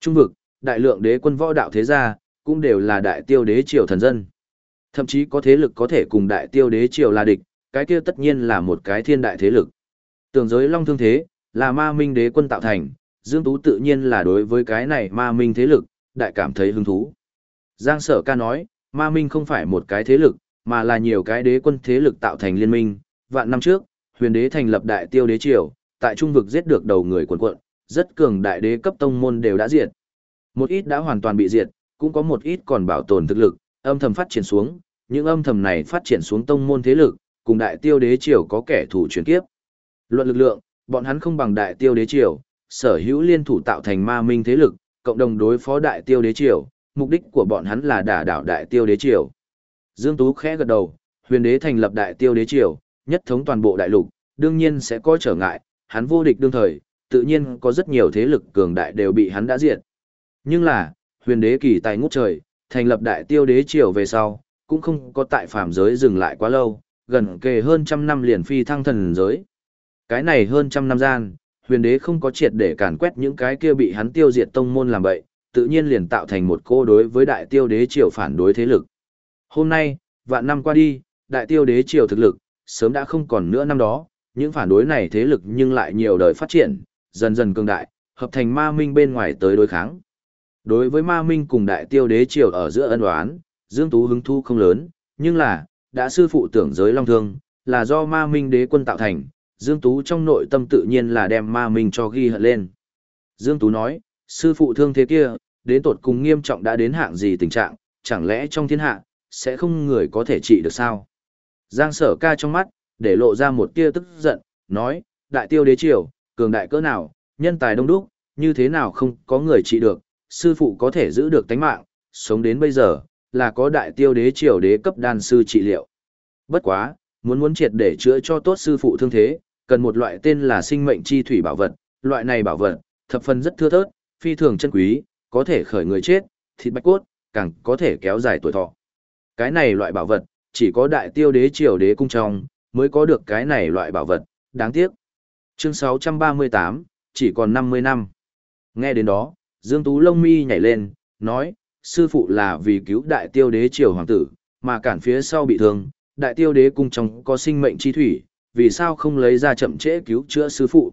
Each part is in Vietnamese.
Trung vực, đại lượng đế quân võ đạo thế gia, cũng đều là đại tiêu đế triều thần dân. Thậm chí có thế lực có thể cùng đại tiêu đế triều là địch, cái kia tất nhiên là một cái thiên đại thế lực. Tường giới long thương thế, là ma minh đế quân tạo thành, Dương Tú tự nhiên là đối với cái này ma minh thế lực, đại cảm thấy hứng thú. Giang sở ca nói, ma minh không phải một cái thế lực, mà là nhiều cái đế quân thế lực tạo thành liên minh. Vạn năm trước, huyền đế thành lập đại tiêu đế triều, tại trung vực giết được đầu người quần quận, rất cường đại đế cấp tông môn đều đã diệt. Một ít đã hoàn toàn bị diệt, cũng có một ít còn bảo tồn thực lực, âm thầm phát triển xuống, những âm thầm này phát triển xuống tông môn thế lực, cùng đại tiêu đế triều có kẻ thù chuyển kiếp. Luận lực lượng, bọn hắn không bằng đại tiêu đế triều, sở hữu liên thủ tạo thành ma minh thế lực, cộng đồng đối phó đại tiêu đế triều, mục đích của bọn hắn là đả đảo đại tiêu đế triều. Dương Tú khẽ gật đầu, huyền đế thành lập đại tiêu đế triều, nhất thống toàn bộ đại lục, đương nhiên sẽ có trở ngại, hắn vô địch đương thời, tự nhiên có rất nhiều thế lực cường đại đều bị hắn đã diệt. Nhưng là, huyền đế kỳ tài ngút trời, thành lập đại tiêu đế triều về sau, cũng không có tại phàm giới dừng lại quá lâu, gần kề hơn trăm năm liền phi thăng thần giới. Cái này hơn trăm năm gian, huyền đế không có triệt để càn quét những cái kia bị hắn tiêu diệt tông môn làm bậy, tự nhiên liền tạo thành một cô đối với đại tiêu đế triều phản đối thế lực. Hôm nay, vạn năm qua đi, đại tiêu đế triều thực lực, sớm đã không còn nữa năm đó, những phản đối này thế lực nhưng lại nhiều đời phát triển, dần dần cường đại, hợp thành ma minh bên ngoài tới đối kháng. Đối với ma minh cùng đại tiêu đế triều ở giữa ân oán, Dương Tú hứng thu không lớn, nhưng là, đã sư phụ tưởng giới long thương, là do ma minh đế quân tạo thành, Dương Tú trong nội tâm tự nhiên là đem ma minh cho ghi hận lên. Dương Tú nói, sư phụ thương thế kia, đến tột cùng nghiêm trọng đã đến hạng gì tình trạng, chẳng lẽ trong thiên hạ, sẽ không người có thể trị được sao? Giang sở ca trong mắt, để lộ ra một tia tức giận, nói, đại tiêu đế triều, cường đại cỡ nào, nhân tài đông đúc, như thế nào không có người trị được, sư phụ có thể giữ được tánh mạng, sống đến bây giờ, là có đại tiêu đế triều đế cấp đan sư trị liệu. Bất quá, muốn muốn triệt để chữa cho tốt sư phụ thương thế, cần một loại tên là sinh mệnh chi thủy bảo vật, loại này bảo vật, thập phần rất thưa thớt, phi thường chân quý, có thể khởi người chết, thịt bạch cốt, càng có thể kéo dài tuổi thọ. Cái này loại bảo vật, chỉ có đại tiêu đế triều đế cung trong, mới có được cái này loại bảo vật, đáng tiếc. Chương 638, chỉ còn 50 năm. Nghe đến đó, Dương Tú lông mi nhảy lên, nói, sư phụ là vì cứu đại tiêu đế triều hoàng tử, mà cản phía sau bị thương, đại tiêu đế cung trong có sinh mệnh chi thủy, vì sao không lấy ra chậm trễ cứu chữa sư phụ.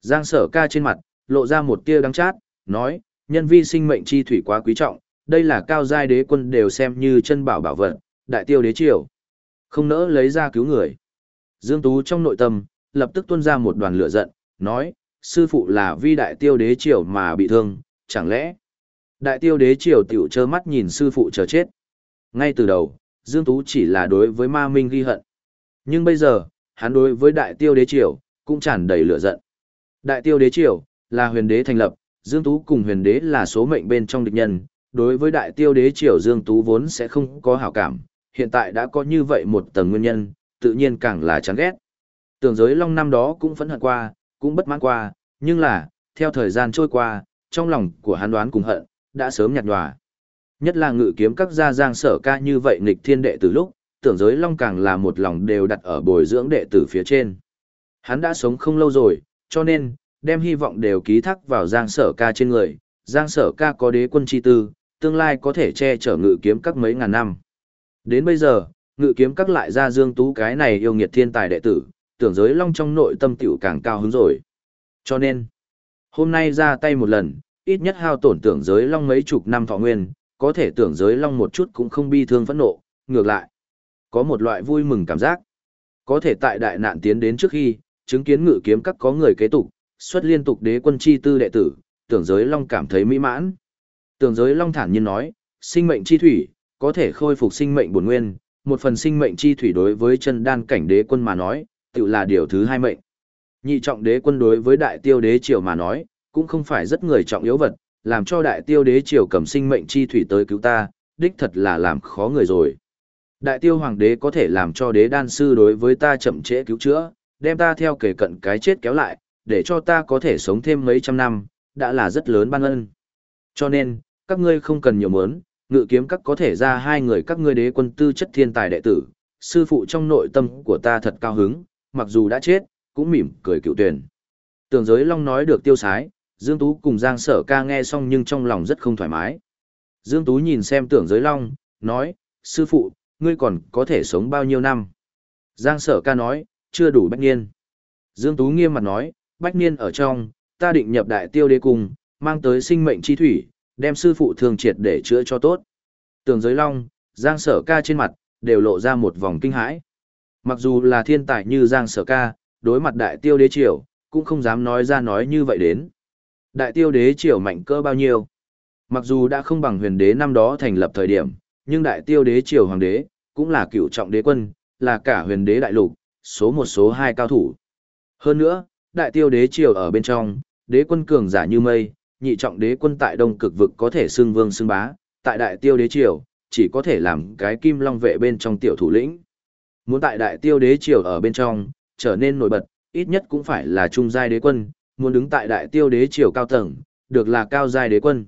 Giang sở ca trên mặt, lộ ra một tia đắng chát, nói, nhân vi sinh mệnh chi thủy quá quý trọng, đây là cao giai đế quân đều xem như chân bảo bảo vật, đại tiêu đế triều. Không nỡ lấy ra cứu người. Dương Tú trong nội tâm, lập tức tuôn ra một đoàn lửa giận, nói, sư phụ là vi đại tiêu đế triều mà bị thương, chẳng lẽ đại tiêu đế triều tiểu trơ mắt nhìn sư phụ chờ chết. Ngay từ đầu, Dương Tú chỉ là đối với ma minh ghi hận. Nhưng bây giờ, hắn đối với đại tiêu đế triều, cũng tràn đầy lửa giận. Đại tiêu đế triều, là huyền đế thành lập, Dương Tú cùng huyền đế là số mệnh bên trong địch nhân, đối với đại tiêu đế triều Dương Tú vốn sẽ không có hảo cảm, hiện tại đã có như vậy một tầng nguyên nhân, tự nhiên càng là chán ghét. Tưởng giới long năm đó cũng phẫn hận qua, cũng bất mãn qua, nhưng là, theo thời gian trôi qua, trong lòng của hắn đoán cùng hận, đã sớm nhạt nhòa. Nhất là ngự kiếm các gia giang sở ca như vậy nghịch thiên đệ từ lúc, tưởng giới long càng là một lòng đều đặt ở bồi dưỡng đệ tử phía trên. Hắn đã sống không lâu rồi, cho nên, đem hy vọng đều ký thác vào giang sở ca trên người. Giang sở ca có đế quân chi tư, tương lai có thể che chở ngự kiếm các mấy ngàn năm. Đến bây giờ, ngự kiếm các lại ra dương tú cái này yêu nghiệt thiên tài đệ tử, tưởng giới long trong nội tâm tiểu càng cao hứng rồi. Cho nên, hôm nay ra tay một lần, ít nhất hao tổn tưởng giới long mấy chục năm thọ nguyên, có thể tưởng giới long một chút cũng không bi thương phẫn nộ, ngược lại. Có một loại vui mừng cảm giác. Có thể tại đại nạn tiến đến trước khi, chứng kiến ngự kiếm các có người kế tục, xuất liên tục đế quân chi tư đệ tử, tưởng giới long cảm thấy mỹ mãn. Tưởng giới long thản nhiên nói, sinh mệnh chi thủy, có thể khôi phục sinh mệnh bổn nguyên, một phần sinh mệnh chi thủy đối với chân đan cảnh đế quân mà nói, tự là điều thứ hai mệnh. Nhị trọng đế quân đối với đại tiêu đế triều mà nói, cũng không phải rất người trọng yếu vật, làm cho đại tiêu đế triều cầm sinh mệnh chi thủy tới cứu ta, đích thật là làm khó người rồi. Đại tiêu hoàng đế có thể làm cho đế đan sư đối với ta chậm trễ cứu chữa, đem ta theo kể cận cái chết kéo lại, để cho ta có thể sống thêm mấy trăm năm, đã là rất lớn ban ân. Cho nên, các ngươi không cần nhiều mớn, ngự kiếm các có thể ra hai người các ngươi đế quân tư chất thiên tài đệ tử, sư phụ trong nội tâm của ta thật cao hứng, mặc dù đã chết, cũng mỉm cười cựu tuyển. Tường giới long nói được tiêu sái, Dương Tú cùng Giang Sở ca nghe xong nhưng trong lòng rất không thoải mái. Dương Tú nhìn xem tưởng giới long, nói, sư phụ, ngươi còn có thể sống bao nhiêu năm? Giang Sở ca nói, chưa đủ bách niên. Dương Tú nghiêm mặt nói, bách niên ở trong, ta định nhập đại tiêu đế cung, mang tới sinh mệnh chi thủy, đem sư phụ thường triệt để chữa cho tốt. Tưởng giới long, Giang Sở ca trên mặt, đều lộ ra một vòng kinh hãi. Mặc dù là thiên tài như Giang Sở ca, đối mặt đại tiêu đế triều, cũng không dám nói ra nói như vậy đến. Đại tiêu đế triều mạnh cỡ bao nhiêu? Mặc dù đã không bằng huyền đế năm đó thành lập thời điểm, nhưng đại tiêu đế triều hoàng đế, cũng là cựu trọng đế quân, là cả huyền đế đại lục, số một số hai cao thủ. Hơn nữa, đại tiêu đế triều ở bên trong, đế quân cường giả như mây, nhị trọng đế quân tại đông cực vực có thể xưng vương xưng bá, tại đại tiêu đế triều, chỉ có thể làm cái kim long vệ bên trong tiểu thủ lĩnh. Muốn tại đại tiêu đế triều ở bên trong, trở nên nổi bật, ít nhất cũng phải là trung giai đế quân, muốn đứng tại đại tiêu đế triều cao tầng, được là cao giai đế quân.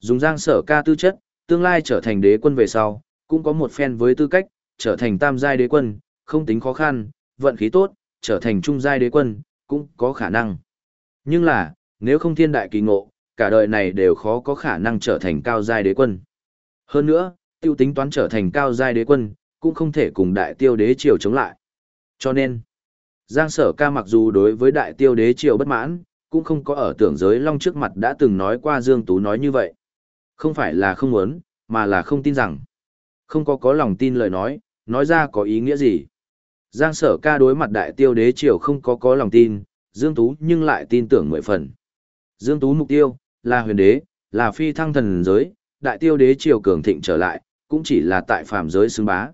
Dùng giang sở ca tư chất, tương lai trở thành đế quân về sau, cũng có một phen với tư cách, trở thành tam giai đế quân, không tính khó khăn, vận khí tốt, trở thành trung giai đế quân, cũng có khả năng. Nhưng là, nếu không thiên đại kỳ ngộ, cả đời này đều khó có khả năng trở thành cao giai đế quân. Hơn nữa, tiêu tính toán trở thành cao giai đế quân, cũng không thể cùng đại tiêu đế triều chống lại. Cho nên, Giang sở ca mặc dù đối với đại tiêu đế triều bất mãn, cũng không có ở tưởng giới long trước mặt đã từng nói qua Dương Tú nói như vậy. Không phải là không muốn, mà là không tin rằng. Không có có lòng tin lời nói, nói ra có ý nghĩa gì. Giang sở ca đối mặt đại tiêu đế triều không có có lòng tin, Dương Tú nhưng lại tin tưởng mười phần. Dương Tú mục tiêu, là huyền đế, là phi thăng thần giới, đại tiêu đế triều cường thịnh trở lại, cũng chỉ là tại phàm giới xứng bá.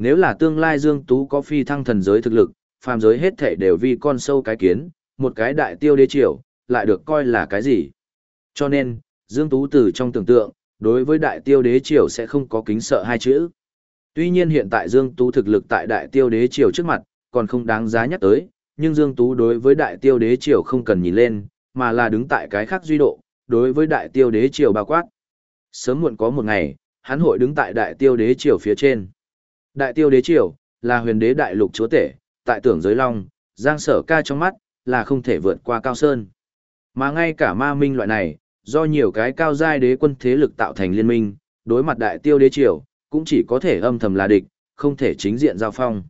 Nếu là tương lai Dương Tú có phi thăng thần giới thực lực, phàm giới hết thể đều vì con sâu cái kiến, một cái đại tiêu đế triều, lại được coi là cái gì. Cho nên, Dương Tú từ trong tưởng tượng, đối với đại tiêu đế triều sẽ không có kính sợ hai chữ. Tuy nhiên hiện tại Dương Tú thực lực tại đại tiêu đế triều trước mặt, còn không đáng giá nhắc tới, nhưng Dương Tú đối với đại tiêu đế triều không cần nhìn lên, mà là đứng tại cái khác duy độ, đối với đại tiêu đế triều bao quát. Sớm muộn có một ngày, hắn hội đứng tại đại tiêu đế triều phía trên. Đại tiêu đế triều, là huyền đế đại lục chúa tể, tại tưởng giới long, giang sở ca trong mắt, là không thể vượt qua cao sơn. Mà ngay cả ma minh loại này, do nhiều cái cao giai đế quân thế lực tạo thành liên minh, đối mặt đại tiêu đế triều, cũng chỉ có thể âm thầm là địch, không thể chính diện giao phong.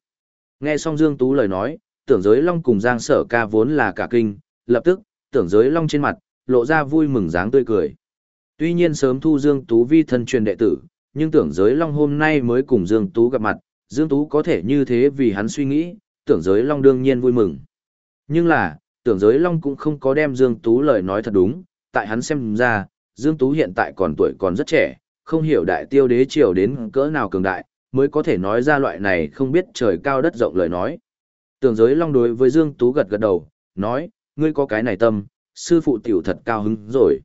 Nghe xong Dương Tú lời nói, tưởng giới long cùng giang sở ca vốn là cả kinh, lập tức, tưởng giới long trên mặt, lộ ra vui mừng dáng tươi cười. Tuy nhiên sớm thu Dương Tú vi thân truyền đệ tử, nhưng tưởng giới long hôm nay mới cùng Dương Tú gặp mặt, Dương Tú có thể như thế vì hắn suy nghĩ, tưởng giới long đương nhiên vui mừng. Nhưng là, tưởng giới long cũng không có đem Dương Tú lời nói thật đúng, tại hắn xem ra, Dương Tú hiện tại còn tuổi còn rất trẻ, không hiểu đại tiêu đế triều đến cỡ nào cường đại, mới có thể nói ra loại này không biết trời cao đất rộng lời nói. Tưởng giới long đối với Dương Tú gật gật đầu, nói, ngươi có cái này tâm, sư phụ tiểu thật cao hứng rồi.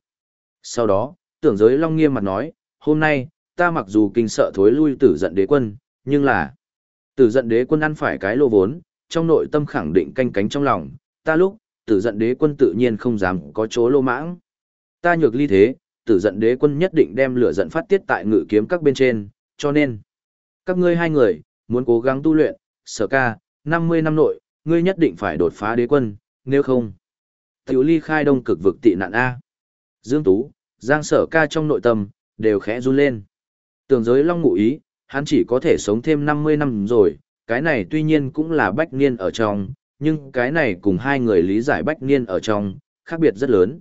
Sau đó, tưởng giới long nghiêm mặt nói, hôm nay, ta mặc dù kinh sợ thối lui tử giận đế quân, nhưng là, tử giận đế quân ăn phải cái lô vốn, trong nội tâm khẳng định canh cánh trong lòng, ta lúc, tử giận đế quân tự nhiên không dám có chỗ lô mãng. Ta nhược ly thế, tử giận đế quân nhất định đem lửa giận phát tiết tại ngự kiếm các bên trên, cho nên, các ngươi hai người, muốn cố gắng tu luyện, sở ca, 50 năm nội, ngươi nhất định phải đột phá đế quân, nếu không, tiểu ly khai đông cực vực tị nạn A. Dương Tú, Giang sở ca trong nội tâm, đều khẽ run lên. Tường giới long ngụ ý, hắn chỉ có thể sống thêm 50 năm rồi, cái này tuy nhiên cũng là bách niên ở trong, nhưng cái này cùng hai người lý giải bách niên ở trong, khác biệt rất lớn.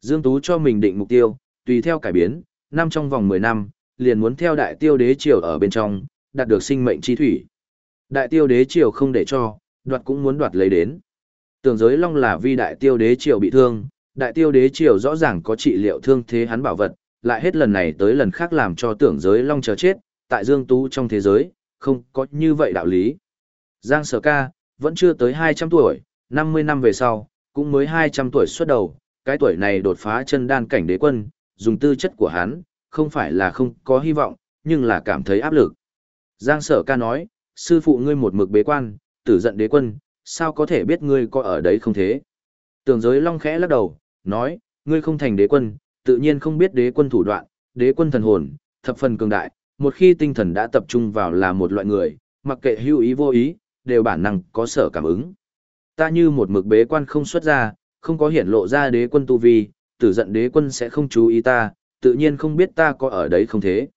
Dương Tú cho mình định mục tiêu, tùy theo cải biến, năm trong vòng 10 năm, liền muốn theo đại tiêu đế triều ở bên trong, đạt được sinh mệnh chi thủy. Đại tiêu đế triều không để cho, đoạt cũng muốn đoạt lấy đến. Tường giới long là vì đại tiêu đế triều bị thương, đại tiêu đế triều rõ ràng có trị liệu thương thế hắn bảo vật, lại hết lần này tới lần khác làm cho tưởng giới long chờ chết, tại Dương Tú trong thế giới, không có như vậy đạo lý. Giang Sở Ca, vẫn chưa tới 200 tuổi, 50 năm về sau, cũng mới 200 tuổi xuất đầu, cái tuổi này đột phá chân đan cảnh đế quân, dùng tư chất của hắn, không phải là không có hy vọng, nhưng là cảm thấy áp lực. Giang Sở Ca nói, sư phụ ngươi một mực bế quan, tử giận đế quân, sao có thể biết ngươi có ở đấy không thế? tưởng giới long khẽ lắc đầu, nói, ngươi không thành đế quân, tự nhiên không biết đế quân thủ đoạn, đế quân thần hồn, thập phần cường đại, một khi tinh thần đã tập trung vào là một loại người, mặc kệ hữu ý vô ý, đều bản năng có sở cảm ứng. Ta như một mực bế quan không xuất ra, không có hiển lộ ra đế quân tu vi, tử giận đế quân sẽ không chú ý ta, tự nhiên không biết ta có ở đấy không thế.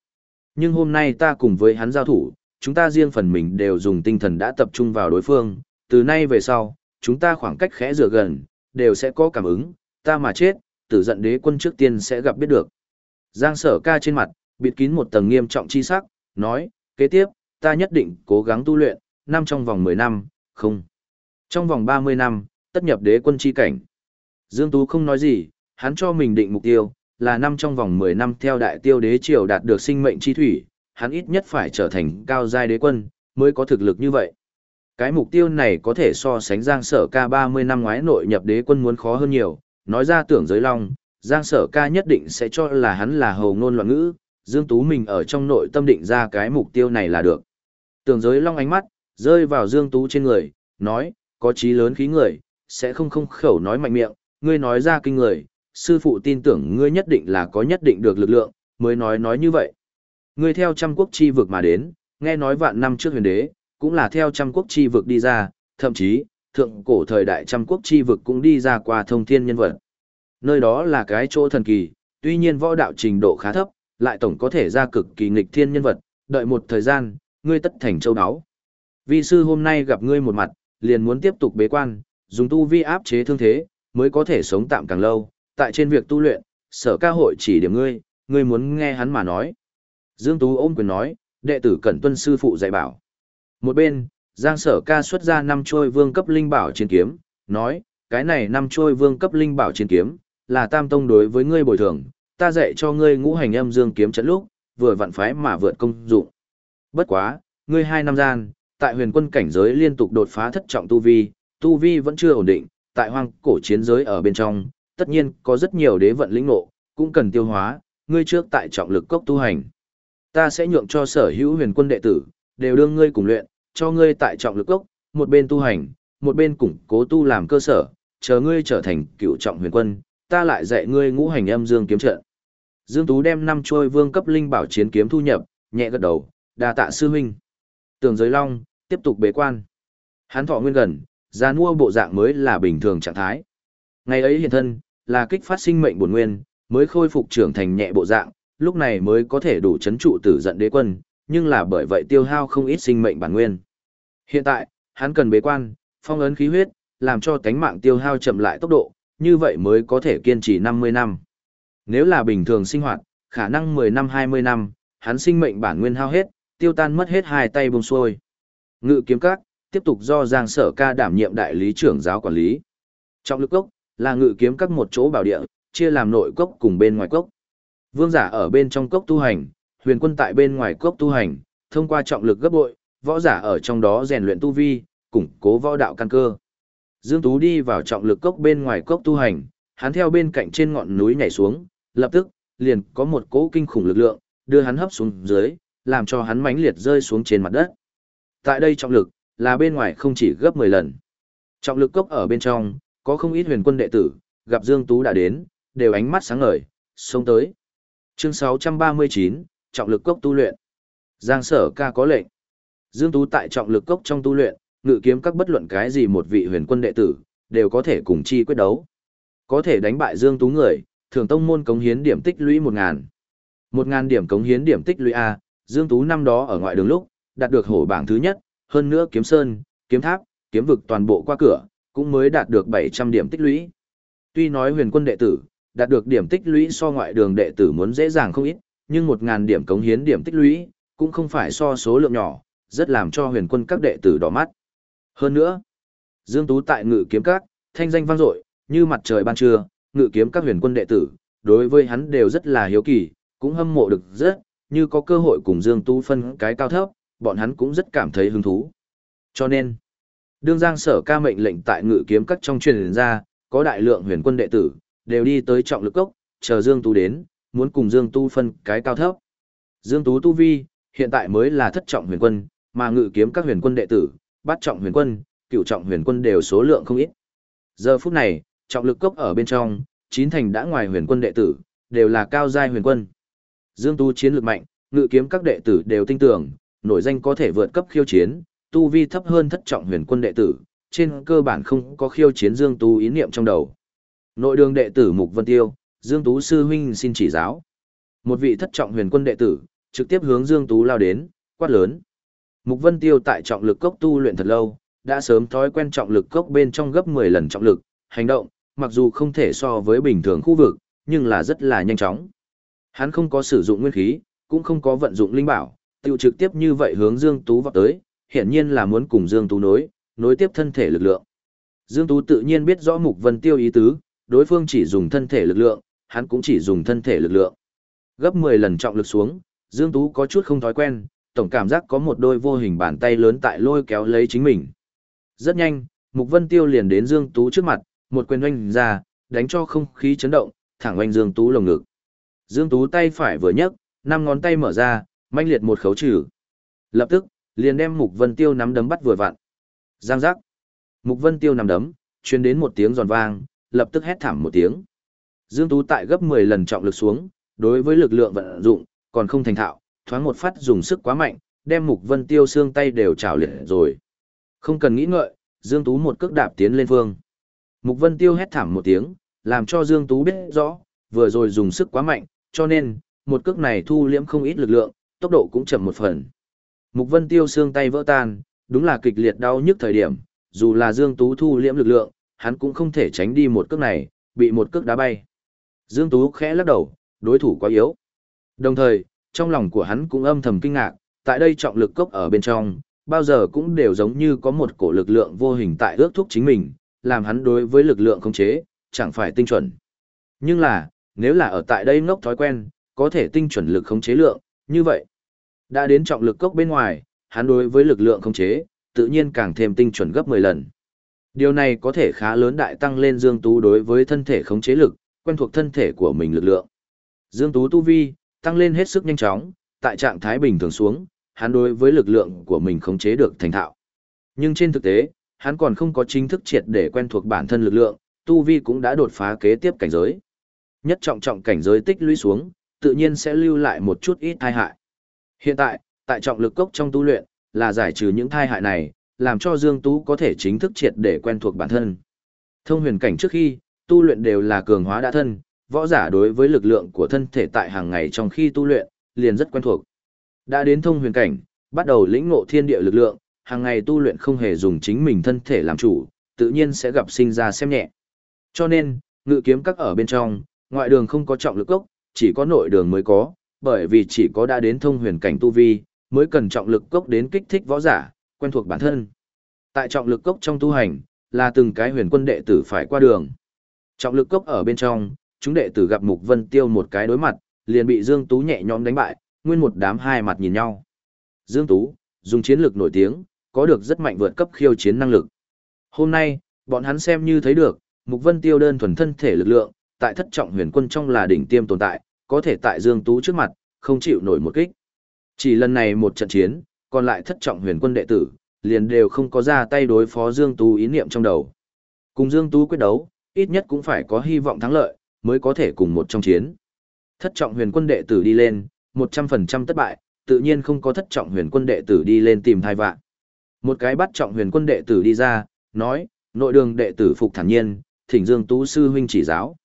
Nhưng hôm nay ta cùng với hắn giao thủ, chúng ta riêng phần mình đều dùng tinh thần đã tập trung vào đối phương, từ nay về sau, chúng ta khoảng cách khẽ rửa gần, đều sẽ có cảm ứng, ta mà chết, tử giận đế quân trước tiên sẽ gặp biết được. Giang sở ca trên mặt, bịt kín một tầng nghiêm trọng chi sắc, nói, kế tiếp, ta nhất định cố gắng tu luyện, năm trong vòng 10 năm, không. Trong vòng 30 năm, tất nhập đế quân chi cảnh. Dương Tú không nói gì, hắn cho mình định mục tiêu, là năm trong vòng 10 năm theo đại tiêu đế triều đạt được sinh mệnh chi thủy, hắn ít nhất phải trở thành cao giai đế quân, mới có thực lực như vậy. Cái mục tiêu này có thể so sánh Giang Sở Ca 30 năm ngoái nội nhập đế quân muốn khó hơn nhiều, nói ra tưởng giới long, Giang Sở Ca nhất định sẽ cho là hắn là hầu ngôn loạn ngữ, Dương Tú mình ở trong nội tâm định ra cái mục tiêu này là được. Tưởng giới long ánh mắt, rơi vào Dương Tú trên người, nói, có trí lớn khí người, sẽ không không khẩu nói mạnh miệng, ngươi nói ra kinh người, sư phụ tin tưởng ngươi nhất định là có nhất định được lực lượng, mới nói nói như vậy. Ngươi theo trăm quốc chi vực mà đến, nghe nói vạn năm trước huyền đế, cũng là theo trăm quốc chi vực đi ra, thậm chí, thượng cổ thời đại trăm quốc chi vực cũng đi ra qua thông thiên nhân vật. Nơi đó là cái chỗ thần kỳ, tuy nhiên võ đạo trình độ khá thấp, lại tổng có thể ra cực kỳ nghịch thiên nhân vật, đợi một thời gian, ngươi tất thành châu đáo. Vi sư hôm nay gặp ngươi một mặt, liền muốn tiếp tục bế quan, dùng tu vi áp chế thương thế, mới có thể sống tạm càng lâu, tại trên việc tu luyện, sở ca hội chỉ điểm ngươi, ngươi muốn nghe hắn mà nói. Dương Tú ôm quyền nói, đệ tử cẩn tuân sư phụ dạy bảo. Một bên, Giang sở ca xuất ra năm trôi vương cấp linh bảo chiến kiếm, nói, cái này năm trôi vương cấp linh bảo chiến kiếm, là tam tông đối với ngươi bồi thường, ta dạy cho ngươi ngũ hành âm dương kiếm trận lúc, vừa vặn phái mà vượt công dụng. Bất quá, ngươi hai năm gian, tại huyền quân cảnh giới liên tục đột phá thất trọng tu vi, tu vi vẫn chưa ổn định, tại hoang cổ chiến giới ở bên trong, tất nhiên có rất nhiều đế vận lĩnh ngộ, cũng cần tiêu hóa, ngươi trước tại trọng lực cốc tu hành. Ta sẽ nhượng cho sở hữu huyền quân đệ tử, đều đương ngươi cùng luyện, cho ngươi tại trọng lực cốc, một bên tu hành, một bên củng cố tu làm cơ sở, chờ ngươi trở thành cựu trọng huyền quân, ta lại dạy ngươi ngũ hành âm dương kiếm trận. Dương Tú đem năm trôi vương cấp linh bảo chiến kiếm thu nhập, nhẹ gật đầu, đa tạ sư huynh. Tường giới long, tiếp tục bế quan. hán thọ nguyên gần, ra mua bộ dạng mới là bình thường trạng thái. Ngày ấy hiện thân, là kích phát sinh mệnh bổn nguyên, mới khôi phục trưởng thành nhẹ bộ dạng, lúc này mới có thể đủ chấn trụ tử giận đế quân, nhưng là bởi vậy tiêu hao không ít sinh mệnh bản nguyên. Hiện tại, hắn cần bế quan, phong ấn khí huyết, làm cho tánh mạng tiêu hao chậm lại tốc độ, như vậy mới có thể kiên trì 50 năm. Nếu là bình thường sinh hoạt, khả năng 10 năm 20 năm, hắn sinh mệnh bản nguyên hao hết, tiêu tan mất hết hai tay bùng xuôi. Ngự kiếm các, tiếp tục do Giang Sở Ca đảm nhiệm đại lý trưởng giáo quản lý. trong lực cốc, là ngự kiếm các một chỗ bảo địa, chia làm nội cốc cùng bên ngoài cốc. Vương giả ở bên trong cốc tu hành, huyền quân tại bên ngoài cốc tu hành, thông qua trọng lực gấp bội, võ giả ở trong đó rèn luyện tu vi, củng cố võ đạo căn cơ. Dương Tú đi vào trọng lực cốc bên ngoài cốc tu hành, hắn theo bên cạnh trên ngọn núi nhảy xuống, lập tức, liền có một cỗ kinh khủng lực lượng, đưa hắn hấp xuống dưới, làm cho hắn mãnh liệt rơi xuống trên mặt đất. Tại đây trọng lực, là bên ngoài không chỉ gấp 10 lần. Trọng lực cốc ở bên trong, có không ít huyền quân đệ tử, gặp Dương Tú đã đến, đều ánh mắt sáng ngời, xông tới. Chương 639, trọng lực cốc tu luyện. Giang sở ca có lệnh. Dương Tú tại trọng lực cốc trong tu luyện, ngự kiếm các bất luận cái gì một vị huyền quân đệ tử, đều có thể cùng chi quyết đấu. Có thể đánh bại Dương Tú người, thường tông môn cống hiến điểm tích lũy 1000. 1000 điểm cống hiến điểm tích lũy A, Dương Tú năm đó ở ngoại đường lúc, đạt được hổ bảng thứ nhất, hơn nữa kiếm sơn, kiếm tháp, kiếm vực toàn bộ qua cửa, cũng mới đạt được 700 điểm tích lũy. Tuy nói huyền quân đệ tử, đạt được điểm tích lũy so ngoại đường đệ tử muốn dễ dàng không ít, nhưng một ngàn điểm cống hiến điểm tích lũy, cũng không phải so số lượng nhỏ, rất làm cho huyền quân các đệ tử đỏ mắt. Hơn nữa, Dương Tú tại ngự kiếm các, thanh danh vang dội như mặt trời ban trưa, ngự kiếm các huyền quân đệ tử, đối với hắn đều rất là hiếu kỳ, cũng hâm mộ được rất, như có cơ hội cùng Dương Tú phân cái cao thấp, bọn hắn cũng rất cảm thấy hứng thú. Cho nên, đương giang sở ca mệnh lệnh tại ngự kiếm các trong truyền ra, có đại lượng huyền quân đệ tử, đều đi tới trọng lực cốc, chờ Dương Tú đến, muốn cùng Dương Tu phân cái cao thấp. Dương Tú Tu Vi, hiện tại mới là thất trọng huyền quân, mà ngự kiếm các huyền quân đệ tử, bắt trọng huyền quân, cửu trọng huyền quân đều số lượng không ít. Giờ phút này, trọng lực cốc ở bên trong, chín thành đã ngoài huyền quân đệ tử, đều là cao giai huyền quân. Dương Tu chiến lược mạnh, ngự kiếm các đệ tử đều tin tưởng, nổi danh có thể vượt cấp khiêu chiến, tu vi thấp hơn thất trọng huyền quân đệ tử, trên cơ bản không có khiêu chiến Dương Tu ý niệm trong đầu. Nội đường đệ tử Mục Vân Tiêu, Dương Tú sư huynh xin chỉ giáo. Một vị thất trọng huyền quân đệ tử, trực tiếp hướng Dương Tú lao đến, quát lớn. Mục Vân Tiêu tại trọng lực cốc tu luyện thật lâu, đã sớm thói quen trọng lực cốc bên trong gấp 10 lần trọng lực, hành động, mặc dù không thể so với bình thường khu vực, nhưng là rất là nhanh chóng. Hắn không có sử dụng nguyên khí, cũng không có vận dụng linh bảo, tiêu trực tiếp như vậy hướng Dương Tú vào tới, hiển nhiên là muốn cùng Dương Tú nối, nối tiếp thân thể lực lượng. Dương Tú tự nhiên biết rõ Mục Vân Tiêu ý tứ, đối phương chỉ dùng thân thể lực lượng, hắn cũng chỉ dùng thân thể lực lượng. Gấp 10 lần trọng lực xuống, Dương Tú có chút không thói quen, tổng cảm giác có một đôi vô hình bàn tay lớn tại lôi kéo lấy chính mình. Rất nhanh, Mục Vân Tiêu liền đến Dương Tú trước mặt, một quyền oanh ra, đánh cho không khí chấn động, thẳng oanh Dương Tú lồng ngực. Dương Tú tay phải vừa nhấc, năm ngón tay mở ra, manh liệt một khấu trừ. Lập tức, liền đem Mục Vân Tiêu nắm đấm bắt vừa vặn. Giang giác. Mục Vân Tiêu nắm đấm, truyền đến một tiếng giòn vang, lập tức hét thảm một tiếng. Dương Tú tại gấp 10 lần trọng lực xuống, đối với lực lượng vận dụng, còn không thành thạo, thoáng một phát dùng sức quá mạnh, đem Mục Vân Tiêu xương tay đều trào liệt rồi. Không cần nghĩ ngợi, Dương Tú một cước đạp tiến lên phương. Mục Vân Tiêu hét thảm một tiếng, làm cho Dương Tú biết rõ, vừa rồi dùng sức quá mạnh, cho nên, một cước này thu liễm không ít lực lượng, tốc độ cũng chậm một phần. Mục Vân Tiêu xương tay vỡ tan, đúng là kịch liệt đau nhức thời điểm, dù là Dương Tú thu liễm lực lượng, hắn cũng không thể tránh đi một cước này, bị một cước đá bay. Dương Tú khẽ lắc đầu, đối thủ quá yếu. Đồng thời, trong lòng của hắn cũng âm thầm kinh ngạc, tại đây trọng lực cốc ở bên trong, bao giờ cũng đều giống như có một cổ lực lượng vô hình tại ước thúc chính mình, làm hắn đối với lực lượng khống chế, chẳng phải tinh chuẩn. Nhưng là, nếu là ở tại đây ngốc thói quen, có thể tinh chuẩn lực khống chế lượng, như vậy. Đã đến trọng lực cốc bên ngoài, hắn đối với lực lượng khống chế, tự nhiên càng thêm tinh chuẩn gấp 10 lần. Điều này có thể khá lớn đại tăng lên Dương Tú đối với thân thể khống chế lực, quen thuộc thân thể của mình lực lượng. Dương Tú tu vi, tăng lên hết sức nhanh chóng, tại trạng thái bình thường xuống, hắn đối với lực lượng của mình khống chế được thành thạo. Nhưng trên thực tế, hắn còn không có chính thức triệt để quen thuộc bản thân lực lượng, tu vi cũng đã đột phá kế tiếp cảnh giới. Nhất trọng trọng cảnh giới tích lũy xuống, tự nhiên sẽ lưu lại một chút ít thai hại. Hiện tại, tại trọng lực cốc trong tu luyện, là giải trừ những thai hại này, làm cho Dương Tú có thể chính thức triệt để quen thuộc bản thân. Thông huyền cảnh trước khi, tu luyện đều là cường hóa đã thân, võ giả đối với lực lượng của thân thể tại hàng ngày trong khi tu luyện, liền rất quen thuộc. Đã đến thông huyền cảnh, bắt đầu lĩnh ngộ thiên địa lực lượng, hàng ngày tu luyện không hề dùng chính mình thân thể làm chủ, tự nhiên sẽ gặp sinh ra xem nhẹ. Cho nên, ngự kiếm các ở bên trong, ngoại đường không có trọng lực cốc, chỉ có nội đường mới có, bởi vì chỉ có đã đến thông huyền cảnh tu vi, mới cần trọng lực cốc đến kích thích võ giả, quen thuộc bản thân. Tại trọng lực cốc trong tu hành, là từng cái huyền quân đệ tử phải qua đường. Trọng lực cốc ở bên trong, chúng đệ tử gặp Mục Vân Tiêu một cái đối mặt, liền bị Dương Tú nhẹ nhõm đánh bại, nguyên một đám hai mặt nhìn nhau. Dương Tú, dùng chiến lược nổi tiếng, có được rất mạnh vượt cấp khiêu chiến năng lực. Hôm nay, bọn hắn xem như thấy được, Mục Vân Tiêu đơn thuần thân thể lực lượng, tại thất trọng huyền quân trong là đỉnh tiêm tồn tại, có thể tại Dương Tú trước mặt, không chịu nổi một kích. Chỉ lần này một trận chiến, còn lại thất trọng huyền quân đệ tử, liền đều không có ra tay đối phó Dương Tú ý niệm trong đầu. Cùng Dương Tú quyết đấu, ít nhất cũng phải có hy vọng thắng lợi, mới có thể cùng một trong chiến. Thất trọng huyền quân đệ tử đi lên, 100% thất bại, tự nhiên không có thất trọng huyền quân đệ tử đi lên tìm thai vạn. Một cái bắt trọng huyền quân đệ tử đi ra, nói, nội đường đệ tử phục thản nhiên, thỉnh Dương Tú sư huynh chỉ giáo.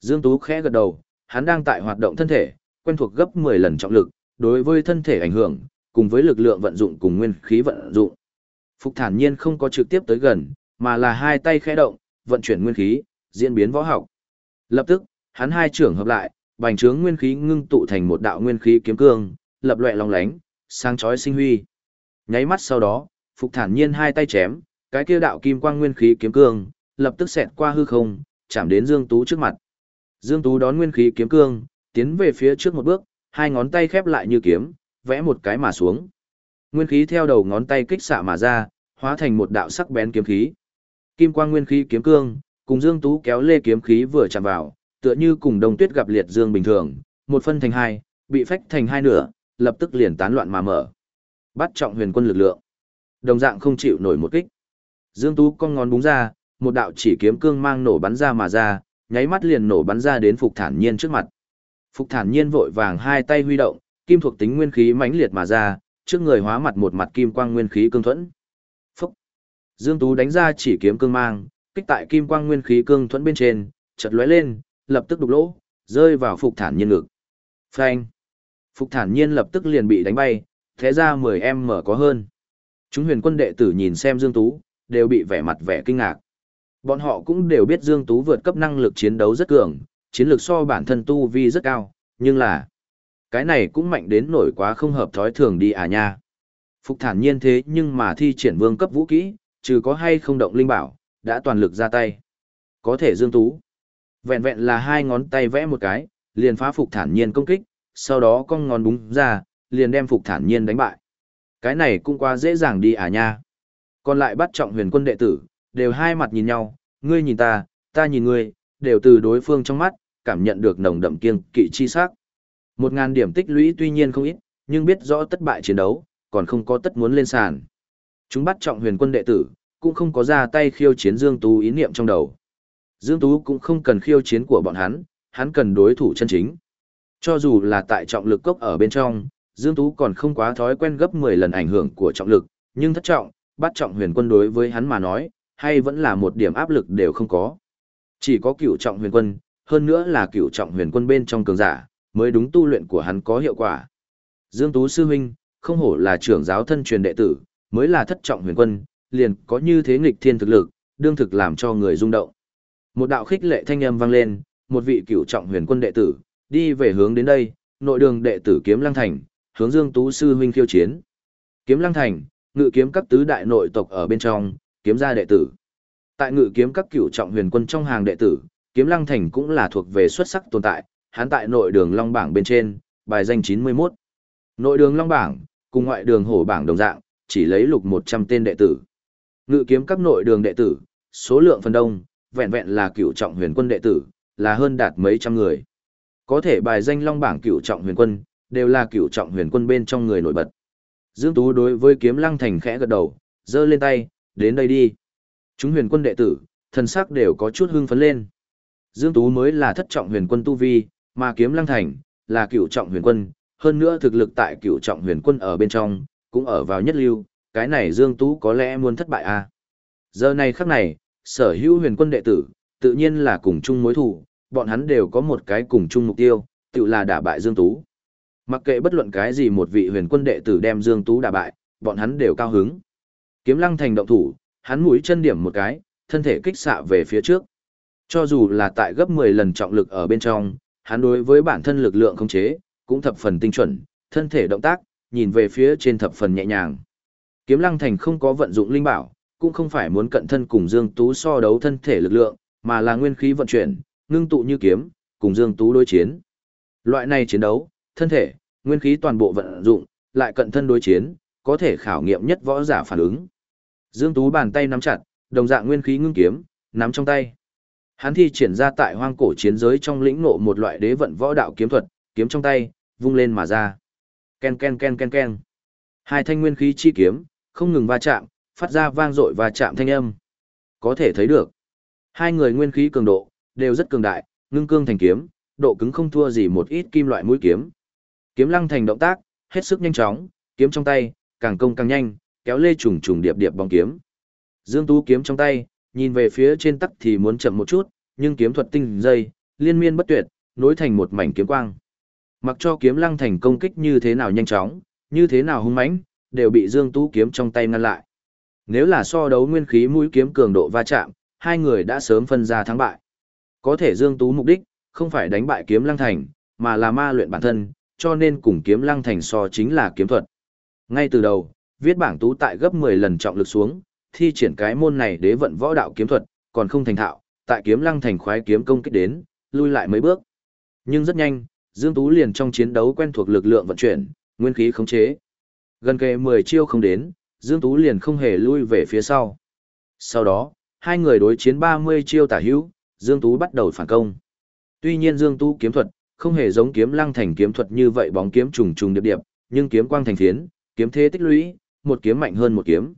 Dương Tú khẽ gật đầu, hắn đang tại hoạt động thân thể, quen thuộc gấp 10 lần trọng lực, đối với thân thể ảnh hưởng, cùng với lực lượng vận dụng cùng nguyên khí vận dụng. Phục thản nhiên không có trực tiếp tới gần, mà là hai tay khẽ động, vận chuyển nguyên khí, diễn biến võ học. Lập tức, hắn hai trưởng hợp lại, bành trướng nguyên khí ngưng tụ thành một đạo nguyên khí kiếm cương, lập loè long lánh, sáng chói sinh huy. Nháy mắt sau đó, Phục thản nhiên hai tay chém, cái kia đạo kim quang nguyên khí kiếm cương, lập tức xẹt qua hư không, chạm đến Dương Tú trước mặt. Dương Tú đón nguyên khí kiếm cương, tiến về phía trước một bước, hai ngón tay khép lại như kiếm, vẽ một cái mà xuống. Nguyên khí theo đầu ngón tay kích xạ mà ra, hóa thành một đạo sắc bén kiếm khí. Kim quang nguyên khí kiếm cương, cùng Dương Tú kéo lê kiếm khí vừa chạm vào, tựa như cùng đồng tuyết gặp liệt dương bình thường, một phân thành hai, bị phách thành hai nửa, lập tức liền tán loạn mà mở. Bắt trọng huyền quân lực lượng. Đồng dạng không chịu nổi một kích. Dương Tú con ngón búng ra, một đạo chỉ kiếm cương mang nổ bắn ra mà ra, nháy mắt liền nổ bắn ra đến Phục Thản Nhiên trước mặt. Phục Thản Nhiên vội vàng hai tay huy động, kim thuộc tính nguyên khí mãnh liệt mà ra, trước người hóa mặt một mặt kim quang nguyên khí cương thuẫn. Dương Tú đánh ra chỉ kiếm cương mang, kích tại kim quang nguyên khí cương thuẫn bên trên, chợt lóe lên, lập tức đục lỗ, rơi vào Phục Thản Nhiên ngực. Phanh! Phục Thản Nhiên lập tức liền bị đánh bay, thế ra 10 em mở có hơn. Chúng huyền quân đệ tử nhìn xem Dương Tú, đều bị vẻ mặt vẻ kinh ngạc. Bọn họ cũng đều biết Dương Tú vượt cấp năng lực chiến đấu rất cường, chiến lược so bản thân tu vi rất cao, nhưng là cái này cũng mạnh đến nổi quá không hợp thói thường đi à nha. Phục thản nhiên thế nhưng mà thi triển vương cấp vũ kỹ, trừ có hay không động linh bảo, đã toàn lực ra tay. Có thể Dương Tú. Vẹn vẹn là hai ngón tay vẽ một cái, liền phá Phục thản nhiên công kích, sau đó cong ngón búng ra, liền đem Phục thản nhiên đánh bại. Cái này cũng quá dễ dàng đi à nha. Còn lại bắt trọng huyền quân đệ tử, đều hai mặt nhìn nhau, ngươi nhìn ta, ta nhìn ngươi, đều từ đối phương trong mắt, cảm nhận được nồng đậm kiêng kỵ chi sắc. Một ngàn điểm tích lũy tuy nhiên không ít, nhưng biết rõ tất bại chiến đấu, còn không có tất muốn lên sàn. Chúng bắt trọng huyền quân đệ tử, cũng không có ra tay khiêu chiến Dương Tú ý niệm trong đầu. Dương Tú cũng không cần khiêu chiến của bọn hắn, hắn cần đối thủ chân chính. Cho dù là tại trọng lực cốc ở bên trong, Dương Tú còn không quá thói quen gấp 10 lần ảnh hưởng của trọng lực, nhưng thất trọng, bắt trọng huyền quân đối với hắn mà nói, hay vẫn là một điểm áp lực đều không có. Chỉ có cửu trọng huyền quân, hơn nữa là cửu trọng huyền quân bên trong cường giả, mới đúng tu luyện của hắn có hiệu quả. Dương Tú Sư Huynh, không hổ là trưởng giáo thân truyền đệ tử, mới là thất trọng huyền quân, liền có như thế nghịch thiên thực lực, đương thực làm cho người rung động. Một đạo khích lệ thanh âm vang lên, một vị cửu trọng huyền quân đệ tử, đi về hướng đến đây, nội đường đệ tử Kiếm Lăng Thành, hướng Dương Tú Sư Huynh khiêu chiến. Kiếm Lăng Thành, ngự kiếm các tứ đại nội tộc ở bên trong, kiếm gia đệ tử. Tại ngự kiếm các cửu trọng huyền quân trong hàng đệ tử, kiếm lăng thành cũng là thuộc về xuất sắc tồn tại, hắn tại nội đường long bảng bên trên, bài danh 91. Nội đường long bảng, cùng ngoại đường hổ bảng đồng dạng, chỉ lấy lục 100 tên đệ tử. Ngự kiếm các nội đường đệ tử, số lượng phần đông, vẹn vẹn là cửu trọng huyền quân đệ tử, là hơn đạt mấy trăm người. Có thể bài danh long bảng cửu trọng huyền quân, đều là cửu trọng huyền quân bên trong người nổi bật. Dương Tú đối với kiếm lăng thành khẽ gật đầu, giơ lên tay, đến đây đi. Chúng huyền quân đệ tử, thần sắc đều có chút hưng phấn lên. Dương Tú mới là thất trọng huyền quân tu vi, mà kiếm lăng thành, là cựu trọng huyền quân, hơn nữa thực lực tại cựu trọng huyền quân ở bên trong, cũng ở vào nhất lưu, cái này Dương Tú có lẽ muốn thất bại à. Giờ này khắc này, sở hữu huyền quân đệ tử, tự nhiên là cùng chung mối thủ, bọn hắn đều có một cái cùng chung mục tiêu, tự là đả bại Dương Tú. Mặc kệ bất luận cái gì một vị huyền quân đệ tử đem Dương Tú đả bại, bọn hắn đều cao hứng. Kiếm lăng thành động thủ, hắn mũi chân điểm một cái, thân thể kích xạ về phía trước. Cho dù là tại gấp 10 lần trọng lực ở bên trong, hắn đối với bản thân lực lượng khống chế, cũng thập phần tinh chuẩn, thân thể động tác, nhìn về phía trên thập phần nhẹ nhàng. Kiếm lăng thành không có vận dụng linh bảo, cũng không phải muốn cận thân cùng Dương Tú so đấu thân thể lực lượng, mà là nguyên khí vận chuyển, ngưng tụ như kiếm, cùng Dương Tú đối chiến. Loại này chiến đấu, thân thể, nguyên khí toàn bộ vận dụng, lại cận thân đối chiến, có thể khảo nghiệm nhất võ giả phản ứng. Dương Tú bàn tay nắm chặt, đồng dạng nguyên khí ngưng kiếm, nắm trong tay. Hắn thi triển ra tại hoang cổ chiến giới trong lĩnh ngộ một loại đế vận võ đạo kiếm thuật, kiếm trong tay, vung lên mà ra. Ken ken ken ken ken. Hai thanh nguyên khí chi kiếm, không ngừng va chạm, phát ra vang dội và chạm thanh âm. Có thể thấy được, hai người nguyên khí cường độ, đều rất cường đại, ngưng cương thành kiếm, độ cứng không thua gì một ít kim loại mũi kiếm. Kiếm lăng thành động tác, hết sức nhanh chóng, kiếm trong tay, càng công càng nhanh, kéo lê trùng trùng điệp điệp bóng kiếm. Dương Tú kiếm trong tay, nhìn về phía trên tắc thì muốn chậm một chút, nhưng kiếm thuật tinh dây, liên miên bất tuyệt, nối thành một mảnh kiếm quang. Mặc cho kiếm lăng thành công kích như thế nào nhanh chóng, như thế nào hung mãnh, đều bị Dương Tú kiếm trong tay ngăn lại. Nếu là so đấu nguyên khí mũi kiếm cường độ va chạm, hai người đã sớm phân ra thắng bại. Có thể Dương Tú mục đích, không phải đánh bại kiếm lăng thành, mà là ma luyện bản thân, cho nên cùng kiếm lăng thành so chính là kiếm thuật. Ngay từ đầu, viết bảng tú tại gấp 10 lần trọng lực xuống, thi triển cái môn này đế vận võ đạo kiếm thuật, còn không thành thạo, tại kiếm lăng thành khoái kiếm công kích đến, lui lại mấy bước. Nhưng rất nhanh, Dương Tú liền trong chiến đấu quen thuộc lực lượng vận chuyển, nguyên khí khống chế. Gần kề 10 chiêu không đến, Dương Tú liền không hề lui về phía sau. Sau đó, hai người đối chiến 30 chiêu tả hữu, Dương Tú bắt đầu phản công. Tuy nhiên Dương Tú kiếm thuật, không hề giống kiếm lăng thành kiếm thuật như vậy bóng kiếm trùng trùng điệp điệp, nhưng kiếm quang thành phiến, kiếm thế tích lũy, một kiếm mạnh hơn một kiếm.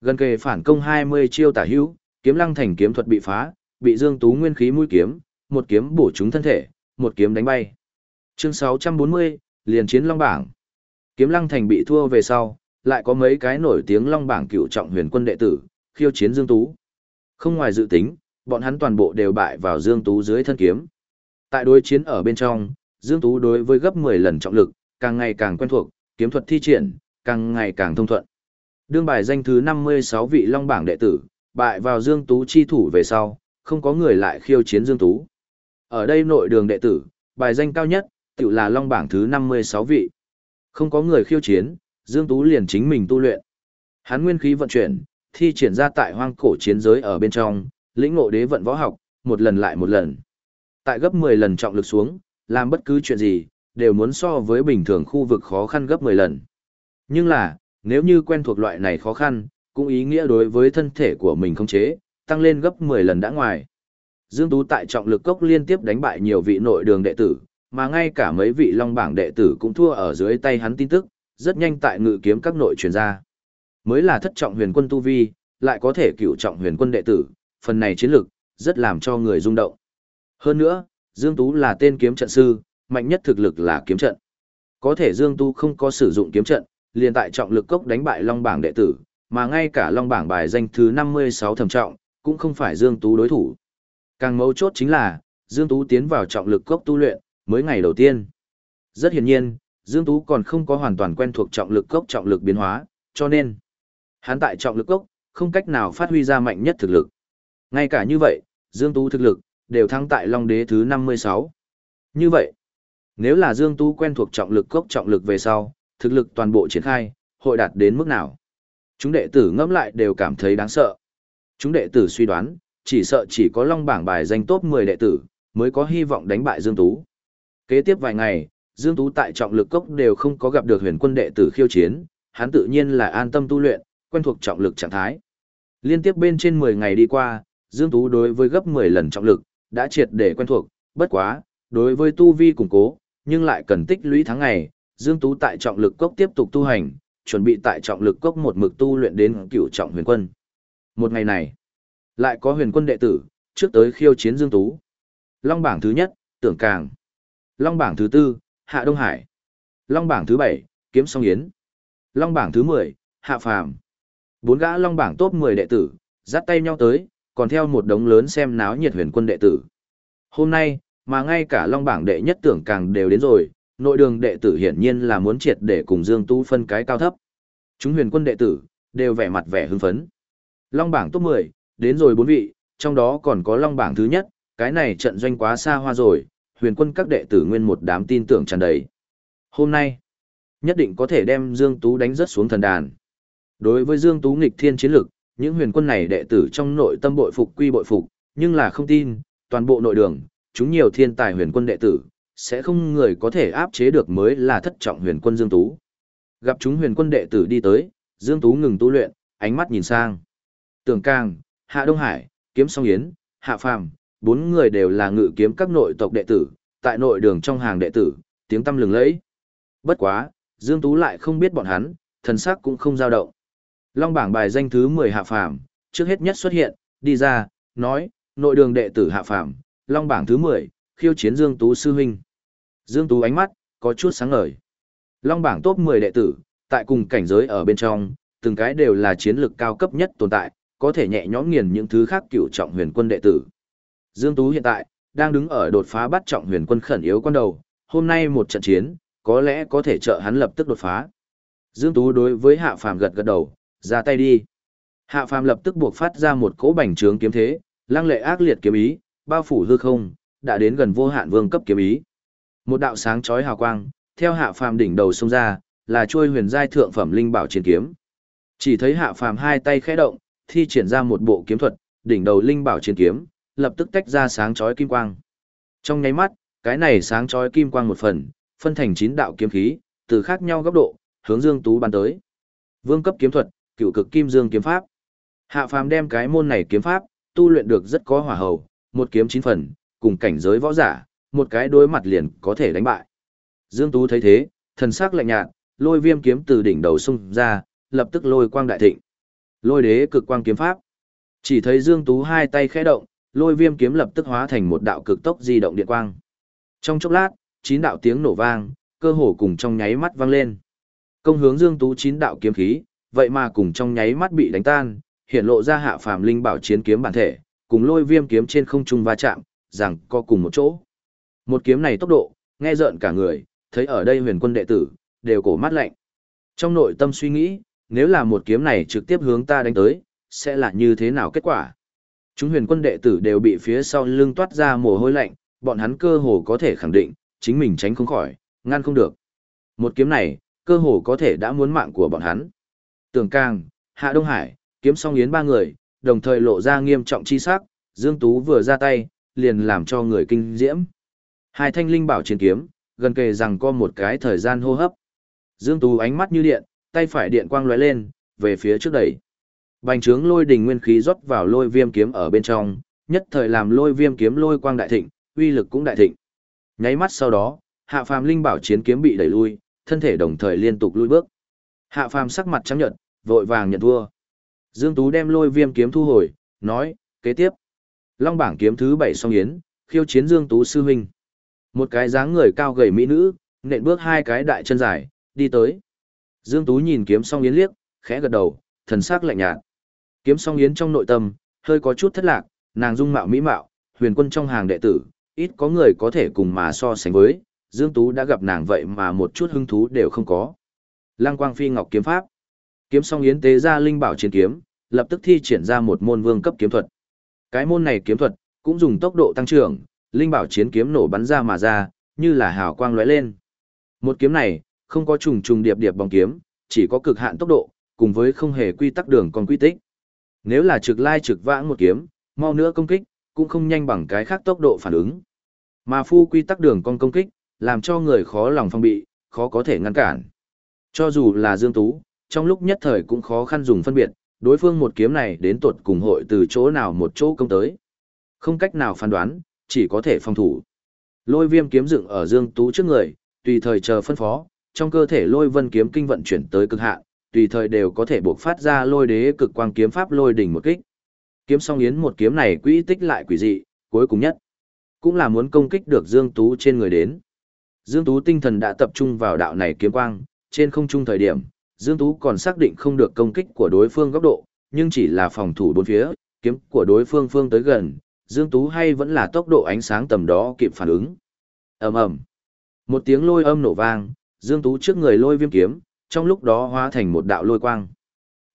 Gần kề phản công 20 chiêu tả hữu, kiếm lăng thành kiếm thuật bị phá, bị Dương Tú nguyên khí mũi kiếm, một kiếm bổ trúng thân thể, một kiếm đánh bay. Chương 640, liền chiến long bảng. Kiếm lăng thành bị thua về sau, lại có mấy cái nổi tiếng long bảng cựu trọng huyền quân đệ tử, khiêu chiến Dương Tú. Không ngoài dự tính, Bọn hắn toàn bộ đều bại vào Dương Tú dưới thân kiếm. Tại đối chiến ở bên trong, Dương Tú đối với gấp 10 lần trọng lực, càng ngày càng quen thuộc, kiếm thuật thi triển, càng ngày càng thông thuận. Đương bài danh thứ 56 vị long bảng đệ tử, bại vào Dương Tú chi thủ về sau, không có người lại khiêu chiến Dương Tú. Ở đây nội đường đệ tử, bài danh cao nhất, tự là long bảng thứ 56 vị. Không có người khiêu chiến, Dương Tú liền chính mình tu luyện. Hắn nguyên khí vận chuyển, thi triển ra tại hoang cổ chiến giới ở bên trong, lĩnh ngộ đế vận võ học, một lần lại một lần. Tại gấp 10 lần trọng lực xuống, làm bất cứ chuyện gì, đều muốn so với bình thường khu vực khó khăn gấp 10 lần. Nhưng là, nếu như quen thuộc loại này khó khăn, cũng ý nghĩa đối với thân thể của mình không chế, tăng lên gấp 10 lần đã ngoài. Dương Tú tại trọng lực cốc liên tiếp đánh bại nhiều vị nội đường đệ tử, mà ngay cả mấy vị long bảng đệ tử cũng thua ở dưới tay hắn tin tức, rất nhanh tại ngự kiếm các nội truyền ra. Mới là thất trọng huyền quân tu vi, lại có thể cựu trọng huyền quân đệ tử, phần này chiến lực, rất làm cho người rung động. Hơn nữa, Dương Tú là tên kiếm trận sư, mạnh nhất thực lực là kiếm trận. Có thể Dương Tú không có sử dụng kiếm trận, liền tại trọng lực cốc đánh bại Long bảng đệ tử, mà ngay cả Long bảng bài danh thứ 56 thẩm trọng, cũng không phải Dương Tú đối thủ. Càng mấu chốt chính là, Dương Tú tiến vào trọng lực cốc tu luyện, mới ngày đầu tiên. Rất hiển nhiên, Dương Tú còn không có hoàn toàn quen thuộc trọng lực cốc trọng lực biến hóa, cho nên, hắn tại trọng lực cốc, không cách nào phát huy ra mạnh nhất thực lực. Ngay cả như vậy, Dương Tú thực lực, đều thắng tại Long Đế thứ 56. Như vậy, nếu là Dương Tú quen thuộc trọng lực cốc trọng lực về sau, thực lực toàn bộ triển khai, hội đạt đến mức nào? Chúng đệ tử ngẫm lại đều cảm thấy đáng sợ. Chúng đệ tử suy đoán, chỉ sợ chỉ có Long bảng bài danh top 10 đệ tử, mới có hy vọng đánh bại Dương Tú. Kế tiếp vài ngày, Dương Tú tại trọng lực cốc đều không có gặp được huyền quân đệ tử khiêu chiến, hắn tự nhiên là an tâm tu luyện, quen thuộc trọng lực trạng thái. Liên tiếp bên trên 10 ngày đi qua, Dương Tú đối với gấp 10 lần trọng lực, đã triệt để quen thuộc, bất quá, đối với tu vi củng cố, nhưng lại cần tích lũy tháng ngày, Dương Tú tại trọng lực cốc tiếp tục tu hành, chuẩn bị tại trọng lực cốc một mực tu luyện đến cửu trọng huyền quân. Một ngày này, lại có huyền quân đệ tử, trước tới khiêu chiến Dương Tú. Long bảng thứ nhất, tưởng càng. Long bảng thứ tư, Hạ Đông Hải. Long bảng thứ bảy, Kiếm Song Yến. Long bảng thứ 10, Hạ Phàm. Bốn gã long bảng top 10 đệ tử, dắt tay nhau tới, còn theo một đống lớn xem náo nhiệt huyền quân đệ tử. Hôm nay, mà ngay cả long bảng đệ nhất tưởng càng đều đến rồi, nội đường đệ tử hiển nhiên là muốn triệt để cùng Dương Tu phân cái cao thấp. Chúng huyền quân đệ tử, đều vẻ mặt vẻ hưng phấn. Long bảng top 10, đến rồi bốn vị, trong đó còn có long bảng thứ nhất, cái này trận doanh quá xa hoa rồi, huyền quân các đệ tử nguyên một đám tin tưởng tràn đầy. Hôm nay, nhất định có thể đem Dương Tú đánh rất xuống thần đàn. Đối với Dương Tú nghịch thiên chiến lực, những huyền quân này đệ tử trong nội tâm bội phục quy bội phục, nhưng là không tin, toàn bộ nội đường, chúng nhiều thiên tài huyền quân đệ tử, sẽ không người có thể áp chế được mới là thất trọng huyền quân Dương Tú. Gặp chúng huyền quân đệ tử đi tới, Dương Tú ngừng tu luyện, ánh mắt nhìn sang. Tưởng Cang, Hạ Đông Hải, Kiếm Song Yến, Hạ Phàm, bốn người đều là ngự kiếm các nội tộc đệ tử, tại nội đường trong hàng đệ tử, tiếng tâm lừng lẫy. Bất quá, Dương Tú lại không biết bọn hắn, thần sắc cũng không dao động. Long bảng bài danh thứ 10 hạ phàm, trước hết nhất xuất hiện, đi ra, nói, nội đường đệ tử hạ phàm, long bảng thứ 10, khiêu chiến Dương Tú sư huynh. Dương Tú ánh mắt, có chút sáng ngời. Long bảng top 10 đệ tử, tại cùng cảnh giới ở bên trong, từng cái đều là chiến lực cao cấp nhất tồn tại, có thể nhẹ nhõm nghiền những thứ khác cựu trọng huyền quân đệ tử. Dương Tú hiện tại, đang đứng ở đột phá bắt trọng huyền quân khẩn yếu con đầu, hôm nay một trận chiến, có lẽ có thể trợ hắn lập tức đột phá. Dương Tú đối với Hạ Phàm gật gật đầu, ra tay đi. Hạ phàm lập tức buộc phát ra một cỗ bành trướng kiếm thế, lăng lệ ác liệt kiếm ý, bao phủ hư không, đã đến gần vô hạn vương cấp kiếm ý. Một đạo sáng chói hào quang, theo hạ phàm đỉnh đầu xông ra, là chuôi huyền giai thượng phẩm linh bảo chiến kiếm. Chỉ thấy hạ phàm hai tay khẽ động, thi triển ra một bộ kiếm thuật, đỉnh đầu linh bảo chiến kiếm, lập tức tách ra sáng chói kim quang. Trong nháy mắt, cái này sáng chói kim quang một phần, phân thành chín đạo kiếm khí, từ khác nhau góc độ, hướng Dương Tú bắn tới. Vương cấp kiếm thuật, cựu cực kim dương kiếm pháp. Hạ phàm đem cái môn này kiếm pháp, tu luyện được rất có hỏa hầu, một kiếm chín phần, cùng cảnh giới võ giả, một cái đối mặt liền có thể đánh bại. Dương Tú thấy thế, thần sắc lạnh nhạt, lôi viêm kiếm từ đỉnh đầu xung ra, lập tức lôi quang đại thịnh. Lôi đế cực quang kiếm pháp. Chỉ thấy Dương Tú hai tay khẽ động, lôi viêm kiếm lập tức hóa thành một đạo cực tốc di động điện quang. Trong chốc lát, chín đạo tiếng nổ vang, cơ hồ cùng trong nháy mắt vang lên. Công hướng Dương Tú chín đạo kiếm khí, vậy mà cùng trong nháy mắt bị đánh tan, hiện lộ ra hạ phàm linh bảo chiến kiếm bản thể, cùng lôi viêm kiếm trên không trung va chạm, rằng co cùng một chỗ. Một kiếm này tốc độ, nghe rợn cả người, thấy ở đây huyền quân đệ tử, đều cổ mắt lạnh. Trong nội tâm suy nghĩ, nếu là một kiếm này trực tiếp hướng ta đánh tới, sẽ là như thế nào kết quả? Chúng huyền quân đệ tử đều bị phía sau lưng toát ra mồ hôi lạnh, bọn hắn cơ hồ có thể khẳng định, chính mình tránh không khỏi, ngăn không được. Một kiếm này, cơ hồ có thể đã muốn mạng của bọn hắn. Tưởng Cang, Hạ Đông Hải, kiếm song yến ba người, đồng thời lộ ra nghiêm trọng chi sắc, Dương Tú vừa ra tay, liền làm cho người kinh diễm. Hai thanh linh bảo chiến kiếm, gần kề rằng có một cái thời gian hô hấp. Dương Tú ánh mắt như điện, tay phải điện quang lóe lên, về phía trước đẩy. Bành trướng lôi đỉnh nguyên khí rót vào lôi viêm kiếm ở bên trong, nhất thời làm lôi viêm kiếm lôi quang đại thịnh, uy lực cũng đại thịnh. Nháy mắt sau đó, hạ phàm linh bảo chiến kiếm bị đẩy lui, thân thể đồng thời liên tục lui bước. Hạ phàm sắc mặt trắng nhợt, vội vàng nhận thua. Dương Tú đem lôi viêm kiếm thu hồi, nói, kế tiếp. Long bảng kiếm thứ bảy song yến, khiêu chiến Dương Tú sư huynh. Một cái dáng người cao gầy mỹ nữ, nện bước hai cái đại chân dài, đi tới. Dương Tú nhìn kiếm song yến liếc, khẽ gật đầu, thần sắc lạnh nhạt. Kiếm song yến trong nội tâm, hơi có chút thất lạc, nàng dung mạo mỹ mạo, huyền quân trong hàng đệ tử, ít có người có thể cùng mà so sánh với, Dương Tú đã gặp nàng vậy mà một chút hứng thú đều không có. Lăng Quang Phi Ngọc kiếm pháp. Kiếm song yến tế ra linh bảo chiến kiếm, lập tức thi triển ra một môn vương cấp kiếm thuật. Cái môn này kiếm thuật cũng dùng tốc độ tăng trưởng, linh bảo chiến kiếm nổ bắn ra mà ra, như là hào quang lóe lên. Một kiếm này, không có trùng trùng điệp điệp bóng kiếm, chỉ có cực hạn tốc độ, cùng với không hề quy tắc đường còn quy tích. Nếu là trực lai trực vãng một kiếm, mau nữa công kích, cũng không nhanh bằng cái khác tốc độ phản ứng. Mà phu quy tắc đường con công kích, làm cho người khó lòng phong bị, khó có thể ngăn cản. Cho dù là Dương Tú, trong lúc nhất thời cũng khó khăn dùng phân biệt, đối phương một kiếm này đến tuột cùng hội từ chỗ nào một chỗ công tới. Không cách nào phán đoán, chỉ có thể phòng thủ. Lôi viêm kiếm dựng ở Dương Tú trước người, tùy thời chờ phân phó, trong cơ thể lôi vân kiếm kinh vận chuyển tới cực hạn, tùy thời đều có thể buộc phát ra lôi đế cực quang kiếm pháp lôi đỉnh một kích. Kiếm song yến một kiếm này quỹ tích lại quỷ dị, cuối cùng nhất, cũng là muốn công kích được Dương Tú trên người đến. Dương Tú tinh thần đã tập trung vào đạo này kiếm quang, trên không trung thời điểm, Dương Tú còn xác định không được công kích của đối phương góc độ, nhưng chỉ là phòng thủ bốn phía, kiếm của đối phương phương tới gần, Dương Tú hay vẫn là tốc độ ánh sáng tầm đó kịp phản ứng. ầm ầm Một tiếng lôi âm nổ vang, Dương Tú trước người lôi viêm kiếm, trong lúc đó hóa thành một đạo lôi quang.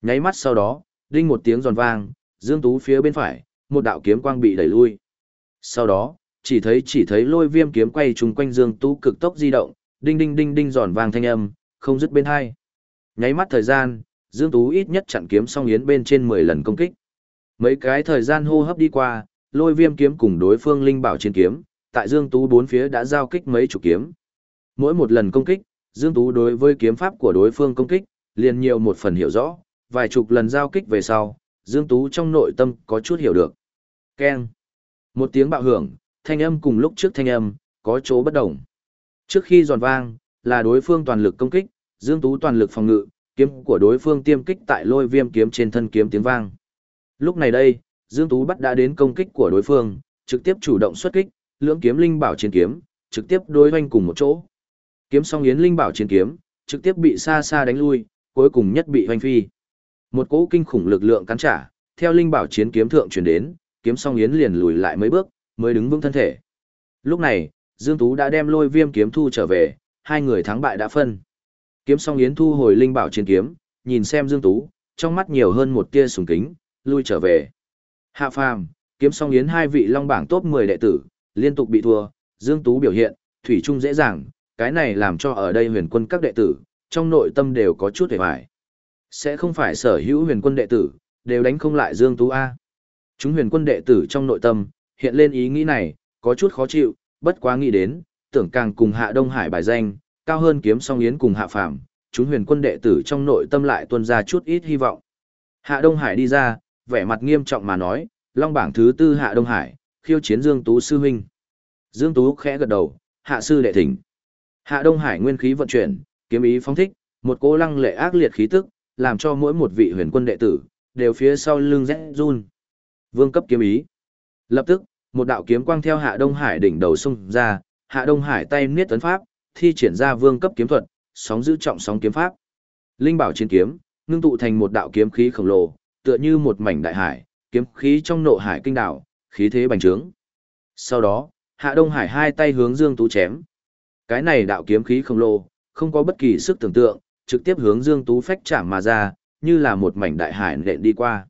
Nháy mắt sau đó, đinh một tiếng giòn vang, Dương Tú phía bên phải, một đạo kiếm quang bị đẩy lui. Sau đó, chỉ thấy chỉ thấy lôi viêm kiếm quay trùng quanh Dương Tú cực tốc di động, đinh đinh đinh đinh giòn vang thanh âm, không dứt bên hai. Nháy mắt thời gian, Dương Tú ít nhất chặn kiếm song yến bên trên 10 lần công kích. Mấy cái thời gian hô hấp đi qua, lôi viêm kiếm cùng đối phương linh bảo trên kiếm, tại Dương Tú bốn phía đã giao kích mấy chục kiếm. Mỗi một lần công kích, Dương Tú đối với kiếm pháp của đối phương công kích, liền nhiều một phần hiểu rõ, vài chục lần giao kích về sau, Dương Tú trong nội tâm có chút hiểu được. Keng. Một tiếng bạo hưởng, thanh âm cùng lúc trước thanh âm, có chỗ bất đồng. Trước khi giòn vang, là đối phương toàn lực công kích, Dương Tú toàn lực phòng ngự, kiếm của đối phương tiêm kích tại lôi viêm kiếm trên thân kiếm tiếng vang. Lúc này đây, Dương Tú bắt đã đến công kích của đối phương, trực tiếp chủ động xuất kích, lưỡng kiếm linh bảo chiến kiếm, trực tiếp đối hoanh cùng một chỗ. Kiếm song yến linh bảo chiến kiếm, trực tiếp bị xa xa đánh lui, cuối cùng nhất bị hoành phi. Một cỗ kinh khủng lực lượng cắn trả, theo linh bảo chiến kiếm thượng truyền đến, kiếm song yến liền lùi lại mấy bước, mới đứng vững thân thể. Lúc này, Dương Tú đã đem lôi viêm kiếm thu trở về, hai người thắng bại đã phân. Kiếm song yến thu hồi linh bảo chiến kiếm, nhìn xem Dương Tú, trong mắt nhiều hơn một tia sùng kính, lui trở về. Hạ phàm, kiếm song yến hai vị long bảng top 10 đệ tử, liên tục bị thua, Dương Tú biểu hiện, thủy chung dễ dàng, cái này làm cho ở đây huyền quân các đệ tử, trong nội tâm đều có chút hề hoài. Sẽ không phải sở hữu huyền quân đệ tử, đều đánh không lại Dương Tú A. Chúng huyền quân đệ tử trong nội tâm, hiện lên ý nghĩ này, có chút khó chịu, bất quá nghĩ đến, tưởng càng cùng hạ Đông Hải bài danh, cao hơn kiếm song yến cùng hạ phàm, chúng huyền quân đệ tử trong nội tâm lại tuôn ra chút ít hy vọng. Hạ Đông Hải đi ra, vẻ mặt nghiêm trọng mà nói, long bảng thứ tư Hạ Đông Hải, khiêu chiến Dương Tú sư huynh. Dương Tú khẽ gật đầu, hạ sư đệ thỉnh. Hạ Đông Hải nguyên khí vận chuyển, kiếm ý phóng thích, một cỗ lăng lệ ác liệt khí tức, làm cho mỗi một vị huyền quân đệ tử đều phía sau lưng rẽ run. Vương cấp kiếm ý. Lập tức, một đạo kiếm quang theo Hạ Đông Hải đỉnh đầu xung ra, Hạ Đông Hải tay niết tấn pháp, thi triển ra vương cấp kiếm thuật, sóng giữ trọng sóng kiếm pháp. Linh bảo chiến kiếm, ngưng tụ thành một đạo kiếm khí khổng lồ, tựa như một mảnh đại hải, kiếm khí trong nộ hải kinh đảo, khí thế bành trướng. Sau đó, Hạ Đông Hải hai tay hướng Dương Tú chém. Cái này đạo kiếm khí khổng lồ, không có bất kỳ sức tưởng tượng, trực tiếp hướng Dương Tú phách chạm mà ra, như là một mảnh đại hải nện đi qua.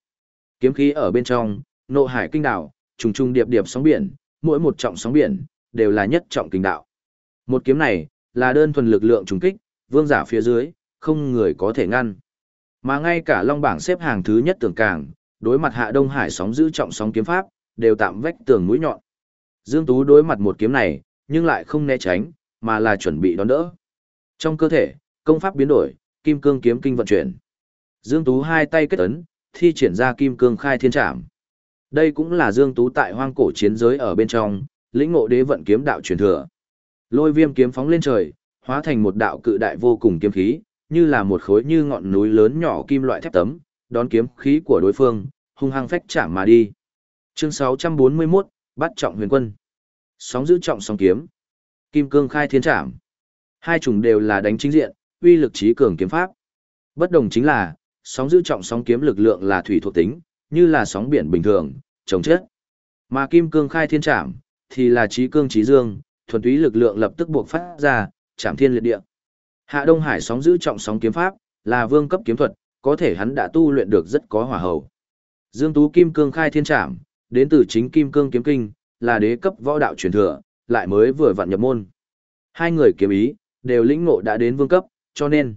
Kiếm khí ở bên trong, nộ hải kinh đảo, trùng trùng điệp điệp sóng biển, mỗi một trọng sóng biển, đều là nhất trọng kinh đạo. Một kiếm này, là đơn thuần lực lượng trùng kích, vương giả phía dưới, không người có thể ngăn. Mà ngay cả long bảng xếp hàng thứ nhất tưởng càng, đối mặt hạ đông hải sóng giữ trọng sóng kiếm pháp, đều tạm vách tường mũi nhọn. Dương Tú đối mặt một kiếm này, nhưng lại không né tránh, mà là chuẩn bị đón đỡ. Trong cơ thể, công pháp biến đổi, kim cương kiếm kinh vận chuyển. Dương Tú hai tay kết ấn, thi triển ra kim cương khai thiên trảm. Đây cũng là Dương Tú tại hoang cổ chiến giới ở bên trong, lĩnh ngộ đế vận kiếm đạo truyền thừa. Lôi viêm kiếm phóng lên trời, hóa thành một đạo cự đại vô cùng kiếm khí, như là một khối như ngọn núi lớn nhỏ kim loại thép tấm, đón kiếm khí của đối phương, hung hăng phách chạm mà đi. Chương 641, bắt trọng huyền quân. Sóng giữ trọng sóng kiếm. Kim cương khai thiên trảm. Hai chủng đều là đánh chính diện, uy lực trí cường kiếm pháp. Bất đồng chính là, sóng giữ trọng sóng kiếm lực lượng là thủy thuộc tính, như là sóng biển bình thường, chống chết. Mà kim cương khai thiên trảm, thì là trí cương trí dương, thuần túy lực lượng lập tức buộc phát ra, chạm thiên liệt địa. Hạ Đông Hải sóng giữ trọng sóng kiếm pháp, là vương cấp kiếm thuật, có thể hắn đã tu luyện được rất có hỏa hầu. Dương Tú Kim Cương khai thiên trảm, đến từ chính Kim Cương kiếm kinh, là đế cấp võ đạo truyền thừa, lại mới vừa vặn nhập môn. Hai người kiếm ý, đều lĩnh ngộ đã đến vương cấp, cho nên,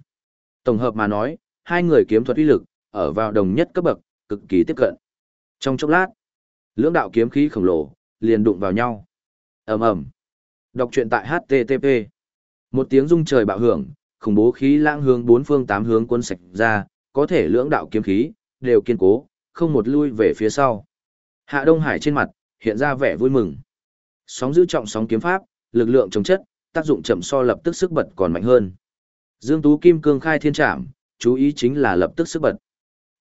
tổng hợp mà nói, hai người kiếm thuật uy lực, ở vào đồng nhất cấp bậc, cực kỳ tiếp cận. Trong chốc lát, lưỡng đạo kiếm khí khổng lồ, liền đụng vào nhau. ầm ầm Đọc truyện tại HTTP. Một tiếng rung trời bạo hưởng, khủng bố khí lãng hướng bốn phương tám hướng quân sạch ra, có thể lưỡng đạo kiếm khí, đều kiên cố, không một lui về phía sau. Hạ Đông Hải trên mặt, hiện ra vẻ vui mừng. Sóng giữ trọng sóng kiếm pháp, lực lượng chống chất, tác dụng chậm so lập tức sức bật còn mạnh hơn. Dương Tú Kim Cương khai thiên trảm, chú ý chính là lập tức sức bật.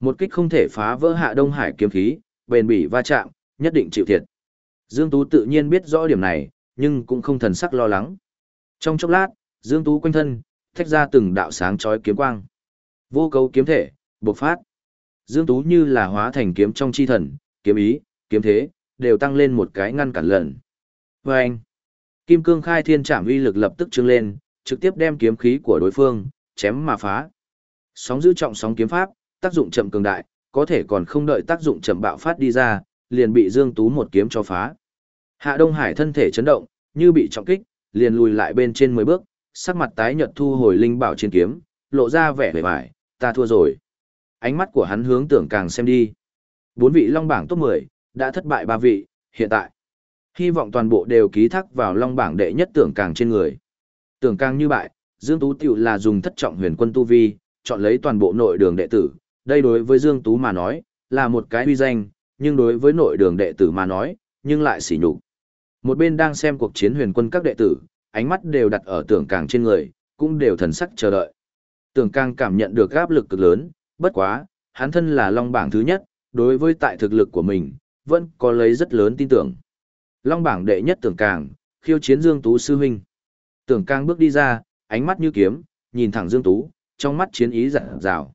Một kích không thể phá vỡ Hạ Đông Hải kiếm khí, bền bỉ va chạm, nhất định chịu thiệt. Dương Tú tự nhiên biết rõ điểm này, nhưng cũng không thần sắc lo lắng. Trong chốc lát, Dương Tú quanh thân, thách ra từng đạo sáng chói kiếm quang. Vô cấu kiếm thể, bộc phát. Dương Tú như là hóa thành kiếm trong chi thần, kiếm ý, kiếm thế, đều tăng lên một cái ngăn cản lần. Và anh, Kim cương khai thiên trảm uy lực lập tức trưng lên, trực tiếp đem kiếm khí của đối phương, chém mà phá. Sóng giữ trọng sóng kiếm pháp, tác dụng chậm cường đại, có thể còn không đợi tác dụng chậm bạo phát đi ra, liền bị Dương Tú một kiếm cho phá. Hạ Đông Hải thân thể chấn động, như bị trọng kích, liền lùi lại bên trên 10 bước, sắc mặt tái nhợt thu hồi linh bảo trên kiếm, lộ ra vẻ vẻ vải, ta thua rồi. Ánh mắt của hắn hướng tưởng càng xem đi. Bốn vị long bảng top 10, đã thất bại ba vị, hiện tại. Hy vọng toàn bộ đều ký thác vào long bảng đệ nhất tưởng càng trên người. Tưởng càng như bại, Dương Tú tiểu là dùng thất trọng huyền quân tu vi, chọn lấy toàn bộ nội đường đệ tử. Đây đối với Dương Tú mà nói, là một cái uy danh, nhưng đối với nội đường đệ tử mà nói, nhưng lại xỉ nhục. Một bên đang xem cuộc chiến huyền quân các đệ tử, ánh mắt đều đặt ở tưởng càng trên người, cũng đều thần sắc chờ đợi. Tưởng càng cảm nhận được áp lực cực lớn, bất quá, hắn thân là long bảng thứ nhất, đối với tại thực lực của mình, vẫn có lấy rất lớn tin tưởng. Long bảng đệ nhất tưởng càng, khiêu chiến Dương Tú sư huynh. Tưởng càng bước đi ra, ánh mắt như kiếm, nhìn thẳng Dương Tú, trong mắt chiến ý dặn dào.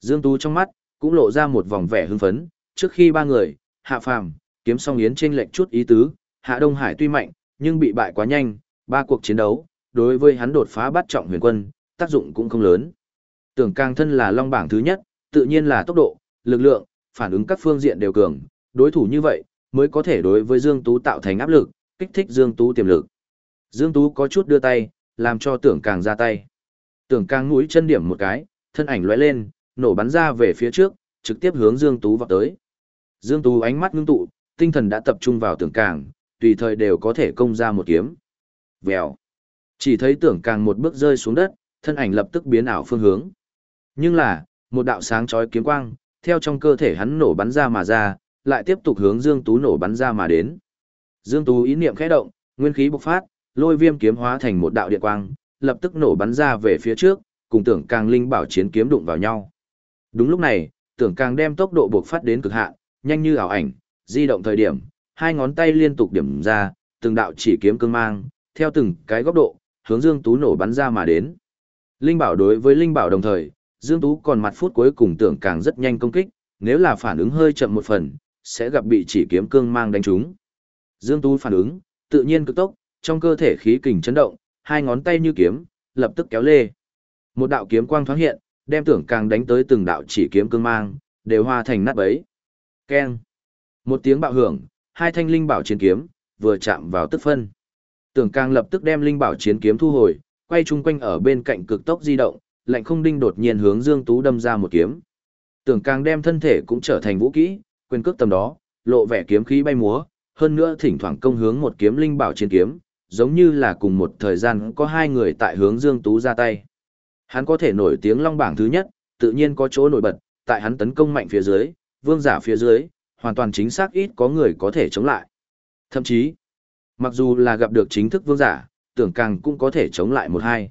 Dương Tú trong mắt, cũng lộ ra một vòng vẻ hưng phấn, trước khi ba người, hạ phàm, kiếm song yến trên lệnh chút ý tứ, hạ Đông Hải tuy mạnh, nhưng bị bại quá nhanh, ba cuộc chiến đấu, đối với hắn đột phá bắt trọng huyền quân, tác dụng cũng không lớn. Tưởng càng thân là long bảng thứ nhất, tự nhiên là tốc độ, lực lượng, phản ứng các phương diện đều cường, đối thủ như vậy, mới có thể đối với Dương Tú tạo thành áp lực, kích thích Dương Tú tiềm lực. Dương Tú có chút đưa tay, làm cho tưởng càng ra tay. Tưởng càng mũi chân điểm một cái, thân ảnh lóe lên, nổ bắn ra về phía trước, trực tiếp hướng Dương Tú vào tới. Dương Tú ánh mắt ngưng tụ, tinh thần đã tập trung vào tưởng càng, tùy thời đều có thể công ra một kiếm. Vèo. Chỉ thấy tưởng càng một bước rơi xuống đất, thân ảnh lập tức biến ảo phương hướng. Nhưng là, một đạo sáng chói kiếm quang, theo trong cơ thể hắn nổ bắn ra mà ra, lại tiếp tục hướng Dương Tú nổ bắn ra mà đến. Dương Tú ý niệm khẽ động, nguyên khí bộc phát, lôi viêm kiếm hóa thành một đạo điện quang, lập tức nổ bắn ra về phía trước, cùng tưởng càng linh bảo chiến kiếm đụng vào nhau. Đúng lúc này, tưởng càng đem tốc độ bộc phát đến cực hạn, nhanh như ảo ảnh, di động thời điểm, hai ngón tay liên tục điểm ra, từng đạo chỉ kiếm cương mang, theo từng cái góc độ, hướng Dương Tú nổ bắn ra mà đến. Linh bảo đối với linh bảo đồng thời, Dương Tú còn mặt phút cuối cùng tưởng càng rất nhanh công kích, nếu là phản ứng hơi chậm một phần, sẽ gặp bị chỉ kiếm cương mang đánh trúng. Dương Tú phản ứng, tự nhiên cực tốc, trong cơ thể khí kình chấn động, hai ngón tay như kiếm, lập tức kéo lê. Một đạo kiếm quang thoáng hiện, đem tưởng càng đánh tới từng đạo chỉ kiếm cương mang, đều hòa thành nát bấy. Keng. Một tiếng bạo hưởng, hai thanh linh bảo chiến kiếm, vừa chạm vào tức phân. Tưởng càng lập tức đem linh bảo chiến kiếm thu hồi, quay chung quanh ở bên cạnh cực tốc di động, lạnh không đinh đột nhiên hướng Dương Tú đâm ra một kiếm. Tưởng càng đem thân thể cũng trở thành vũ kỹ, quyền cước tầm đó, lộ vẻ kiếm khí bay múa, hơn nữa thỉnh thoảng công hướng một kiếm linh bảo chiến kiếm, giống như là cùng một thời gian có hai người tại hướng Dương Tú ra tay. Hắn có thể nổi tiếng long bảng thứ nhất, tự nhiên có chỗ nổi bật, tại hắn tấn công mạnh phía dưới, vương giả phía dưới, hoàn toàn chính xác ít có người có thể chống lại. Thậm chí, mặc dù là gặp được chính thức vương giả, tưởng càng cũng có thể chống lại một hai.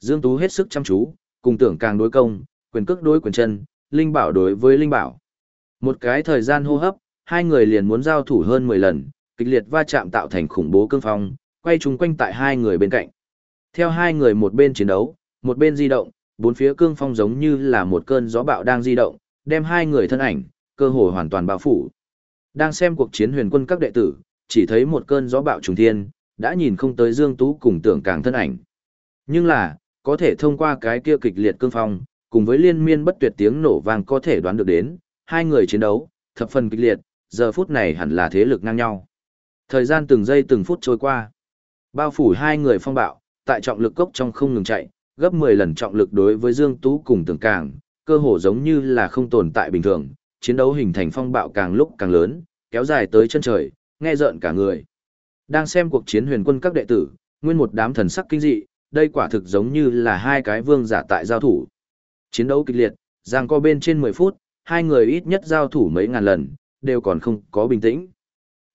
Dương Tú hết sức chăm chú, cùng tưởng càng đối công, quyền cước đối quyền chân, linh bảo đối với linh bảo. Một cái thời gian hô hấp, hai người liền muốn giao thủ hơn 10 lần, kịch liệt va chạm tạo thành khủng bố cương phong, quay chung quanh tại hai người bên cạnh. Theo hai người một bên chiến đấu, một bên di động, bốn phía cương phong giống như là một cơn gió bạo đang di động, đem hai người thân ảnh, cơ hội hoàn toàn bao phủ. Đang xem cuộc chiến huyền quân các đệ tử, chỉ thấy một cơn gió bạo trùng thiên, đã nhìn không tới Dương Tú cùng tưởng càng thân ảnh. Nhưng là, có thể thông qua cái kia kịch liệt cương phong, cùng với liên miên bất tuyệt tiếng nổ vang có thể đoán được đến, hai người chiến đấu, thập phần kịch liệt, giờ phút này hẳn là thế lực ngang nhau. Thời gian từng giây từng phút trôi qua. Bao phủ hai người phong bạo, tại trọng lực cốc trong không ngừng chạy, gấp 10 lần trọng lực đối với Dương Tú cùng tưởng càng, cơ hồ giống như là không tồn tại bình thường, chiến đấu hình thành phong bạo càng lúc càng lớn, kéo dài tới chân trời, nghe rợn cả người. Đang xem cuộc chiến huyền quân các đệ tử, nguyên một đám thần sắc kinh dị, đây quả thực giống như là hai cái vương giả tại giao thủ. Chiến đấu kịch liệt, giang co bên trên 10 phút, hai người ít nhất giao thủ mấy ngàn lần, đều còn không có bình tĩnh.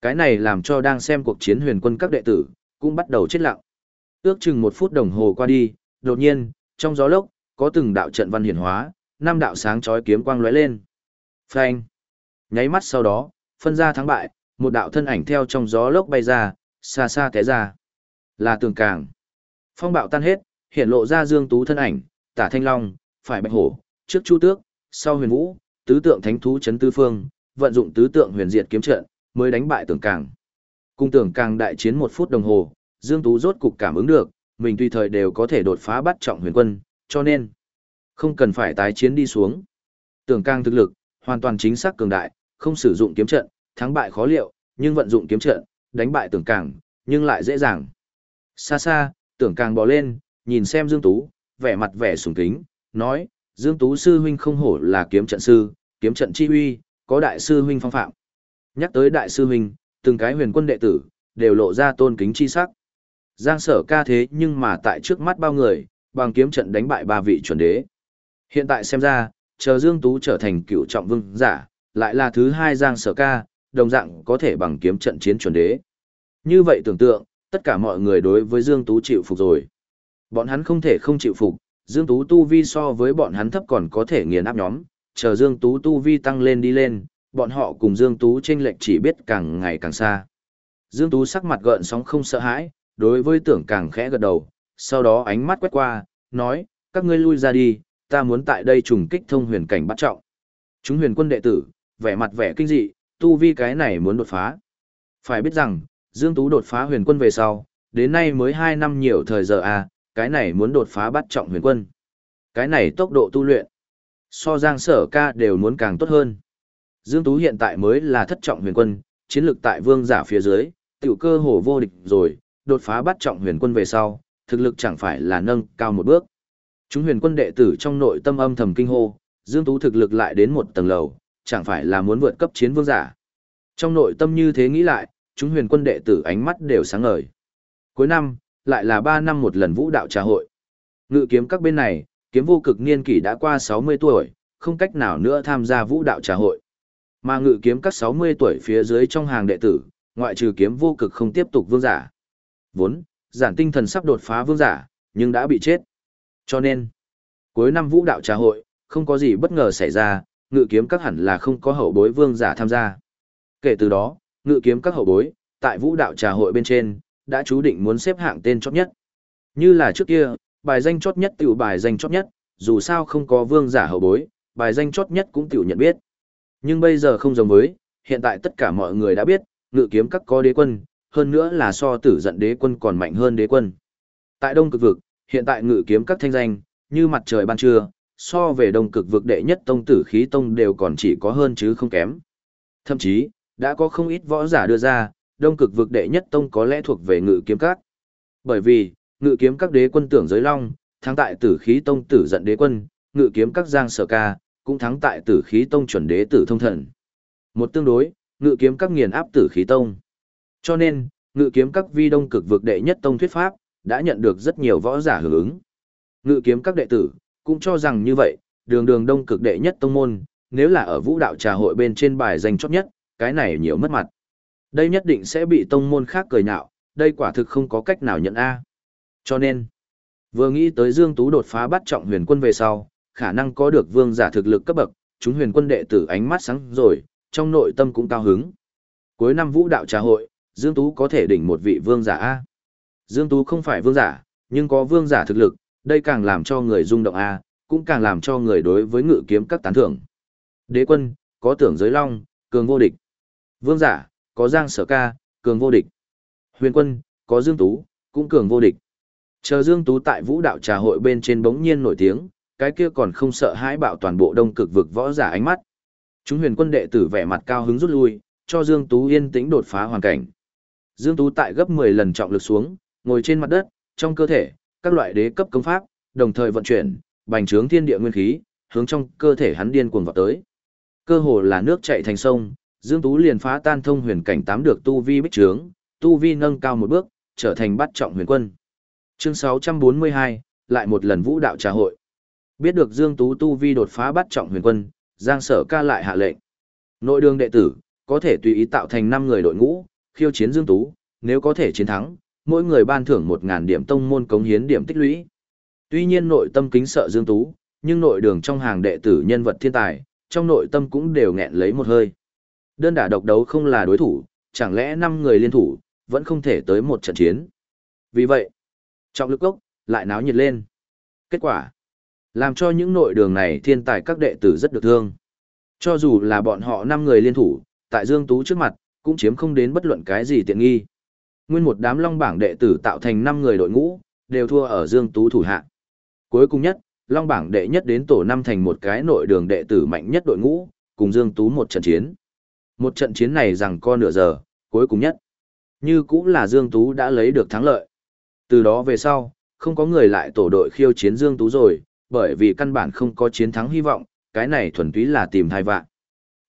Cái này làm cho đang xem cuộc chiến huyền quân các đệ tử, cũng bắt đầu chết lặng. Ước chừng một phút đồng hồ qua đi, đột nhiên, trong gió lốc, có từng đạo trận văn hiển hóa, năm đạo sáng chói kiếm quang lóe lên. Phanh! Nháy mắt sau đó, phân ra thắng bại, một đạo thân ảnh theo trong gió lốc bay ra, xa xa té ra. Là tường càng. Phong bạo tan hết, hiện lộ ra Dương Tú thân ảnh, tả thanh long, phải bạch hổ, trước chu tước, sau huyền vũ, tứ tượng thánh thú chấn tư phương, vận dụng tứ tượng huyền diệt kiếm trận, mới đánh bại tưởng càng. Cung tưởng càng đại chiến một phút đồng hồ, Dương Tú rốt cục cảm ứng được, mình tùy thời đều có thể đột phá bắt trọng huyền quân, cho nên không cần phải tái chiến đi xuống. Tưởng càng thực lực, hoàn toàn chính xác cường đại, không sử dụng kiếm trận, thắng bại khó liệu, nhưng vận dụng kiếm trận, đánh bại tưởng càng, nhưng lại dễ dàng. Xa xa, tưởng càng bò lên, nhìn xem Dương Tú, vẻ mặt vẻ sùng kính, nói, Dương Tú sư huynh không hổ là kiếm trận sư, kiếm trận chi uy, có đại sư huynh phong phạm. Nhắc tới đại sư huynh, từng cái huyền quân đệ tử, đều lộ ra tôn kính chi sắc. Giang sở ca thế nhưng mà tại trước mắt bao người, bằng kiếm trận đánh bại ba vị chuẩn đế. Hiện tại xem ra, chờ Dương Tú trở thành cựu trọng vương giả, lại là thứ hai Giang sở ca, đồng dạng có thể bằng kiếm trận chiến chuẩn đế. Như vậy tưởng tượng, tất cả mọi người đối với Dương Tú chịu phục rồi. Bọn hắn không thể không chịu phục, Dương Tú tu vi so với bọn hắn thấp còn có thể nghiền áp nhóm, chờ Dương Tú tu vi tăng lên đi lên, bọn họ cùng Dương Tú chênh lệch chỉ biết càng ngày càng xa. Dương Tú sắc mặt gợn sóng không sợ hãi, đối với tưởng càng khẽ gật đầu, sau đó ánh mắt quét qua, nói, các ngươi lui ra đi, ta muốn tại đây trùng kích thông huyền cảnh bắt trọng. Chúng huyền quân đệ tử, vẻ mặt vẻ kinh dị, tu vi cái này muốn đột phá. Phải biết rằng, Dương Tú đột phá huyền quân về sau, đến nay mới 2 năm nhiều thời giờ à, cái này muốn đột phá bắt trọng huyền quân. Cái này tốc độ tu luyện, so giang sở ca đều muốn càng tốt hơn. Dương Tú hiện tại mới là thất trọng huyền quân, chiến lược tại vương giả phía dưới, tiểu cơ hồ vô địch rồi, đột phá bắt trọng huyền quân về sau, thực lực chẳng phải là nâng cao một bước. Chúng huyền quân đệ tử trong nội tâm âm thầm kinh hô, Dương Tú thực lực lại đến một tầng lầu, chẳng phải là muốn vượt cấp chiến vương giả. Trong nội tâm như thế nghĩ lại, chúng huyền quân đệ tử ánh mắt đều sáng ngời. Cuối năm, lại là 3 năm một lần vũ đạo trà hội. Ngự kiếm các bên này, kiếm vô cực niên kỷ đã qua 60 tuổi, không cách nào nữa tham gia vũ đạo trà hội. Mà ngự kiếm các 60 tuổi phía dưới trong hàng đệ tử, ngoại trừ kiếm vô cực không tiếp tục vương giả. Vốn, giản tinh thần sắp đột phá vương giả, nhưng đã bị chết. Cho nên, cuối năm vũ đạo trà hội, không có gì bất ngờ xảy ra, ngự kiếm các hẳn là không có hậu bối vương giả tham gia. Kể từ đó, ngự kiếm các hậu bối, tại vũ đạo trà hội bên trên, đã chú định muốn xếp hạng tên chót nhất. Như là trước kia, bài danh chót nhất tiểu bài danh chót nhất, dù sao không có vương giả hậu bối, bài danh chót nhất cũng tiểu nhận biết. Nhưng bây giờ không giống với, hiện tại tất cả mọi người đã biết, ngự kiếm các có đế quân, hơn nữa là so tử giận đế quân còn mạnh hơn đế quân. Tại đông cực vực, hiện tại ngự kiếm các thanh danh, như mặt trời ban trưa, so về đông cực vực đệ nhất tông tử khí tông đều còn chỉ có hơn chứ không kém. Thậm chí, đã có không ít võ giả đưa ra, đông cực vực đệ nhất tông có lẽ thuộc về ngự kiếm các. Bởi vì, ngự kiếm các đế quân tưởng giới long, thắng tại tử khí tông tử giận đế quân, ngự kiếm các giang sở ca, cũng thắng tại tử khí tông chuẩn đế tử thông thần. Một tương đối, ngự kiếm các nghiền áp tử khí tông. Cho nên, ngự kiếm các vi đông cực vực đệ nhất tông thuyết pháp, đã nhận được rất nhiều võ giả hưởng ứng. Ngự kiếm các đệ tử, cũng cho rằng như vậy, đường đường đông cực đệ nhất tông môn, nếu là ở vũ đạo trà hội bên trên bài danh chót nhất, cái này nhiều mất mặt. Đây nhất định sẽ bị tông môn khác cười nhạo, đây quả thực không có cách nào nhận A. Cho nên, vừa nghĩ tới Dương Tú đột phá bắt trọng huyền quân về sau, khả năng có được vương giả thực lực cấp bậc, chúng huyền quân đệ tử ánh mắt sáng rồi, trong nội tâm cũng cao hứng. Cuối năm vũ đạo trà hội, Dương Tú có thể đỉnh một vị vương giả A. Dương Tú không phải vương giả, nhưng có vương giả thực lực, đây càng làm cho người rung động A, cũng càng làm cho người đối với ngự kiếm các tán thưởng. Đế quân, có tưởng giới long, cường vô địch. Vương giả, có giang sở ca, cường vô địch. Huyền quân, có Dương Tú, cũng cường vô địch. Chờ Dương Tú tại vũ đạo trà hội bên trên bỗng nhiên nổi tiếng, cái kia còn không sợ hãi bạo toàn bộ đông cực vực võ giả ánh mắt. Chúng huyền quân đệ tử vẻ mặt cao hứng rút lui, cho Dương Tú yên tĩnh đột phá hoàn cảnh. Dương Tú tại gấp 10 lần trọng lực xuống, ngồi trên mặt đất, trong cơ thể, các loại đế cấp công pháp, đồng thời vận chuyển, bành trướng thiên địa nguyên khí, hướng trong cơ thể hắn điên cuồng vào tới. Cơ hồ là nước chảy thành sông, Dương Tú liền phá tan thông huyền cảnh tám được tu vi bích trướng, tu vi nâng cao một bước, trở thành bắt trọng huyền quân. Chương 642, lại một lần vũ đạo trà hội. Biết được Dương Tú tu vi đột phá bắt trọng huyền quân, Giang Sở ca lại hạ lệnh. Nội đường đệ tử, có thể tùy ý tạo thành 5 người đội ngũ, khiêu chiến Dương Tú, nếu có thể chiến thắng, mỗi người ban thưởng 1.000 điểm tông môn cống hiến điểm tích lũy. Tuy nhiên nội tâm kính sợ Dương Tú, nhưng nội đường trong hàng đệ tử nhân vật thiên tài, trong nội tâm cũng đều nghẹn lấy một hơi. Đơn đả độc đấu không là đối thủ, chẳng lẽ 5 người liên thủ, vẫn không thể tới một trận chiến. Vì vậy, trọng lực gốc, lại náo nhiệt lên. Kết quả, làm cho những nội đường này thiên tài các đệ tử rất được thương. Cho dù là bọn họ 5 người liên thủ, tại Dương Tú trước mặt, cũng chiếm không đến bất luận cái gì tiện nghi. Nguyên một đám long bảng đệ tử tạo thành 5 người đội ngũ, đều thua ở Dương Tú thủ hạ. Cuối cùng nhất, long bảng đệ nhất đến tổ năm thành một cái nội đường đệ tử mạnh nhất đội ngũ, cùng Dương Tú một trận chiến. Một trận chiến này rằng co nửa giờ, cuối cùng nhất. Như cũng là Dương Tú đã lấy được thắng lợi. Từ đó về sau, không có người lại tổ đội khiêu chiến Dương Tú rồi, bởi vì căn bản không có chiến thắng hy vọng, cái này thuần túy là tìm thai vạn.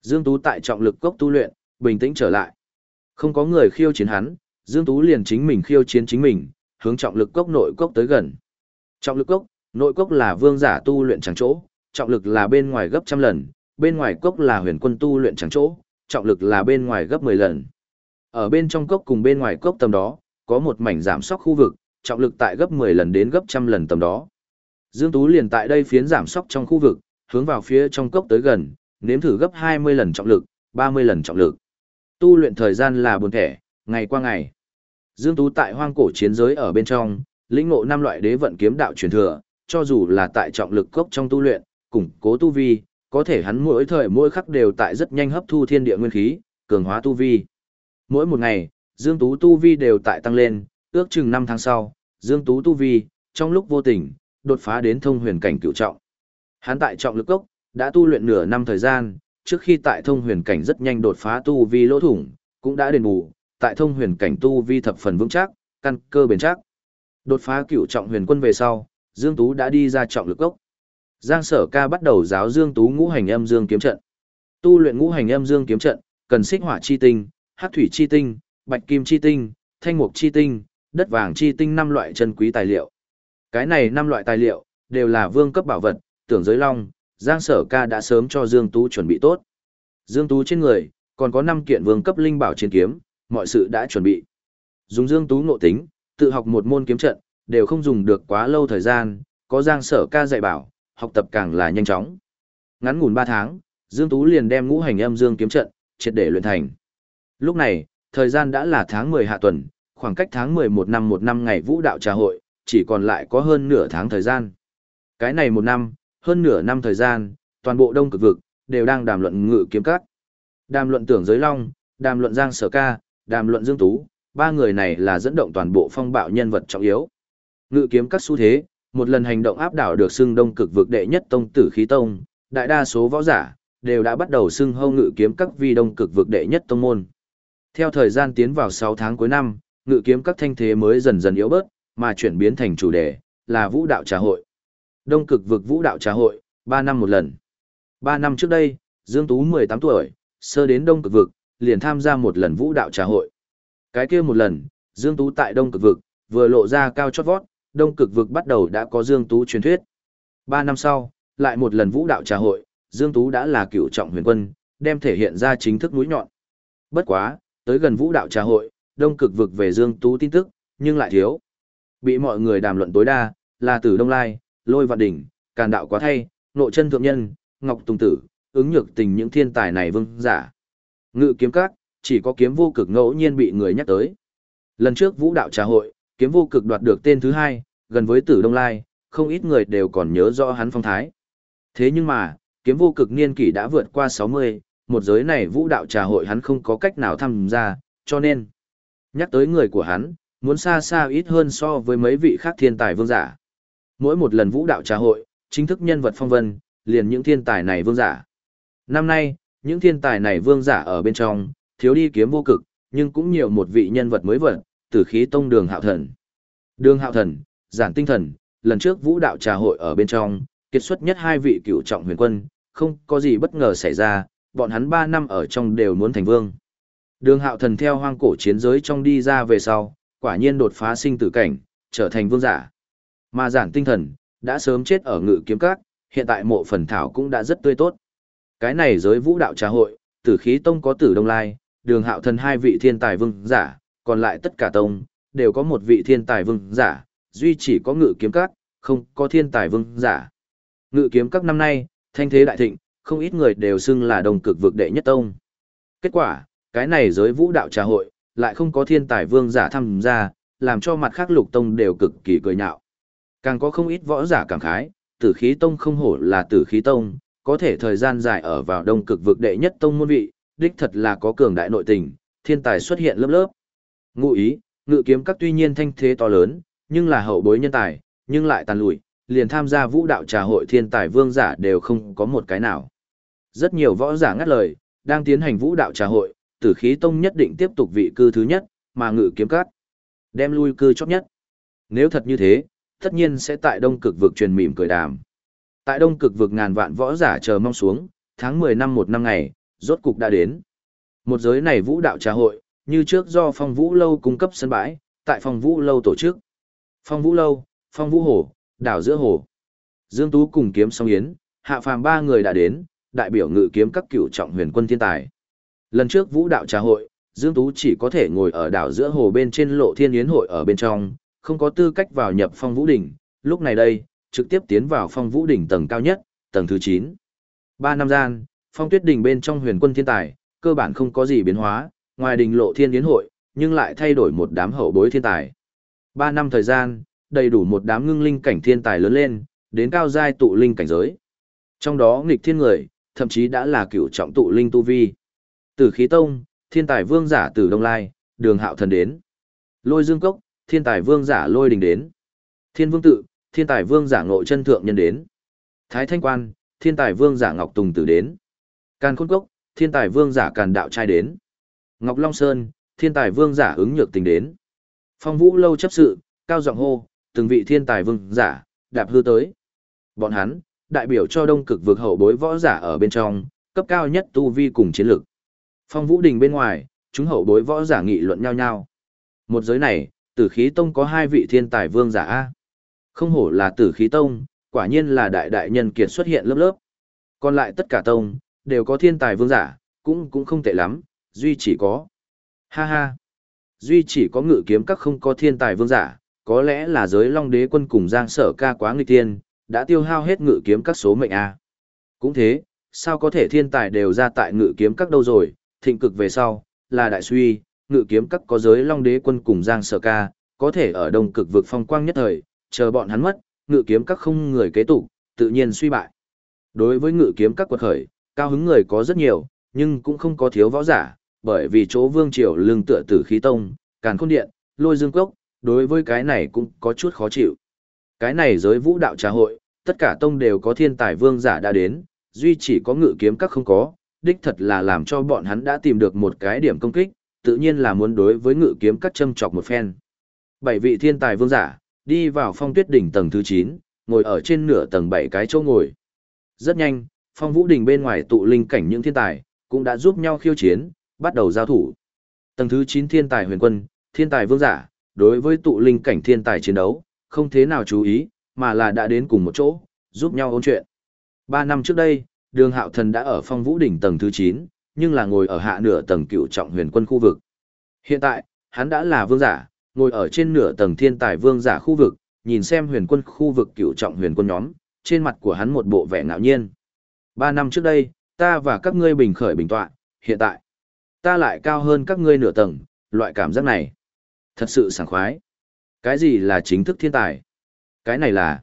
Dương Tú tại trọng lực cốc tu luyện, bình tĩnh trở lại. Không có người khiêu chiến hắn, Dương Tú liền chính mình khiêu chiến chính mình, hướng trọng lực cốc nội cốc tới gần. Trọng lực cốc, nội cốc là vương giả tu luyện chẳng chỗ, trọng lực là bên ngoài gấp trăm lần, bên ngoài cốc là huyền quân tu luyện chẳng chỗ, trọng lực là bên ngoài gấp 10 lần. Ở bên trong cốc cùng bên ngoài cốc tầm đó, có một mảnh giảm sóc khu vực, trọng lực tại gấp 10 lần đến gấp trăm lần tầm đó. Dương Tú liền tại đây phiến giảm sóc trong khu vực, hướng vào phía trong cốc tới gần, nếm thử gấp 20 lần trọng lực, 30 lần trọng lực. Tu luyện thời gian là buồn thẻ, ngày qua ngày. Dương Tú tại hoang cổ chiến giới ở bên trong, lĩnh ngộ năm loại đế vận kiếm đạo truyền thừa, cho dù là tại trọng lực cốc trong tu luyện, củng cố tu vi, có thể hắn mỗi thời mỗi khắc đều tại rất nhanh hấp thu thiên địa nguyên khí, cường hóa tu vi. Mỗi một ngày, Dương Tú tu vi đều tại tăng lên, ước chừng 5 tháng sau, Dương Tú tu vi, trong lúc vô tình, đột phá đến thông huyền cảnh cựu trọng. Hắn tại trọng lực cốc, đã tu luyện nửa năm thời gian, trước khi tại thông huyền cảnh rất nhanh đột phá tu vi lỗ thủng, cũng đã đền bù, tại thông huyền cảnh tu vi thập phần vững chắc, căn cơ bền chắc. Đột phá cựu trọng huyền quân về sau, Dương Tú đã đi ra trọng lực cốc. Giang Sở Ca bắt đầu giáo Dương Tú ngũ hành âm dương kiếm trận. Tu luyện ngũ hành âm dương kiếm trận, cần xích hỏa chi tinh, hắc thủy chi tinh, bạch kim chi tinh, thanh mục chi tinh, đất vàng chi tinh năm loại chân quý tài liệu. Cái này năm loại tài liệu đều là vương cấp bảo vật, tưởng giới long, Giang Sở Ca đã sớm cho Dương Tú chuẩn bị tốt. Dương Tú trên người còn có 5 kiện vương cấp linh bảo chiến kiếm, mọi sự đã chuẩn bị. Dùng Dương Tú ngộ tính, tự học một môn kiếm trận, đều không dùng được quá lâu thời gian, có Giang Sở Ca dạy bảo, học tập càng là nhanh chóng. Ngắn ngủn 3 tháng, Dương Tú liền đem ngũ hành âm dương kiếm trận, triệt để luyện thành. Lúc này, thời gian đã là tháng 10 hạ tuần, khoảng cách tháng 11 năm một năm ngày vũ đạo trà hội, chỉ còn lại có hơn nửa tháng thời gian. Cái này một năm, hơn nửa năm thời gian, toàn bộ đông cực vực, đều đang đàm luận ngự kiếm các. Đàm luận tưởng giới long, đàm luận giang sở ca, đàm luận dương tú, ba người này là dẫn động toàn bộ phong bạo nhân vật trọng yếu. Ngự kiếm các xu thế, một lần hành động áp đảo được xưng đông cực vực đệ nhất tông tử khí tông, đại đa số võ giả đều đã bắt đầu xưng hâu ngự kiếm các vi đông cực vực đệ nhất tông môn. Theo thời gian tiến vào 6 tháng cuối năm, ngự kiếm các thanh thế mới dần dần yếu bớt, mà chuyển biến thành chủ đề là vũ đạo trà hội. Đông cực vực vũ đạo trà hội, 3 năm một lần. 3 năm trước đây, Dương Tú 18 tuổi, sơ đến Đông cực vực, liền tham gia một lần vũ đạo trà hội. Cái kia một lần, Dương Tú tại Đông cực vực, vừa lộ ra cao chót vót, Đông cực vực bắt đầu đã có Dương Tú truyền thuyết. 3 năm sau, lại một lần vũ đạo trà hội, Dương Tú đã là cựu trọng huyền quân, đem thể hiện ra chính thức núi nhọn. Bất quá, tới gần vũ đạo trà hội, Đông cực vực về Dương Tú tin tức, nhưng lại thiếu. Bị mọi người đàm luận tối đa, là Tử Đông Lai, Lôi Vạn Đỉnh, Càn Đạo Quá Thay, Nội Chân Thượng Nhân, Ngọc Tùng Tử, ứng nhược tình những thiên tài này vương giả. Ngự kiếm các, chỉ có kiếm vô cực ngẫu nhiên bị người nhắc tới. Lần trước vũ đạo trà hội, kiếm vô cực đoạt được tên thứ hai, gần với tử Đông Lai, không ít người đều còn nhớ rõ hắn phong thái. Thế nhưng mà, kiếm vô cực niên kỷ đã vượt qua 60, một giới này vũ đạo trà hội hắn không có cách nào tham gia, cho nên, nhắc tới người của hắn, muốn xa xa ít hơn so với mấy vị khác thiên tài vương giả. Mỗi một lần vũ đạo trà hội, chính thức nhân vật phong vân, liền những thiên tài này vương giả. Năm nay, những thiên tài này vương giả ở bên trong, thiếu đi kiếm vô cực, nhưng cũng nhiều một vị nhân vật mới vật, tử khí tông đường hạo thần. Đường hạo thần, giản tinh thần, lần trước vũ đạo trà hội ở bên trong, kết xuất nhất hai vị cựu trọng huyền quân, không có gì bất ngờ xảy ra, bọn hắn ba năm ở trong đều muốn thành vương. Đường hạo thần theo hoang cổ chiến giới trong đi ra về sau, quả nhiên đột phá sinh tử cảnh, trở thành vương giả. Mà giản tinh thần, đã sớm chết ở ngự kiếm các, hiện tại mộ phần thảo cũng đã rất tươi tốt. Cái này giới vũ đạo trà hội, tử khí tông có tử đông lai, đường hạo thần hai vị thiên tài vương giả, còn lại tất cả tông, đều có một vị thiên tài vương giả, duy chỉ có ngự kiếm các, không có thiên tài vương giả. Ngự kiếm các năm nay, thanh thế đại thịnh, không ít người đều xưng là đồng cực vực đệ nhất tông. Kết quả, cái này giới vũ đạo trà hội, lại không có thiên tài vương giả tham gia, làm cho mặt khác lục tông đều cực kỳ cười nhạo. Càng có không ít võ giả cảm khái, tử khí tông không hổ là tử khí tông, có thể thời gian dài ở vào đông cực vực đệ nhất tông môn vị, đích thật là có cường đại nội tình, thiên tài xuất hiện lớp lớp. Ngụ ý, ngự kiếm các tuy nhiên thanh thế to lớn, nhưng là hậu bối nhân tài, nhưng lại tàn lụi, liền tham gia vũ đạo trà hội thiên tài vương giả đều không có một cái nào. Rất nhiều võ giả ngắt lời, đang tiến hành vũ đạo trà hội, tử khí tông nhất định tiếp tục vị cư thứ nhất, mà ngự kiếm cát đem lui cư chót nhất. Nếu thật như thế, tất nhiên sẽ tại đông cực vực truyền mỉm cười đàm. Tại đông cực vực ngàn vạn võ giả chờ mong xuống, tháng 10 năm một năm ngày, rốt cục đã đến. Một giới này vũ đạo trà hội, như trước do phong vũ lâu cung cấp sân bãi, tại phong vũ lâu tổ chức. Phong vũ lâu, phong vũ hồ, đảo giữa hồ. Dương Tú cùng kiếm song yến, hạ phàm ba người đã đến, đại biểu ngự kiếm các cựu trọng huyền quân thiên tài. Lần trước vũ đạo trà hội, Dương Tú chỉ có thể ngồi ở đảo giữa hồ bên trên lộ thiên yến hội ở bên trong, không có tư cách vào nhập phong vũ đỉnh. Lúc này đây, trực tiếp tiến vào phong vũ đỉnh tầng cao nhất, tầng thứ 9. Ba năm gian, phong tuyết đỉnh bên trong huyền quân thiên tài, cơ bản không có gì biến hóa, ngoài đỉnh lộ thiên yến hội, nhưng lại thay đổi một đám hậu bối thiên tài. Ba năm thời gian, đầy đủ một đám ngưng linh cảnh thiên tài lớn lên, đến cao giai tụ linh cảnh giới. Trong đó nghịch thiên người, thậm chí đã là cựu trọng tụ linh tu vi. Tử khí tông, thiên tài vương giả từ Đông Lai, đường hạo thần đến. Lôi dương cốc, thiên tài vương giả lôi đình đến. Thiên vương tự, thiên tài vương giả ngộ chân thượng nhân đến. Thái thanh quan, thiên tài vương giả ngọc tùng tử đến. Càn khôn cốc, thiên tài vương giả càn đạo trai đến. Ngọc Long Sơn, thiên tài vương giả ứng nhược tình đến. Phong vũ lâu chấp sự, cao giọng hô, từng vị thiên tài vương giả, đạp hư tới. Bọn hắn, đại biểu cho đông cực vực hậu bối võ giả ở bên trong, cấp cao nhất tu vi cùng chiến lược. Phong vũ đình bên ngoài, chúng hậu bối võ giả nghị luận nhau nhau. Một giới này, tử khí tông có hai vị thiên tài vương giả A. Không hổ là tử khí tông, quả nhiên là đại đại nhân kiệt xuất hiện lớp lớp. Còn lại tất cả tông, đều có thiên tài vương giả, cũng cũng không tệ lắm, duy chỉ có. Ha ha. Duy chỉ có ngự kiếm các không có thiên tài vương giả, có lẽ là giới long đế quân cùng giang sở ca quá nghịch tiên, đã tiêu hao hết ngự kiếm các số mệnh A. Cũng thế, sao có thể thiên tài đều ra tại ngự kiếm các đâu rồi, thịnh cực về sau, là đại suy, ngự kiếm các có giới long đế quân cùng giang sở ca, có thể ở đông cực vực phong quang nhất thời, chờ bọn hắn mất, ngự kiếm các không người kế tục, tự nhiên suy bại. Đối với ngự kiếm các quật khởi, cao hứng người có rất nhiều, nhưng cũng không có thiếu võ giả, bởi vì chỗ vương triều lưng tựa tử khí tông, càn khôn điện, lôi dương cốc, đối với cái này cũng có chút khó chịu. Cái này giới vũ đạo trà hội, tất cả tông đều có thiên tài vương giả đã đến, duy chỉ có ngự kiếm các không có, đích thật là làm cho bọn hắn đã tìm được một cái điểm công kích, tự nhiên là muốn đối với ngự kiếm cắt châm chọc một phen. Bảy vị thiên tài vương giả, đi vào phong tuyết đỉnh tầng thứ 9, ngồi ở trên nửa tầng bảy cái chỗ ngồi. Rất nhanh, phong vũ đỉnh bên ngoài tụ linh cảnh những thiên tài, cũng đã giúp nhau khiêu chiến, bắt đầu giao thủ. Tầng thứ 9 thiên tài huyền quân, thiên tài vương giả, đối với tụ linh cảnh thiên tài chiến đấu, không thế nào chú ý, mà là đã đến cùng một chỗ, giúp nhau ôn chuyện. Ba năm trước đây, đường hạo thần đã ở phong vũ đỉnh tầng thứ 9, nhưng là ngồi ở hạ nửa tầng cựu trọng huyền quân khu vực. Hiện tại, hắn đã là vương giả, ngồi ở trên nửa tầng thiên tài vương giả khu vực, nhìn xem huyền quân khu vực cựu trọng huyền quân nhóm, trên mặt của hắn một bộ vẻ ngạo nhiên. Ba năm trước đây, ta và các ngươi bình khởi bình tọa, hiện tại, ta lại cao hơn các ngươi nửa tầng, loại cảm giác này. Thật sự sảng khoái. Cái gì là chính thức thiên tài? Cái này là,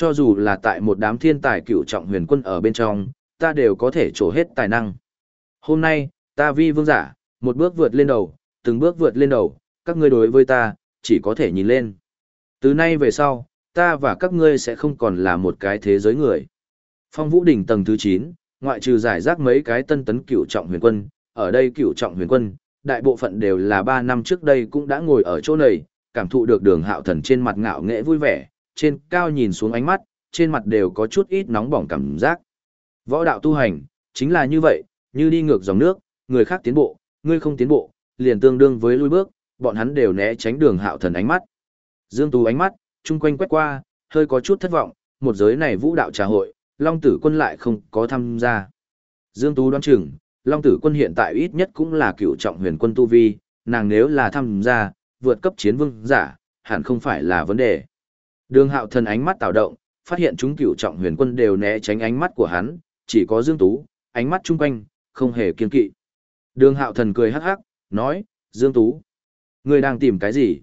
cho dù là tại một đám thiên tài cựu trọng huyền quân ở bên trong, ta đều có thể trổ hết tài năng. Hôm nay, ta vi vương giả, một bước vượt lên đầu, từng bước vượt lên đầu, các ngươi đối với ta, chỉ có thể nhìn lên. Từ nay về sau, ta và các ngươi sẽ không còn là một cái thế giới người. Phong Vũ đỉnh tầng thứ 9, ngoại trừ giải rác mấy cái tân tấn cựu trọng huyền quân, ở đây cựu trọng huyền quân, đại bộ phận đều là 3 năm trước đây cũng đã ngồi ở chỗ này, cảm thụ được đường hạo thần trên mặt ngạo nghệ vui vẻ, trên cao nhìn xuống ánh mắt, trên mặt đều có chút ít nóng bỏng cảm giác. Võ đạo tu hành, chính là như vậy, như đi ngược dòng nước, người khác tiến bộ, ngươi không tiến bộ, liền tương đương với lui bước, bọn hắn đều né tránh đường hạo thần ánh mắt. Dương Tú ánh mắt, chung quanh quét qua, hơi có chút thất vọng, một giới này vũ đạo trà hội, Long Tử Quân lại không có tham gia. Dương Tú đoán chừng, Long Tử Quân hiện tại ít nhất cũng là cựu trọng huyền quân tu vi, nàng nếu là tham gia, vượt cấp chiến vương giả, hẳn không phải là vấn đề. Đường hạo thần ánh mắt tạo động, phát hiện chúng cựu trọng huyền quân đều né tránh ánh mắt của hắn, chỉ có Dương Tú, ánh mắt chung quanh, không hề kiên kỵ. Đường hạo thần cười hắc hắc, nói, Dương Tú, ngươi đang tìm cái gì?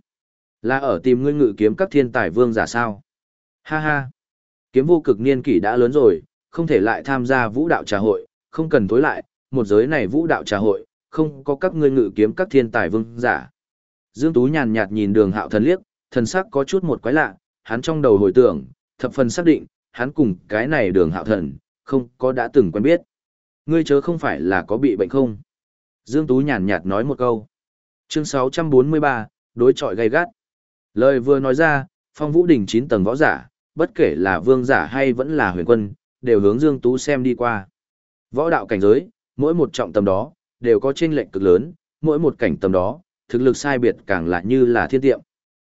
Là ở tìm ngươi ngự kiếm các thiên tài vương giả sao? Ha ha, kiếm vô cực niên kỷ đã lớn rồi, không thể lại tham gia vũ đạo trà hội, không cần tối lại, một giới này vũ đạo trà hội, không có các ngươi ngự kiếm các thiên tài vương giả. Dương Tú nhàn nhạt nhìn đường hạo thần liếc, thần sắc có chút một quái lạ, hắn trong đầu hồi tưởng, thập phần xác định, hắn cùng cái này đường hạo thần, không có đã từng quen biết. Ngươi chớ không phải là có bị bệnh không? Dương Tú nhàn nhạt nói một câu. Chương 643, đối trọi gay gắt. Lời vừa nói ra, phong vũ đỉnh 9 tầng võ giả, bất kể là vương giả hay vẫn là huyền quân, đều hướng Dương Tú xem đi qua. Võ đạo cảnh giới, mỗi một trọng tầm đó, đều có chênh lệnh cực lớn, mỗi một cảnh tầm đó, thực lực sai biệt càng lại như là thiên tiệm.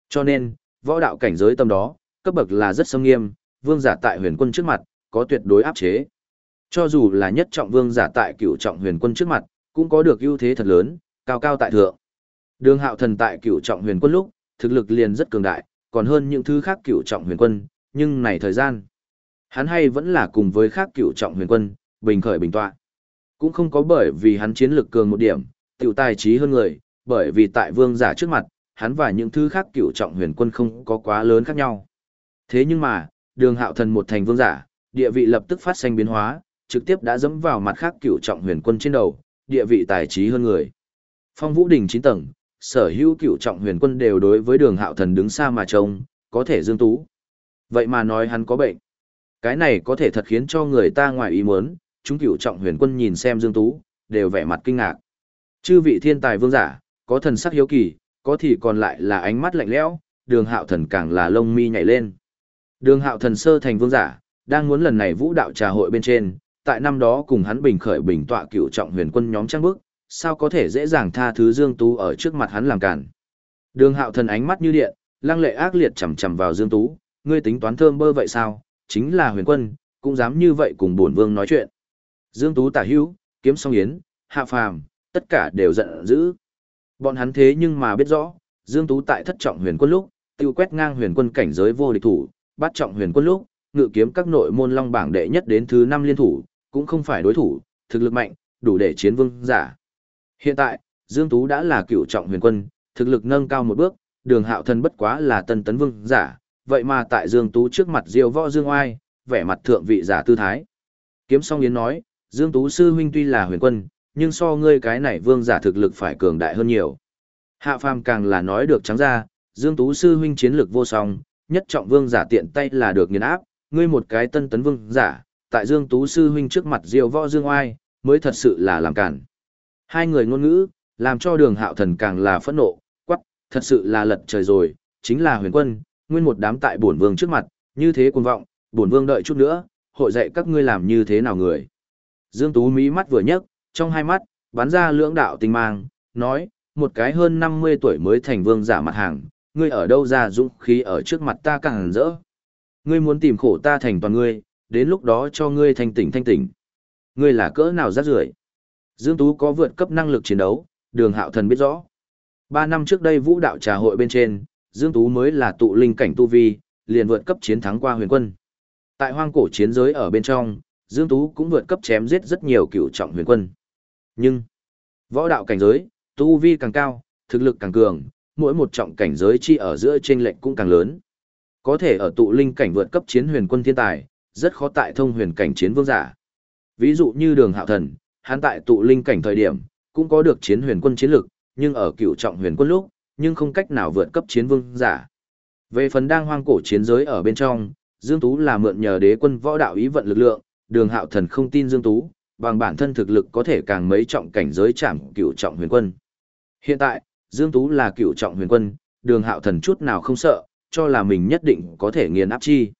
Cho nên, võ đạo cảnh giới tâm đó, cấp bậc là rất sâm nghiêm, vương giả tại huyền quân trước mặt, có tuyệt đối áp chế. Cho dù là nhất trọng vương giả tại cửu trọng huyền quân trước mặt, cũng có được ưu thế thật lớn, cao cao tại thượng. Đường hạo thần tại cửu trọng huyền quân lúc, thực lực liền rất cường đại, còn hơn những thứ khác cửu trọng huyền quân, nhưng này thời gian. Hắn hay vẫn là cùng với khác cửu trọng huyền quân, bình khởi bình tọa. Cũng không có bởi vì hắn chiến lực cường một điểm, tiểu tài trí hơn người, bởi vì tại vương giả trước mặt, hắn và những thứ khác cửu trọng huyền quân không có quá lớn khác nhau. Thế nhưng mà, đường hạo thần một thành vương giả, địa vị lập tức phát sinh biến hóa, trực tiếp đã dẫm vào mặt khác cửu trọng huyền quân trên đầu, địa vị tài trí hơn người. Phong Vũ Đình 9 tầng, sở hữu cửu trọng huyền quân đều đối với đường hạo thần đứng xa mà trông, có thể dương tú. Vậy mà nói hắn có bệnh. Cái này có thể thật khiến cho người ta ngoài ý muốn, chúng cửu trọng huyền quân nhìn xem dương tú, đều vẻ mặt kinh ngạc. Chư vị thiên tài vương giả, có thần sắc hiếu kỳ, có thì còn lại là ánh mắt lạnh lẽo, đường hạo thần càng là lông mi nhảy lên. Đường hạo thần sơ thành vương giả, đang muốn lần này vũ đạo trà hội bên trên, tại năm đó cùng hắn bình khởi bình tọa cựu trọng huyền quân nhóm trang bức, sao có thể dễ dàng tha thứ Dương Tú ở trước mặt hắn làm cản. Đường hạo thần ánh mắt như điện, lăng lệ ác liệt chầm chầm vào Dương Tú, ngươi tính toán thơm bơ vậy sao, chính là huyền quân, cũng dám như vậy cùng bổn vương nói chuyện. Dương Tú tả hữu, kiếm song yến, hạ phàm, tất cả đều giận dữ. Bọn hắn thế nhưng mà biết rõ, Dương Tú tại thất trọng huyền quân lúc, tiêu quét ngang huyền quân cảnh giới vô địch thủ, bắt trọng huyền quân lúc, ngự kiếm các nội môn long bảng đệ nhất đến thứ 5 liên thủ, cũng không phải đối thủ, thực lực mạnh, đủ để chiến vương giả. Hiện tại, Dương Tú đã là cựu trọng huyền quân, thực lực nâng cao một bước, đường hạo thần bất quá là tân tấn vương giả, vậy mà tại Dương Tú trước mặt diêu võ Dương Oai, vẻ mặt thượng vị giả tư thái. Kiếm song yến nói, Dương Tú sư huynh tuy là huyền quân, nhưng so ngươi cái này vương giả thực lực phải cường đại hơn nhiều. Hạ phàm càng là nói được trắng ra, Dương Tú sư huynh chiến lực vô song, nhất trọng vương giả tiện tay là được nghiền áp, ngươi một cái tân tấn vương giả, tại Dương Tú sư huynh trước mặt diêu võ dương oai, mới thật sự là làm cản. Hai người ngôn ngữ, làm cho đường hạo thần càng là phẫn nộ, quắc, thật sự là lật trời rồi, chính là huyền quân, nguyên một đám tại bổn vương trước mặt, như thế cuồng vọng, bổn vương đợi chút nữa, hội dạy các ngươi làm như thế nào người. Dương Tú mỹ mắt vừa nhấc, trong hai mắt, bắn ra lưỡng đạo tinh mang, nói, một cái hơn 50 tuổi mới thành vương giả mặt hàng, ngươi ở đâu ra dũng khí ở trước mặt ta càng rỡ. Ngươi muốn tìm khổ ta thành toàn ngươi, đến lúc đó cho ngươi thanh tỉnh thanh tỉnh. Ngươi là cỡ nào rác rưởi Dương Tú có vượt cấp năng lực chiến đấu, đường hạo thần biết rõ. Ba năm trước đây vũ đạo trà hội bên trên, Dương Tú mới là tụ linh cảnh tu vi, liền vượt cấp chiến thắng qua huyền quân. Tại hoang cổ chiến giới ở bên trong, Dương Tú cũng vượt cấp chém giết rất nhiều cựu trọng huyền quân. Nhưng, võ đạo cảnh giới, tu vi càng cao, thực lực càng cường, mỗi một trọng cảnh giới chi ở giữa chênh lệnh cũng càng lớn. Có thể ở tụ linh cảnh vượt cấp chiến huyền quân thiên tài, rất khó tại thông huyền cảnh chiến vương giả. Ví dụ như đường hạo thần, hắn tại tụ linh cảnh thời điểm, cũng có được chiến huyền quân chiến lực, nhưng ở cựu trọng huyền quân lúc, nhưng không cách nào vượt cấp chiến vương giả. Về phần đang hoang cổ chiến giới ở bên trong, Dương Tú là mượn nhờ đế quân võ đạo ý vận lực lượng, đường hạo thần không tin Dương Tú, bằng bản thân thực lực có thể càng mấy trọng cảnh giới chạm cựu trọng huyền quân. Hiện tại, Dương Tú là cựu trọng huyền quân, đường hạo thần chút nào không sợ, cho là mình nhất định có thể nghiền áp chi.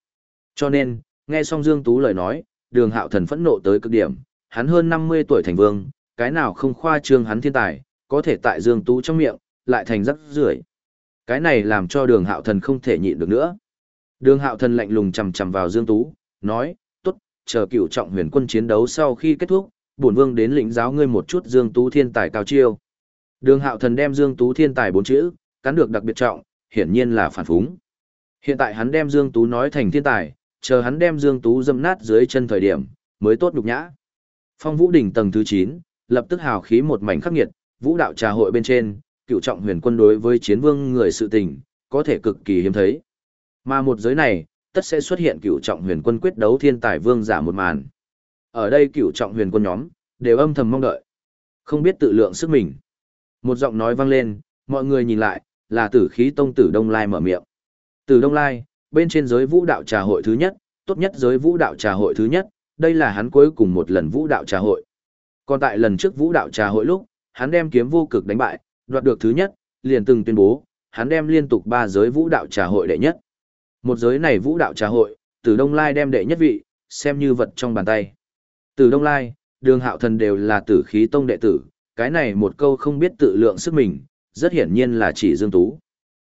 Cho nên, nghe xong Dương Tú lời nói, đường hạo thần phẫn nộ tới cực điểm, hắn hơn 50 tuổi thành vương, cái nào không khoa trương hắn thiên tài, có thể tại Dương Tú trong miệng, lại thành rắc rưởi Cái này làm cho đường hạo thần không thể nhịn được nữa. Đường hạo thần lạnh lùng chầm chầm vào Dương Tú, nói, chờ cựu trọng huyền quân chiến đấu sau khi kết thúc, bổn vương đến lĩnh giáo ngươi một chút Dương Tú thiên tài cao chiêu. Đường hạo thần đem Dương Tú thiên tài bốn chữ, cắn được đặc biệt trọng, hiển nhiên là phản phúng. Hiện tại hắn đem Dương Tú nói thành thiên tài, chờ hắn đem Dương Tú dâm nát dưới chân thời điểm, mới tốt nhục nhã. Phong Vũ đỉnh tầng thứ 9, lập tức hào khí một mảnh khắc nghiệt, vũ đạo trà hội bên trên, cựu trọng huyền quân đối với chiến vương người sự tình, có thể cực kỳ hiếm thấy. Mà một giới này, tất sẽ xuất hiện cựu trọng huyền quân quyết đấu thiên tài vương giả một màn. Ở đây cựu trọng huyền quân nhóm, đều âm thầm mong đợi. Không biết tự lượng sức mình. Một giọng nói vang lên, mọi người nhìn lại, là tử khí tông tử Đông Lai mở miệng. Tử Đông Lai, bên trên giới vũ đạo trà hội thứ nhất, tốt nhất giới vũ đạo trà hội thứ nhất, đây là hắn cuối cùng một lần vũ đạo trà hội. Còn tại lần trước vũ đạo trà hội lúc, hắn đem kiếm vô cực đánh bại, đoạt được thứ nhất, liền từng tuyên bố, hắn đem liên tục ba giới vũ đạo trà hội đệ nhất. Một giới này vũ đạo trà hội, Tử Đông Lai đem đệ nhất vị, xem như vật trong bàn tay. Tử Đông Lai, Đường Hạo Thần đều là tử khí tông đệ tử, cái này một câu không biết tự lượng sức mình, rất hiển nhiên là chỉ Dương Tú.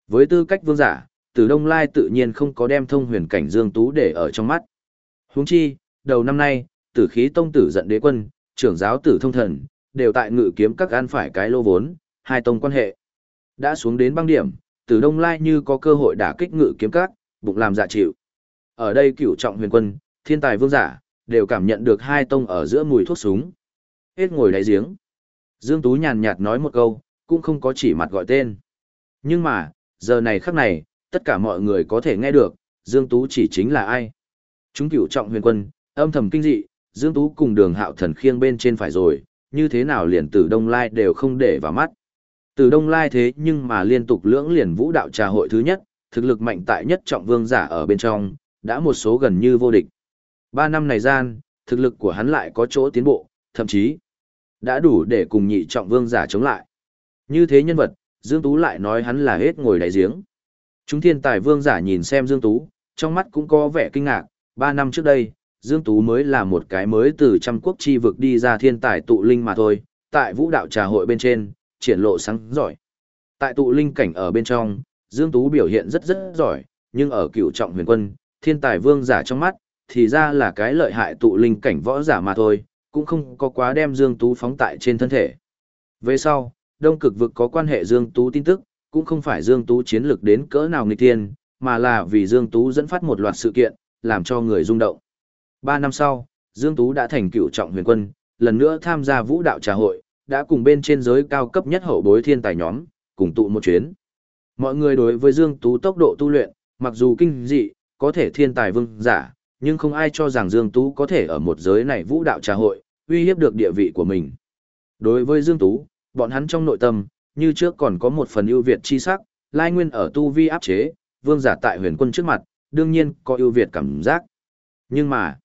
Với tư cách vương giả, Tử Đông Lai tự nhiên không có đem thông huyền cảnh Dương Tú để ở trong mắt. Huống chi, đầu năm nay, tử khí tông tử giận đế quân, trưởng giáo tử thông thần, đều tại ngự kiếm các ăn phải cái lô vốn, hai tông quan hệ. Đã xuống đến băng điểm, Tử Đông Lai như có cơ hội đả kích ngự kiếm các, bụng làm dạ chịu. Ở đây cửu trọng huyền quân, thiên tài vương giả, đều cảm nhận được hai tông ở giữa mùi thuốc súng. Hết ngồi đáy giếng. Dương Tú nhàn nhạt nói một câu, cũng không có chỉ mặt gọi tên. Nhưng mà, giờ này khắc này, tất cả mọi người có thể nghe được, Dương Tú chỉ chính là ai. Chúng cửu trọng huyền quân, âm thầm kinh dị, Dương Tú cùng đường hạo thần khiêng bên trên phải rồi, như thế nào liền từ Đông Lai đều không để vào mắt. Từ Đông Lai thế nhưng mà liên tục lưỡng liền vũ đạo trà hội thứ nhất, thực lực mạnh tại nhất trọng vương giả ở bên trong, đã một số gần như vô địch. Ba năm này gian, thực lực của hắn lại có chỗ tiến bộ, thậm chí đã đủ để cùng nhị trọng vương giả chống lại. Như thế nhân vật, Dương Tú lại nói hắn là hết ngồi đáy giếng. Chúng thiên tài vương giả nhìn xem Dương Tú, trong mắt cũng có vẻ kinh ngạc, ba năm trước đây, Dương Tú mới là một cái mới từ trăm quốc chi vực đi ra thiên tài tụ linh mà thôi, tại vũ đạo trà hội bên trên, triển lộ sáng giỏi. Tại tụ linh cảnh ở bên trong, Dương Tú biểu hiện rất rất giỏi, nhưng ở cựu trọng huyền quân, thiên tài vương giả trong mắt, thì ra là cái lợi hại tụ linh cảnh võ giả mà thôi, cũng không có quá đem Dương Tú phóng tại trên thân thể. Về sau, đông cực vực có quan hệ Dương Tú tin tức, cũng không phải Dương Tú chiến lược đến cỡ nào nghịch tiên, mà là vì Dương Tú dẫn phát một loạt sự kiện, làm cho người rung động. Ba năm sau, Dương Tú đã thành cựu trọng huyền quân, lần nữa tham gia vũ đạo trà hội, đã cùng bên trên giới cao cấp nhất hậu bối thiên tài nhóm, cùng tụ một chuyến. Mọi người đối với Dương Tú tốc độ tu luyện, mặc dù kinh dị, có thể thiên tài vương giả, nhưng không ai cho rằng Dương Tú có thể ở một giới này vũ đạo trà hội, uy hiếp được địa vị của mình. Đối với Dương Tú, bọn hắn trong nội tâm, như trước còn có một phần ưu việt chi sắc, lai nguyên ở tu vi áp chế, vương giả tại huyền quân trước mặt, đương nhiên có ưu việt cảm giác. Nhưng mà,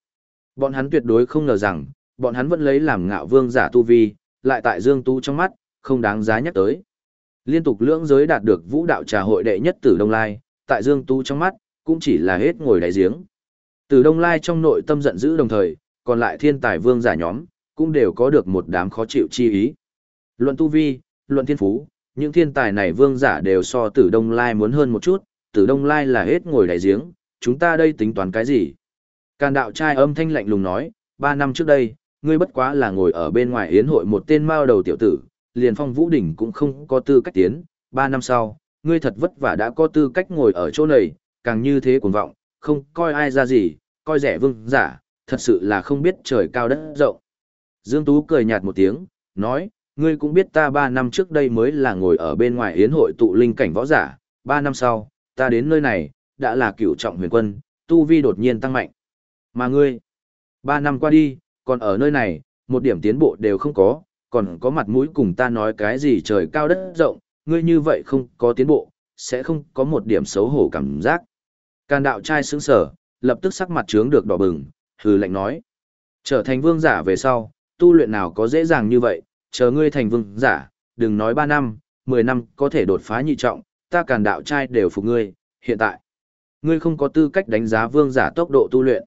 bọn hắn tuyệt đối không ngờ rằng, bọn hắn vẫn lấy làm ngạo vương giả tu vi, lại tại Dương Tú trong mắt, không đáng giá nhắc tới. Liên tục lưỡng giới đạt được vũ đạo trà hội đệ nhất tử Đông Lai, tại Dương Tú trong mắt, cũng chỉ là hết ngồi đáy giếng. Tử Đông Lai trong nội tâm giận dữ đồng thời, còn lại thiên tài vương giả nhóm, cũng đều có được một đám khó chịu chi ý. Luận tu vi, luận thiên phú, những thiên tài này vương giả đều so tử Đông Lai muốn hơn một chút, tử Đông Lai là hết ngồi đáy giếng, chúng ta đây tính toán cái gì? Càn đạo trai âm thanh lạnh lùng nói, ba năm trước đây, ngươi bất quá là ngồi ở bên ngoài yến hội một tên mao đầu tiểu tử, liền phong vũ đỉnh cũng không có tư cách tiến, ba năm sau, ngươi thật vất vả đã có tư cách ngồi ở chỗ này, càng như thế cuồng vọng, không coi ai ra gì, coi rẻ vương giả, thật sự là không biết trời cao đất rộng. Dương Tú cười nhạt một tiếng, nói, ngươi cũng biết ta ba năm trước đây mới là ngồi ở bên ngoài yến hội tụ linh cảnh võ giả, ba năm sau, ta đến nơi này, đã là cựu trọng huyền quân, tu vi đột nhiên tăng mạnh. Mà ngươi, ba năm qua đi, còn ở nơi này, một điểm tiến bộ đều không có, còn có mặt mũi cùng ta nói cái gì trời cao đất rộng, ngươi như vậy không có tiến bộ, sẽ không có một điểm xấu hổ cảm giác. Càn đạo trai sững sở, lập tức sắc mặt trướng được đỏ bừng, hừ lạnh nói. Trở thành vương giả về sau, tu luyện nào có dễ dàng như vậy, chờ ngươi thành vương giả, đừng nói 3 năm, 10 năm có thể đột phá nhị trọng, ta càn đạo trai đều phục ngươi, hiện tại. Ngươi không có tư cách đánh giá vương giả tốc độ tu luyện.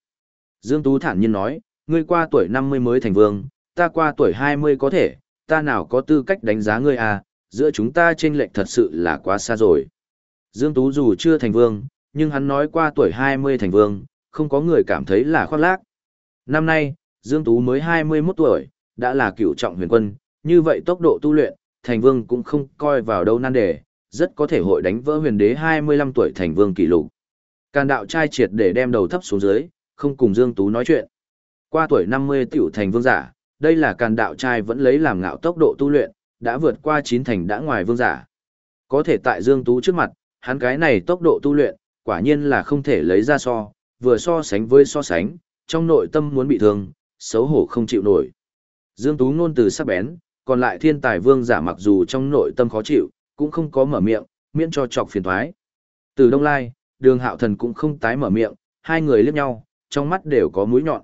Dương Tú thản nhiên nói, ngươi qua tuổi 50 mới thành vương, ta qua tuổi 20 có thể, ta nào có tư cách đánh giá ngươi à, giữa chúng ta chênh lệch thật sự là quá xa rồi. Dương Tú dù chưa thành vương, nhưng hắn nói qua tuổi 20 thành vương, không có người cảm thấy là khoác lác. Năm nay, Dương Tú mới 21 tuổi, đã là cựu trọng huyền quân, như vậy tốc độ tu luyện, thành vương cũng không coi vào đâu nan đề, rất có thể hội đánh vỡ huyền đế 25 tuổi thành vương kỷ lục. Càn đạo trai triệt để đem đầu thấp xuống dưới, không cùng Dương Tú nói chuyện. Qua tuổi 50 tiểu thành vương giả, đây là càn đạo trai vẫn lấy làm ngạo tốc độ tu luyện, đã vượt qua chín thành đã ngoài vương giả. Có thể tại Dương Tú trước mặt, hắn cái này tốc độ tu luyện, quả nhiên là không thể lấy ra so, vừa so sánh với so sánh, trong nội tâm muốn bị thương, xấu hổ không chịu nổi. Dương Tú ngôn từ sắc bén, còn lại thiên tài vương giả mặc dù trong nội tâm khó chịu, cũng không có mở miệng, miễn cho chọc phiền thoái. Từ Đông Lai, đường hạo thần cũng không tái mở miệng, hai người liếc nhau, trong mắt đều có mũi nhọn.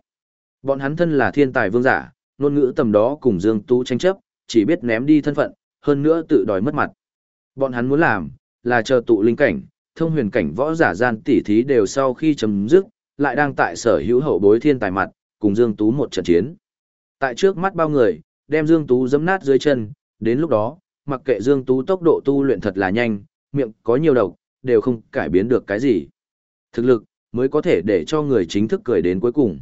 Bọn hắn thân là thiên tài vương giả, ngôn ngữ tầm đó cùng Dương Tú tranh chấp, chỉ biết ném đi thân phận, hơn nữa tự đòi mất mặt. Bọn hắn muốn làm, là chờ tụ linh cảnh, thông huyền cảnh võ giả gian tỉ thí đều sau khi chấm dứt, lại đang tại sở hữu hậu bối thiên tài mặt, cùng Dương Tú một trận chiến. Tại trước mắt bao người, đem Dương Tú giẫm nát dưới chân, đến lúc đó, mặc kệ Dương Tú tốc độ tu luyện thật là nhanh, miệng có nhiều độc, đều không cải biến được cái gì. Thực lực, mới có thể để cho người chính thức cười đến cuối cùng.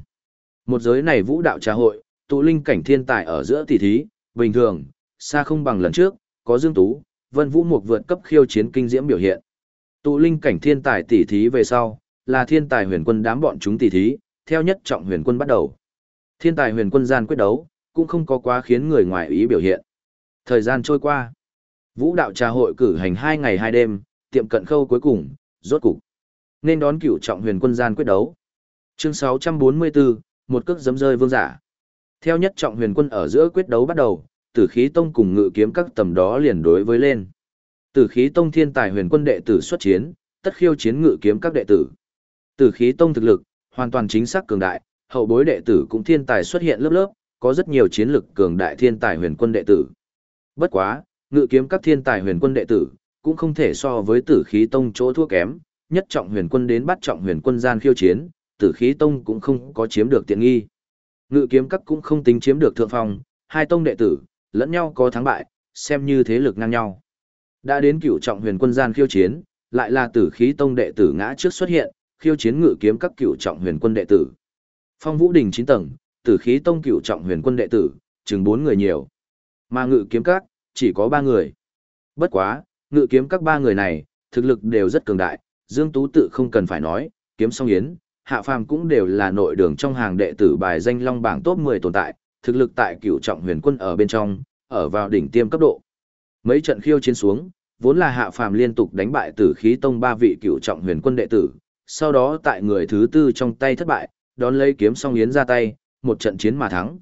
Một giới này vũ đạo trà hội, tụ linh cảnh thiên tài ở giữa tỷ thí, bình thường, xa không bằng lần trước, có Dương Tú, Vân Vũ Mục vượt cấp khiêu chiến kinh diễm biểu hiện. Tụ linh cảnh thiên tài tỷ thí về sau, là thiên tài huyền quân đám bọn chúng tỷ thí, theo nhất trọng huyền quân bắt đầu. Thiên tài huyền quân gian quyết đấu, cũng không có quá khiến người ngoài ý biểu hiện. Thời gian trôi qua, vũ đạo trà hội cử hành 2 ngày 2 đêm, tiệm cận khâu cuối cùng, rốt cục. Nên đón cửu trọng huyền quân gian quyết đấu. Chương 644, một cước giấm rơi vương giả. Theo nhất trọng huyền quân ở giữa quyết đấu bắt đầu, tử khí tông cùng ngự kiếm các tầm đó liền đối với lên. Tử khí tông thiên tài huyền quân đệ tử xuất chiến, tất khiêu chiến ngự kiếm các đệ tử. Tử khí tông thực lực, hoàn toàn chính xác cường đại, hậu bối đệ tử cũng thiên tài xuất hiện lớp lớp, có rất nhiều chiến lực cường đại thiên tài huyền quân đệ tử. Bất quá, ngự kiếm các thiên tài huyền quân đệ tử, cũng không thể so với tử khí tông chỗ thua kém, nhất trọng huyền quân đến bắt trọng huyền quân gian khiêu chiến, tử khí tông cũng không có chiếm được tiện nghi. Ngự kiếm các cũng không tính chiếm được thượng phong, hai tông đệ tử, lẫn nhau có thắng bại, xem như thế lực ngang nhau. Đã đến cựu trọng huyền quân gian khiêu chiến, lại là tử khí tông đệ tử ngã trước xuất hiện, khiêu chiến ngự kiếm các cựu trọng huyền quân đệ tử. Phong Vũ Đình 9 tầng, tử khí tông cựu trọng huyền quân đệ tử, chừng 4 người nhiều. Mà ngự kiếm các, chỉ có 3 người. Bất quá, ngự kiếm các 3 người này, thực lực đều rất cường đại, Dương Tú tự không cần phải nói, kiếm song yến, hạ phàm cũng đều là nội đường trong hàng đệ tử bài danh long bảng top 10 tồn tại, thực lực tại cựu trọng huyền quân ở bên trong, ở vào đỉnh tiêm cấp độ. Mấy trận khiêu chiến xuống, vốn là hạ phàm liên tục đánh bại tử khí tông ba vị cựu trọng huyền quân đệ tử, sau đó tại người thứ tư trong tay thất bại, đón lấy kiếm song yến ra tay, một trận chiến mà thắng.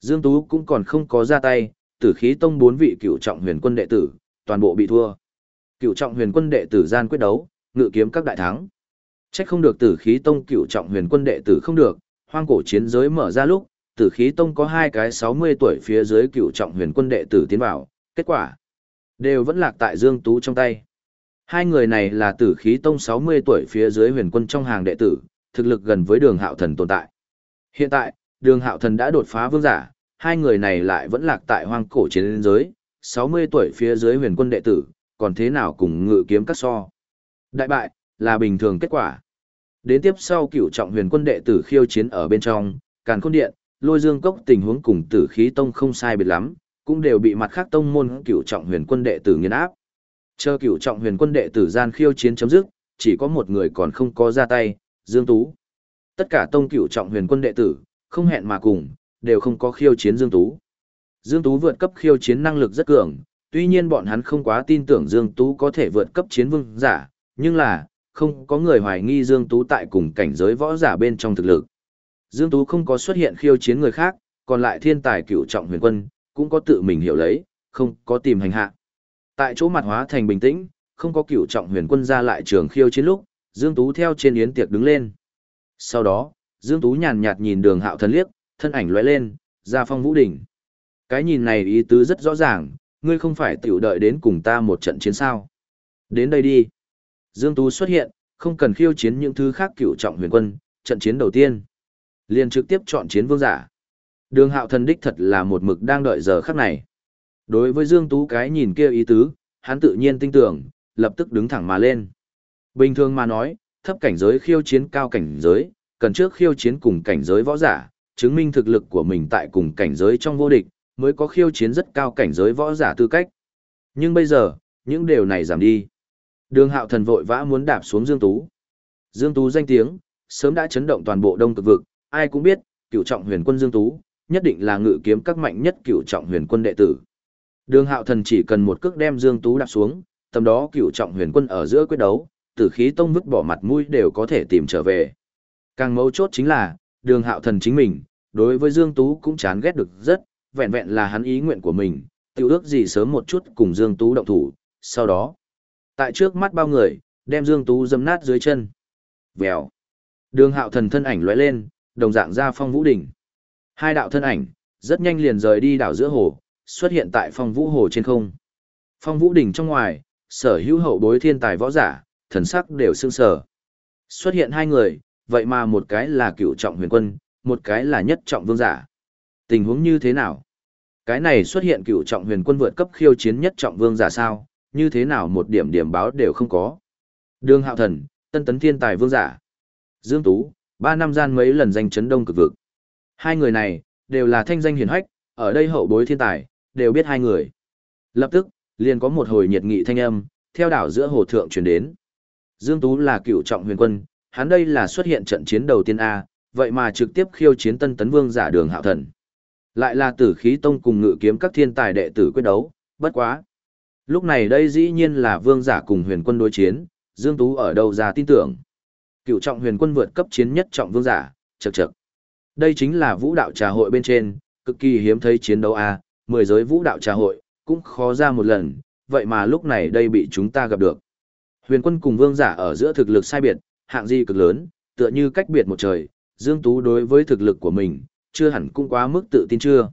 Dương Tú cũng còn không có ra tay, tử khí tông bốn vị cựu trọng huyền quân đệ tử, toàn bộ bị thua. Cựu trọng huyền quân đệ tử gian quyết đấu, ngự kiếm các đại thắng. Trách không được tử khí tông cựu trọng huyền quân đệ tử không được, hoang cổ chiến giới mở ra lúc, tử khí tông có hai cái 60 tuổi phía dưới cựu trọng huyền quân đệ tử tiến vào, kết quả đều vẫn lạc tại Dương Tú trong tay. Hai người này là tử khí tông 60 tuổi phía dưới huyền quân trong hàng đệ tử, thực lực gần với đường hạo thần tồn tại. Hiện tại, đường hạo thần đã đột phá vương giả, hai người này lại vẫn lạc tại hoang cổ chiến giới, 60 tuổi phía dưới huyền quân đệ tử, còn thế nào cùng ngự kiếm các so. Đại bại, là bình thường kết quả. Đến tiếp sau cửu trọng huyền quân đệ tử khiêu chiến ở bên trong, càn khôn điện, lôi dương cốc tình huống cùng tử khí tông không sai biệt lắm, cũng đều bị mặt khác tông môn cửu trọng huyền quân đệ tử nghiền áp. Chờ cửu trọng huyền quân đệ tử gian khiêu chiến chấm dứt, chỉ có một người còn không có ra tay, Dương Tú. Tất cả tông cửu trọng huyền quân đệ tử, không hẹn mà cùng, đều không có khiêu chiến Dương Tú. Dương Tú vượt cấp khiêu chiến năng lực rất cường, tuy nhiên bọn hắn không quá tin tưởng Dương Tú có thể vượt cấp chiến vương giả, nhưng là, không có người hoài nghi Dương Tú tại cùng cảnh giới võ giả bên trong thực lực. Dương Tú không có xuất hiện khiêu chiến người khác, còn lại thiên tài Cựu trọng huyền quân, cũng có tự mình hiểu lấy, không có tìm hành hạ. Tại chỗ mặt hóa thành bình tĩnh, không có Cựu trọng huyền quân ra lại trường khiêu chiến lúc, Dương Tú theo trên yến tiệc đứng lên. Sau đó, Dương Tú nhàn nhạt nhìn đường hạo thần liếc, thân ảnh lóe lên, ra phong vũ đỉnh. Cái nhìn này ý tứ rất rõ ràng, ngươi không phải tiểu đợi đến cùng ta một trận chiến sao. Đến đây đi. Dương Tú xuất hiện, không cần khiêu chiến những thứ khác cựu trọng huyền quân, trận chiến đầu tiên. liền trực tiếp chọn chiến vương giả. Đường hạo thần đích thật là một mực đang đợi giờ khắc này. Đối với Dương Tú cái nhìn kia ý tứ, hắn tự nhiên tin tưởng, lập tức đứng thẳng mà lên. Bình thường mà nói, thấp cảnh giới khiêu chiến cao cảnh giới, cần trước khiêu chiến cùng cảnh giới võ giả, chứng minh thực lực của mình tại cùng cảnh giới trong vô địch, mới có khiêu chiến rất cao cảnh giới võ giả tư cách. Nhưng bây giờ, những điều này giảm đi. Đường hạo thần vội vã muốn đạp xuống Dương Tú. Dương Tú danh tiếng, sớm đã chấn động toàn bộ đông cực vực, ai cũng biết, cựu trọng huyền quân Dương Tú, nhất định là ngự kiếm các mạnh nhất cựu trọng huyền quân đệ tử. Đường hạo thần chỉ cần một cước đem Dương Tú đạp xuống, tầm đó cựu trọng huyền quân ở giữa quyết đấu, tử khí tông vứt bỏ mặt mũi đều có thể tìm trở về. Càng mấu chốt chính là, đường hạo thần chính mình, đối với Dương Tú cũng chán ghét được rất, vẹn vẹn là hắn ý nguyện của mình, tiêu ước gì sớm một chút cùng Dương Tú động thủ, sau đó, tại trước mắt bao người, đem Dương Tú dâm nát dưới chân. Vèo. Đường hạo thần thân ảnh lóe lên, đồng dạng ra phong vũ đỉnh. Hai đạo thân ảnh, rất nhanh liền rời đi đảo giữa hồ, xuất hiện tại phong vũ hồ trên không. Phong vũ đỉnh trong ngoài, sở hữu hậu bối thiên tài võ giả, thần sắc đều sương sở. Xuất hiện hai người, vậy mà một cái là cựu trọng huyền quân, một cái là nhất trọng vương giả. Tình huống như thế nào? Cái này xuất hiện cựu trọng huyền quân vượt cấp khiêu chiến nhất trọng vương giả sao, như thế nào một điểm điểm báo đều không có. Đường hạo thần, tân tấn thiên tài vương giả. Dương Tú, ba năm gian mấy lần danh chấn đông cực vực. Hai người này, đều là thanh danh hiển hách, ở đây hậu bối thiên tài, đều biết hai người. Lập tức, liền có một hồi nhiệt nghị thanh âm, theo đảo giữa hồ thượng truyền đến. Dương Tú là cựu trọng huyền quân, hắn đây là xuất hiện trận chiến đầu tiên A, vậy mà trực tiếp khiêu chiến tân tấn vương giả đường hạo thần. Lại là tử khí tông cùng ngự kiếm các thiên tài đệ tử quyết đấu, bất quá. Lúc này đây dĩ nhiên là vương giả cùng huyền quân đối chiến, Dương Tú ở đâu ra tin tưởng. Cựu trọng huyền quân vượt cấp chiến nhất trọng vương giả, chậc chậc. Đây chính là vũ đạo trà hội bên trên, cực kỳ hiếm thấy chiến đấu A, mười giới vũ đạo trà hội, cũng khó ra một lần, vậy mà lúc này đây bị chúng ta gặp được. Huyền quân cùng vương giả ở giữa thực lực sai biệt, hạng di cực lớn, tựa như cách biệt một trời, Dương Tú đối với thực lực của mình, chưa hẳn cũng quá mức tự tin chưa.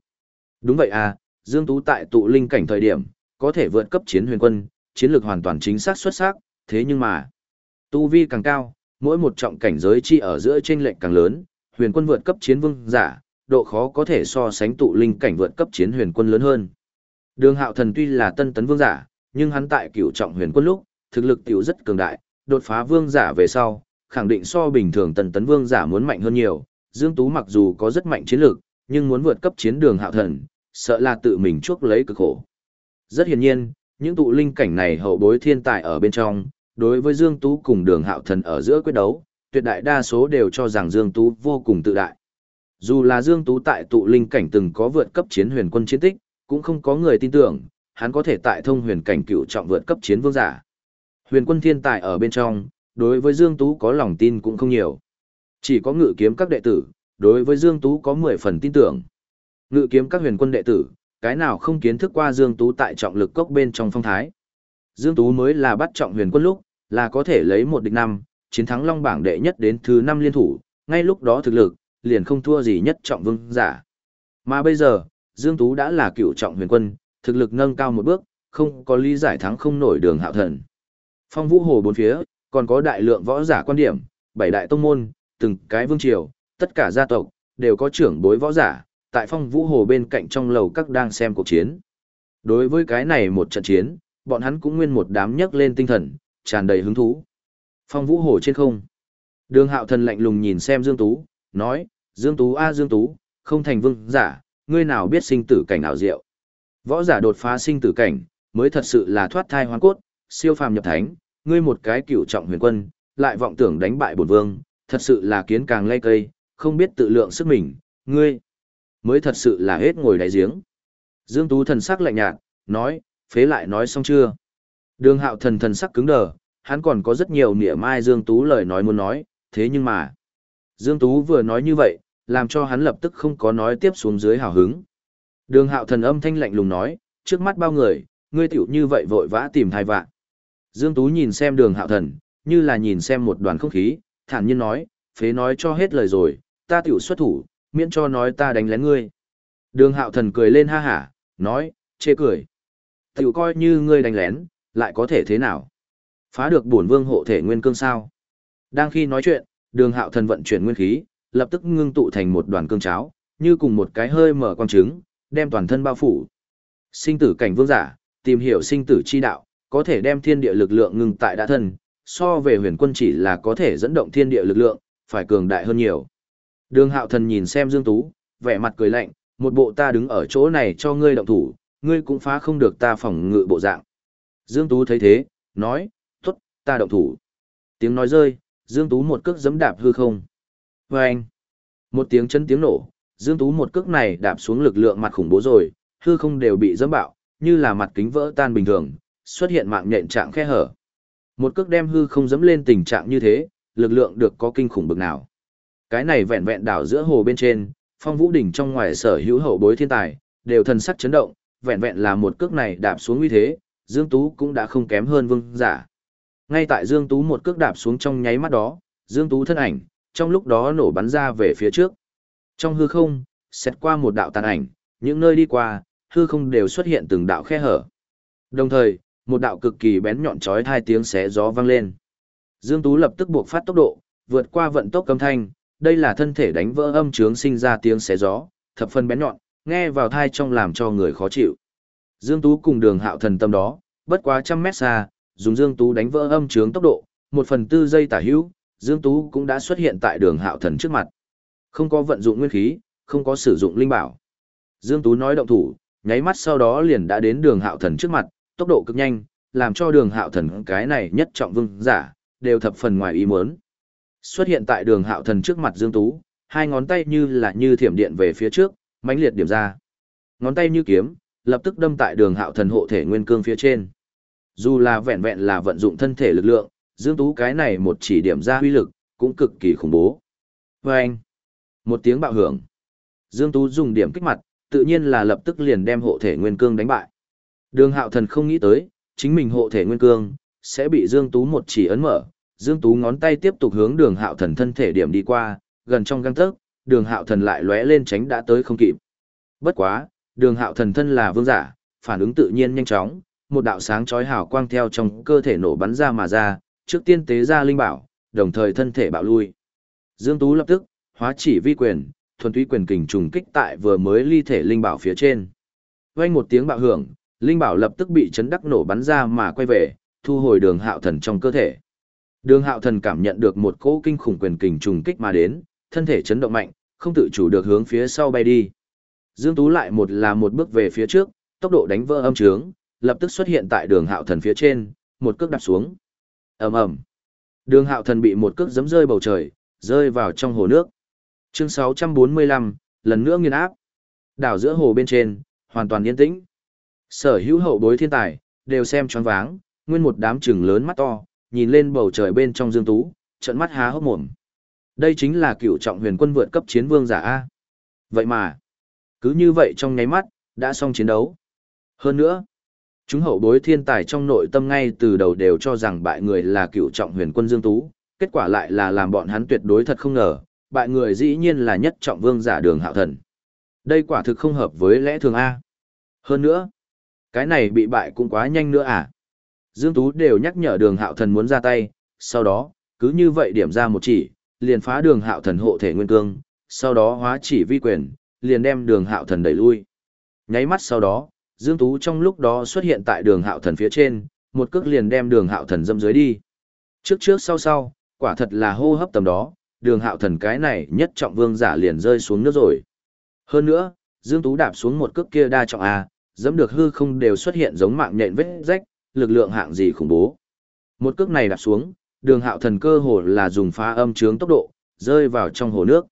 Đúng vậy à, Dương Tú tại tụ linh cảnh thời điểm, có thể vượt cấp chiến huyền quân, chiến lược hoàn toàn chính xác xuất sắc, thế nhưng mà, tu vi càng cao, mỗi một trọng cảnh giới chi ở giữa chênh lệch càng lớn, huyền quân vượt cấp chiến vương giả, độ khó có thể so sánh tụ linh cảnh vượt cấp chiến huyền quân lớn hơn. Đường Hạo Thần tuy là tân tấn vương giả, nhưng hắn tại cửu trọng huyền quân lúc, thực lực tiểu rất cường đại, đột phá vương giả về sau, khẳng định so bình thường tân tấn vương giả muốn mạnh hơn nhiều. Dương Tú mặc dù có rất mạnh chiến lược, nhưng muốn vượt cấp chiến đường hạo thần, sợ là tự mình chuốc lấy cực khổ. Rất hiển nhiên, những tụ linh cảnh này hậu bối thiên tài ở bên trong, đối với Dương Tú cùng đường hạo thần ở giữa quyết đấu, tuyệt đại đa số đều cho rằng Dương Tú vô cùng tự đại. Dù là Dương Tú tại tụ linh cảnh từng có vượt cấp chiến huyền quân chiến tích, cũng không có người tin tưởng, hắn có thể tại thông huyền cảnh cựu trọng vượt cấp chiến vương giả. Huyền quân thiên tài ở bên trong, đối với Dương Tú có lòng tin cũng không nhiều. Chỉ có ngự kiếm các đệ tử, đối với Dương Tú có 10 phần tin tưởng. Ngự kiếm các huyền quân đệ tử, cái nào không kiến thức qua Dương Tú tại trọng lực cốc bên trong phong thái. Dương Tú mới là bắt trọng huyền quân lúc, là có thể lấy một địch năm, chiến thắng long bảng đệ nhất đến thứ năm liên thủ, ngay lúc đó thực lực, liền không thua gì nhất trọng vương giả. Mà bây giờ, Dương Tú đã là cựu trọng huyền quân, thực lực nâng cao một bước, không có lý giải thắng không nổi đường hạo thần. Phong vũ hồ bốn phía, còn có đại lượng võ giả quan điểm, bảy đại tông môn, từng cái vương triều, tất cả gia tộc, đều có trưởng bối võ giả, tại phong vũ hồ bên cạnh trong lầu các đang xem cuộc chiến. Đối với cái này một trận chiến, bọn hắn cũng nguyên một đám nhấc lên tinh thần, tràn đầy hứng thú. Phong vũ hồ trên không. Đường hạo thần lạnh lùng nhìn xem Dương Tú, nói, Dương Tú a Dương Tú, không thành vương giả, ngươi nào biết sinh tử cảnh ảo diệu. Võ giả đột phá sinh tử cảnh, mới thật sự là thoát thai hoàn cốt, siêu phàm nhập thánh, ngươi một cái cựu trọng huyền quân, lại vọng tưởng đánh bại bổn vương, thật sự là kiến càng lay cây, không biết tự lượng sức mình, ngươi mới thật sự là hết ngồi đáy giếng. Dương Tú thần sắc lạnh nhạt, nói, phế lại nói xong chưa? Đường hạo thần thần sắc cứng đờ, hắn còn có rất nhiều nịa mai Dương Tú lời nói muốn nói, thế nhưng mà... Dương Tú vừa nói như vậy, làm cho hắn lập tức không có nói tiếp xuống dưới hào hứng. Đường hạo thần âm thanh lạnh lùng nói, trước mắt bao người, ngươi tiểu như vậy vội vã tìm thai vạn. Dương Tú nhìn xem đường hạo thần, như là nhìn xem một đoàn không khí, thản nhiên nói, phế nói cho hết lời rồi, ta tiểu xuất thủ, miễn cho nói ta đánh lén ngươi. Đường hạo thần cười lên ha hả, nói, chê cười. Tiểu coi như ngươi đánh lén, lại có thể thế nào? Phá được bổn vương hộ thể nguyên cương sao? Đang khi nói chuyện, đường hạo thần vận chuyển nguyên khí, lập tức ngưng tụ thành một đoàn cương cháo, như cùng một cái hơi mở quang trứng, đem toàn thân bao phủ. Sinh tử cảnh vương giả, tìm hiểu sinh tử chi đạo, có thể đem thiên địa lực lượng ngừng tại đã thân, so về huyền quân chỉ là có thể dẫn động thiên địa lực lượng, phải cường đại hơn nhiều. Đường hạo thần nhìn xem Dương Tú, vẻ mặt cười lạnh, một bộ ta đứng ở chỗ này cho ngươi động thủ, ngươi cũng phá không được ta phòng ngự bộ dạng. Dương Tú thấy thế, nói, tốt, ta động thủ. Tiếng nói rơi, Dương Tú một cước giẫm đạp hư không. Vâng! một tiếng chân tiếng nổ, Dương Tú một cước này đạp xuống lực lượng mặt khủng bố rồi, hư không đều bị giấm bạo, như là mặt kính vỡ tan bình thường, xuất hiện mạng nhện trạng khe hở. Một cước đem hư không dẫm lên tình trạng như thế, lực lượng được có kinh khủng bực nào. Cái này vẹn vẹn đảo giữa hồ bên trên, phong vũ đỉnh trong ngoài sở hữu hậu bối thiên tài, đều thần sắc chấn động, vẹn vẹn là một cước này đạp xuống uy thế, Dương Tú cũng đã không kém hơn vương giả. Ngay tại Dương Tú một cước đạp xuống trong nháy mắt đó, Dương Tú thân ảnh, trong lúc đó nổ bắn ra về phía trước. Trong hư không, xét qua một đạo tàn ảnh, những nơi đi qua, hư không đều xuất hiện từng đạo khe hở. Đồng thời, một đạo cực kỳ bén nhọn chói hai tiếng xé gió vang lên. Dương Tú lập tức buộc phát tốc độ, vượt qua vận tốc âm thanh, đây là thân thể đánh vỡ âm trướng sinh ra tiếng xé gió, thập phân bén nhọn, nghe vào thai trong làm cho người khó chịu. Dương Tú cùng đường hạo thần tâm đó, bất quá trăm mét xa, dùng Dương Tú đánh vỡ âm trướng tốc độ, một phần tư giây tả hữu, Dương Tú cũng đã xuất hiện tại đường hạo thần trước mặt. Không có vận dụng nguyên khí, không có sử dụng linh bảo. Dương Tú nói động thủ, nháy mắt sau đó liền đã đến đường hạo thần trước mặt, tốc độ cực nhanh, làm cho đường hạo thần cái này nhất trọng vương giả, đều thập phần ngoài ý muốn. Xuất hiện tại đường hạo thần trước mặt Dương Tú, hai ngón tay như là như thiểm điện về phía trước, mãnh liệt điểm ra. Ngón tay như kiếm, lập tức đâm tại đường hạo thần hộ thể nguyên cương phía trên. Dù là vẹn vẹn là vận dụng thân thể lực lượng, Dương Tú cái này một chỉ điểm ra huy lực, cũng cực kỳ khủng bố. Và anh, một tiếng bạo hưởng. Dương Tú dùng điểm kích mặt, tự nhiên là lập tức liền đem hộ thể nguyên cương đánh bại. Đường hạo thần không nghĩ tới, chính mình hộ thể nguyên cương, sẽ bị Dương Tú một chỉ ấn mở. Dương Tú ngón tay tiếp tục hướng đường hạo thần thân thể điểm đi qua, gần trong găng tấc, đường hạo thần lại lóe lên tránh đã tới không kịp. Bất quá, đường hạo thần thân là vương giả, phản ứng tự nhiên nhanh chóng, một đạo sáng chói hào quang theo trong cơ thể nổ bắn ra mà ra, trước tiên tế ra linh bảo, đồng thời thân thể bạo lui. Dương Tú lập tức, hóa chỉ vi quyền, thuần túy quyền kình trùng kích tại vừa mới ly thể linh bảo phía trên. Vang một tiếng bạo hưởng, linh bảo lập tức bị chấn đắc nổ bắn ra mà quay về, thu hồi đường hạo thần trong cơ thể. Đường hạo thần cảm nhận được một cỗ kinh khủng quyền kình trùng kích mà đến, thân thể chấn động mạnh, không tự chủ được hướng phía sau bay đi. Dương Tú lại một là một bước về phía trước, tốc độ đánh vỡ âm trướng, lập tức xuất hiện tại đường hạo thần phía trên, một cước đạp xuống. ầm ầm Đường hạo thần bị một cước giấm rơi bầu trời, rơi vào trong hồ nước. Chương 645, lần nữa nghiên áp. Đảo giữa hồ bên trên, hoàn toàn yên tĩnh. Sở hữu hậu bối thiên tài, đều xem choáng váng, nguyên một đám trừng lớn mắt to, nhìn lên bầu trời bên trong dương tú, trận mắt há hốc mồm. Đây chính là cựu trọng huyền quân vượt cấp chiến vương giả A. Vậy mà, cứ như vậy trong nháy mắt, đã xong chiến đấu. Hơn nữa, chúng hậu bối thiên tài trong nội tâm ngay từ đầu đều cho rằng bại người là cựu trọng huyền quân Dương Tú, kết quả lại là làm bọn hắn tuyệt đối thật không ngờ, bại người dĩ nhiên là nhất trọng vương giả đường hạo thần. Đây quả thực không hợp với lẽ thường A. Hơn nữa, cái này bị bại cũng quá nhanh nữa à. Dương Tú đều nhắc nhở đường hạo thần muốn ra tay, sau đó, cứ như vậy điểm ra một chỉ, liền phá đường hạo thần hộ thể nguyên cương, sau đó hóa chỉ vi quyền, liền đem đường hạo thần đẩy lui. Nháy mắt sau đó, Dương Tú trong lúc đó xuất hiện tại đường hạo thần phía trên, một cước liền đem đường hạo thần dâm dưới đi. Trước trước sau sau, quả thật là hô hấp tầm đó, đường hạo thần cái này nhất trọng vương giả liền rơi xuống nước rồi. Hơn nữa, Dương Tú đạp xuống một cước kia đa trọng A, dẫm được hư không đều xuất hiện giống mạng nhện vết rách, lực lượng hạng gì khủng bố. Một cước này đạp xuống, đường hạo thần cơ hồ là dùng phá âm trướng tốc độ, rơi vào trong hồ nước.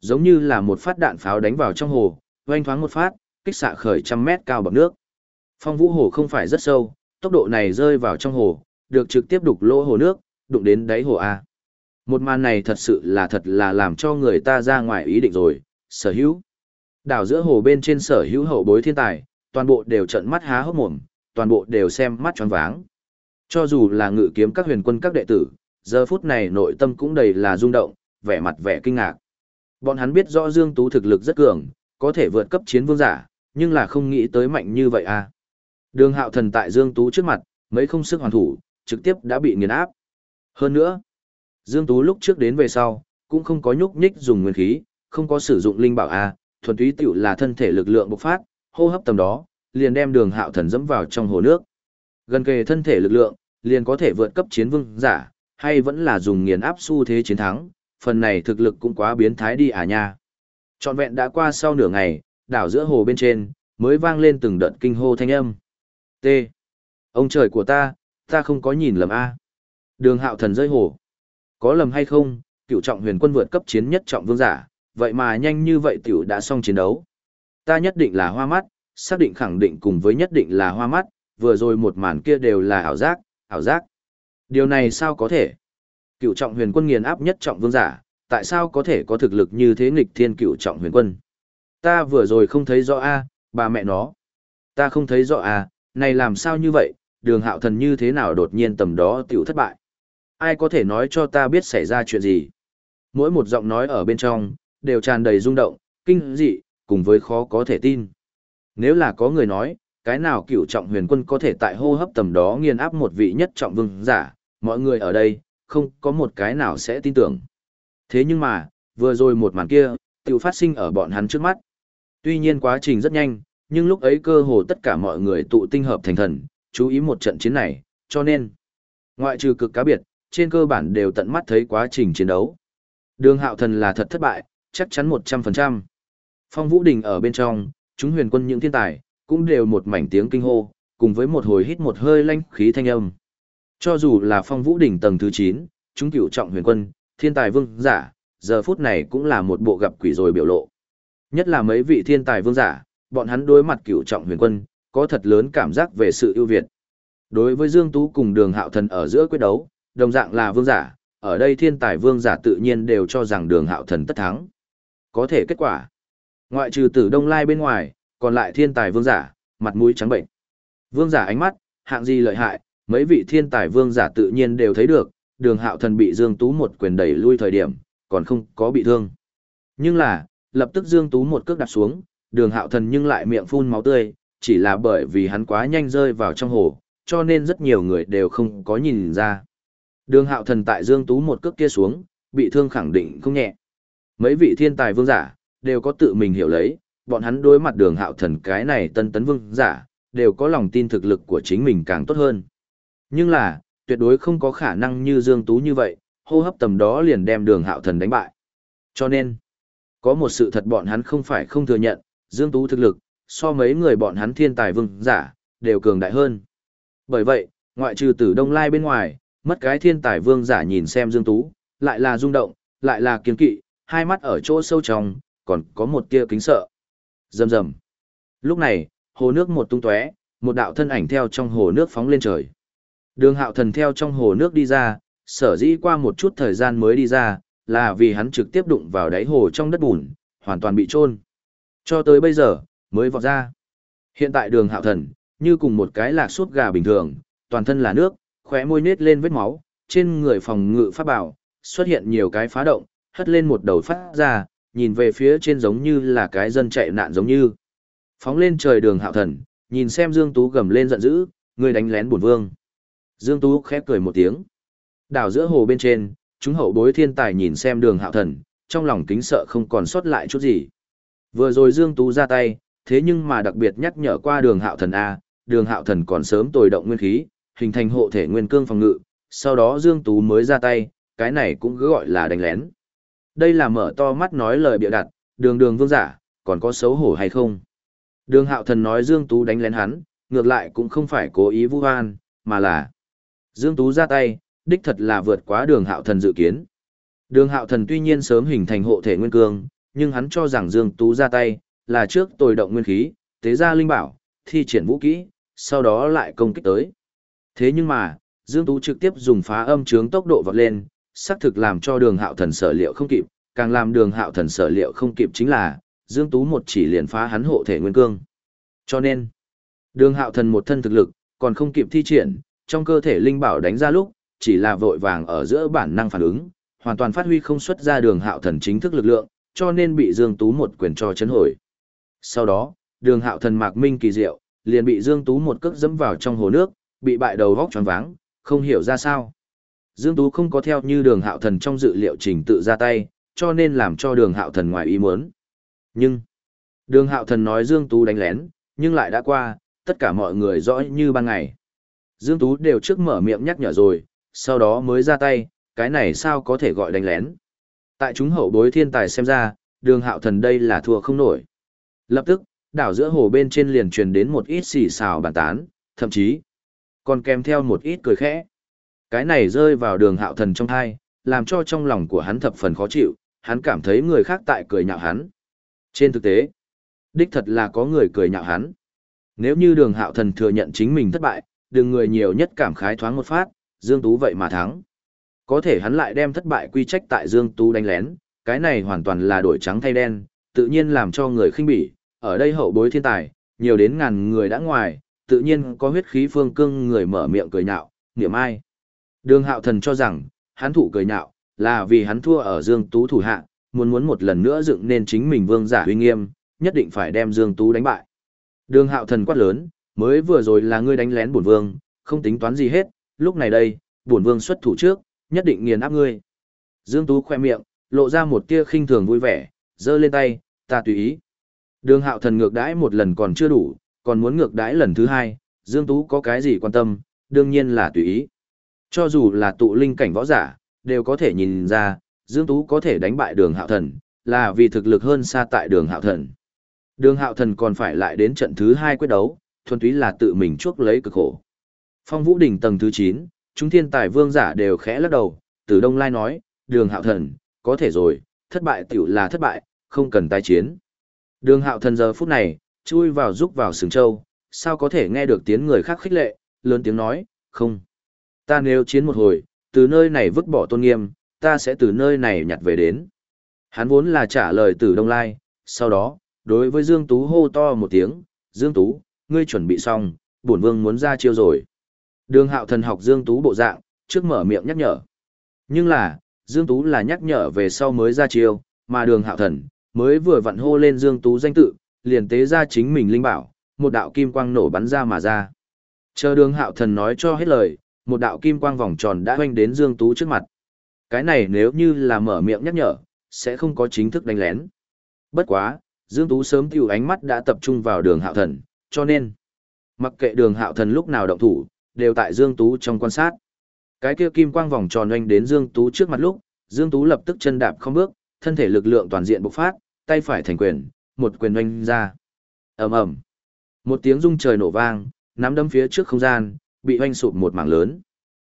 Giống như là một phát đạn pháo đánh vào trong hồ, oanh thoáng một phát, kích xạ khởi trăm mét cao bậc nước. Phong vũ hồ không phải rất sâu, tốc độ này rơi vào trong hồ, được trực tiếp đục lỗ hồ nước, đụng đến đáy hồ A. Một màn này thật sự là thật là làm cho người ta ra ngoài ý định rồi, sở hữu. Đảo giữa hồ bên trên sở hữu hậu bối thiên tài, toàn bộ đều trận mắt há hốc mồm, toàn bộ đều xem mắt tròn váng. Cho dù là ngự kiếm các huyền quân các đệ tử, giờ phút này nội tâm cũng đầy là rung động, vẻ mặt vẻ kinh ngạc. Bọn hắn biết rõ Dương Tú thực lực rất cường, có thể vượt cấp chiến vương giả, nhưng là không nghĩ tới mạnh như vậy à. Đường hạo thần tại Dương Tú trước mặt, mấy không sức hoàn thủ, trực tiếp đã bị nghiền áp. Hơn nữa, Dương Tú lúc trước đến về sau, cũng không có nhúc nhích dùng nguyên khí, không có sử dụng linh bảo A, thuần túy tiểu là thân thể lực lượng bộc phát, hô hấp tầm đó, liền đem đường hạo thần dẫm vào trong hồ nước. Gần kề thân thể lực lượng, liền có thể vượt cấp chiến vương giả, hay vẫn là dùng nghiền áp xu thế chiến thắng, phần này thực lực cũng quá biến thái đi à nha. Trọn vẹn đã qua sau nửa ngày, đảo giữa hồ bên trên, mới vang lên từng đợt kinh hô thanh âm. T. Ông trời của ta, ta không có nhìn lầm A. Đường hạo thần rơi hồ. Có lầm hay không, cựu trọng huyền quân vượt cấp chiến nhất trọng vương giả, vậy mà nhanh như vậy tiểu đã xong chiến đấu. Ta nhất định là hoa mắt, xác định khẳng định cùng với nhất định là hoa mắt, vừa rồi một màn kia đều là ảo giác, ảo giác. Điều này sao có thể? Cựu trọng huyền quân nghiền áp nhất trọng vương giả, tại sao có thể có thực lực như thế nghịch thiên cựu trọng huyền quân? Ta vừa rồi không thấy rõ a, bà mẹ nó. Ta không thấy rõ a, này làm sao như vậy, đường hạo thần như thế nào đột nhiên tầm đó tiểu thất bại? Ai có thể nói cho ta biết xảy ra chuyện gì? Mỗi một giọng nói ở bên trong, đều tràn đầy rung động, kinh dị, cùng với khó có thể tin. Nếu là có người nói, cái nào cựu trọng huyền quân có thể tại hô hấp tầm đó nghiền áp một vị nhất trọng vương giả, mọi người ở đây, không có một cái nào sẽ tin tưởng. Thế nhưng mà, vừa rồi một màn kia, tự phát sinh ở bọn hắn trước mắt. Tuy nhiên quá trình rất nhanh, nhưng lúc ấy cơ hồ tất cả mọi người tụ tinh hợp thành thần, chú ý một trận chiến này, cho nên, ngoại trừ cực cá biệt, trên cơ bản đều tận mắt thấy quá trình chiến đấu. Đường hạo thần là thật thất bại, chắc chắn 100%. Phong Vũ Đình ở bên trong, chúng huyền quân những thiên tài, cũng đều một mảnh tiếng kinh hô, cùng với một hồi hít một hơi lanh khí thanh âm. Cho dù là Phong Vũ đỉnh tầng thứ 9, chúng cửu trọng huyền quân, thiên tài vương giả, giờ phút này cũng là một bộ gặp quỷ rồi biểu lộ. Nhất là mấy vị thiên tài vương giả, bọn hắn đối mặt cửu trọng huyền quân, có thật lớn cảm giác về sự ưu việt. Đối với Dương Tú cùng Đường Hạo Thần ở giữa quyết đấu, đồng dạng là vương giả, ở đây thiên tài vương giả tự nhiên đều cho rằng Đường Hạo Thần tất thắng. Có thể kết quả, ngoại trừ Tử Đông Lai bên ngoài, còn lại thiên tài vương giả, mặt mũi trắng bệnh. Vương giả ánh mắt, hạng gì lợi hại, mấy vị thiên tài vương giả tự nhiên đều thấy được, Đường Hạo Thần bị Dương Tú một quyền đẩy lui thời điểm, còn không có bị thương. Nhưng là, lập tức Dương Tú một cước đặt xuống, Đường Hạo Thần nhưng lại miệng phun máu tươi, chỉ là bởi vì hắn quá nhanh rơi vào trong hồ, cho nên rất nhiều người đều không có nhìn ra. Đường hạo thần tại Dương Tú một cước kia xuống, bị thương khẳng định không nhẹ. Mấy vị thiên tài vương giả, đều có tự mình hiểu lấy, bọn hắn đối mặt đường hạo thần cái này tân tấn vương giả, đều có lòng tin thực lực của chính mình càng tốt hơn. Nhưng là, tuyệt đối không có khả năng như Dương Tú như vậy, hô hấp tầm đó liền đem đường hạo thần đánh bại. Cho nên, có một sự thật bọn hắn không phải không thừa nhận, Dương Tú thực lực, so mấy người bọn hắn thiên tài vương giả, đều cường đại hơn. Bởi vậy, ngoại trừ tử Đông Lai bên ngoài, mất cái thiên tài vương giả nhìn xem Dương Tú, lại là rung động, lại là kiên kỵ, hai mắt ở chỗ sâu trong, còn có một tia kính sợ. Rầm rầm. Lúc này, hồ nước một tung tóe, một đạo thân ảnh theo trong hồ nước phóng lên trời. Đường hạo thần theo trong hồ nước đi ra, sở dĩ qua một chút thời gian mới đi ra, là vì hắn trực tiếp đụng vào đáy hồ trong đất bùn, hoàn toàn bị trôn. Cho tới bây giờ, mới vọt ra. Hiện tại đường hạo thần, như cùng một cái lạc suốt gà bình thường, toàn thân là nước, khóe môi nết lên vết máu, trên người phòng ngự pháp bảo, xuất hiện nhiều cái phá động, hất lên một đầu phát ra, nhìn về phía trên giống như là cái dân chạy nạn giống như. Phóng lên trời đường hạo thần, nhìn xem Dương Tú gầm lên giận dữ, người đánh lén bổn vương. Dương Tú khép cười một tiếng. Đảo giữa hồ bên trên, chúng hậu bối thiên tài nhìn xem đường hạo thần, trong lòng kính sợ không còn sót lại chút gì. Vừa rồi Dương Tú ra tay, thế nhưng mà đặc biệt nhắc nhở qua đường hạo thần A, đường hạo thần còn sớm tồi động nguyên khí, hình thành hộ thể nguyên cương phòng ngự, sau đó Dương Tú mới ra tay, cái này cũng cứ gọi là đánh lén. Đây là mở to mắt nói lời bịa đặt, đường đường vương giả, còn có xấu hổ hay không? Đường hạo thần nói Dương Tú đánh lén hắn, ngược lại cũng không phải cố ý vu hoan, mà là Dương Tú ra tay, đích thật là vượt quá đường hạo thần dự kiến. Đường hạo thần tuy nhiên sớm hình thành hộ thể nguyên cương, nhưng hắn cho rằng Dương Tú ra tay, là trước tồi động nguyên khí, tế ra linh bảo, thi triển vũ kỹ, sau đó lại công kích tới. Thế nhưng mà, Dương Tú trực tiếp dùng phá âm trướng tốc độ vọt lên, xác thực làm cho đường hạo thần sở liệu không kịp, càng làm đường hạo thần sở liệu không kịp chính là, Dương Tú một chỉ liền phá hắn hộ thể nguyên cương. Cho nên, đường hạo thần một thân thực lực, còn không kịp thi triển, trong cơ thể linh bảo đánh ra lúc, chỉ là vội vàng ở giữa bản năng phản ứng, hoàn toàn phát huy không xuất ra đường hạo thần chính thức lực lượng, cho nên bị Dương Tú một quyền cho chấn hồi. Sau đó, đường hạo thần mạc minh kỳ diệu, liền bị Dương Tú một cước dẫm vào trong hồ nước, bị bại đầu vóc tròn váng, không hiểu ra sao. Dương Tú không có theo như đường hạo thần trong dự liệu trình tự ra tay, cho nên làm cho đường hạo thần ngoài ý muốn. Nhưng, đường hạo thần nói Dương Tú đánh lén, nhưng lại đã qua, tất cả mọi người rõ như ban ngày. Dương Tú đều trước mở miệng nhắc nhở rồi, sau đó mới ra tay, cái này sao có thể gọi đánh lén. Tại chúng hậu bối thiên tài xem ra, đường hạo thần đây là thua không nổi. Lập tức, đảo giữa hồ bên trên liền truyền đến một ít xì xào bàn tán, thậm chí còn kèm theo một ít cười khẽ. Cái này rơi vào đường hạo thần trong thai, làm cho trong lòng của hắn thập phần khó chịu, hắn cảm thấy người khác tại cười nhạo hắn. Trên thực tế, đích thật là có người cười nhạo hắn. Nếu như đường hạo thần thừa nhận chính mình thất bại, đường người nhiều nhất cảm khái thoáng một phát, Dương Tú vậy mà thắng. Có thể hắn lại đem thất bại quy trách tại Dương Tú đánh lén, cái này hoàn toàn là đổi trắng thay đen, tự nhiên làm cho người khinh bỉ, ở đây hậu bối thiên tài, nhiều đến ngàn người đã ngoài, tự nhiên có huyết khí phương cương người mở miệng cười nhạo, niệm ai. Đường hạo thần cho rằng, hắn thủ cười nhạo, là vì hắn thua ở Dương Tú thủ hạ, muốn muốn một lần nữa dựng nên chính mình vương giả uy nghiêm, nhất định phải đem Dương Tú đánh bại. Đường hạo thần quát lớn, mới vừa rồi là ngươi đánh lén bổn vương, không tính toán gì hết, lúc này đây, bổn vương xuất thủ trước, nhất định nghiền áp ngươi. Dương Tú khoe miệng, lộ ra một tia khinh thường vui vẻ, giơ lên tay, ta tùy ý. Đường hạo thần ngược đãi một lần còn chưa đủ, còn muốn ngược đãi lần thứ hai, Dương Tú có cái gì quan tâm, đương nhiên là tùy ý. Cho dù là tụ linh cảnh võ giả, đều có thể nhìn ra, Dương Tú có thể đánh bại đường hạo thần, là vì thực lực hơn xa tại đường hạo thần. Đường hạo thần còn phải lại đến trận thứ hai quyết đấu, thuần túy là tự mình chuốc lấy cực khổ. Phong Vũ đỉnh tầng thứ 9, chúng thiên tài vương giả đều khẽ lắc đầu, từ Đông Lai nói, đường hạo thần, có thể rồi, thất bại tiểu là thất bại, không cần tái chiến. Đường hạo thần giờ phút này, chui vào rúc vào sừng châu, sao có thể nghe được tiếng người khác khích lệ, lớn tiếng nói, không. Ta nếu chiến một hồi, từ nơi này vứt bỏ tôn nghiêm, ta sẽ từ nơi này nhặt về đến. Hắn vốn là trả lời từ Đông Lai, sau đó, đối với Dương Tú hô to một tiếng, Dương Tú, ngươi chuẩn bị xong, bổn vương muốn ra chiêu rồi. Đường hạo thần học Dương Tú bộ dạng, trước mở miệng nhắc nhở. Nhưng là, Dương Tú là nhắc nhở về sau mới ra chiêu, mà đường hạo thần, mới vừa vặn hô lên Dương Tú danh tự, liền tế ra chính mình linh bảo, một đạo kim quang nổ bắn ra mà ra. Chờ đường hạo thần nói cho hết lời, một đạo kim quang vòng tròn đã hoanh đến Dương Tú trước mặt. Cái này nếu như là mở miệng nhắc nhở, sẽ không có chính thức đánh lén. Bất quá, Dương Tú sớm tiểu ánh mắt đã tập trung vào đường hạo thần, cho nên, mặc kệ đường hạo thần lúc nào động thủ, đều tại Dương Tú trong quan sát. Cái kia kim quang vòng tròn oanh đến Dương Tú trước mặt lúc, Dương Tú lập tức chân đạp không bước, thân thể lực lượng toàn diện bộc phát, tay phải thành quyền, một quyền oanh ra. ầm ầm Một tiếng rung trời nổ vang, nắm đấm phía trước không gian, bị oanh sụp một mảng lớn.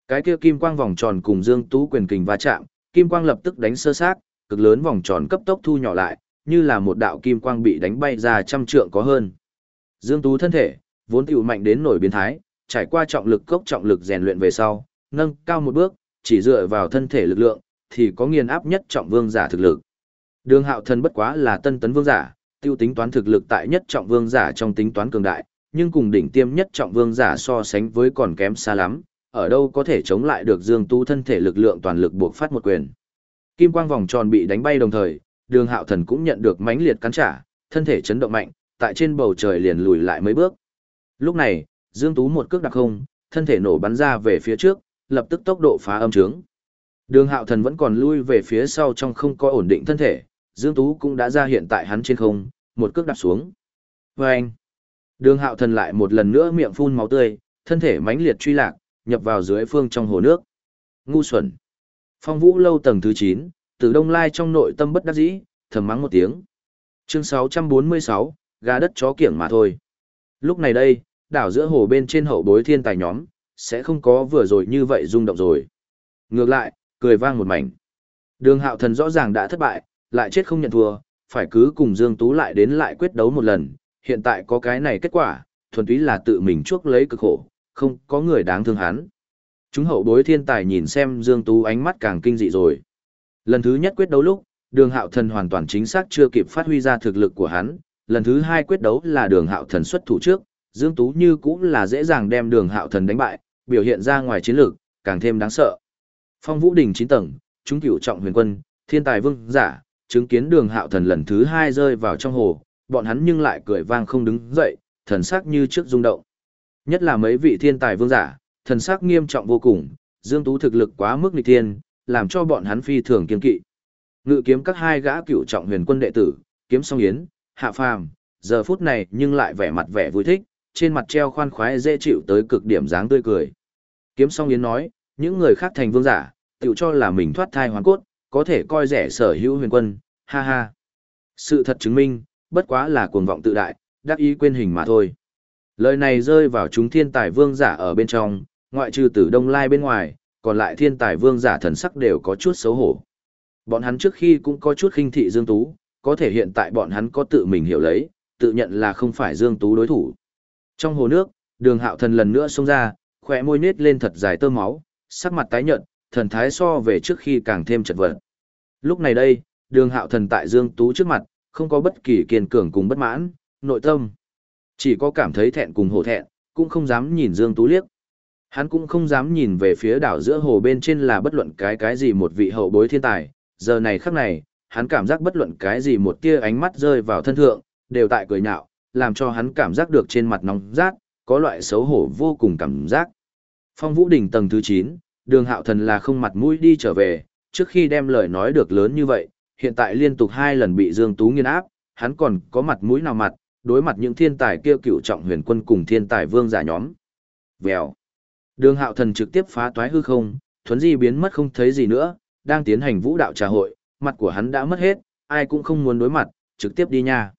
Cái kia kim quang vòng tròn cùng Dương Tú quyền kình va chạm, kim quang lập tức đánh sơ sát, cực lớn vòng tròn cấp tốc thu nhỏ lại, như là một đạo kim quang bị đánh bay ra trăm trượng có hơn. Dương Tú thân thể, vốn tiểu mạnh đến nổi biến thái, trải qua trọng lực cốc trọng lực rèn luyện về sau, nâng cao một bước, chỉ dựa vào thân thể lực lượng, thì có nghiền áp nhất trọng vương giả thực lực. Đường hạo thần bất quá là tân tấn vương giả, Tiêu tính toán thực lực tại nhất trọng vương giả trong tính toán cường đại, nhưng cùng đỉnh tiêm nhất trọng vương giả so sánh với còn kém xa lắm, ở đâu có thể chống lại được Dương Tú thân thể lực lượng toàn lực buộc phát một quyền. Kim quang vòng tròn bị đánh bay đồng thời, Đường Hạo Thần cũng nhận được mãnh liệt cắn trả, thân thể chấn động mạnh, tại trên bầu trời liền lùi lại mấy bước. Lúc này, Dương Tú một cước đặc không, thân thể nổ bắn ra về phía trước, lập tức tốc độ phá âm trướng. Đường Hạo Thần vẫn còn lui về phía sau trong không có ổn định thân thể, Dương Tú cũng đã ra hiện tại hắn trên không, một cước đạp xuống. Và anh, đường Hạo Thần lại một lần nữa miệng phun máu tươi, thân thể mãnh liệt truy lạc, nhập vào dưới phương trong hồ nước. Ngu xuẩn. Phong Vũ lâu tầng thứ 9, từ Đông Lai trong nội tâm bất đắc dĩ, thầm mắng một tiếng. Chương 646, gà đất chó kiểng mà thôi. Lúc này đây, đảo giữa hồ bên trên hậu bối thiên tài nhóm, sẽ không có vừa rồi như vậy rung động rồi. Ngược lại, cười vang một mảnh. Đường hạo thần rõ ràng đã thất bại, lại chết không nhận thua, phải cứ cùng Dương Tú lại đến lại quyết đấu một lần, hiện tại có cái này kết quả, thuần túy là tự mình chuốc lấy cực khổ, không có người đáng thương hắn. Chúng hậu bối thiên tài nhìn xem Dương Tú ánh mắt càng kinh dị rồi. Lần thứ nhất quyết đấu lúc, đường hạo thần hoàn toàn chính xác chưa kịp phát huy ra thực lực của hắn, lần thứ hai quyết đấu là đường hạo thần xuất thủ trước, Dương Tú như cũng là dễ dàng đem đường hạo thần đánh bại, biểu hiện ra ngoài chiến lược, càng thêm đáng sợ. Phong Vũ Đình 9 tầng, chúng cửu trọng huyền quân, thiên tài vương giả, chứng kiến đường hạo thần lần thứ hai rơi vào trong hồ, bọn hắn nhưng lại cười vang không đứng dậy, thần sắc như trước rung động. Nhất là mấy vị thiên tài vương giả, thần sắc nghiêm trọng vô cùng, Dương Tú thực lực quá mức nghịch thiên, làm cho bọn hắn phi thường kiên kỵ. Ngự kiếm các hai gã cựu trọng huyền quân đệ tử, kiếm song yến, hạ phàm, giờ phút này nhưng lại vẻ mặt vẻ vui thích, trên mặt treo khoan khoái dễ chịu tới cực điểm dáng tươi cười. Kiếm song yến nói, những người khác thành vương giả, tự cho là mình thoát thai hoàn cốt, có thể coi rẻ sở hữu huyền quân, ha ha. Sự thật chứng minh, bất quá là cuồng vọng tự đại, đắc ý quên hình mà thôi. Lời này rơi vào chúng thiên tài vương giả ở bên trong, ngoại trừ tử đông lai bên ngoài, còn lại thiên tài vương giả thần sắc đều có chút xấu hổ. Bọn hắn trước khi cũng có chút khinh thị Dương Tú, có thể hiện tại bọn hắn có tự mình hiểu lấy, tự nhận là không phải Dương Tú đối thủ. Trong hồ nước, đường hạo thần lần nữa xông ra, khỏe môi nết lên thật dài tơ máu, sắc mặt tái nhợt, thần thái so về trước khi càng thêm chật vật. Lúc này đây, đường hạo thần tại Dương Tú trước mặt, không có bất kỳ kiên cường cùng bất mãn, nội tâm. Chỉ có cảm thấy thẹn cùng hổ thẹn, cũng không dám nhìn Dương Tú liếc. Hắn cũng không dám nhìn về phía đảo giữa hồ bên trên là bất luận cái cái gì một vị hậu bối thiên tài, giờ này khắc này, hắn cảm giác bất luận cái gì một tia ánh mắt rơi vào thân thượng, đều tại cười nhạo, làm cho hắn cảm giác được trên mặt nóng rát, có loại xấu hổ vô cùng cảm giác. Phong Vũ Đỉnh tầng thứ 9, đường hạo thần là không mặt mũi đi trở về, trước khi đem lời nói được lớn như vậy, hiện tại liên tục hai lần bị Dương Tú nghiên áp, hắn còn có mặt mũi nào mặt, đối mặt những thiên tài kia cựu trọng huyền quân cùng thiên tài vương giả nhóm. Vèo. Đường hạo thần trực tiếp phá toái hư không, thuấn di biến mất không thấy gì nữa, đang tiến hành vũ đạo trà hội, mặt của hắn đã mất hết, ai cũng không muốn đối mặt, trực tiếp đi nha.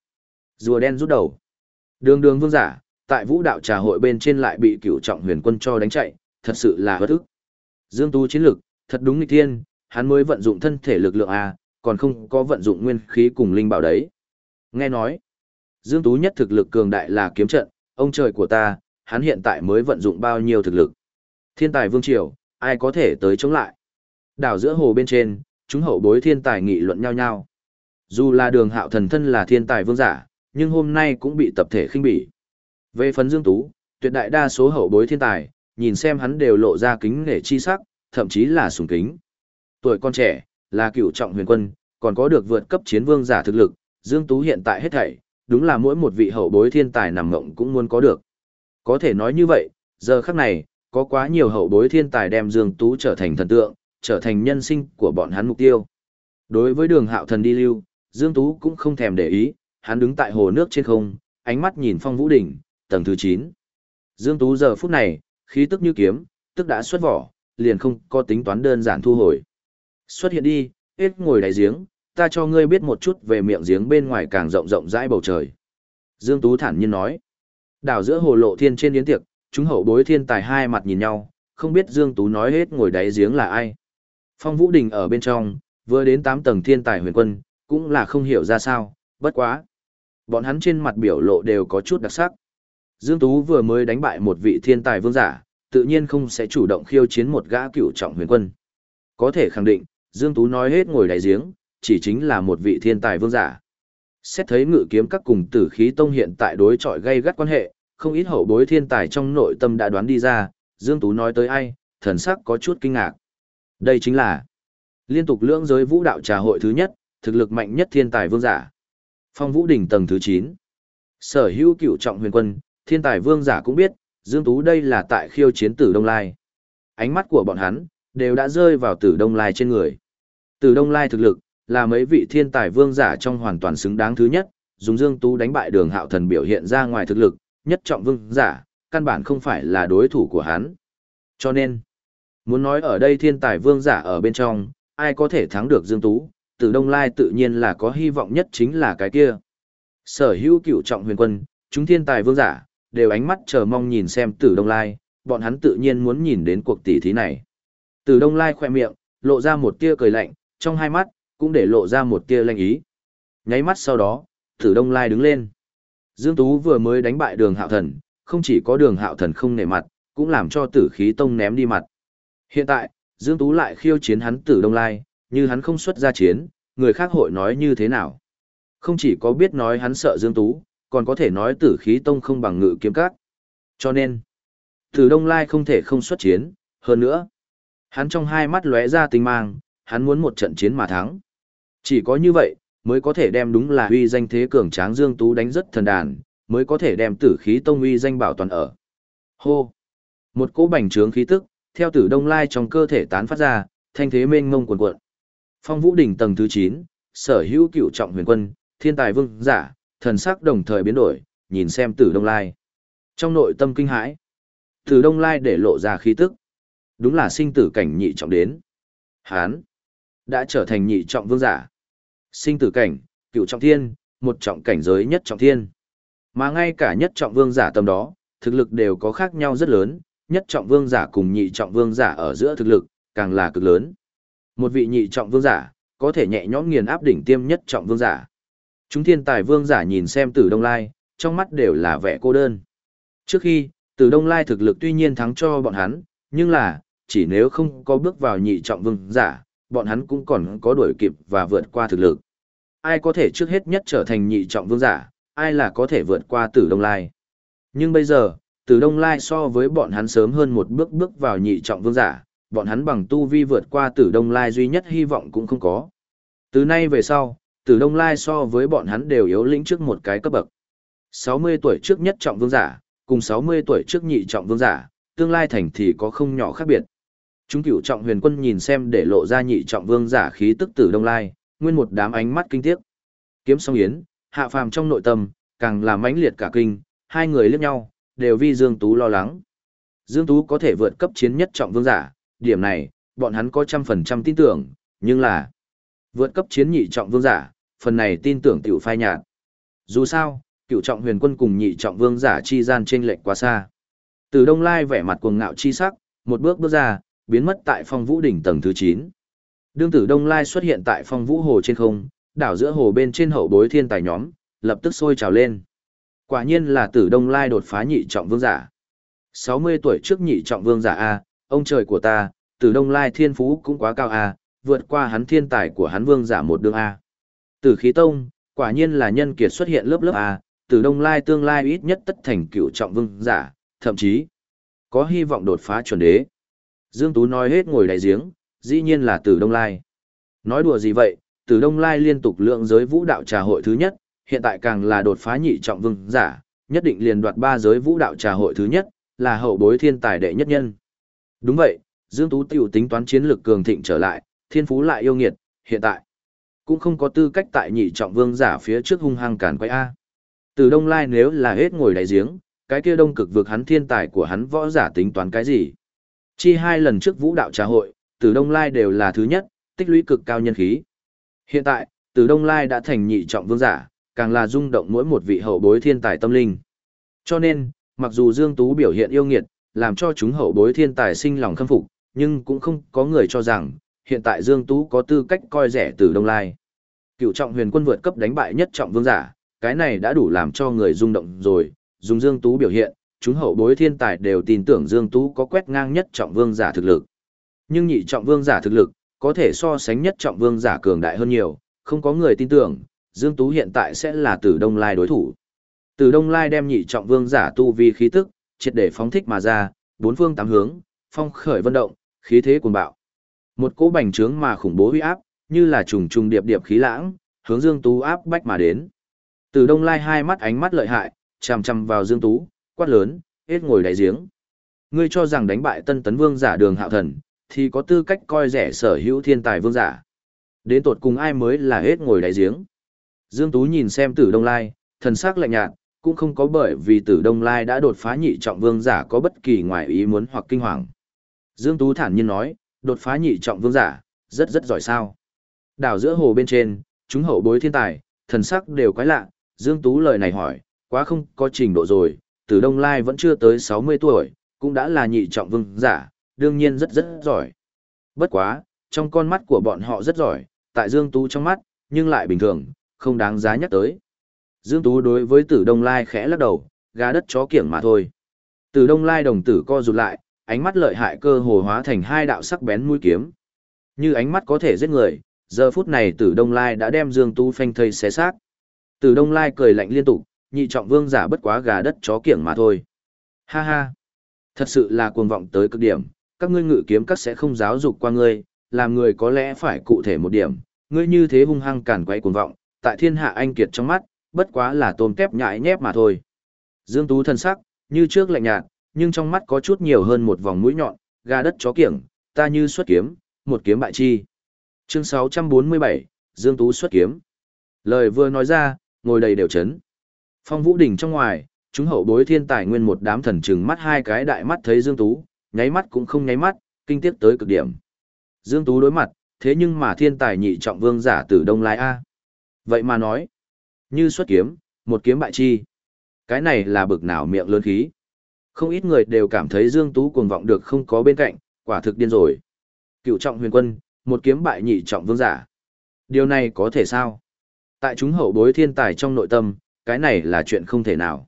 Rùa đen rút đầu. Đường đường vương giả, tại vũ đạo trà hội bên trên lại bị cựu trọng huyền quân cho đánh chạy, thật sự là bất ức. Dương Tú chiến lực, thật đúng nghịch thiên, hắn mới vận dụng thân thể lực lượng A, còn không có vận dụng nguyên khí cùng linh bảo đấy. Nghe nói, Dương Tú nhất thực lực cường đại là kiếm trận, ông trời của ta, hắn hiện tại mới vận dụng bao nhiêu thực lực. Thiên tài vương triều, ai có thể tới chống lại. Đảo giữa hồ bên trên, chúng hậu bối thiên tài nghị luận nhau nhau. Dù là đường hạo thần thân là thiên tài vương giả, nhưng hôm nay cũng bị tập thể khinh bỉ. Về phần Dương Tú, tuyệt đại đa số hậu bối thiên tài, nhìn xem hắn đều lộ ra kính nể chi sắc, thậm chí là sùng kính. Tuổi con trẻ, là cựu trọng huyền quân, còn có được vượt cấp chiến vương giả thực lực, Dương Tú hiện tại hết thảy, đúng là mỗi một vị hậu bối thiên tài nằm mộng cũng muốn có được. Có thể nói như vậy, giờ khắc này, có quá nhiều hậu bối thiên tài đem Dương Tú trở thành thần tượng, trở thành nhân sinh của bọn hắn mục tiêu. Đối với đường hạo thần đi lưu, Dương Tú cũng không thèm để ý, hắn đứng tại hồ nước trên không, ánh mắt nhìn phong vũ đỉnh, tầng thứ 9. Dương Tú giờ phút này, khí tức như kiếm, tức đã xuất vỏ, liền không có tính toán đơn giản thu hồi. Xuất hiện đi, hết ngồi đáy giếng, ta cho ngươi biết một chút về miệng giếng bên ngoài càng rộng rộng rãi bầu trời. Dương Tú thản nhiên nói. Đảo giữa hồ lộ thiên trên yến tiệc, chúng hậu bối thiên tài hai mặt nhìn nhau, không biết Dương Tú nói hết ngồi đáy giếng là ai. Phong Vũ Đình ở bên trong, vừa đến 8 tầng thiên tài huyền quân, cũng là không hiểu ra sao, bất quá. Bọn hắn trên mặt biểu lộ đều có chút đặc sắc. Dương Tú vừa mới đánh bại một vị thiên tài vương giả, tự nhiên không sẽ chủ động khiêu chiến một gã cựu trọng huyền quân. Có thể khẳng định, Dương Tú nói hết ngồi đáy giếng, chỉ chính là một vị thiên tài vương giả. Xét thấy ngự kiếm các cùng tử khí tông hiện tại đối chọi gây gắt quan hệ, không ít hậu bối thiên tài trong nội tâm đã đoán đi ra, Dương Tú nói tới ai, thần sắc có chút kinh ngạc. Đây chính là liên tục lưỡng giới vũ đạo trà hội thứ nhất, thực lực mạnh nhất thiên tài vương giả. Phong Vũ đỉnh tầng thứ 9. Sở hữu cựu trọng huyền quân, thiên tài vương giả cũng biết, Dương Tú đây là tại khiêu chiến tử Đông Lai. Ánh mắt của bọn hắn, đều đã rơi vào tử Đông Lai trên người. Từ Đông Lai thực lực, là mấy vị thiên tài vương giả trong hoàn toàn xứng đáng thứ nhất, dùng Dương Tú đánh bại đường hạo thần biểu hiện ra ngoài thực lực, nhất trọng vương giả, căn bản không phải là đối thủ của hắn. Cho nên, muốn nói ở đây thiên tài vương giả ở bên trong, ai có thể thắng được Dương Tú, Từ Đông Lai tự nhiên là có hy vọng nhất chính là cái kia. Sở hữu cựu trọng huyền quân, chúng thiên tài vương giả, đều ánh mắt chờ mong nhìn xem Tử Đông Lai, bọn hắn tự nhiên muốn nhìn đến cuộc tỷ thí này. Tử Đông Lai khoe miệng, lộ ra một tia cười lạnh, trong hai mắt, cũng để lộ ra một tia lanh ý. Nháy mắt sau đó, Tử Đông Lai đứng lên. Dương Tú vừa mới đánh bại đường hạo thần, không chỉ có đường hạo thần không nể mặt, cũng làm cho tử khí tông ném đi mặt. Hiện tại, Dương Tú lại khiêu chiến hắn Tử Đông Lai, như hắn không xuất ra chiến, người khác hội nói như thế nào. Không chỉ có biết nói hắn sợ Dương Tú, còn có thể nói tử khí tông không bằng ngự kiếm các. Cho nên, Tử Đông Lai không thể không xuất chiến, hơn nữa. Hắn trong hai mắt lóe ra tinh mang, hắn muốn một trận chiến mà thắng. Chỉ có như vậy, mới có thể đem đúng là uy danh thế cường tráng Dương Tú đánh rất thần đàn, mới có thể đem tử khí tông uy danh bảo toàn ở. Hô! Một cỗ bành trướng khí tức, theo tử đông lai trong cơ thể tán phát ra, thanh thế mênh mông cuồn cuộn. Phong vũ đỉnh tầng thứ 9, sở hữu cựu trọng huyền quân, thiên tài vương giả, thần sắc đồng thời biến đổi, nhìn xem tử đông lai. Trong nội tâm kinh hãi, tử đông lai để lộ ra khí tức. Đúng là sinh tử cảnh nhị trọng đến. Hán! Đã trở thành nhị trọng vương giả. Sinh tử cảnh, cựu trọng thiên, một trọng cảnh giới nhất trọng thiên. Mà ngay cả nhất trọng vương giả tầm đó, thực lực đều có khác nhau rất lớn, nhất trọng vương giả cùng nhị trọng vương giả ở giữa thực lực, càng là cực lớn. Một vị nhị trọng vương giả, có thể nhẹ nhõm nghiền áp đỉnh tiêm nhất trọng vương giả. Chúng thiên tài vương giả nhìn xem tử Đông Lai, trong mắt đều là vẻ cô đơn. Trước khi, tử Đông Lai thực lực tuy nhiên thắng cho bọn hắn, nhưng là, chỉ nếu không có bước vào nhị trọng vương giả, bọn hắn cũng còn có đuổi kịp và vượt qua thực lực. Ai có thể trước hết nhất trở thành nhị trọng vương giả, ai là có thể vượt qua tử Đông Lai. Nhưng bây giờ, tử Đông Lai so với bọn hắn sớm hơn một bước bước vào nhị trọng vương giả, bọn hắn bằng tu vi vượt qua tử Đông Lai duy nhất hy vọng cũng không có. Từ nay về sau, tử Đông Lai so với bọn hắn đều yếu lĩnh trước một cái cấp bậc. 60 tuổi trước nhất trọng vương giả, cùng 60 tuổi trước nhị trọng vương giả, tương lai thành thì có không nhỏ khác biệt. Chúng cựu trọng huyền quân nhìn xem để lộ ra nhị trọng vương giả khí tức tử đông lai, nguyên một đám ánh mắt kinh tiếc. Kiếm song yến, hạ phàm trong nội tâm, càng làm mãnh liệt cả kinh, hai người liếc nhau, đều vi Dương Tú lo lắng. Dương Tú có thể vượt cấp chiến nhất trọng vương giả, điểm này, bọn hắn có trăm phần trăm tin tưởng, nhưng là vượt cấp chiến nhị trọng vương giả, phần này tin tưởng tiểu phai nhạt. Dù sao, cựu trọng huyền quân cùng nhị trọng vương giả chi gian chênh lệch quá xa. Từ Đông Lai vẻ mặt cuồng ngạo chi sắc, một bước bước ra, biến mất tại phong vũ đỉnh tầng thứ 9. Đương tử Đông Lai xuất hiện tại phong vũ hồ trên không, đảo giữa hồ bên trên hậu bối thiên tài nhóm, lập tức sôi trào lên. Quả nhiên là tử Đông Lai đột phá nhị trọng vương giả. 60 tuổi trước nhị trọng vương giả A, ông trời của ta, tử Đông Lai thiên phú cũng quá cao A, vượt qua hắn thiên tài của hắn vương giả một đường A. Tử khí tông, quả nhiên là nhân kiệt xuất hiện lớp lớp A, tử Đông Lai tương lai ít nhất tất thành cựu trọng vương giả, thậm chí có hy vọng đột phá chuẩn đế. Dương Tú nói hết ngồi đại giếng, dĩ nhiên là Tử Đông Lai. Nói đùa gì vậy, Tử Đông Lai liên tục lượng giới vũ đạo trà hội thứ nhất, hiện tại càng là đột phá nhị trọng vương giả, nhất định liền đoạt ba giới vũ đạo trà hội thứ nhất, là hậu bối thiên tài đệ nhất nhân. Đúng vậy, Dương Tú tiểu tính toán chiến lược cường thịnh trở lại, thiên phú lại yêu nghiệt, hiện tại cũng không có tư cách tại nhị trọng vương giả phía trước hung hăng cản quay A. Từ Đông Lai nếu là hết ngồi đại giếng, cái kia đông cực vực hắn thiên tài của hắn võ giả tính toán cái gì? Chi hai lần trước vũ đạo trà hội, từ Đông Lai đều là thứ nhất, tích lũy cực cao nhân khí. Hiện tại, từ Đông Lai đã thành nhị trọng vương giả, càng là rung động mỗi một vị hậu bối thiên tài tâm linh. Cho nên, mặc dù Dương Tú biểu hiện yêu nghiệt, làm cho chúng hậu bối thiên tài sinh lòng khâm phục, nhưng cũng không có người cho rằng, hiện tại Dương Tú có tư cách coi rẻ từ Đông Lai. Cựu trọng huyền quân vượt cấp đánh bại nhất trọng vương giả, cái này đã đủ làm cho người rung động rồi, dùng Dương Tú biểu hiện, chúng hậu bối thiên tài đều tin tưởng Dương Tú có quét ngang nhất trọng vương giả thực lực. Nhưng nhị trọng vương giả thực lực, có thể so sánh nhất trọng vương giả cường đại hơn nhiều, không có người tin tưởng, Dương Tú hiện tại sẽ là Tử Đông Lai đối thủ. Tử Đông Lai đem nhị trọng vương giả tu vi khí tức, triệt để phóng thích mà ra, bốn phương tám hướng, phong khởi vận động, khí thế cuồng bạo. Một cỗ bành trướng mà khủng bố uy áp, như là trùng trùng điệp điệp khí lãng, hướng Dương Tú áp bách mà đến. Tử Đông Lai hai mắt ánh mắt lợi hại, chằm chằm vào Dương Tú, quát lớn, hết ngồi đáy giếng. Ngươi cho rằng đánh bại Tân Tấn Vương giả Đường Hạo Thần, thì có tư cách coi rẻ sở hữu thiên tài vương giả. Đến tột cùng ai mới là hết ngồi đáy giếng. Dương Tú nhìn xem Tử Đông Lai, thần sắc lạnh nhạt, cũng không có bởi vì Tử Đông Lai đã đột phá nhị trọng vương giả có bất kỳ ngoài ý muốn hoặc kinh hoàng. Dương Tú thản nhiên nói, đột phá nhị trọng vương giả, rất rất giỏi sao. Đảo giữa hồ bên trên, chúng hậu bối thiên tài, thần sắc đều quái lạ, Dương Tú lời này hỏi, quá không có trình độ rồi, Tử Đông Lai vẫn chưa tới 60 tuổi, cũng đã là nhị trọng vương giả, đương nhiên rất rất giỏi. Bất quá, trong con mắt của bọn họ rất giỏi, tại Dương Tú trong mắt, nhưng lại bình thường, không đáng giá nhắc tới. Dương Tú đối với Tử Đông Lai khẽ lắc đầu, gà đất chó kiểng mà thôi. Tử Đông Lai đồng tử co rụt lại, ánh mắt lợi hại cơ hồ hóa thành hai đạo sắc bén mũi kiếm. Như ánh mắt có thể giết người, giờ phút này Tử Đông Lai đã đem Dương Tú phanh thây xé xác. Tử Đông Lai cười lạnh liên tục, nhị trọng vương giả bất quá gà đất chó kiểng mà thôi. Ha ha, thật sự là cuồng vọng tới cực điểm, các ngươi ngự kiếm các sẽ không giáo dục qua ngươi, làm người có lẽ phải cụ thể một điểm, ngươi như thế hung hăng cản quay cuồng vọng, tại thiên hạ anh kiệt trong mắt, bất quá là tôm tép nhãi nhép mà thôi. Dương Tú thân sắc, như trước lạnh nhạt, nhưng trong mắt có chút nhiều hơn một vòng mũi nhọn, gà đất chó kiểng, ta như xuất kiếm, một kiếm bại chi. Chương 647, Dương Tú xuất kiếm. Lời vừa nói ra, ngồi đầy đều chấn. Phong Vũ Đình trong ngoài, chúng hậu bối thiên tài nguyên một đám thần trừng mắt hai cái đại mắt thấy Dương Tú, nháy mắt cũng không nháy mắt, kinh tiếc tới cực điểm. Dương Tú đối mặt, thế nhưng mà thiên tài nhị trọng vương giả từ Đông Lai A. Vậy mà nói, như xuất kiếm, một kiếm bại chi. Cái này là bực nào miệng lớn khí. Không ít người đều cảm thấy Dương Tú cuồng vọng được không có bên cạnh, quả thực điên rồi. Cựu trọng huyền quân, một kiếm bại nhị trọng vương giả. Điều này có thể sao? Tại chúng hậu bối thiên tài trong nội tâm, cái này là chuyện không thể nào.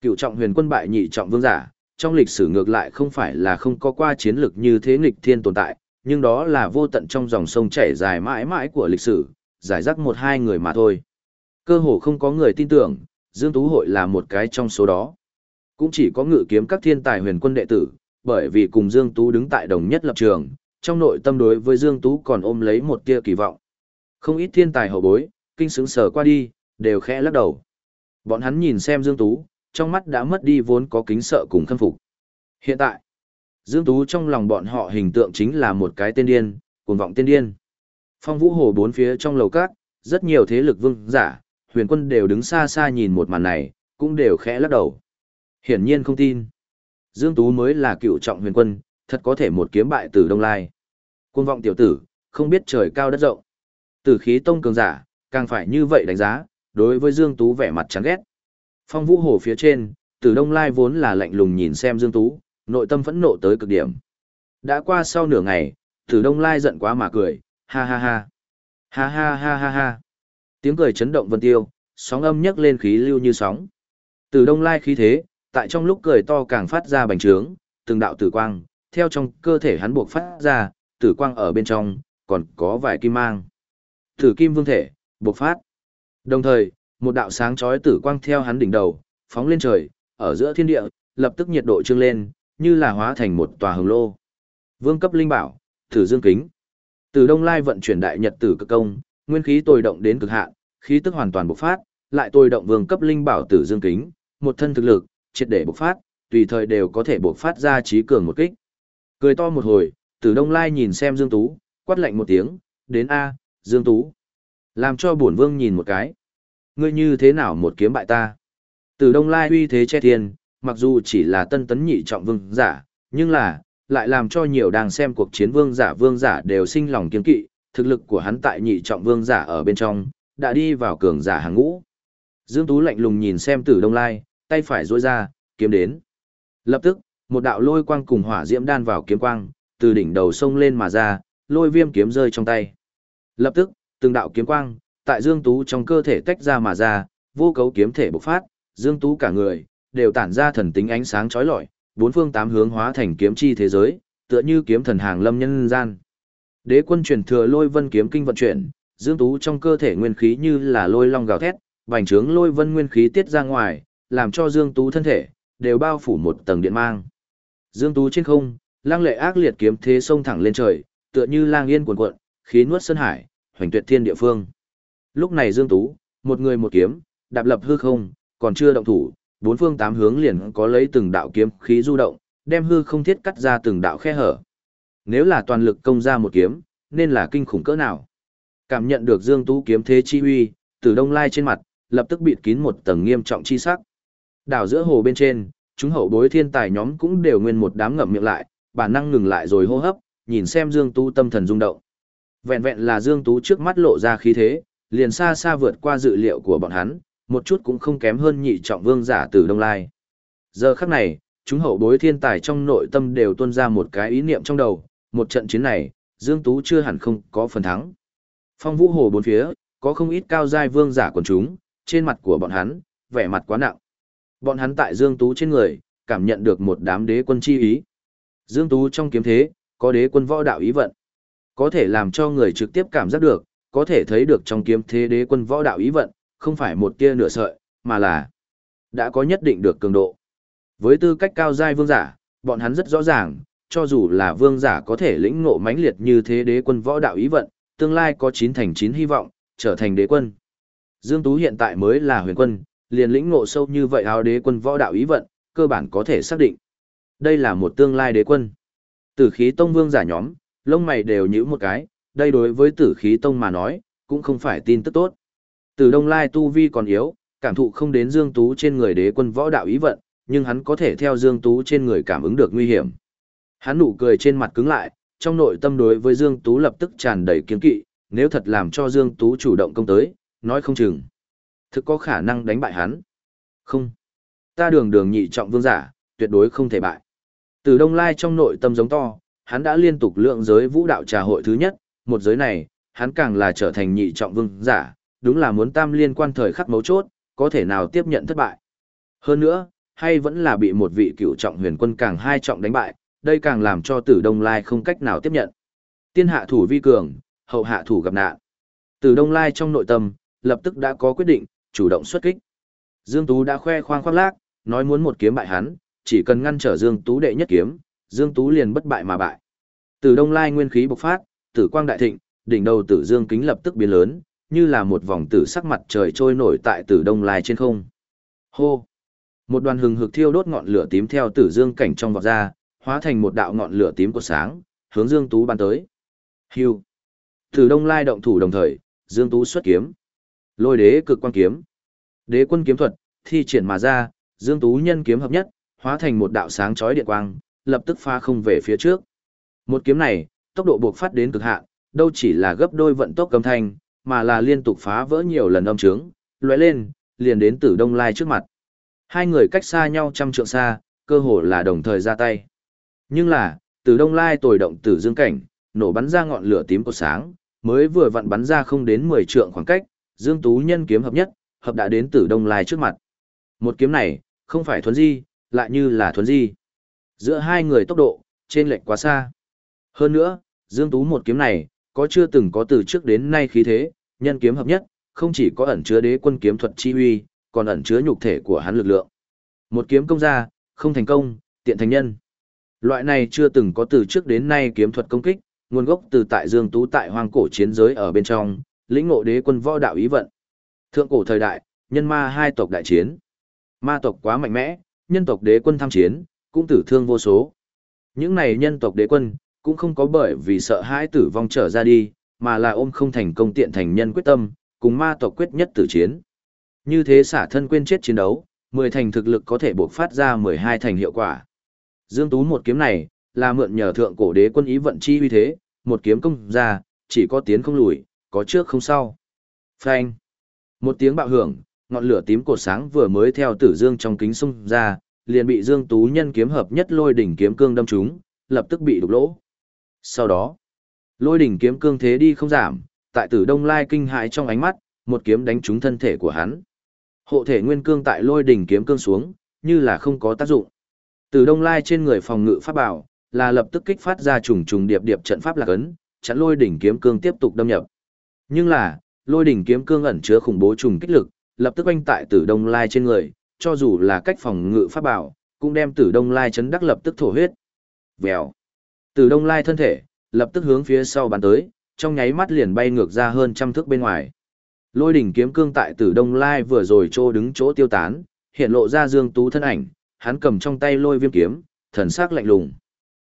Cựu trọng huyền quân bại nhị trọng vương giả, trong lịch sử ngược lại không phải là không có qua chiến lược như thế nghịch thiên tồn tại, nhưng đó là vô tận trong dòng sông chảy dài mãi mãi của lịch sử, giải rác một hai người mà thôi. Cơ hồ không có người tin tưởng, Dương Tú Hội là một cái trong số đó. Cũng chỉ có ngự kiếm các thiên tài huyền quân đệ tử, bởi vì cùng Dương Tú đứng tại đồng nhất lập trường, trong nội tâm đối với Dương Tú còn ôm lấy một tia kỳ vọng. Không ít thiên tài hậu bối, kinh sướng sở qua đi, đều khẽ lắc đầu. Bọn hắn nhìn xem Dương Tú, trong mắt đã mất đi vốn có kính sợ cùng khâm phục. Hiện tại, Dương Tú trong lòng bọn họ hình tượng chính là một cái tên điên, cuồng vọng tên điên. Phong vũ hồ bốn phía trong lầu cát, rất nhiều thế lực vương giả, huyền quân đều đứng xa xa nhìn một màn này, cũng đều khẽ lắc đầu. Hiển nhiên không tin. Dương Tú mới là cựu trọng huyền quân, thật có thể một kiếm bại từ Đông Lai. Cuồng vọng tiểu tử, không biết trời cao đất rộng. Tử khí tông cường giả, càng phải như vậy đánh giá, đối với Dương Tú vẻ mặt chán ghét. Phong vũ hồ phía trên, từ Đông Lai vốn là lạnh lùng nhìn xem Dương Tú, nội tâm phẫn nộ tới cực điểm. Đã qua sau nửa ngày, từ Đông Lai giận quá mà cười, ha ha ha. Ha ha ha ha ha. Tiếng cười chấn động vân tiêu, sóng âm nhấc lên khí lưu như sóng. Từ Đông Lai khí thế, tại trong lúc cười to càng phát ra bành trướng, từng đạo tử quang, theo trong cơ thể hắn buộc phát ra, tử quang ở bên trong, còn có vài kim mang. Tử kim vương thể, buộc phát. Đồng thời, một đạo sáng chói tử quang theo hắn đỉnh đầu, phóng lên trời, ở giữa thiên địa, lập tức nhiệt độ trương lên, như là hóa thành một tòa hồng lô. Vương cấp linh bảo, Tử Dương kính. Từ Đông Lai vận chuyển đại nhật tử cực công, nguyên khí tồi động đến cực hạn, khí tức hoàn toàn bộc phát, lại tồi động vương cấp linh bảo Tử Dương kính, một thân thực lực, triệt để bộc phát, tùy thời đều có thể bộc phát ra trí cường một kích. Cười to một hồi, Từ Đông Lai nhìn xem Dương Tú, quát lạnh một tiếng, đến a, Dương Tú. Làm cho bổn vương nhìn một cái. Ngươi như thế nào một kiếm bại ta? Từ Đông Lai uy thế che thiên, mặc dù chỉ là tân tấn nhị trọng vương giả, nhưng là, lại làm cho nhiều đang xem cuộc chiến vương giả vương giả đều sinh lòng kiên kỵ, thực lực của hắn tại nhị trọng vương giả ở bên trong, đã đi vào cường giả hàng ngũ. Dương Tú lạnh lùng nhìn xem Tử Đông Lai, tay phải duỗi ra, kiếm đến. Lập tức, một đạo lôi quang cùng hỏa diễm đan vào kiếm quang, từ đỉnh đầu sông lên mà ra, lôi viêm kiếm rơi trong tay. Lập tức, từng đạo kiếm quang, tại Dương Tú trong cơ thể tách ra mà ra, vô cấu kiếm thể bộc phát, Dương Tú cả người, đều tản ra thần tính ánh sáng chói lọi, bốn phương tám hướng hóa thành kiếm chi thế giới, tựa như kiếm thần hàng lâm nhân gian. Đế quân truyền thừa lôi vân kiếm kinh vận chuyển, Dương Tú trong cơ thể nguyên khí như là lôi long gào thét, vành trướng lôi vân nguyên khí tiết ra ngoài, làm cho Dương Tú thân thể đều bao phủ một tầng điện mang. Dương Tú trên không, lang lệ ác liệt kiếm thế sông thẳng lên trời, tựa như lang yên cuồn cuộn, khí nuốt sơn hải, hoành tuyệt thiên địa phương. Lúc này Dương Tú, một người một kiếm, đạp lập hư không, còn chưa động thủ, bốn phương tám hướng liền có lấy từng đạo kiếm khí du động, đem hư không thiết cắt ra từng đạo khe hở. Nếu là toàn lực công ra một kiếm, nên là kinh khủng cỡ nào. Cảm nhận được Dương Tú kiếm thế chi uy, từ đông lai trên mặt, lập tức bịt kín một tầng nghiêm trọng chi sắc. Đảo giữa hồ bên trên, chúng hậu bối thiên tài nhóm cũng đều nguyên một đám ngậm miệng lại, bản năng ngừng lại rồi hô hấp, nhìn xem Dương Tú tâm thần rung động. Vẹn vẹn là Dương Tú trước mắt lộ ra khí thế, liền xa xa vượt qua dự liệu của bọn hắn, một chút cũng không kém hơn nhị trọng vương giả từ Đông Lai. Giờ khắc này, chúng hậu bối thiên tài trong nội tâm đều tuôn ra một cái ý niệm trong đầu, một trận chiến này, Dương Tú chưa hẳn không có phần thắng. Phong vũ hồ bốn phía, có không ít cao giai vương giả quần chúng, trên mặt của bọn hắn, vẻ mặt quá nặng. Bọn hắn tại Dương Tú trên người, cảm nhận được một đám đế quân chi ý. Dương Tú trong kiếm thế, có đế quân võ đạo ý vận. Có thể làm cho người trực tiếp cảm giác được, có thể thấy được trong kiếm thế đế quân võ đạo ý vận, không phải một tia nửa sợi, mà là đã có nhất định được cường độ. Với tư cách cao giai vương giả, bọn hắn rất rõ ràng, cho dù là vương giả có thể lĩnh ngộ mãnh liệt như thế đế quân võ đạo ý vận, tương lai có chín thành chín hy vọng, trở thành đế quân. Dương Tú hiện tại mới là huyền quân, liền lĩnh ngộ sâu như vậy áo đế quân võ đạo ý vận, cơ bản có thể xác định. Đây là một tương lai đế quân. Tử khí tông vương giả nhóm, lông mày đều nhíu một cái, đây đối với tử khí tông mà nói, cũng không phải tin tức tốt. Từ đông lai tu vi còn yếu, cảm thụ không đến Dương Tú trên người đế quân võ đạo ý vận, nhưng hắn có thể theo Dương Tú trên người cảm ứng được nguy hiểm. Hắn nụ cười trên mặt cứng lại, trong nội tâm đối với Dương Tú lập tức tràn đầy kiên kỵ, nếu thật làm cho Dương Tú chủ động công tới, nói không chừng. Thực có khả năng đánh bại hắn. Không. Ta đường đường nhị trọng vương giả, tuyệt đối không thể bại. Từ Đông Lai trong nội tâm giống to, hắn đã liên tục lượng giới vũ đạo trà hội thứ nhất, một giới này, hắn càng là trở thành nhị trọng vương giả, đúng là muốn tam liên quan thời khắc mấu chốt, có thể nào tiếp nhận thất bại. Hơn nữa, hay vẫn là bị một vị cựu trọng huyền quân càng hai trọng đánh bại, đây càng làm cho tử đông lai không cách nào tiếp nhận. Tiên hạ thủ vi cường, hậu hạ thủ gặp nạn. Tử đông lai trong nội tâm, lập tức đã có quyết định, chủ động xuất kích. Dương Tú đã khoe khoang khoác lác, nói muốn một kiếm bại hắn, chỉ cần ngăn trở Dương Tú đệ nhất kiếm, Dương Tú liền bất bại mà bại. Tử đông lai nguyên khí bộc phát, tử quang đại thịnh, đỉnh đầu tử dương kính lập tức biến lớn, như là một vòng tử sắc mặt trời trôi nổi tại tử đông lai trên không. Hô! Một đoàn hừng hực thiêu đốt ngọn lửa tím theo tử dương cảnh trong vọt ra, hóa thành một đạo ngọn lửa tím của sáng, hướng Dương Tú bắn tới. Hưu. Tử Đông Lai động thủ đồng thời, Dương Tú xuất kiếm. Lôi đế cực quan kiếm. Đế quân kiếm thuật, thi triển mà ra, Dương Tú nhân kiếm hợp nhất, hóa thành một đạo sáng chói điện quang, lập tức pha không về phía trước. Một kiếm này, tốc độ buộc phát đến cực hạn, đâu chỉ là gấp đôi vận tốc cầm thanh, mà là liên tục phá vỡ nhiều lần âm trướng, lóe lên, liền đến Tử Đông Lai trước mặt. Hai người cách xa nhau trăm trượng xa, cơ hồ là đồng thời ra tay. Nhưng là, từ đông lai tồi động tử dương cảnh, nổ bắn ra ngọn lửa tím của sáng, mới vừa vặn bắn ra không đến 10 trượng khoảng cách, dương tú nhân kiếm hợp nhất, hợp đã đến tử đông lai trước mặt. Một kiếm này, không phải thuấn di, lại như là thuấn di. Giữa hai người tốc độ, trên lệch quá xa. Hơn nữa, dương tú một kiếm này, có chưa từng có từ trước đến nay khí thế, nhân kiếm hợp nhất, không chỉ có ẩn chứa đế quân kiếm thuật chi huy, còn ẩn chứa nhục thể của hắn lực lượng. Một kiếm công ra, không thành công, tiện thành nhân. Loại này chưa từng có từ trước đến nay kiếm thuật công kích, nguồn gốc từ tại Dương Tú tại hoang cổ chiến giới ở bên trong, lĩnh ngộ đế quân võ đạo ý vận. Thượng cổ thời đại, nhân ma hai tộc đại chiến. Ma tộc quá mạnh mẽ, nhân tộc đế quân tham chiến, cũng tử thương vô số. Những này nhân tộc đế quân, cũng không có bởi vì sợ hãi tử vong trở ra đi, mà là ôm không thành công tiện thành nhân quyết tâm, cùng ma tộc quyết nhất tử chiến. Như thế xả thân quên chết chiến đấu, 10 thành thực lực có thể buộc phát ra 12 thành hiệu quả. Dương Tú một kiếm này, là mượn nhờ thượng cổ đế quân ý vận chi uy thế, một kiếm công ra, chỉ có tiến không lùi, có trước không sau. Phanh. Một tiếng bạo hưởng, ngọn lửa tím cổ sáng vừa mới theo tử dương trong kính xung ra, liền bị Dương Tú nhân kiếm hợp nhất lôi đỉnh kiếm cương đâm trúng, lập tức bị đục lỗ. Sau đó, lôi đỉnh kiếm cương thế đi không giảm, tại tử đông lai kinh hãi trong ánh mắt, một kiếm đánh trúng thân thể của hắn. Hộ thể nguyên cương tại lôi đỉnh kiếm cương xuống, như là không có tác dụng. Từ đông lai trên người phòng ngự pháp bảo, là lập tức kích phát ra trùng trùng điệp điệp trận pháp lạc ấn, chặn lôi đỉnh kiếm cương tiếp tục đâm nhập. Nhưng là, lôi đỉnh kiếm cương ẩn chứa khủng bố trùng kích lực, lập tức oanh tại tử đông lai trên người, cho dù là cách phòng ngự pháp bảo, cũng đem tử đông lai chấn đắc lập tức thổ huyết. Vèo. Tử đông lai thân thể, lập tức hướng phía sau bắn tới, trong nháy mắt liền bay ngược ra hơn trăm thước bên ngoài. Lôi đỉnh kiếm cương tại tử đông lai vừa rồi trô đứng chỗ tiêu tán, hiện lộ ra dương tú thân ảnh, hắn cầm trong tay lôi viêm kiếm, thần sắc lạnh lùng.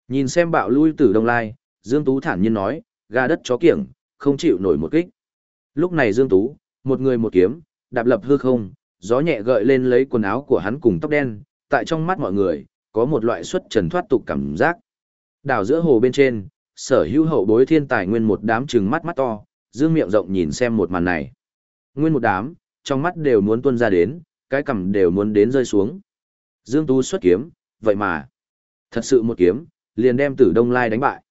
Nhìn xem bạo lui tử đông lai, dương tú thản nhiên nói, ga đất chó kiểng, không chịu nổi một kích. Lúc này dương tú, một người một kiếm, đạp lập hư không, gió nhẹ gợi lên lấy quần áo của hắn cùng tóc đen, tại trong mắt mọi người, có một loại xuất trần thoát tục cảm giác. Đảo giữa hồ bên trên, sở hữu hậu bối thiên tài nguyên một đám trừng mắt mắt to, dương miệng rộng nhìn xem một màn này. Nguyên một đám, trong mắt đều muốn tuôn ra đến, cái cằm đều muốn đến rơi xuống. Dương tu xuất kiếm, vậy mà, thật sự một kiếm, liền đem Tử Đông Lai đánh bại.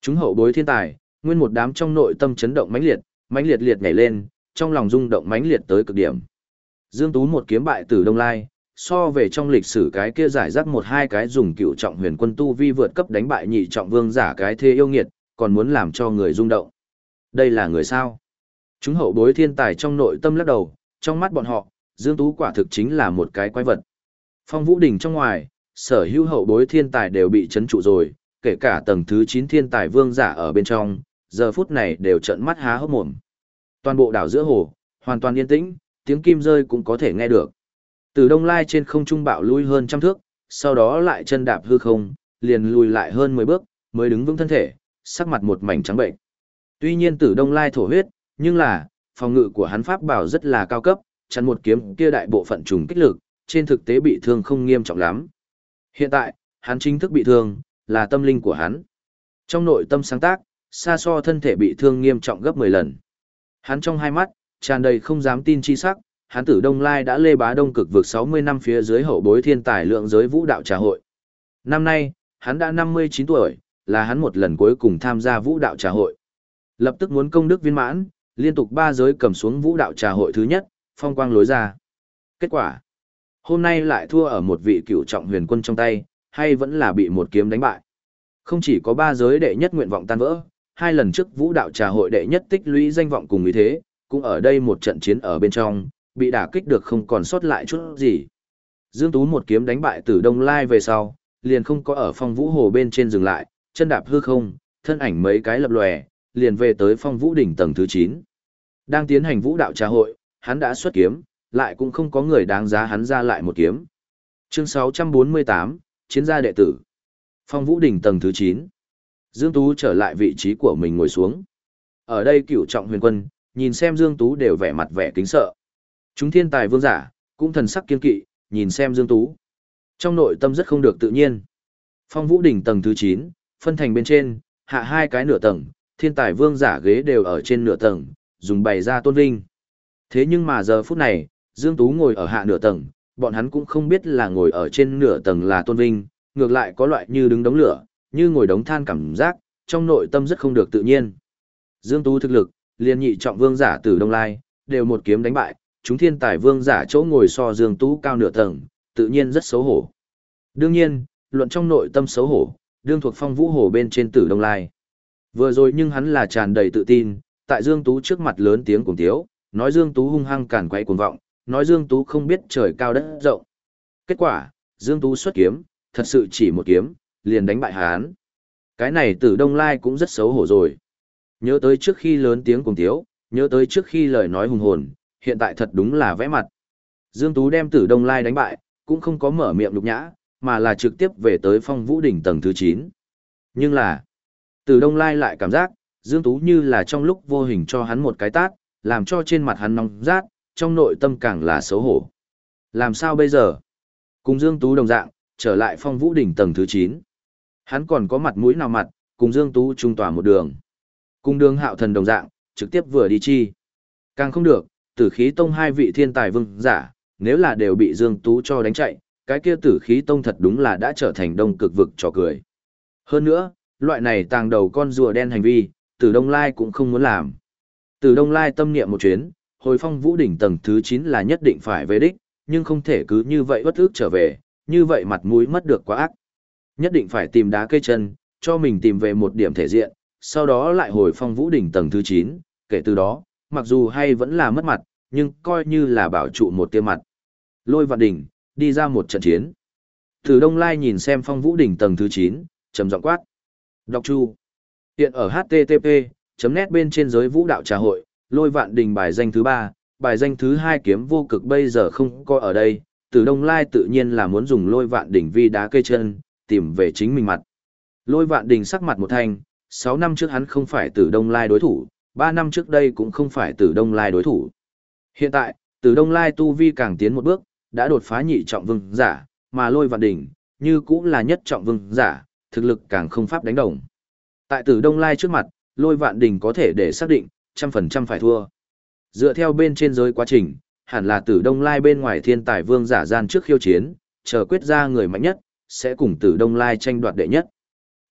Chúng hậu bối thiên tài, nguyên một đám trong nội tâm chấn động mãnh liệt, mãnh liệt liệt nhảy lên, trong lòng rung động mãnh liệt tới cực điểm. Dương Tú một kiếm bại Tử Đông Lai, so về trong lịch sử cái kia giải rác một hai cái dùng cựu trọng huyền quân tu vi vượt cấp đánh bại nhị trọng vương giả cái thế yêu nghiệt, còn muốn làm cho người rung động. Đây là người sao? Chúng hậu bối thiên tài trong nội tâm lắc đầu, trong mắt bọn họ, Dương Tú quả thực chính là một cái quái vật. Phong Vũ Đình trong ngoài, sở hữu hậu bối thiên tài đều bị chấn trụ rồi, kể cả tầng thứ 9 thiên tài vương giả ở bên trong, giờ phút này đều trợn mắt há hốc mồm. Toàn bộ đảo giữa hồ, hoàn toàn yên tĩnh, tiếng kim rơi cũng có thể nghe được. Từ đông lai trên không trung bạo lui hơn trăm thước, sau đó lại chân đạp hư không, liền lùi lại hơn 10 bước, mới đứng vững thân thể, sắc mặt một mảnh trắng bệnh. Tuy nhiên tử đông lai thổ huyết, nhưng là, phòng ngự của hắn pháp bảo rất là cao cấp, chắn một kiếm kia đại bộ phận trùng kích lực, trên thực tế bị thương không nghiêm trọng lắm. Hiện tại, hắn chính thức bị thương, là tâm linh của hắn. Trong nội tâm sáng tác, xa so thân thể bị thương nghiêm trọng gấp 10 lần. Hắn trong hai mắt, tràn đầy không dám tin chi sắc, hắn tử Đông Lai đã lê bá đông cực vượt 60 năm phía dưới hậu bối thiên tài lượng giới vũ đạo trà hội. Năm nay, hắn đã 59 tuổi, là hắn một lần cuối cùng tham gia vũ đạo trà hội. Lập tức muốn công đức viên mãn, liên tục ba giới cầm xuống vũ đạo trà hội thứ nhất, phong quang lối ra. Kết quả, hôm nay lại thua ở một vị cựu trọng huyền quân trong tay, hay vẫn là bị một kiếm đánh bại. Không chỉ có ba giới đệ nhất nguyện vọng tan vỡ, hai lần trước vũ đạo trà hội đệ nhất tích lũy danh vọng cùng ý thế, cũng ở đây một trận chiến ở bên trong, bị đả kích được không còn sót lại chút gì. Dương Tú một kiếm đánh bại Tử Đông Lai về sau, liền không có ở phong vũ hồ bên trên dừng lại, chân đạp hư không, thân ảnh mấy cái lập lòe, liền về tới phong vũ đỉnh tầng thứ 9. Đang tiến hành vũ đạo trà hội, hắn đã xuất kiếm, lại cũng không có người đáng giá hắn ra lại một kiếm. Chương 648, Chiến gia đệ tử. Phong vũ đỉnh tầng thứ 9. Dương Tú trở lại vị trí của mình ngồi xuống. Ở đây cửu trọng huyền quân, nhìn xem Dương Tú đều vẻ mặt vẻ kính sợ. Chúng thiên tài vương giả, cũng thần sắc kiên kỵ, nhìn xem Dương Tú. Trong nội tâm rất không được tự nhiên. Phong vũ đỉnh tầng thứ 9, phân thành bên trên, hạ hai cái nửa tầng, thiên tài vương giả ghế đều ở trên nửa tầng, dùng bày ra tôn vinh. Thế nhưng mà giờ phút này, Dương Tú ngồi ở hạ nửa tầng, bọn hắn cũng không biết là ngồi ở trên nửa tầng là tôn vinh, ngược lại có loại như đứng đống lửa, như ngồi đống than cảm giác, trong nội tâm rất không được tự nhiên. Dương Tú thực lực, liên nhị trọng vương giả từ Đông Lai, đều một kiếm đánh bại, chúng thiên tài vương giả chỗ ngồi so Dương Tú cao nửa tầng, tự nhiên rất xấu hổ. Đương nhiên, luận trong nội tâm xấu hổ, đương thuộc phong vũ hồ bên trên tử Đông Lai. Vừa rồi nhưng hắn là tràn đầy tự tin, tại Dương Tú trước mặt lớn tiếng cùng tiếu, nói Dương Tú hung hăng cản quay cuồng vọng, nói Dương Tú không biết trời cao đất rộng. Kết quả, Dương Tú xuất kiếm, thật sự chỉ một kiếm, liền đánh bại hắn. Cái này tử Đông Lai cũng rất xấu hổ rồi. Nhớ tới trước khi lớn tiếng cùng tiếu, nhớ tới trước khi lời nói hùng hồn, hiện tại thật đúng là vẽ mặt. Dương Tú đem tử Đông Lai đánh bại, cũng không có mở miệng lục nhã, mà là trực tiếp về tới phong vũ đỉnh tầng thứ 9. Nhưng là, tử Đông Lai lại cảm giác, Dương Tú như là trong lúc vô hình cho hắn một cái tát, làm cho trên mặt hắn nóng rát, trong nội tâm càng là xấu hổ. Làm sao bây giờ? Cùng Dương Tú đồng dạng, trở lại phong vũ đỉnh tầng thứ 9. Hắn còn có mặt mũi nào mặt, cùng Dương Tú trung tỏa một đường. Cùng đường hạo thần đồng dạng, trực tiếp vừa đi chi. Càng không được, tử khí tông hai vị thiên tài vương giả, nếu là đều bị Dương Tú cho đánh chạy, cái kia tử khí tông thật đúng là đã trở thành đông cực vực trò cười. Hơn nữa, loại này tàng đầu con rùa đen hành vi, tử Đông Lai cũng không muốn làm. Tử Đông Lai tâm niệm một chuyến, hồi phong vũ đỉnh tầng thứ 9 là nhất định phải về đích, nhưng không thể cứ như vậy bất ước trở về, như vậy mặt mũi mất được quá ác. Nhất định phải tìm đá cây chân, cho mình tìm về một điểm thể diện, sau đó lại hồi phong vũ đỉnh tầng thứ 9, kể từ đó, mặc dù hay vẫn là mất mặt, nhưng coi như là bảo trụ một tia mặt. Lôi vạn đỉnh, đi ra một trận chiến. Từ Đông Lai nhìn xem phong vũ đỉnh tầng thứ 9, trầm giọng quát. Đọc chu. Hiện ở HTTP, chấm nét bên trên giới vũ đạo trà hội, lôi vạn đỉnh bài danh thứ 3, bài danh thứ 2 kiếm vô cực bây giờ không có ở đây. Từ Đông Lai tự nhiên là muốn dùng lôi vạn đỉnh vi đá cây chân, tìm về chính mình mặt. Lôi vạn đỉnh sắc mặt một thanh, 6 năm trước hắn không phải từ Đông Lai đối thủ, 3 năm trước đây cũng không phải từ Đông Lai đối thủ. Hiện tại, từ Đông Lai tu vi càng tiến một bước, đã đột phá nhị trọng vương giả, mà lôi vạn đỉnh, như cũng là nhất trọng vương giả, thực lực càng không pháp đánh đồng. Tại tử Đông Lai trước mặt, lôi vạn đỉnh có thể để xác định, trăm phần trăm phải thua. Dựa theo bên trên giới quá trình, hẳn là tử Đông Lai bên ngoài thiên tài vương giả gian trước khiêu chiến, chờ quyết ra người mạnh nhất, sẽ cùng tử Đông Lai tranh đoạt đệ nhất.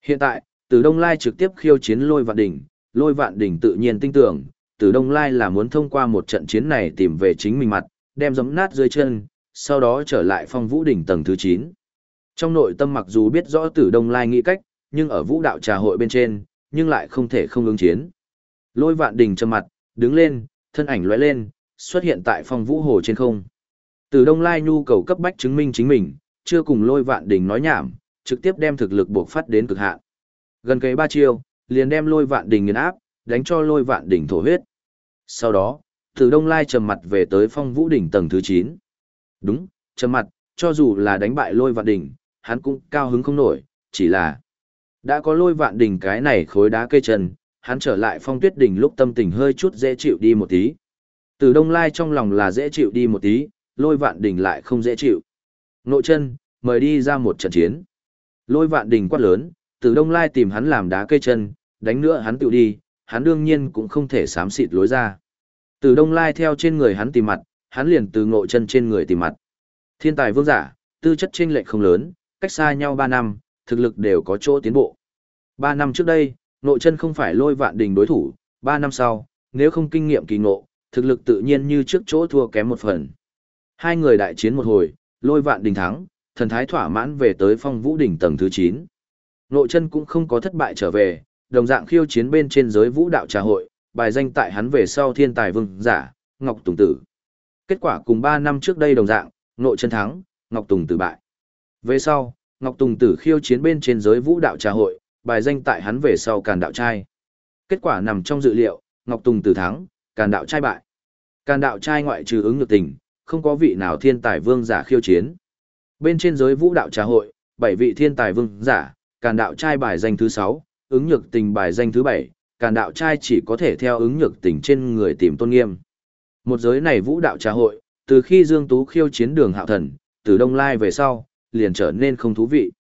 Hiện tại, tử Đông Lai trực tiếp khiêu chiến lôi vạn đỉnh, lôi vạn đỉnh tự nhiên tin tưởng, tử Đông Lai là muốn thông qua một trận chiến này tìm về chính mình mặt, đem giấm nát dưới chân, sau đó trở lại phong vũ đỉnh tầng thứ 9. Trong nội tâm mặc dù biết rõ tử Đông Lai nghĩ cách, nhưng ở vũ đạo trà hội bên trên, nhưng lại không thể không ứng chiến. Lôi vạn đỉnh trầm mặt, đứng lên, thân ảnh lóe lên, xuất hiện tại phong vũ hồ trên không. Tử Đông Lai nhu cầu cấp bách chứng minh chính mình, chưa cùng lôi vạn đỉnh nói nhảm, trực tiếp đem thực lực buộc phát đến cực hạn. Gần cây ba chiêu, liền đem lôi vạn đỉnh nghiền áp, đánh cho lôi vạn đỉnh thổ huyết. Sau đó, từ Đông Lai trầm mặt về tới phong vũ đỉnh tầng thứ 9. Đúng, trầm mặt, cho dù là đánh bại lôi vạn đỉnh, hắn cũng cao hứng không nổi, chỉ là đã có lôi vạn đỉnh cái này khối đá cây chân, hắn trở lại phong tuyết đỉnh lúc tâm tình hơi chút dễ chịu đi một tí. Từ đông lai trong lòng là dễ chịu đi một tí, lôi vạn đỉnh lại không dễ chịu. Nội chân, mời đi ra một trận chiến. Lôi vạn đỉnh quát lớn, từ đông lai tìm hắn làm đá cây chân, đánh nữa hắn tự đi, hắn đương nhiên cũng không thể xám xịt lối ra. Từ đông lai theo trên người hắn tìm mặt, hắn liền từ ngộ chân trên người tìm mặt. Thiên tài vương giả, tư chất chênh lệch không lớn, cách xa nhau 3 năm, thực lực đều có chỗ tiến bộ. 3 năm trước đây, ngộ chân không phải lôi vạn đình đối thủ, 3 năm sau, nếu không kinh nghiệm kỳ ngộ, thực lực tự nhiên như trước chỗ thua kém một phần. Hai người đại chiến một hồi, lôi vạn đình thắng, thần thái thỏa mãn về tới phong vũ đỉnh tầng thứ 9. Ngộ chân cũng không có thất bại trở về, đồng dạng khiêu chiến bên trên giới vũ đạo trà hội, bài danh tại hắn về sau thiên tài vương giả, Ngọc Tùng Tử. Kết quả cùng 3 năm trước đây đồng dạng, nội chân thắng, Ngọc Tùng tử bại. Về sau, Ngọc Tùng tử khiêu chiến bên trên giới vũ đạo trà hội, bài danh tại hắn về sau càn đạo trai. Kết quả nằm trong dự liệu, Ngọc Tùng tử thắng, càn đạo trai bại. Càn đạo trai ngoại trừ ứng nhược tình, không có vị nào thiên tài vương giả khiêu chiến. Bên trên giới vũ đạo trà hội, 7 vị thiên tài vương giả, càn đạo trai bài danh thứ 6, ứng nhược tình bài danh thứ 7, càn đạo trai chỉ có thể theo ứng nhược tình trên người tìm tôn nghiêm. Một giới này vũ đạo trà hội, từ khi Dương Tú khiêu chiến đường hạo thần, từ Đông Lai về sau, liền trở nên không thú vị.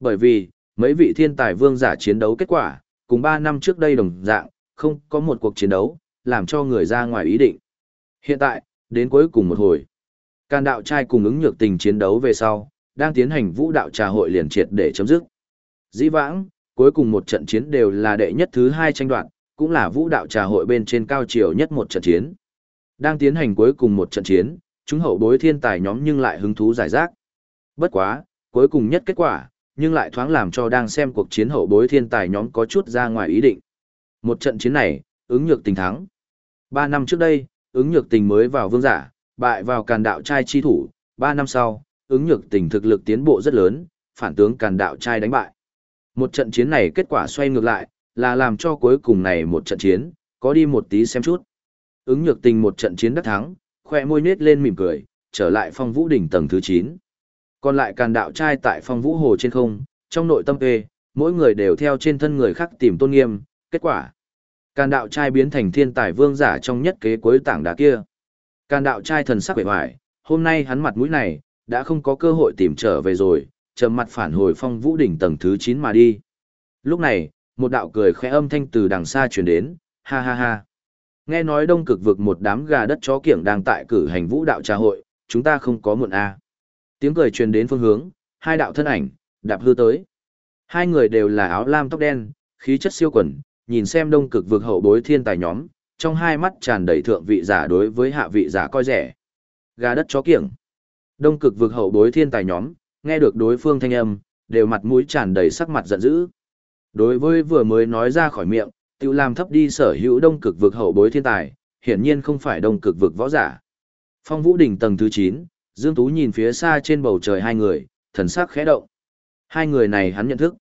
Bởi vì, mấy vị thiên tài vương giả chiến đấu kết quả, cùng 3 năm trước đây đồng dạng, không có một cuộc chiến đấu, làm cho người ra ngoài ý định. Hiện tại, đến cuối cùng một hồi, can đạo trai cùng ứng nhược tình chiến đấu về sau, đang tiến hành vũ đạo trà hội liền triệt để chấm dứt. Dĩ vãng, cuối cùng một trận chiến đều là đệ nhất thứ hai tranh đoạn, cũng là vũ đạo trà hội bên trên cao chiều nhất một trận chiến. Đang tiến hành cuối cùng một trận chiến, chúng hậu bối thiên tài nhóm nhưng lại hứng thú giải rác. Bất quá, cuối cùng nhất kết quả, nhưng lại thoáng làm cho đang xem cuộc chiến hậu bối thiên tài nhóm có chút ra ngoài ý định. Một trận chiến này, ứng nhược tình thắng. Ba năm trước đây, ứng nhược tình mới vào vương giả, bại vào càn đạo trai chi thủ. Ba năm sau, ứng nhược tình thực lực tiến bộ rất lớn, phản tướng càn đạo trai đánh bại. Một trận chiến này kết quả xoay ngược lại, là làm cho cuối cùng này một trận chiến, có đi một tí xem chút ứng nhược tình một trận chiến đắc thắng, khoe môi nết lên mỉm cười, trở lại phong vũ đỉnh tầng thứ 9. Còn lại càn đạo trai tại phong vũ hồ trên không, trong nội tâm ê, mỗi người đều theo trên thân người khác tìm tôn nghiêm, kết quả. Càn đạo trai biến thành thiên tài vương giả trong nhất kế cuối tảng đá kia. Càn đạo trai thần sắc vẻ hoài, hôm nay hắn mặt mũi này, đã không có cơ hội tìm trở về rồi, trầm mặt phản hồi phong vũ đỉnh tầng thứ 9 mà đi. Lúc này, một đạo cười khẽ âm thanh từ đằng xa truyền đến, ha ha ha. Nghe nói đông cực vực một đám gà đất chó kiểng đang tại cử hành vũ đạo trà hội, chúng ta không có muộn A. Tiếng cười truyền đến phương hướng, hai đạo thân ảnh, đạp hư tới. Hai người đều là áo lam tóc đen, khí chất siêu quần, nhìn xem đông cực vực hậu bối thiên tài nhóm, trong hai mắt tràn đầy thượng vị giả đối với hạ vị giả coi rẻ. Gà đất chó kiểng. Đông cực vực hậu bối thiên tài nhóm, nghe được đối phương thanh âm, đều mặt mũi tràn đầy sắc mặt giận dữ. Đối với vừa mới nói ra khỏi miệng, Tiểu làm thấp đi sở hữu đông cực vực hậu bối thiên tài, hiển nhiên không phải đông cực vực võ giả. Phong Vũ đỉnh tầng thứ 9, Dương Tú nhìn phía xa trên bầu trời hai người, thần sắc khẽ động. Hai người này hắn nhận thức.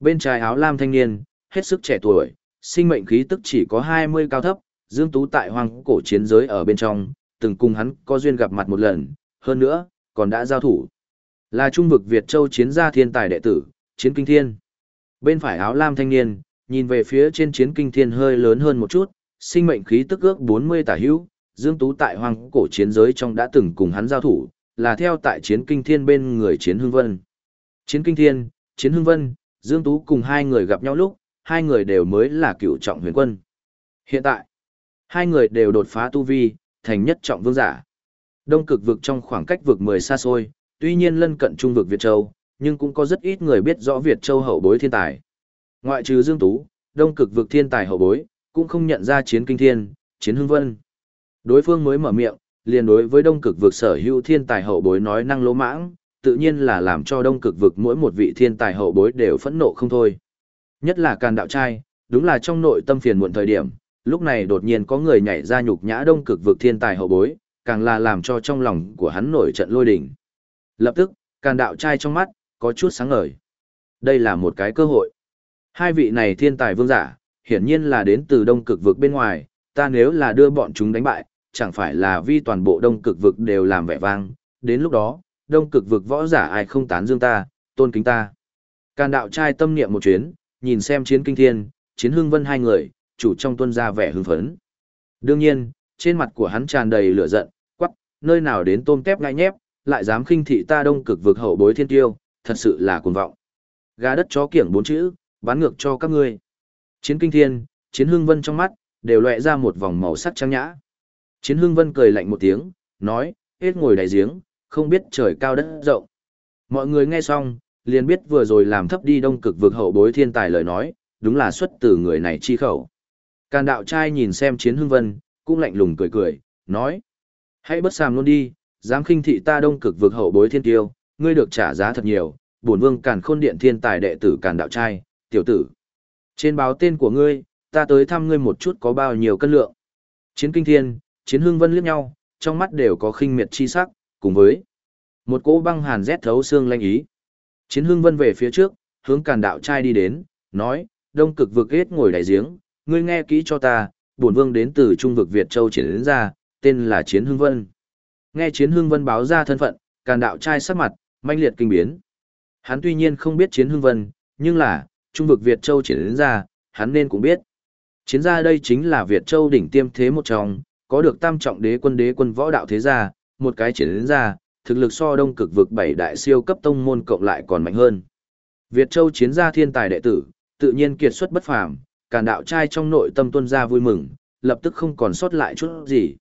Bên trái áo lam thanh niên, hết sức trẻ tuổi, sinh mệnh khí tức chỉ có 20 cao thấp, Dương Tú tại Hoàng cổ chiến giới ở bên trong, từng cùng hắn có duyên gặp mặt một lần, hơn nữa, còn đã giao thủ. Là trung vực Việt Châu chiến gia thiên tài đệ tử, chiến kinh thiên. Bên phải áo lam thanh niên, nhìn về phía trên chiến kinh thiên hơi lớn hơn một chút, sinh mệnh khí tức ước 40 tả hữu, Dương Tú tại hoàng cổ chiến giới trong đã từng cùng hắn giao thủ, là theo tại chiến kinh thiên bên người chiến hương vân. Chiến kinh thiên, chiến hương vân, Dương Tú cùng hai người gặp nhau lúc, hai người đều mới là cựu trọng huyền quân. Hiện tại, hai người đều đột phá tu vi, thành nhất trọng vương giả. Đông cực vực trong khoảng cách vực 10 xa xôi, tuy nhiên lân cận trung vực Việt Châu, nhưng cũng có rất ít người biết rõ Việt Châu hậu bối thiên tài. Ngoại trừ Dương Tú, đông cực vực thiên tài hậu bối, cũng không nhận ra chiến kinh thiên, chiến hưng vân. Đối phương mới mở miệng, liền đối với đông cực vực sở hữu thiên tài hậu bối nói năng lỗ mãng, tự nhiên là làm cho đông cực vực mỗi một vị thiên tài hậu bối đều phẫn nộ không thôi. Nhất là càn đạo trai, đúng là trong nội tâm phiền muộn thời điểm, lúc này đột nhiên có người nhảy ra nhục nhã đông cực vực thiên tài hậu bối, càng là làm cho trong lòng của hắn nổi trận lôi đình. Lập tức, càn đạo trai trong mắt, có chút sáng ngời. Đây là một cái cơ hội. Hai vị này thiên tài vương giả, hiển nhiên là đến từ đông cực vực bên ngoài, ta nếu là đưa bọn chúng đánh bại, chẳng phải là vi toàn bộ đông cực vực đều làm vẻ vang, đến lúc đó, đông cực vực võ giả ai không tán dương ta, tôn kính ta. Càn đạo trai tâm niệm một chuyến, nhìn xem chiến kinh thiên, chiến hương vân hai người, chủ trong tuân ra vẻ hưng phấn. Đương nhiên, trên mặt của hắn tràn đầy lửa giận, quắc, nơi nào đến tôm tép ngay nhép, lại dám khinh thị ta đông cực vực hậu bối thiên tiêu, thật sự là cuồng vọng. Gà đất chó kiểng bốn chữ, bán ngược cho các ngươi. Chiến kinh thiên, chiến hương vân trong mắt, đều lệ ra một vòng màu sắc trắng nhã. Chiến hương vân cười lạnh một tiếng, nói, hết ngồi đại giếng, không biết trời cao đất rộng. Mọi người nghe xong, liền biết vừa rồi làm thấp đi đông cực vực hậu bối thiên tài lời nói, đúng là xuất từ người này chi khẩu. Càn đạo trai nhìn xem chiến hương vân, cũng lạnh lùng cười cười, nói. Hãy bất sàm luôn đi, dám khinh thị ta đông cực vực hậu bối thiên tiêu, ngươi được trả giá thật nhiều, bổn vương càn khôn điện thiên tài đệ tử càn đạo trai, tiểu tử. Trên báo tên của ngươi, ta tới thăm ngươi một chút có bao nhiêu cân lượng. Chiến kinh thiên, chiến hương vân liếc nhau, trong mắt đều có khinh miệt chi sắc, cùng với một cỗ băng hàn rét thấu xương lanh ý. Chiến hương vân về phía trước, hướng càn đạo trai đi đến, nói, đông cực vực hết ngồi đại giếng, ngươi nghe kỹ cho ta, bổn vương đến từ trung vực Việt Châu chiến đến ra, tên là Chiến Hương Vân. Nghe Chiến hưng Vân báo ra thân phận, càn đạo trai sắc mặt, manh liệt kinh biến. Hắn tuy nhiên không biết Chiến hưng Vân, nhưng là, trung vực Việt Châu triển đến ra, hắn nên cũng biết. Chiến gia đây chính là Việt Châu đỉnh tiêm thế một trong, có được tam trọng đế quân đế quân võ đạo thế gia, một cái triển đến ra, thực lực so đông cực vực bảy đại siêu cấp tông môn cộng lại còn mạnh hơn. Việt Châu chiến gia thiên tài đệ tử, tự nhiên kiệt xuất bất phàm, càn đạo trai trong nội tâm tuân ra vui mừng, lập tức không còn sót lại chút gì.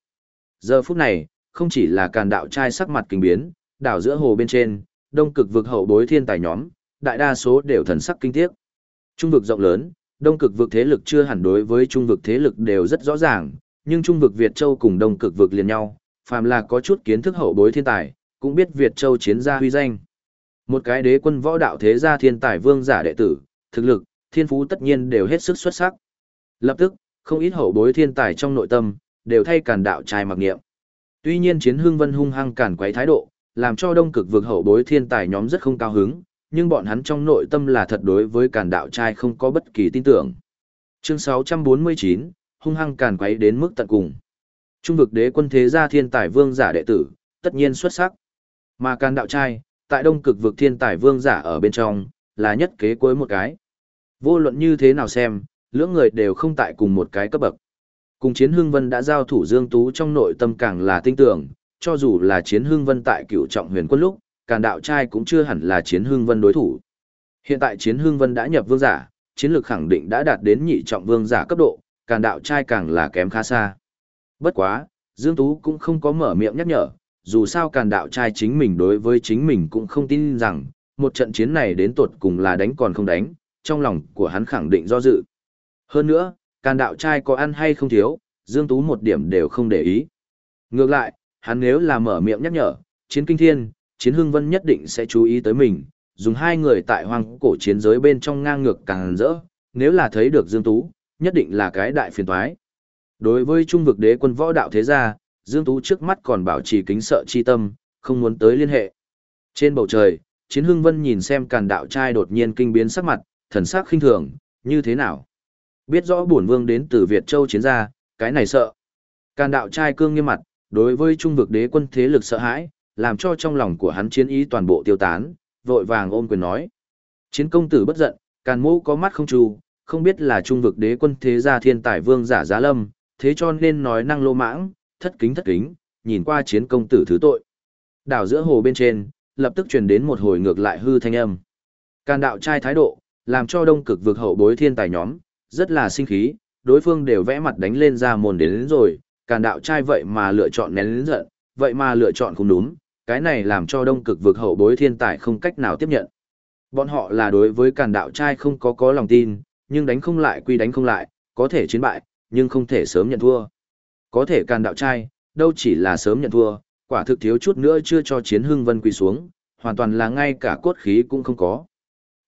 Giờ phút này, không chỉ là càn đạo trai sắc mặt kinh biến, đảo giữa hồ bên trên, đông cực vực hậu bối thiên tài nhóm, đại đa số đều thần sắc kinh tiếc. Trung vực rộng lớn, đông cực vực thế lực chưa hẳn đối với trung vực thế lực đều rất rõ ràng, nhưng trung vực Việt Châu cùng đông cực vực liền nhau, phàm là có chút kiến thức hậu bối thiên tài, cũng biết Việt Châu chiến gia huy danh. Một cái đế quân võ đạo thế gia thiên tài vương giả đệ tử, thực lực, thiên phú tất nhiên đều hết sức xuất sắc. Lập tức, không ít hậu bối thiên tài trong nội tâm, đều thay càn đạo trai mặc niệm Tuy nhiên chiến hương vân hung hăng cản quấy thái độ, làm cho đông cực vực hậu bối thiên tài nhóm rất không cao hứng, nhưng bọn hắn trong nội tâm là thật đối với cản đạo trai không có bất kỳ tin tưởng. Chương 649, hung hăng cản quấy đến mức tận cùng. Trung vực đế quân thế gia thiên tài vương giả đệ tử, tất nhiên xuất sắc. Mà càn đạo trai, tại đông cực vực thiên tài vương giả ở bên trong, là nhất kế cuối một cái. Vô luận như thế nào xem, lưỡng người đều không tại cùng một cái cấp bậc. Cùng Chiến Hưng Vân đã giao thủ Dương Tú trong nội tâm càng là tinh tưởng, cho dù là Chiến Hưng Vân tại cựu trọng huyền quân lúc, càn đạo trai cũng chưa hẳn là Chiến Hưng Vân đối thủ. Hiện tại Chiến Hưng Vân đã nhập vương giả, chiến lược khẳng định đã đạt đến nhị trọng vương giả cấp độ, càn đạo trai càng là kém khá xa. Bất quá, Dương Tú cũng không có mở miệng nhắc nhở, dù sao càn đạo trai chính mình đối với chính mình cũng không tin rằng, một trận chiến này đến tột cùng là đánh còn không đánh, trong lòng của hắn khẳng định do dự. Hơn nữa, càn đạo trai có ăn hay không thiếu, Dương Tú một điểm đều không để ý. Ngược lại, hắn nếu là mở miệng nhắc nhở, chiến kinh thiên, chiến hưng vân nhất định sẽ chú ý tới mình, dùng hai người tại hoang cổ chiến giới bên trong ngang ngược càng rỡ, nếu là thấy được Dương Tú, nhất định là cái đại phiền toái. Đối với trung vực đế quân võ đạo thế gia, Dương Tú trước mắt còn bảo trì kính sợ chi tâm, không muốn tới liên hệ. Trên bầu trời, Chiến Hưng Vân nhìn xem càn đạo trai đột nhiên kinh biến sắc mặt, thần sắc khinh thường, như thế nào? Biết rõ bổn vương đến từ Việt Châu chiến gia, cái này sợ. Càn đạo trai cương nghiêm mặt, đối với trung vực đế quân thế lực sợ hãi, làm cho trong lòng của hắn chiến ý toàn bộ tiêu tán, vội vàng ôm quyền nói. Chiến công tử bất giận, càn mũ có mắt không trù, không biết là trung vực đế quân thế gia thiên tài vương giả giá lâm, thế cho nên nói năng lô mãng, thất kính thất kính, nhìn qua chiến công tử thứ tội. Đảo giữa hồ bên trên, lập tức truyền đến một hồi ngược lại hư thanh âm. Càn đạo trai thái độ, làm cho đông cực vực hậu bối thiên tài nhóm, rất là sinh khí, đối phương đều vẽ mặt đánh lên ra mồn đến, đến rồi, càn đạo trai vậy mà lựa chọn nén lớn giận, vậy mà lựa chọn không đúng, cái này làm cho đông cực vực hậu bối thiên tài không cách nào tiếp nhận. Bọn họ là đối với càn đạo trai không có có lòng tin, nhưng đánh không lại quy đánh không lại, có thể chiến bại, nhưng không thể sớm nhận thua. Có thể càn đạo trai, đâu chỉ là sớm nhận thua, quả thực thiếu chút nữa chưa cho chiến hưng vân quỳ xuống, hoàn toàn là ngay cả cốt khí cũng không có.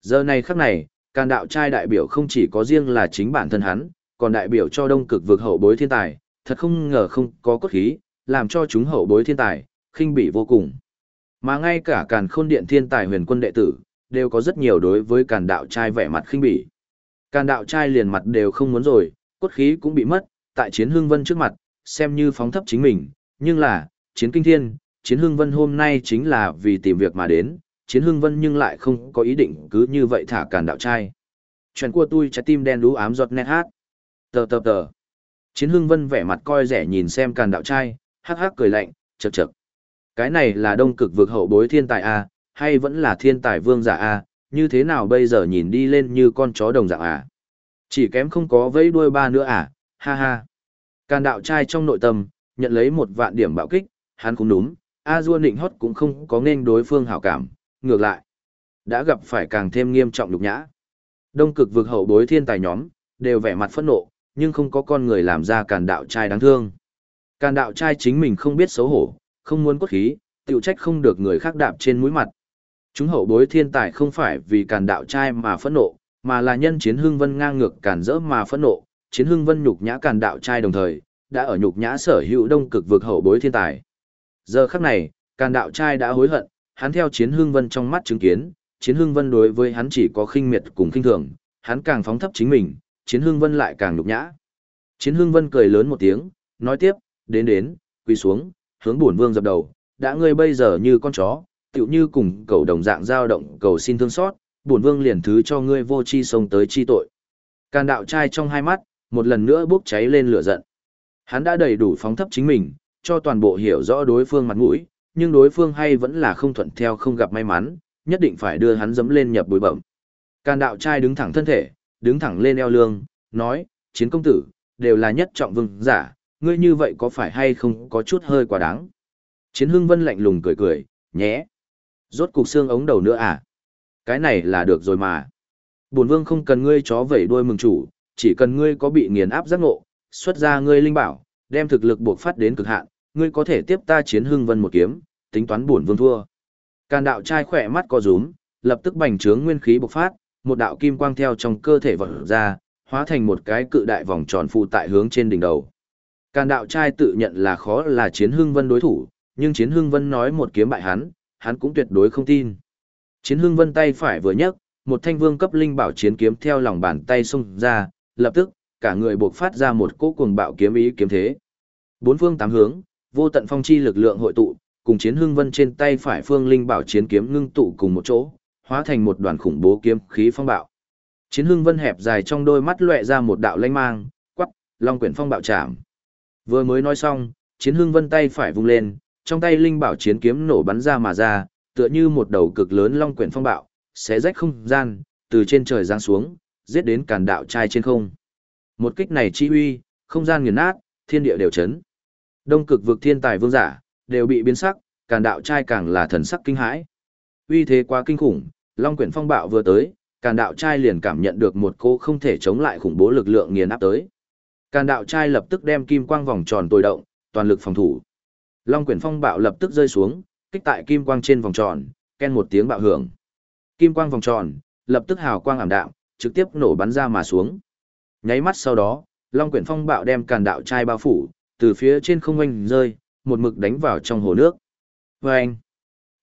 Giờ này khắc này, càn đạo trai đại biểu không chỉ có riêng là chính bản thân hắn, còn đại biểu cho đông cực vực hậu bối thiên tài, thật không ngờ không có cốt khí, làm cho chúng hậu bối thiên tài, khinh bỉ vô cùng. Mà ngay cả càn khôn điện thiên tài huyền quân đệ tử, đều có rất nhiều đối với càn đạo trai vẻ mặt khinh bỉ. Càn đạo trai liền mặt đều không muốn rồi, cốt khí cũng bị mất, tại chiến hương vân trước mặt, xem như phóng thấp chính mình, nhưng là, chiến kinh thiên, chiến hương vân hôm nay chính là vì tìm việc mà đến, chiến Hưng vân nhưng lại không có ý định cứ như vậy thả càn đạo trai. Chuyện của tôi trái tim đen đú ám giọt nét hát. Tờ tờ tờ. Chiến Hưng vân vẻ mặt coi rẻ nhìn xem càn đạo trai, hắc hắc cười lạnh, chật chật. Cái này là đông cực vực hậu bối thiên tài A, hay vẫn là thiên tài vương giả A, như thế nào bây giờ nhìn đi lên như con chó đồng dạng à? Chỉ kém không có vẫy đuôi ba nữa à, ha ha. Càn đạo trai trong nội tâm, nhận lấy một vạn điểm bạo kích, hắn cũng đúng, A Dua nịnh hót cũng không có nên đối phương hảo cảm, ngược lại. Đã gặp phải càng thêm nghiêm trọng nhục nhã. Đông cực vực hậu bối thiên tài nhóm, đều vẻ mặt phẫn nộ, nhưng không có con người làm ra càn đạo trai đáng thương. Càn đạo trai chính mình không biết xấu hổ, không muốn cốt khí, tiểu trách không được người khác đạp trên mũi mặt. Chúng hậu bối thiên tài không phải vì càn đạo trai mà phẫn nộ, mà là nhân chiến hưng vân ngang ngược càn rỡ mà phẫn nộ, chiến hưng vân nhục nhã càn đạo trai đồng thời, đã ở nhục nhã sở hữu đông cực vực hậu bối thiên tài. Giờ khắc này, càn đạo trai đã hối hận, hắn theo chiến hưng vân trong mắt chứng kiến, chiến hưng vân đối với hắn chỉ có khinh miệt cùng khinh thường, hắn càng phóng thấp chính mình, chiến hưng vân lại càng nhục nhã. Chiến hưng vân cười lớn một tiếng, nói tiếp, đến đến, quỳ xuống, hướng bổn vương dập đầu, đã ngươi bây giờ như con chó, tựu như cùng cầu đồng dạng dao động cầu xin thương xót, bổn vương liền thứ cho ngươi vô chi sông tới chi tội. Càn đạo trai trong hai mắt, một lần nữa bốc cháy lên lửa giận. Hắn đã đầy đủ phóng thấp chính mình, cho toàn bộ hiểu rõ đối phương mặt mũi, nhưng đối phương hay vẫn là không thuận theo không gặp may mắn, nhất định phải đưa hắn dẫm lên nhập bụi bẩm. Càn đạo trai đứng thẳng thân thể, đứng thẳng lên eo lương, nói, chiến công tử, đều là nhất trọng vương giả, ngươi như vậy có phải hay không có chút hơi quá đáng. Chiến hưng vân lạnh lùng cười cười, nhé. Rốt cục xương ống đầu nữa à? Cái này là được rồi mà. Bổn vương không cần ngươi chó vẩy đuôi mừng chủ, chỉ cần ngươi có bị nghiền áp giác ngộ, xuất ra ngươi linh bảo, đem thực lực buộc phát đến cực hạn, ngươi có thể tiếp ta chiến hưng vân một kiếm, tính toán bổn vương thua. Càn đạo trai khỏe mắt co rúm, lập tức bành trướng nguyên khí bộc phát, một đạo kim quang theo trong cơ thể vọt ra, hóa thành một cái cự đại vòng tròn phụ tại hướng trên đỉnh đầu. Càn đạo trai tự nhận là khó là chiến hưng vân đối thủ, nhưng chiến hưng vân nói một kiếm bại hắn, hắn cũng tuyệt đối không tin. Chiến hưng vân tay phải vừa nhấc, một thanh vương cấp linh bảo chiến kiếm theo lòng bàn tay xông ra, lập tức, cả người buộc phát ra một cỗ cuồng bạo kiếm ý kiếm thế. Bốn phương tám hướng, vô tận phong chi lực lượng hội tụ, cùng chiến hưng vân trên tay phải phương linh bảo chiến kiếm ngưng tụ cùng một chỗ, hóa thành một đoàn khủng bố kiếm khí phong bạo. Chiến hưng vân hẹp dài trong đôi mắt lóe ra một đạo lanh mang, quắc, long quyển phong bạo chạm. Vừa mới nói xong, chiến hưng vân tay phải vung lên, trong tay linh bảo chiến kiếm nổ bắn ra mà ra, tựa như một đầu cực lớn long quyển phong bạo, xé rách không gian, từ trên trời giáng xuống, giết đến càn đạo trai trên không. Một kích này chi uy, không gian nghiền nát, thiên địa đều chấn. Đông cực vực thiên tài vương giả, đều bị biến sắc, càn đạo trai càng là thần sắc kinh hãi. Uy thế quá kinh khủng, long quyển phong bạo vừa tới, càn đạo trai liền cảm nhận được một cô không thể chống lại khủng bố lực lượng nghiền áp tới. Càn đạo trai lập tức đem kim quang vòng tròn tối động, toàn lực phòng thủ. Long quyển phong bạo lập tức rơi xuống, kích tại kim quang trên vòng tròn, ken một tiếng bạo hưởng. Kim quang vòng tròn, lập tức hào quang ảm đạm, trực tiếp nổ bắn ra mà xuống. Nháy mắt sau đó, Long quyển phong bạo đem càn đạo trai bao phủ, từ phía trên không oanh rơi, một mực đánh vào trong hồ nước. Và anh,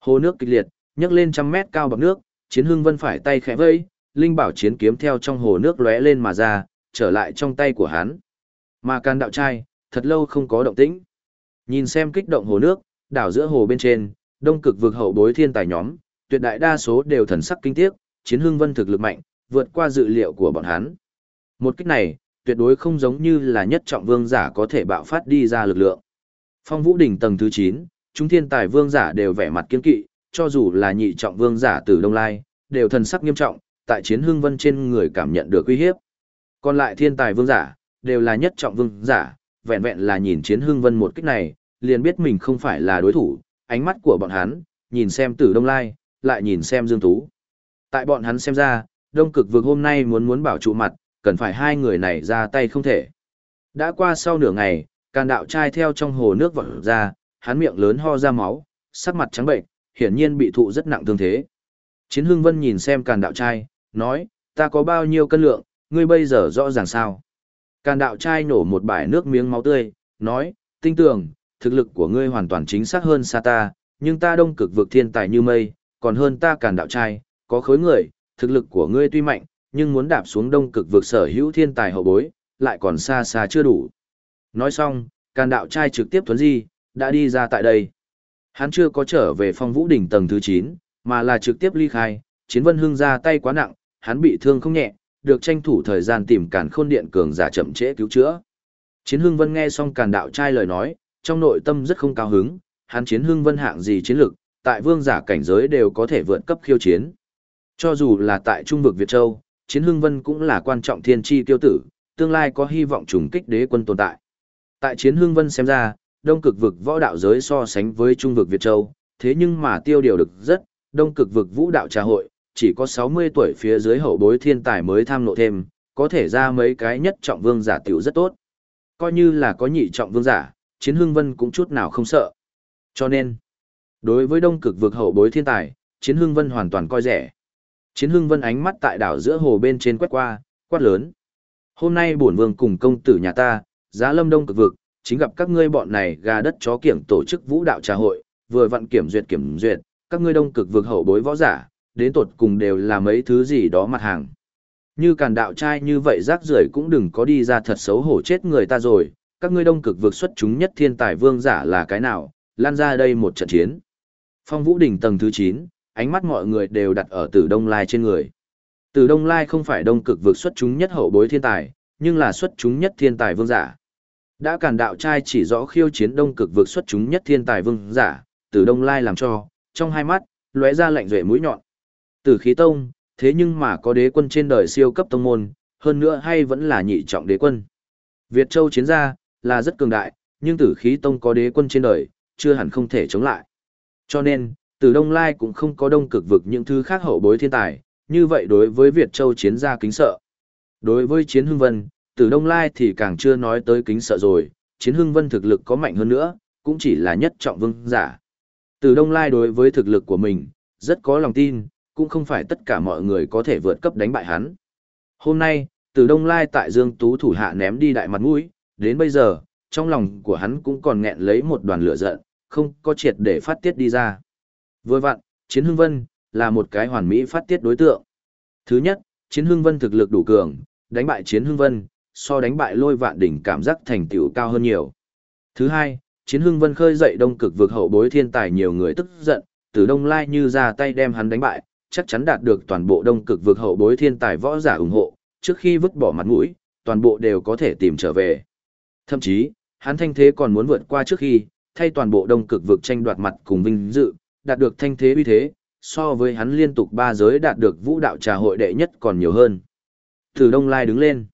hồ nước kịch liệt, nhấc lên trăm mét cao bậc nước, chiến hưng vân phải tay khẽ vây, linh bảo chiến kiếm theo trong hồ nước lóe lên mà ra, trở lại trong tay của hắn. Mà can đạo trai, thật lâu không có động tĩnh. Nhìn xem kích động hồ nước, đảo giữa hồ bên trên, đông cực vực hậu bối thiên tài nhóm, tuyệt đại đa số đều thần sắc kinh tiếc, chiến hưng vân thực lực mạnh, vượt qua dự liệu của bọn hắn. Một kích này, tuyệt đối không giống như là nhất trọng vương giả có thể bạo phát đi ra lực lượng. Phong Vũ đỉnh tầng thứ 9, chúng thiên tài vương giả đều vẻ mặt kiên kỵ, cho dù là nhị trọng vương giả từ Đông Lai, đều thần sắc nghiêm trọng, tại chiến hưng vân trên người cảm nhận được uy hiếp. Còn lại thiên tài vương giả, đều là nhất trọng vương giả, vẹn vẹn là nhìn chiến hưng vân một kích này, liền biết mình không phải là đối thủ, ánh mắt của bọn hắn, nhìn xem tử Đông Lai, lại nhìn xem Dương Tú. Tại bọn hắn xem ra, Đông Cực vực hôm nay muốn muốn bảo trụ mặt, cần phải hai người này ra tay không thể. Đã qua sau nửa ngày, càn đạo trai theo trong hồ nước vọt ra, hắn miệng lớn ho ra máu, sắc mặt trắng bệnh, hiển nhiên bị thụ rất nặng thương thế. Chiến Hưng Vân nhìn xem càn đạo trai, nói, ta có bao nhiêu cân lượng, ngươi bây giờ rõ ràng sao. Càn đạo trai nổ một bãi nước miếng máu tươi, nói, tinh tưởng thực lực của ngươi hoàn toàn chính xác hơn xa ta, nhưng ta đông cực vực thiên tài như mây, còn hơn ta càn đạo trai, có khối người, thực lực của ngươi tuy mạnh, nhưng muốn đạp xuống đông cực vực sở hữu thiên tài hậu bối, lại còn xa xa chưa đủ. Nói xong, càn đạo trai trực tiếp thuấn di, đã đi ra tại đây. Hắn chưa có trở về phong vũ đỉnh tầng thứ 9, mà là trực tiếp ly khai, chiến vân hưng ra tay quá nặng, hắn bị thương không nhẹ, được tranh thủ thời gian tìm càn khôn điện cường giả chậm trễ cứu chữa. Chiến hưng vân nghe xong càn đạo trai lời nói, trong nội tâm rất không cao hứng, hắn chiến hưng vân hạng gì chiến lực, tại vương giả cảnh giới đều có thể vượt cấp khiêu chiến. Cho dù là tại trung vực Việt Châu, chiến hưng vân cũng là quan trọng thiên tri tiêu tử, tương lai có hy vọng trùng kích đế quân tồn tại. Tại chiến hưng vân xem ra, đông cực vực võ đạo giới so sánh với trung vực Việt Châu, thế nhưng mà tiêu điều được rất, đông cực vực vũ đạo trà hội, chỉ có 60 tuổi phía dưới hậu bối thiên tài mới tham nộ thêm, có thể ra mấy cái nhất trọng vương giả tiểu rất tốt. Coi như là có nhị trọng vương giả, chiến hưng vân cũng chút nào không sợ. Cho nên, đối với đông cực vực hậu bối thiên tài, chiến hưng vân hoàn toàn coi rẻ. Chiến hưng vân ánh mắt tại đảo giữa hồ bên trên quét qua, quát lớn. Hôm nay bổn vương cùng công tử nhà ta, giá lâm đông cực vực, chính gặp các ngươi bọn này gà đất chó kiểng tổ chức vũ đạo trà hội, vừa vặn kiểm duyệt kiểm duyệt, các ngươi đông cực vực hậu bối võ giả, đến tột cùng đều là mấy thứ gì đó mặt hàng. Như càn đạo trai như vậy rác rưởi cũng đừng có đi ra thật xấu hổ chết người ta rồi, các ngươi đông cực vực xuất chúng nhất thiên tài vương giả là cái nào, lan ra đây một trận chiến. Phong Vũ đỉnh tầng thứ 9, ánh mắt mọi người đều đặt ở Tử Đông Lai trên người. Tử Đông Lai không phải đông cực vực xuất chúng nhất hậu bối thiên tài, nhưng là xuất chúng nhất thiên tài vương giả. Đã cản đạo trai chỉ rõ khiêu chiến đông cực vực xuất chúng nhất thiên tài vương giả, Tử Đông Lai làm cho, trong hai mắt, lóe ra lạnh duệ mũi nhọn. Tử khí tông, thế nhưng mà có đế quân trên đời siêu cấp tông môn, hơn nữa hay vẫn là nhị trọng đế quân. Việt Châu chiến gia, là rất cường đại, nhưng tử khí tông có đế quân trên đời, chưa hẳn không thể chống lại. Cho nên, từ Đông Lai cũng không có đông cực vực những thứ khác hậu bối thiên tài, như vậy đối với Việt Châu chiến gia kính sợ. Đối với chiến hưng vân, từ Đông Lai thì càng chưa nói tới kính sợ rồi, chiến hưng vân thực lực có mạnh hơn nữa, cũng chỉ là nhất trọng vương giả. Từ Đông Lai đối với thực lực của mình, rất có lòng tin, cũng không phải tất cả mọi người có thể vượt cấp đánh bại hắn. Hôm nay, từ Đông Lai tại Dương Tú thủ hạ ném đi đại mặt mũi, đến bây giờ, trong lòng của hắn cũng còn nghẹn lấy một đoàn lửa giận, không có triệt để phát tiết đi ra. Vừa vặn, Chiến Hưng Vân là một cái hoàn mỹ phát tiết đối tượng. Thứ nhất, Chiến Hưng Vân thực lực đủ cường, đánh bại Chiến Hưng Vân, so đánh bại Lôi Vạn đỉnh cảm giác thành tựu cao hơn nhiều. Thứ hai, Chiến Hưng Vân khơi dậy đông cực vực hậu bối thiên tài nhiều người tức giận, từ Đông Lai như ra tay đem hắn đánh bại, chắc chắn đạt được toàn bộ đông cực vực hậu bối thiên tài võ giả ủng hộ, trước khi vứt bỏ mặt mũi, toàn bộ đều có thể tìm trở về. Thậm chí, hắn thanh thế còn muốn vượt qua trước khi, thay toàn bộ đông cực vực tranh đoạt mặt cùng vinh dự, đạt được thanh thế uy thế, so với hắn liên tục ba giới đạt được vũ đạo trà hội đệ nhất còn nhiều hơn. Từ Đông Lai đứng lên.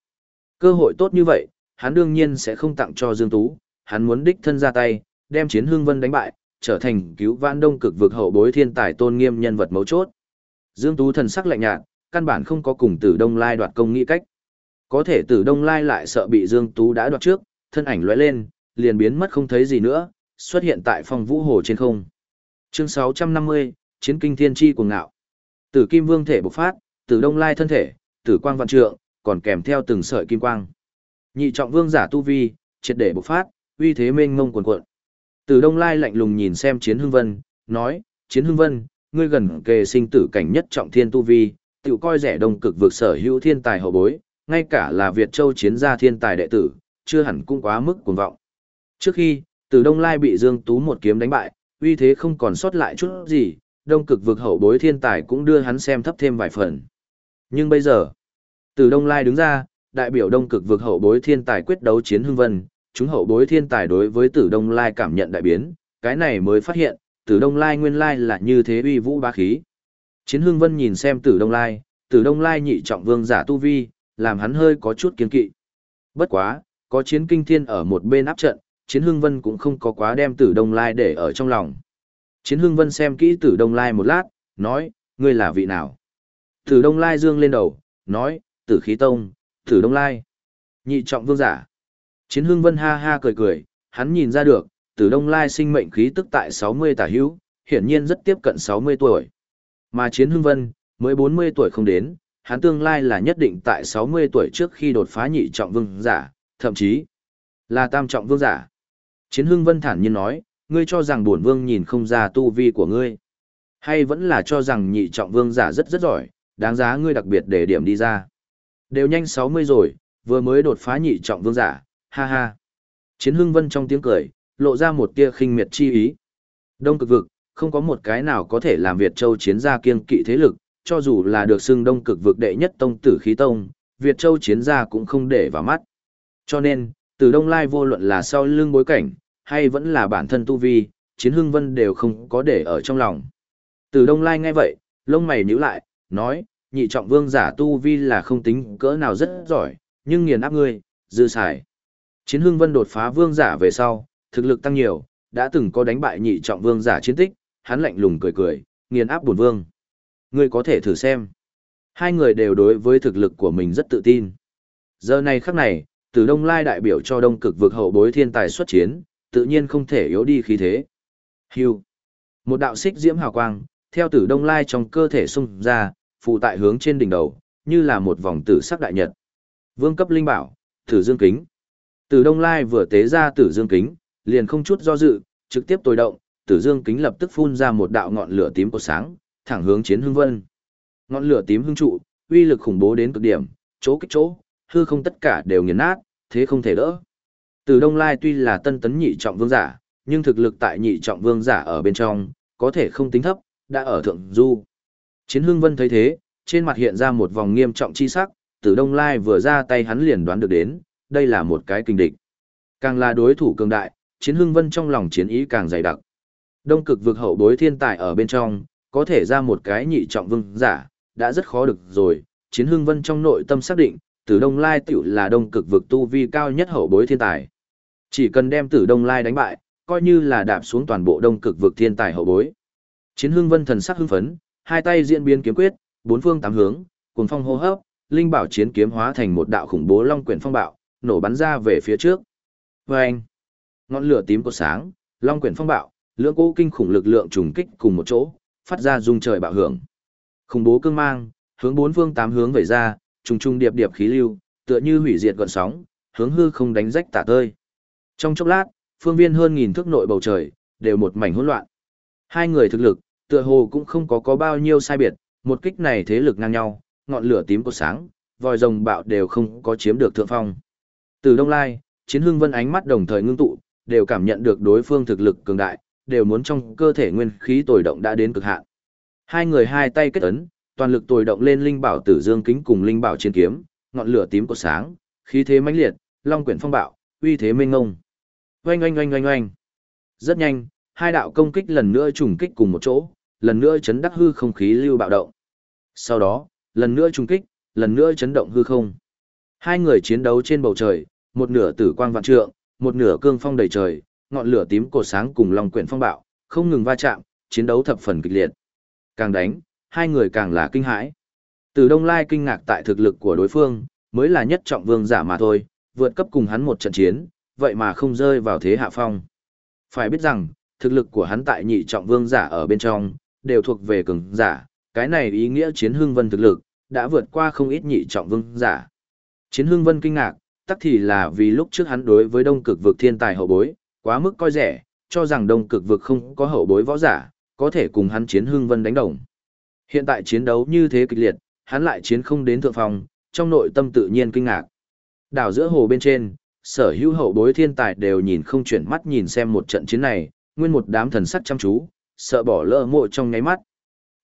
Cơ hội tốt như vậy, hắn đương nhiên sẽ không tặng cho Dương Tú, hắn muốn đích thân ra tay, đem chiến hương vân đánh bại, trở thành cứu vãn đông cực vực hậu bối thiên tài tôn nghiêm nhân vật mấu chốt. Dương Tú thần sắc lạnh nhạt, căn bản không có cùng Tử Đông Lai đoạt công nghĩ cách. Có thể Tử Đông Lai lại sợ bị Dương Tú đã đoạt trước, thân ảnh lóe lên, liền biến mất không thấy gì nữa, xuất hiện tại phòng vũ hồ trên không. Chương 650, Chiến kinh thiên chi cuồng ngạo. Tử Kim Vương thể bộc phát, Tử Đông Lai thân thể, Tử Quang vạn trượng, còn kèm theo từng sợi kim quang. Nhị trọng vương giả tu vi, triệt để bộc phát, uy thế mênh mông cuồn cuộn. Tử Đông Lai lạnh lùng nhìn xem Chiến Hưng Vân, nói, Chiến Hưng Vân, ngươi gần kề sinh tử cảnh nhất trọng thiên tu vi, tự coi rẻ đông cực vượt sở hữu thiên tài hậu bối, ngay cả là Việt Châu chiến gia thiên tài đệ tử, chưa hẳn cũng quá mức cuồng vọng. Trước khi, Từ Đông Lai bị Dương Tú một kiếm đánh bại, uy thế không còn sót lại chút gì, đông cực vực hậu bối thiên tài cũng đưa hắn xem thấp thêm vài phần. Nhưng bây giờ, Từ Đông Lai đứng ra, đại biểu đông cực vực hậu bối thiên tài quyết đấu chiến hưng vân, chúng hậu bối thiên tài đối với Tử Đông Lai cảm nhận đại biến, cái này mới phát hiện, Tử Đông Lai nguyên lai là như thế uy vũ bá khí. Chiến Hưng Vân nhìn xem Tử Đông Lai, Tử Đông Lai nhị trọng vương giả tu vi, làm hắn hơi có chút kiên kỵ. Bất quá, có chiến kinh thiên ở một bên áp trận, Chiến Hưng Vân cũng không có quá đem Tử Đông Lai để ở trong lòng. Chiến Hưng Vân xem kỹ Tử Đông Lai một lát, nói, ngươi là vị nào? Tử Đông Lai dương lên đầu, nói, Tử Khí Tông, Tử Đông Lai. Nhị trọng vương giả. Chiến Hưng Vân ha ha cười cười, hắn nhìn ra được, Tử Đông Lai sinh mệnh khí tức tại 60 tả hữu, hiển nhiên rất tiếp cận 60 tuổi. Mà Chiến Hưng Vân, mới 40 tuổi không đến, hắn tương lai là nhất định tại 60 tuổi trước khi đột phá nhị trọng vương giả, thậm chí là tam trọng vương giả. Chiến Hưng Vân thản nhiên nói, ngươi cho rằng bổn vương nhìn không ra tu vi của ngươi, hay vẫn là cho rằng nhị trọng vương giả rất rất giỏi, đáng giá ngươi đặc biệt để điểm đi ra. Đều nhanh 60 rồi, vừa mới đột phá nhị trọng vương giả, ha ha. Chiến Hưng Vân trong tiếng cười, lộ ra một tia khinh miệt chi ý. Đông cực vực, không có một cái nào có thể làm Việt Châu chiến gia kiên kỵ thế lực, cho dù là được xưng Đông cực vực đệ nhất tông tử khí tông, Việt Châu chiến gia cũng không để vào mắt. Cho nên, từ Đông Lai vô luận là sau lưng bối cảnh, hay vẫn là bản thân tu vi, Chiến Hưng Vân đều không có để ở trong lòng. Từ Đông Lai nghe vậy, lông mày nhíu lại, nói, nhị trọng vương giả tu vi là không tính cỡ nào rất giỏi, nhưng nghiền áp ngươi, dư xài. Chiến hưng vân đột phá vương giả về sau, thực lực tăng nhiều, đã từng có đánh bại nhị trọng vương giả chiến tích, hắn lạnh lùng cười cười, nghiền áp bổn vương. Ngươi có thể thử xem. Hai người đều đối với thực lực của mình rất tự tin. Giờ này khắc này, từ Đông Lai đại biểu cho Đông Cực vực hậu bối thiên tài xuất chiến, tự nhiên không thể yếu đi khí thế. Hưu. Một đạo xích diễm hào quang, theo Tử Đông Lai trong cơ thể xung ra, phụ tại hướng trên đỉnh đầu, như là một vòng tử sắc đại nhật. Vương cấp linh bảo, Tử Dương kính. Tử Đông Lai vừa tế ra Tử Dương kính, liền không chút do dự, trực tiếp tối động, Tử Dương kính lập tức phun ra một đạo ngọn lửa tím của sáng, thẳng hướng Chiến Hưng Vân. Ngọn lửa tím hưng trụ, uy lực khủng bố đến cực điểm, chỗ kích chỗ, hư không tất cả đều nghiền nát, thế không thể đỡ. từ Đông Lai tuy là tân tấn nhị trọng vương giả, nhưng thực lực tại nhị trọng vương giả ở bên trong, có thể không tính thấp, đã ở thượng du. Chiến Hưng Vân thấy thế, trên mặt hiện ra một vòng nghiêm trọng chi sắc, từ Đông Lai vừa ra tay hắn liền đoán được đến, đây là một cái kinh địch. Càng là đối thủ cường đại, Chiến Hưng Vân trong lòng chiến ý càng dày đặc. Đông cực vực hậu bối thiên tài ở bên trong, có thể ra một cái nhị trọng vương giả, đã rất khó được rồi. Chiến Hưng Vân trong nội tâm xác định, Tử Đông Lai tựu là đông cực vực tu vi cao nhất hậu bối thiên tài. Chỉ cần đem Tử Đông Lai đánh bại, coi như là đạp xuống toàn bộ đông cực vực thiên tài hậu bối. Chiến Hưng Vân thần sắc hưng phấn, hai tay diễn biến kiếm quyết, bốn phương tám hướng, cuồng phong hô hấp, linh bảo chiến kiếm hóa thành một đạo khủng bố long quyển phong bạo, nổ bắn ra về phía trước. Oeng! Ngọn lửa tím có sáng, long quyển phong bạo, lưỡng cỗ kinh khủng lực lượng trùng kích cùng một chỗ, phát ra rung trời bạo hưởng. Khủng bố cương mang, hướng bốn phương tám hướng về ra, trùng trùng điệp điệp khí lưu, tựa như hủy diệt gọn sóng, hướng hư không đánh rách tả tơi. Trong chốc lát, phương viên hơn nghìn thước nội bầu trời, đều một mảnh hỗn loạn. Hai người thực lực, tựa hồ cũng không có có bao nhiêu sai biệt, một kích này thế lực ngang nhau, ngọn lửa tím có sáng, vòi rồng bạo đều không có chiếm được thượng phong. Từ Đông Lai, Chiến Hưng Vân ánh mắt đồng thời ngưng tụ, đều cảm nhận được đối phương thực lực cường đại, đều muốn trong cơ thể nguyên khí tồi động đã đến cực hạn. Hai người hai tay kết ấn, toàn lực tồi động lên linh bảo tử dương kính cùng linh bảo chiến kiếm, ngọn lửa tím của sáng, khí thế mãnh liệt, long quyển phong bạo, uy thế mênh ngông. Oanh oanh oanh oanh oanh. Rất nhanh, hai đạo công kích lần nữa trùng kích cùng một chỗ, lần nữa chấn đắc hư không khí lưu bạo động. Sau đó, lần nữa trùng kích, lần nữa chấn động hư không. Hai người chiến đấu trên bầu trời, một nửa tử quang vạn trượng, một nửa cương phong đầy trời, ngọn lửa tím cổ sáng cùng long quyển phong bạo, không ngừng va chạm, chiến đấu thập phần kịch liệt. Càng đánh, hai người càng là kinh hãi. Từ Đông Lai kinh ngạc tại thực lực của đối phương, mới là nhất trọng vương giả mà thôi, vượt cấp cùng hắn một trận chiến, vậy mà không rơi vào thế hạ phong. Phải biết rằng, thực lực của hắn tại nhị trọng vương giả ở bên trong, đều thuộc về cường giả, cái này ý nghĩa chiến hưng vân thực lực, đã vượt qua không ít nhị trọng vương giả. Chiến hương vân kinh ngạc, tắc thì là vì lúc trước hắn đối với đông cực vực thiên tài hậu bối, quá mức coi rẻ, cho rằng đông cực vực không có hậu bối võ giả, có thể cùng hắn chiến hương vân đánh đồng. Hiện tại chiến đấu như thế kịch liệt, hắn lại chiến không đến thượng phòng, trong nội tâm tự nhiên kinh ngạc. Đảo giữa hồ bên trên, sở hữu hậu bối thiên tài đều nhìn không chuyển mắt nhìn xem một trận chiến này, nguyên một đám thần sắc chăm chú, sợ bỏ lỡ mộ trong nháy mắt.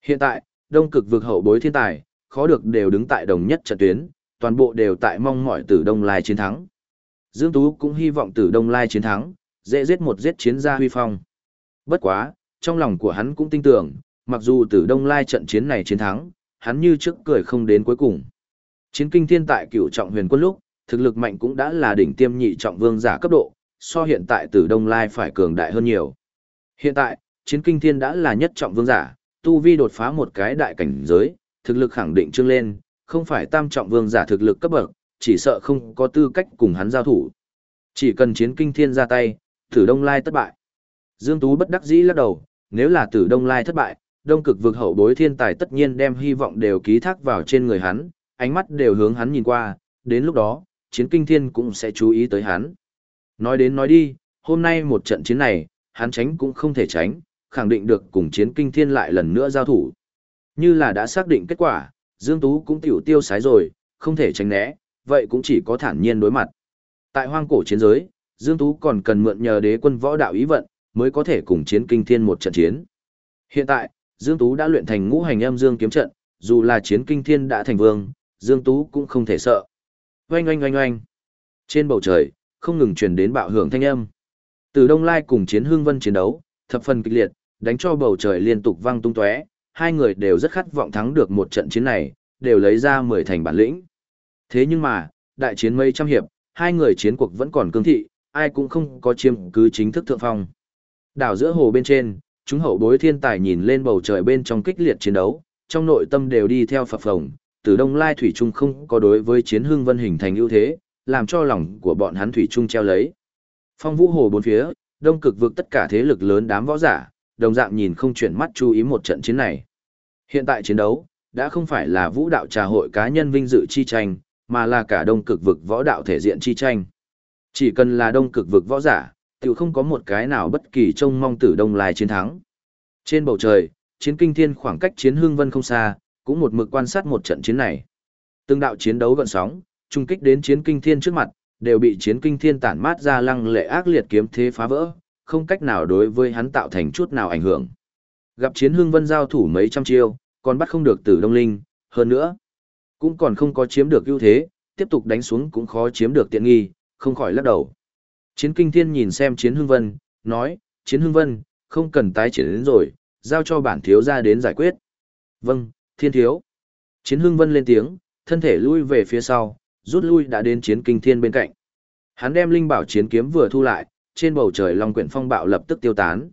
Hiện tại, đông cực vực hậu bối thiên tài, khó được đều đứng tại đồng nhất trận tuyến, toàn bộ đều tại mong mỏi tử Đông Lai chiến thắng. Dương Tú cũng hy vọng tử Đông Lai chiến thắng, dễ giết một giết chiến gia huy phong. Bất quá, trong lòng của hắn cũng tin tưởng, mặc dù tử Đông Lai trận chiến này chiến thắng, hắn như trước cười không đến cuối cùng. Chiến kinh thiên tại cựu trọng huyền quân lúc, thực lực mạnh cũng đã là đỉnh tiêm nhị trọng vương giả cấp độ, so hiện tại tử Đông Lai phải cường đại hơn nhiều. Hiện tại, chiến kinh thiên đã là nhất trọng vương giả, tu vi đột phá một cái đại cảnh giới, thực lực khẳng định trương lên, không phải tam trọng vương giả thực lực cấp bậc, chỉ sợ không có tư cách cùng hắn giao thủ. Chỉ cần chiến kinh thiên ra tay, tử Đông Lai thất bại. Dương Tú bất đắc dĩ lắc đầu, nếu là tử Đông Lai thất bại, đông cực vực hậu bối thiên tài tất nhiên đem hy vọng đều ký thác vào trên người hắn, ánh mắt đều hướng hắn nhìn qua, đến lúc đó, chiến kinh thiên cũng sẽ chú ý tới hắn. Nói đến nói đi, hôm nay một trận chiến này, hắn tránh cũng không thể tránh, khẳng định được cùng chiến kinh thiên lại lần nữa giao thủ. Như là đã xác định kết quả, Dương Tú cũng tiểu tiêu sái rồi, không thể tránh né, vậy cũng chỉ có thản nhiên đối mặt. Tại hoang cổ chiến giới, Dương Tú còn cần mượn nhờ đế quân võ đạo ý vận, mới có thể cùng chiến kinh thiên một trận chiến. Hiện tại, Dương Tú đã luyện thành ngũ hành âm dương kiếm trận, dù là chiến kinh thiên đã thành vương, Dương Tú cũng không thể sợ. Oanh oanh oanh oanh. Trên bầu trời, không ngừng truyền đến bạo hưởng thanh âm. Từ Đông Lai cùng chiến hương vân chiến đấu, thập phần kịch liệt, đánh cho bầu trời liên tục vang tung tóe, hai người đều rất khát vọng thắng được một trận chiến này, đều lấy ra mười thành bản lĩnh. Thế nhưng mà, đại chiến mấy trăm hiệp, hai người chiến cuộc vẫn còn cương thị, ai cũng không có chiếm cứ chính thức thượng phong. Đảo giữa hồ bên trên, chúng hậu bối thiên tài nhìn lên bầu trời bên trong kích liệt chiến đấu, trong nội tâm đều đi theo phập phồng, từ đông lai thủy trung không có đối với chiến hương vân hình thành ưu thế, làm cho lòng của bọn hắn thủy trung treo lấy. Phong vũ hồ bốn phía, đông cực vực tất cả thế lực lớn đám võ giả, đồng dạng nhìn không chuyển mắt chú ý một trận chiến này. Hiện tại chiến đấu, đã không phải là vũ đạo trà hội cá nhân vinh dự chi tranh, mà là cả đông cực vực võ đạo thể diện chi tranh. Chỉ cần là đông cực vực võ giả, tự không có một cái nào bất kỳ trông mong tử đông lai chiến thắng. Trên bầu trời, chiến kinh thiên khoảng cách chiến hương vân không xa, cũng một mực quan sát một trận chiến này. Từng đạo chiến đấu gọn sóng, trung kích đến chiến kinh thiên trước mặt, đều bị chiến kinh thiên tản mát ra lăng lệ ác liệt kiếm thế phá vỡ, không cách nào đối với hắn tạo thành chút nào ảnh hưởng. Gặp chiến hương vân giao thủ mấy trăm chiêu, còn bắt không được tử đông linh, hơn nữa, cũng còn không có chiếm được ưu thế, tiếp tục đánh xuống cũng khó chiếm được tiện nghi, không khỏi lắc đầu. Chiến kinh thiên nhìn xem chiến hưng vân, nói, chiến hưng vân, không cần tái triển đến rồi, giao cho bản thiếu ra đến giải quyết. Vâng, thiên thiếu. Chiến hưng vân lên tiếng, thân thể lui về phía sau, rút lui đã đến chiến kinh thiên bên cạnh. Hắn đem linh bảo chiến kiếm vừa thu lại, trên bầu trời long quyển phong bạo lập tức tiêu tán.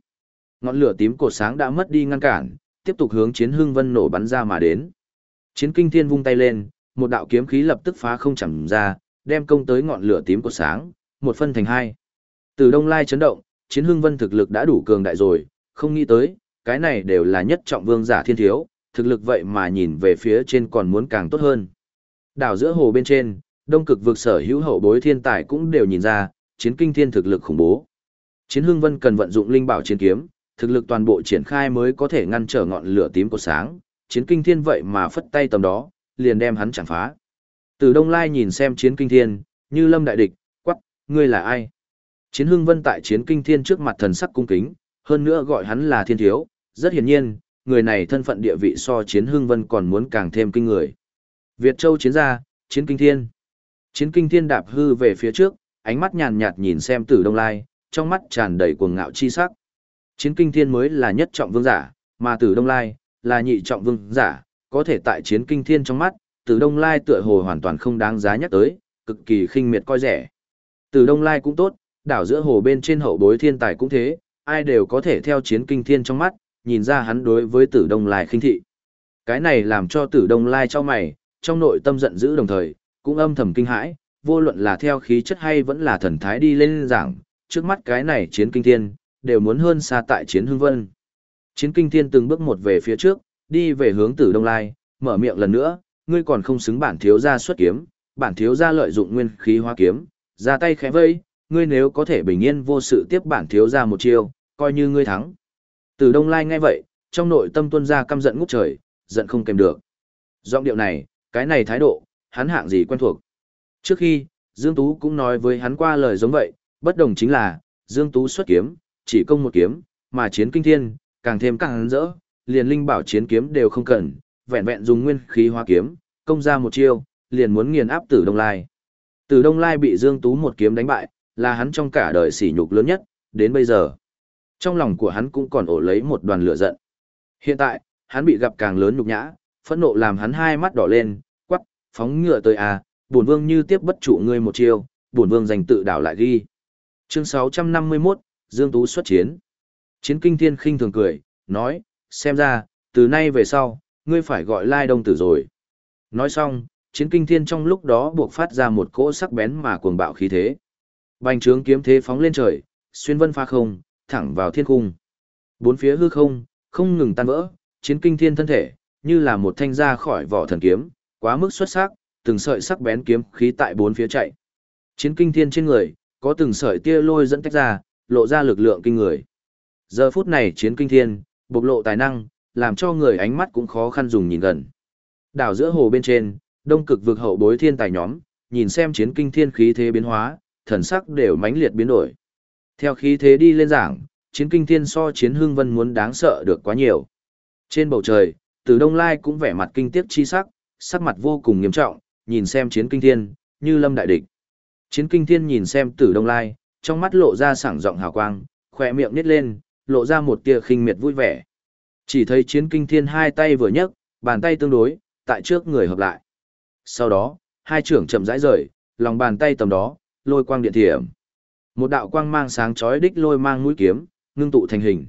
Ngọn lửa tím cột sáng đã mất đi ngăn cản, tiếp tục hướng chiến hưng vân nổ bắn ra mà đến. Chiến kinh thiên vung tay lên, một đạo kiếm khí lập tức phá không chẳng ra, đem công tới ngọn lửa tím cột sáng, một phân thành hai. Từ đông lai chấn động, chiến hưng vân thực lực đã đủ cường đại rồi, không nghĩ tới, cái này đều là nhất trọng vương giả thiên thiếu, thực lực vậy mà nhìn về phía trên còn muốn càng tốt hơn. Đảo giữa hồ bên trên, đông cực vực sở hữu hậu bối thiên tài cũng đều nhìn ra, chiến kinh thiên thực lực khủng bố. Chiến hưng vân cần vận dụng linh bảo chiến kiếm, thực lực toàn bộ triển khai mới có thể ngăn trở ngọn lửa tím của sáng, chiến kinh thiên vậy mà phất tay tầm đó, liền đem hắn chẳng phá. Từ Đông Lai nhìn xem chiến kinh thiên, như lâm đại địch, ngươi là ai? Chiến hưng vân tại chiến kinh thiên trước mặt thần sắc cung kính, hơn nữa gọi hắn là thiên thiếu, rất hiển nhiên, người này thân phận địa vị so chiến hưng vân còn muốn càng thêm kinh người. Việt Châu chiến gia, chiến kinh thiên. Chiến kinh thiên đạp hư về phía trước, ánh mắt nhàn nhạt nhìn xem tử đông lai, trong mắt tràn đầy cuồng ngạo chi sắc. Chiến kinh thiên mới là nhất trọng vương giả, mà tử đông lai, là nhị trọng vương giả, có thể tại chiến kinh thiên trong mắt, tử đông lai tựa hồ hoàn toàn không đáng giá nhắc tới, cực kỳ khinh miệt coi rẻ. Tử đông lai cũng tốt, đảo giữa hồ bên trên hậu bối thiên tài cũng thế, ai đều có thể theo chiến kinh thiên trong mắt, nhìn ra hắn đối với tử đông lai khinh thị. Cái này làm cho tử đông lai cho mày, trong nội tâm giận dữ đồng thời, cũng âm thầm kinh hãi, vô luận là theo khí chất hay vẫn là thần thái đi lên giảng, trước mắt cái này chiến kinh thiên, đều muốn hơn xa tại chiến hưng vân. Chiến kinh thiên từng bước một về phía trước, đi về hướng tử đông lai, mở miệng lần nữa, ngươi còn không xứng bản thiếu gia xuất kiếm, bản thiếu gia lợi dụng nguyên khí hóa kiếm, ra tay khẽ vây, ngươi nếu có thể bình yên vô sự tiếp bản thiếu gia một chiêu, coi như ngươi thắng. Từ Đông Lai nghe vậy, trong nội tâm tuân ra căm giận ngút trời, giận không kèm được. Giọng điệu này, cái này thái độ, hắn hạng gì quen thuộc. Trước khi, Dương Tú cũng nói với hắn qua lời giống vậy, bất đồng chính là, Dương Tú xuất kiếm, chỉ công một kiếm, mà chiến kinh thiên, càng thêm càng hắn rỡ, liền linh bảo chiến kiếm đều không cần, vẹn vẹn dùng nguyên khí hóa kiếm, công ra một chiêu, liền muốn nghiền áp Tử Đông Lai. Từ Đông Lai bị Dương Tú một kiếm đánh bại, là hắn trong cả đời sỉ nhục lớn nhất, đến bây giờ. Trong lòng của hắn cũng còn ổ lấy một đoàn lửa giận. Hiện tại, hắn bị gặp càng lớn nhục nhã, phẫn nộ làm hắn hai mắt đỏ lên, quắc, phóng ngựa tới à, bổn vương như tiếp bất trụ ngươi một chiêu, bổn vương giành tự đảo lại ghi. Chương 651, Dương Tú xuất chiến. Chiến kinh thiên khinh thường cười, nói, xem ra, từ nay về sau, ngươi phải gọi lai đông tử rồi. Nói xong, chiến kinh thiên trong lúc đó buộc phát ra một cỗ sắc bén mà cuồng bạo khí thế. Bành trướng kiếm thế phóng lên trời, xuyên vân pha không, thẳng vào thiên cung. Bốn phía hư không, không ngừng tan vỡ, chiến kinh thiên thân thể, như là một thanh ra khỏi vỏ thần kiếm, quá mức xuất sắc, từng sợi sắc bén kiếm khí tại bốn phía chạy. Chiến kinh thiên trên người, có từng sợi tia lôi dẫn tách ra, lộ ra lực lượng kinh người. Giờ phút này chiến kinh thiên, bộc lộ tài năng, làm cho người ánh mắt cũng khó khăn dùng nhìn gần. Đảo giữa hồ bên trên, đông cực vực hậu bối thiên tài nhóm, nhìn xem chiến kinh thiên khí thế biến hóa, thần sắc đều mãnh liệt biến đổi. Theo khí thế đi lên giảng, chiến kinh thiên so chiến hưng vân muốn đáng sợ được quá nhiều. Trên bầu trời, từ đông lai cũng vẻ mặt kinh tiếc chi sắc, sắc mặt vô cùng nghiêm trọng, nhìn xem chiến kinh thiên, như lâm đại địch. Chiến kinh thiên nhìn xem tử đông lai, trong mắt lộ ra sảng giọng hào quang, khỏe miệng nít lên, lộ ra một tia khinh miệt vui vẻ. Chỉ thấy chiến kinh thiên hai tay vừa nhấc, bàn tay tương đối, tại trước người hợp lại. Sau đó, hai trưởng chậm rãi rời, lòng bàn tay tầm đó, lôi quang điện thiểm. Một đạo quang mang sáng chói đích lôi mang mũi kiếm, ngưng tụ thành hình.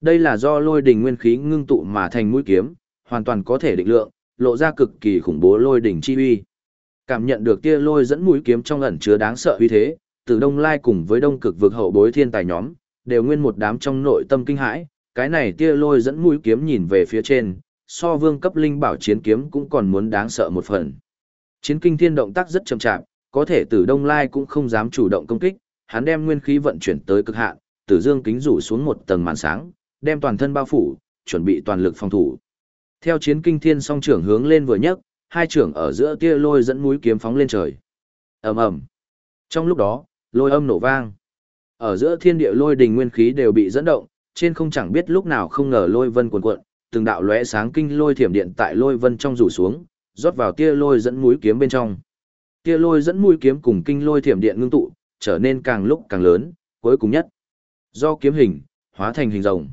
Đây là do lôi đỉnh nguyên khí ngưng tụ mà thành mũi kiếm, hoàn toàn có thể định lượng, lộ ra cực kỳ khủng bố lôi đỉnh chi uy. Cảm nhận được tia lôi dẫn mũi kiếm trong ẩn chứa đáng sợ uy thế, từ Đông Lai cùng với Đông Cực vực hậu bối thiên tài nhóm, đều nguyên một đám trong nội tâm kinh hãi, cái này tia lôi dẫn mũi kiếm nhìn về phía trên, so vương cấp linh bảo chiến kiếm cũng còn muốn đáng sợ một phần. Chiến kinh thiên động tác rất chậm chạp, có thể Tử Đông Lai cũng không dám chủ động công kích, hắn đem nguyên khí vận chuyển tới cực hạn, Tử Dương kính rủ xuống một tầng màn sáng, đem toàn thân bao phủ, chuẩn bị toàn lực phòng thủ. Theo chiến kinh thiên song trưởng hướng lên vừa nhấc, hai trưởng ở giữa tia lôi dẫn mũi kiếm phóng lên trời. Ầm ầm. Trong lúc đó, lôi âm nổ vang. Ở giữa thiên địa lôi đình nguyên khí đều bị dẫn động, trên không chẳng biết lúc nào không ngờ lôi vân cuồn cuộn, từng đạo lóe sáng kinh lôi thiểm điện tại lôi vân trong rủ xuống, rót vào tia lôi dẫn mũi kiếm bên trong. Tia lôi dẫn mũi kiếm cùng kinh lôi thiểm điện ngưng tụ, trở nên càng lúc càng lớn, cuối cùng nhất. Do kiếm hình, hóa thành hình rồng.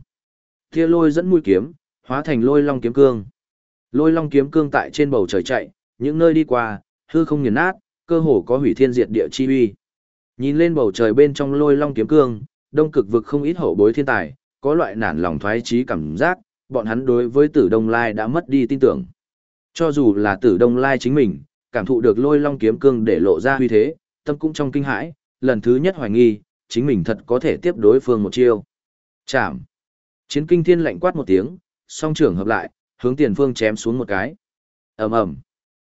Tia lôi dẫn mũi kiếm, hóa thành lôi long kiếm cương. Lôi long kiếm cương tại trên bầu trời chạy, những nơi đi qua, hư không nghiền nát, cơ hồ có hủy thiên diệt địa chi uy. Nhìn lên bầu trời bên trong lôi long kiếm cương, đông cực vực không ít hậu bối thiên tài, có loại nản lòng thoái trí cảm giác, bọn hắn đối với tử đông lai đã mất đi tin tưởng. Cho dù là tử đông lai chính mình, cảm thụ được lôi long kiếm cương để lộ ra huy thế, tâm cũng trong kinh hãi, lần thứ nhất hoài nghi, chính mình thật có thể tiếp đối phương một chiêu. Chạm. Chiến kinh thiên lạnh quát một tiếng, song trưởng hợp lại, hướng tiền phương chém xuống một cái. ầm ầm,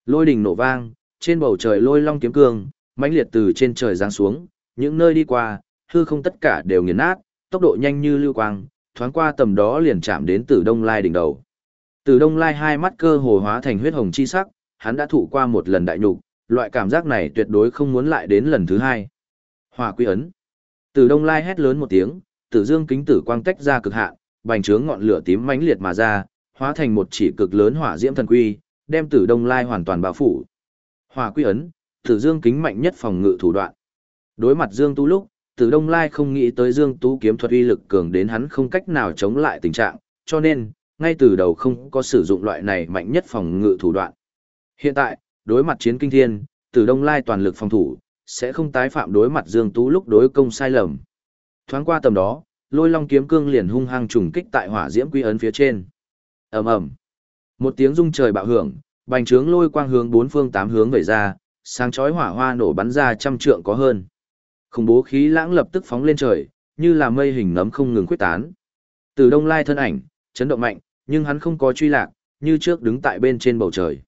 Lôi đình nổ vang, trên bầu trời lôi long kiếm cương, mãnh liệt từ trên trời giáng xuống, những nơi đi qua, hư không tất cả đều nghiền nát, tốc độ nhanh như lưu quang, thoáng qua tầm đó liền chạm đến Tử Đông Lai đỉnh đầu. Tử Đông Lai hai mắt cơ hồ hóa thành huyết hồng chi sắc, hắn đã thụ qua một lần đại nhục, loại cảm giác này tuyệt đối không muốn lại đến lần thứ hai. Hỏa quy ấn. Tử Đông Lai hét lớn một tiếng, Tử Dương kính tử quang tách ra cực hạn, bành trướng ngọn lửa tím mãnh liệt mà ra, hóa thành một chỉ cực lớn hỏa diễm thần quy, đem Tử Đông Lai hoàn toàn bao phủ. Hỏa quy ấn, Tử Dương kính mạnh nhất phòng ngự thủ đoạn. Đối mặt Dương Tu lúc, Tử Đông Lai không nghĩ tới Dương Tú kiếm thuật uy lực cường đến hắn không cách nào chống lại tình trạng, cho nên, ngay từ đầu không có sử dụng loại này mạnh nhất phòng ngự thủ đoạn. Hiện tại, đối mặt chiến kinh thiên, Tử Đông Lai toàn lực phòng thủ, sẽ không tái phạm đối mặt Dương Tú lúc đối công sai lầm. Thoáng qua tầm đó, Lôi Long kiếm cương liền hung hăng trùng kích tại hỏa diễm quy ấn phía trên. Ầm ầm. Một tiếng rung trời bạo hưởng, bành trướng lôi quang hướng bốn phương tám hướng về ra, sáng chói hỏa hoa nổ bắn ra trăm trượng có hơn. Khủng bố khí lãng lập tức phóng lên trời, như là mây hình nấm không ngừng quyết tán. Từ Đông Lai thân ảnh, chấn động mạnh, nhưng hắn không có truy lạc, như trước đứng tại bên trên bầu trời.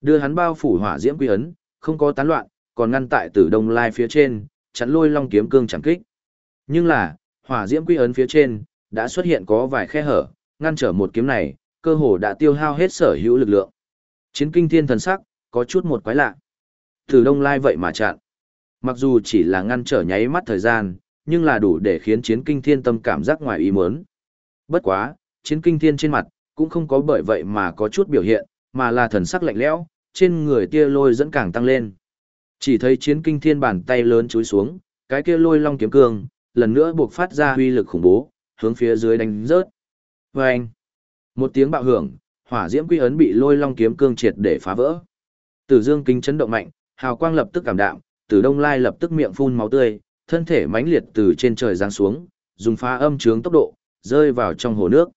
Đưa hắn bao phủ hỏa diễm quy ấn, không có tán loạn, còn ngăn tại từ Đông Lai phía trên, chắn lôi long kiếm cương chẳng kích. Nhưng là, hỏa diễm quy ấn phía trên đã xuất hiện có vài khe hở, ngăn trở một kiếm này, cơ hồ đã tiêu hao hết sở hữu lực lượng. Chiến kinh thiên thần sắc, có chút một quái lạ. từ Đông Lai vậy mà chặn. Mặc dù chỉ là ngăn trở nháy mắt thời gian, nhưng là đủ để khiến chiến kinh thiên tâm cảm giác ngoài ý muốn. Bất quá, chiến kinh thiên trên mặt, cũng không có bởi vậy mà có chút biểu hiện, mà là thần sắc lạnh lẽo, trên người tia lôi dẫn càng tăng lên. Chỉ thấy chiến kinh thiên bàn tay lớn chúi xuống, cái kia lôi long kiếm cương, lần nữa buộc phát ra huy lực khủng bố, hướng phía dưới đánh rớt. Và anh, một tiếng bạo hưởng, hỏa diễm quy ấn bị lôi long kiếm cương triệt để phá vỡ. Tử dương kinh chấn động mạnh, hào quang lập tức cảm đạm, tử đông lai lập tức miệng phun máu tươi, thân thể mãnh liệt từ trên trời giáng xuống, dùng phá âm trướng tốc độ, rơi vào trong hồ nước.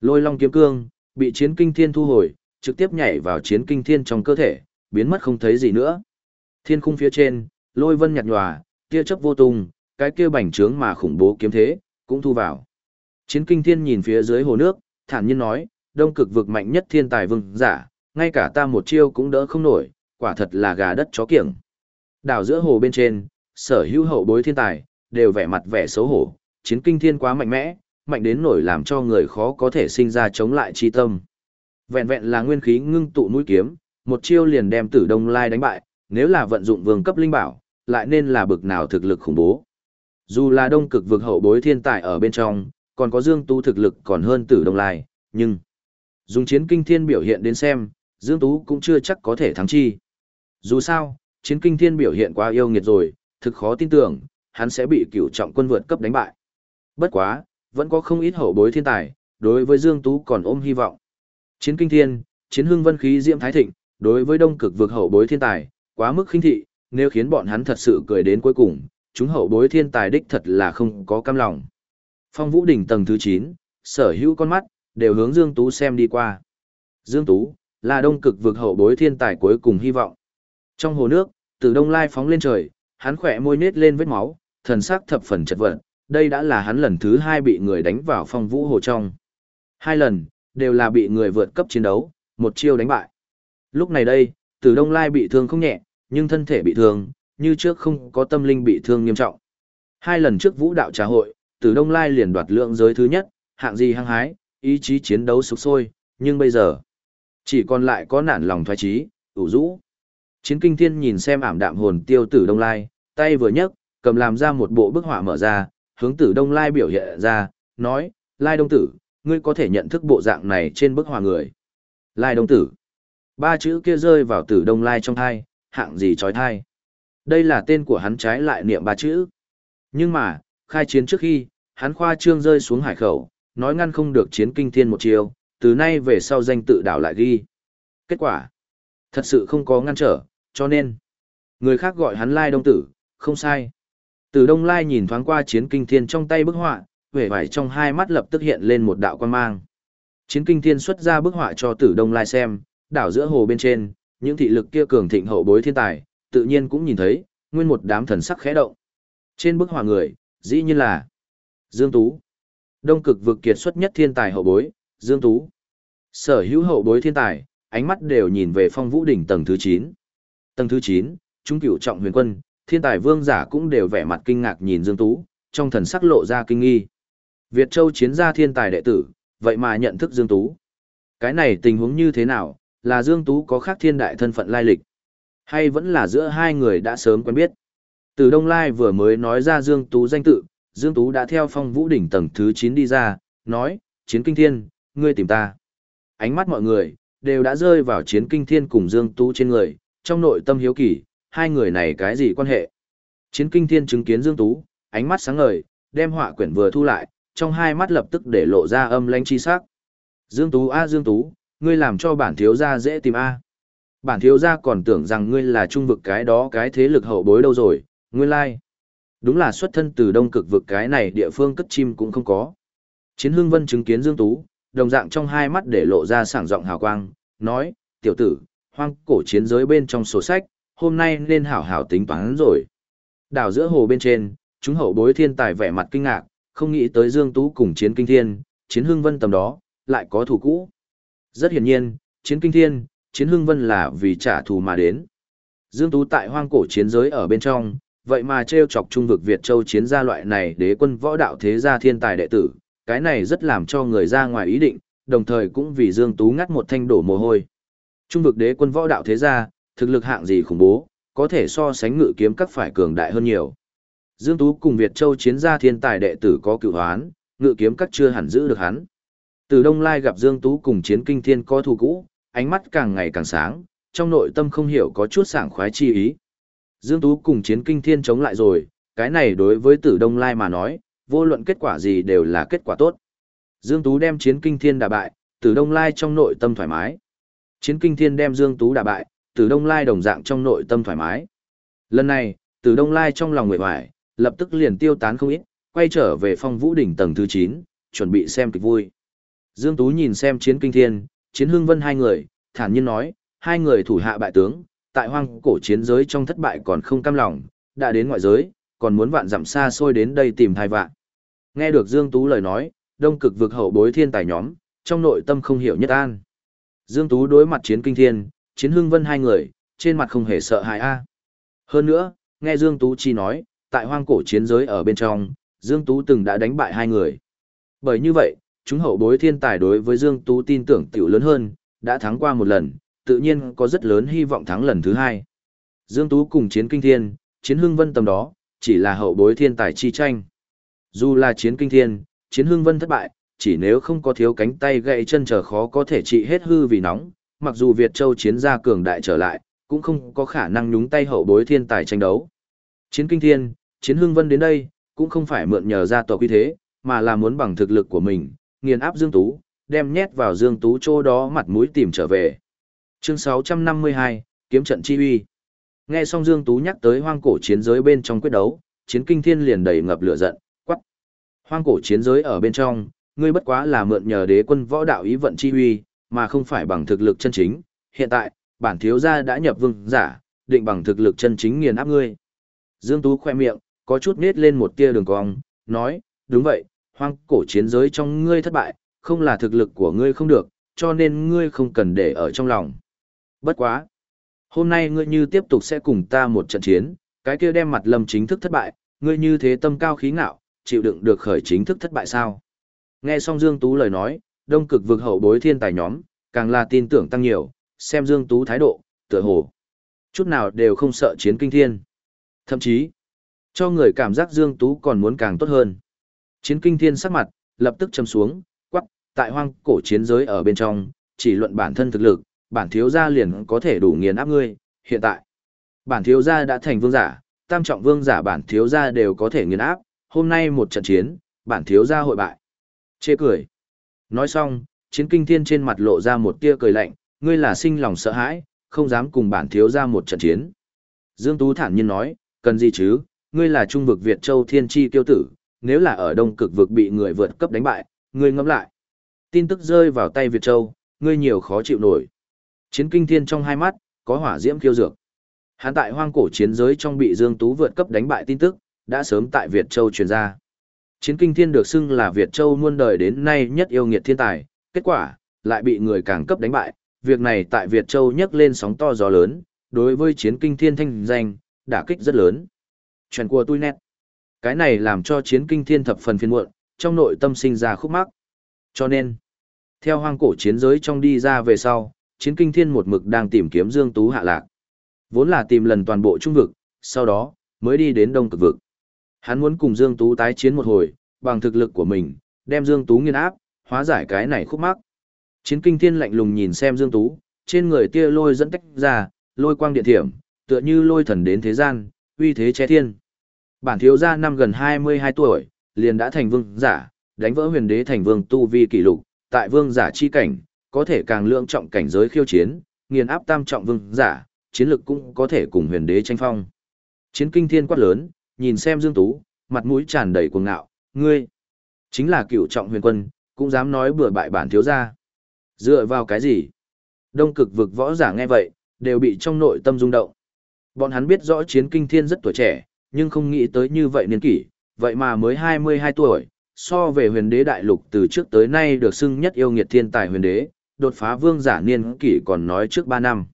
Lôi long kiếm cương, bị chiến kinh thiên thu hồi, trực tiếp nhảy vào chiến kinh thiên trong cơ thể, biến mất không thấy gì nữa. Thiên khung phía trên, lôi vân nhạt nhòa, tia chớp vô tung, cái kia bành trướng mà khủng bố kiếm thế, cũng thu vào. Chiến kinh thiên nhìn phía dưới hồ nước, thản nhiên nói, đông cực vực mạnh nhất thiên tài vương giả, ngay cả ta một chiêu cũng đỡ không nổi, quả thật là gà đất chó kiểng. Đảo giữa hồ bên trên, sở hữu hậu bối thiên tài, đều vẻ mặt vẻ xấu hổ, chiến kinh thiên quá mạnh mẽ, mạnh đến nổi làm cho người khó có thể sinh ra chống lại chi tâm. Vẹn vẹn là nguyên khí ngưng tụ mũi kiếm, một chiêu liền đem tử đông lai đánh bại, nếu là vận dụng vương cấp linh bảo, lại nên là bực nào thực lực khủng bố. Dù là đông cực vực hậu bối thiên tài ở bên trong, còn có Dương Tú thực lực còn hơn tử đông lai, nhưng dùng chiến kinh thiên biểu hiện đến xem, Dương Tú cũng chưa chắc có thể thắng chi. Dù sao, chiến kinh thiên biểu hiện quá yêu nghiệt rồi, thực khó tin tưởng, hắn sẽ bị cửu trọng quân vượt cấp đánh bại. Bất quá, vẫn có không ít hậu bối thiên tài, đối với Dương Tú còn ôm hy vọng. Chiến kinh thiên, chiến hương vân khí diễm thái thịnh, đối với đông cực vực hậu bối thiên tài, quá mức khinh thị, nếu khiến bọn hắn thật sự cười đến cuối cùng, chúng hậu bối thiên tài đích thật là không có cam lòng. Phong Vũ đỉnh tầng thứ 9, sở hữu con mắt, đều hướng Dương Tú xem đi qua. Dương Tú, là đông cực vực hậu bối thiên tài cuối cùng hy vọng. Trong hồ nước, từ đông lai phóng lên trời, hắn khỏe môi nết lên vết máu, thần sắc thập phần chật vật, đây đã là hắn lần thứ hai bị người đánh vào phong vũ hồ trong. Hai lần, đều là bị người vượt cấp chiến đấu, một chiêu đánh bại. Lúc này đây, từ đông lai bị thương không nhẹ, nhưng thân thể bị thương, như trước không có tâm linh bị thương nghiêm trọng. Hai lần trước vũ đạo trà hội, từ đông lai liền đoạt lượng giới thứ nhất, hạng gì hăng hái, ý chí chiến đấu sục sôi, nhưng bây giờ, chỉ còn lại có nản lòng thoái trí, ủ rũ. Chiến kinh thiên nhìn xem ảm đạm hồn tiêu tử đông lai, tay vừa nhấc, cầm làm ra một bộ bức họa mở ra, hướng tử đông lai biểu hiện ra, nói, lai đông tử, ngươi có thể nhận thức bộ dạng này trên bức họa người. Lai đông tử. Ba chữ kia rơi vào tử đông lai trong thai, hạng gì trói thai. Đây là tên của hắn trái lại niệm ba chữ. Nhưng mà, khai chiến trước khi, hắn khoa trương rơi xuống hải khẩu, nói ngăn không được chiến kinh thiên một chiều, từ nay về sau danh tự đảo lại ghi. Kết quả, thật sự không có ngăn trở, cho nên, người khác gọi hắn Lai Đông Tử, không sai. Từ Đông Lai nhìn thoáng qua chiến kinh thiên trong tay bức họa, vẻ vải trong hai mắt lập tức hiện lên một đạo quan mang. Chiến kinh thiên xuất ra bức họa cho Tử Đông Lai xem, đảo giữa hồ bên trên, những thị lực kia cường thịnh hậu bối thiên tài, tự nhiên cũng nhìn thấy, nguyên một đám thần sắc khẽ động. Trên bức họa người, dĩ nhiên là Dương Tú. Đông cực vực kiệt xuất nhất thiên tài hậu bối, Dương Tú. Sở hữu hậu bối thiên tài, ánh mắt đều nhìn về phong vũ đỉnh tầng thứ 9. Tầng thứ 9, chúng cửu trọng huyền quân, thiên tài vương giả cũng đều vẻ mặt kinh ngạc nhìn Dương Tú, trong thần sắc lộ ra kinh nghi. Việt Châu chiến gia thiên tài đệ tử, vậy mà nhận thức Dương Tú. Cái này tình huống như thế nào, là Dương Tú có khác thiên đại thân phận lai lịch, hay vẫn là giữa hai người đã sớm quen biết. Từ Đông Lai vừa mới nói ra Dương Tú danh tự, Dương Tú đã theo phong vũ đỉnh tầng thứ 9 đi ra, nói, chiến kinh thiên, ngươi tìm ta. Ánh mắt mọi người, đều đã rơi vào chiến kinh thiên cùng Dương Tú trên người, trong nội tâm hiếu kỳ, hai người này cái gì quan hệ. Chiến kinh thiên chứng kiến Dương Tú, ánh mắt sáng ngời, đem họa quyển vừa thu lại, trong hai mắt lập tức để lộ ra âm lanh chi sắc. Dương Tú a Dương Tú, ngươi làm cho bản thiếu gia dễ tìm a. Bản thiếu gia còn tưởng rằng ngươi là trung vực cái đó cái thế lực hậu bối đâu rồi, nguyên lai. Like. Đúng là xuất thân từ đông cực vực cái này địa phương cất chim cũng không có. Chiến hương vân chứng kiến Dương Tú, đồng dạng trong hai mắt để lộ ra sảng giọng hào quang, nói, tiểu tử, hoang cổ chiến giới bên trong sổ sách, hôm nay nên hảo hảo tính toán rồi. Đảo giữa hồ bên trên, chúng hậu bối thiên tài vẻ mặt kinh ngạc, không nghĩ tới Dương Tú cùng chiến kinh thiên, chiến hương vân tầm đó, lại có thủ cũ. Rất hiển nhiên, chiến kinh thiên, chiến hương vân là vì trả thù mà đến. Dương Tú tại hoang cổ chiến giới ở bên trong, vậy mà treo chọc trung vực Việt Châu chiến gia loại này đế quân võ đạo thế gia thiên tài đệ tử, cái này rất làm cho người ra ngoài ý định, đồng thời cũng vì Dương Tú ngắt một thanh đổ mồ hôi. Trung vực đế quân võ đạo thế gia, thực lực hạng gì khủng bố, có thể so sánh ngự kiếm các phải cường đại hơn nhiều. Dương Tú cùng Việt Châu chiến gia thiên tài đệ tử có cựu hoán, ngự kiếm các chưa hẳn giữ được hắn. Từ Đông Lai gặp Dương Tú cùng chiến kinh thiên có thù cũ, ánh mắt càng ngày càng sáng, trong nội tâm không hiểu có chút sảng khoái chi ý. Dương Tú cùng chiến kinh thiên chống lại rồi, cái này đối với tử Đông Lai mà nói, vô luận kết quả gì đều là kết quả tốt. Dương Tú đem chiến kinh thiên đả bại, tử Đông Lai trong nội tâm thoải mái. Chiến kinh thiên đem Dương Tú đả bại, tử Đông Lai đồng dạng trong nội tâm thoải mái. Lần này, tử Đông Lai trong lòng nguyện hoài, lập tức liền tiêu tán không ít, quay trở về phong vũ đỉnh tầng thứ 9, chuẩn bị xem kịch vui. Dương Tú nhìn xem chiến kinh thiên, chiến hương vân hai người, thản nhiên nói, hai người thủ hạ bại tướng, tại hoang cổ chiến giới trong thất bại còn không cam lòng, đã đến ngoại giới, còn muốn vạn dặm xa xôi đến đây tìm thai vạn. Nghe được Dương Tú lời nói, đông cực vực hậu bối thiên tài nhóm, trong nội tâm không hiểu nhất an. Dương Tú đối mặt chiến kinh thiên, chiến hương vân hai người, trên mặt không hề sợ hãi a. Hơn nữa, nghe Dương Tú chi nói, tại hoang cổ chiến giới ở bên trong, Dương Tú từng đã đánh bại hai người. Bởi như vậy, chúng hậu bối thiên tài đối với Dương Tú tin tưởng tiểu lớn hơn, đã thắng qua một lần, tự nhiên có rất lớn hy vọng thắng lần thứ hai. Dương Tú cùng chiến kinh thiên, chiến hương vân tầm đó, chỉ là hậu bối thiên tài chi tranh. Dù là chiến kinh thiên, chiến hương vân thất bại, chỉ nếu không có thiếu cánh tay gãy chân trở khó có thể trị hết hư vì nóng, mặc dù Việt Châu chiến gia cường đại trở lại, cũng không có khả năng nhúng tay hậu bối thiên tài tranh đấu. Chiến kinh thiên, chiến hương vân đến đây, cũng không phải mượn nhờ gia tộc uy thế, mà là muốn bằng thực lực của mình, nghiền áp Dương Tú, đem nhét vào Dương Tú chỗ đó mặt mũi tìm trở về. Chương 652, Kiếm trận chi uy. Nghe xong Dương Tú nhắc tới hoang cổ chiến giới bên trong quyết đấu, chiến kinh thiên liền đầy ngập lửa giận, quắc. Hoang cổ chiến giới ở bên trong, ngươi bất quá là mượn nhờ đế quân võ đạo ý vận chi uy, mà không phải bằng thực lực chân chính. Hiện tại, bản thiếu gia đã nhập vương giả, định bằng thực lực chân chính nghiền áp ngươi. Dương Tú khoe miệng, có chút nết lên một tia đường cong, nói, đúng vậy, hoang cổ chiến giới trong ngươi thất bại, không là thực lực của ngươi không được, cho nên ngươi không cần để ở trong lòng. Bất quá. Hôm nay ngươi như tiếp tục sẽ cùng ta một trận chiến, cái kia đem mặt lâm chính thức thất bại, ngươi như thế tâm cao khí ngạo, chịu đựng được khởi chính thức thất bại sao? Nghe xong Dương Tú lời nói, đông cực vực hậu bối thiên tài nhóm, càng là tin tưởng tăng nhiều, xem Dương Tú thái độ, tựa hồ. Chút nào đều không sợ chiến kinh thiên. Thậm chí, cho người cảm giác Dương Tú còn muốn càng tốt hơn. Chiến kinh thiên sắc mặt, lập tức châm xuống, quắc, tại hoang cổ chiến giới ở bên trong, chỉ luận bản thân thực lực, bản thiếu gia liền có thể đủ nghiền áp ngươi, hiện tại. Bản thiếu gia đã thành vương giả, tam trọng vương giả bản thiếu gia đều có thể nghiền áp, hôm nay một trận chiến, bản thiếu gia hội bại. Chê cười. Nói xong, chiến kinh thiên trên mặt lộ ra một tia cười lạnh, ngươi là sinh lòng sợ hãi, không dám cùng bản thiếu gia một trận chiến. Dương Tú thản nhiên nói, cần gì chứ, ngươi là trung vực Việt Châu Thiên Chi tiêu tử, nếu là ở đông cực vực bị người vượt cấp đánh bại, ngươi ngẫm lại. Tin tức rơi vào tay Việt Châu, ngươi nhiều khó chịu nổi. Chiến kinh thiên trong hai mắt, có hỏa diễm kiêu dược. Hắn tại hoang cổ chiến giới trong bị Dương Tú vượt cấp đánh bại tin tức, đã sớm tại Việt Châu truyền ra. Chiến kinh thiên được xưng là Việt Châu muôn đời đến nay nhất yêu nghiệt thiên tài, kết quả, lại bị người càng cấp đánh bại. Việc này tại Việt Châu nhấc lên sóng to gió lớn, đối với chiến kinh thiên thanh danh, đả kích rất lớn. Chuyện của tôi nét. Cái này làm cho chiến kinh thiên thập phần phiền muộn, trong nội tâm sinh ra khúc mắc. Cho nên, theo hoang cổ chiến giới trong đi ra về sau, chiến kinh thiên một mực đang tìm kiếm Dương Tú hạ lạc. Vốn là tìm lần toàn bộ trung vực, sau đó, mới đi đến đông cực vực. Hắn muốn cùng Dương Tú tái chiến một hồi, bằng thực lực của mình, đem Dương Tú nghiên áp, hóa giải cái này khúc mắc. Chiến kinh thiên lạnh lùng nhìn xem Dương Tú, trên người tia lôi dẫn tách ra, lôi quang điện thiểm, tựa như lôi thần đến thế gian, uy thế che thiên. Bản thiếu gia năm gần 22 tuổi, liền đã thành vương giả, đánh vỡ huyền đế thành vương tu vi kỷ lục, tại vương giả chi cảnh, có thể càng lượng trọng cảnh giới khiêu chiến, nghiền áp tam trọng vương giả, chiến lực cũng có thể cùng huyền đế tranh phong. Chiến kinh thiên quát lớn, nhìn xem Dương Tú, mặt mũi tràn đầy cuồng ngạo, ngươi chính là cựu trọng huyền quân, cũng dám nói bừa bại bản thiếu gia. Dựa vào cái gì? Đông cực vực võ giả nghe vậy, đều bị trong nội tâm rung động. Bọn hắn biết rõ chiến kinh thiên rất tuổi trẻ, nhưng không nghĩ tới như vậy niên kỷ, vậy mà mới 22 tuổi, so về huyền đế đại lục từ trước tới nay được xưng nhất yêu nghiệt thiên tài huyền đế, đột phá vương giả niên kỷ còn nói trước 3 năm.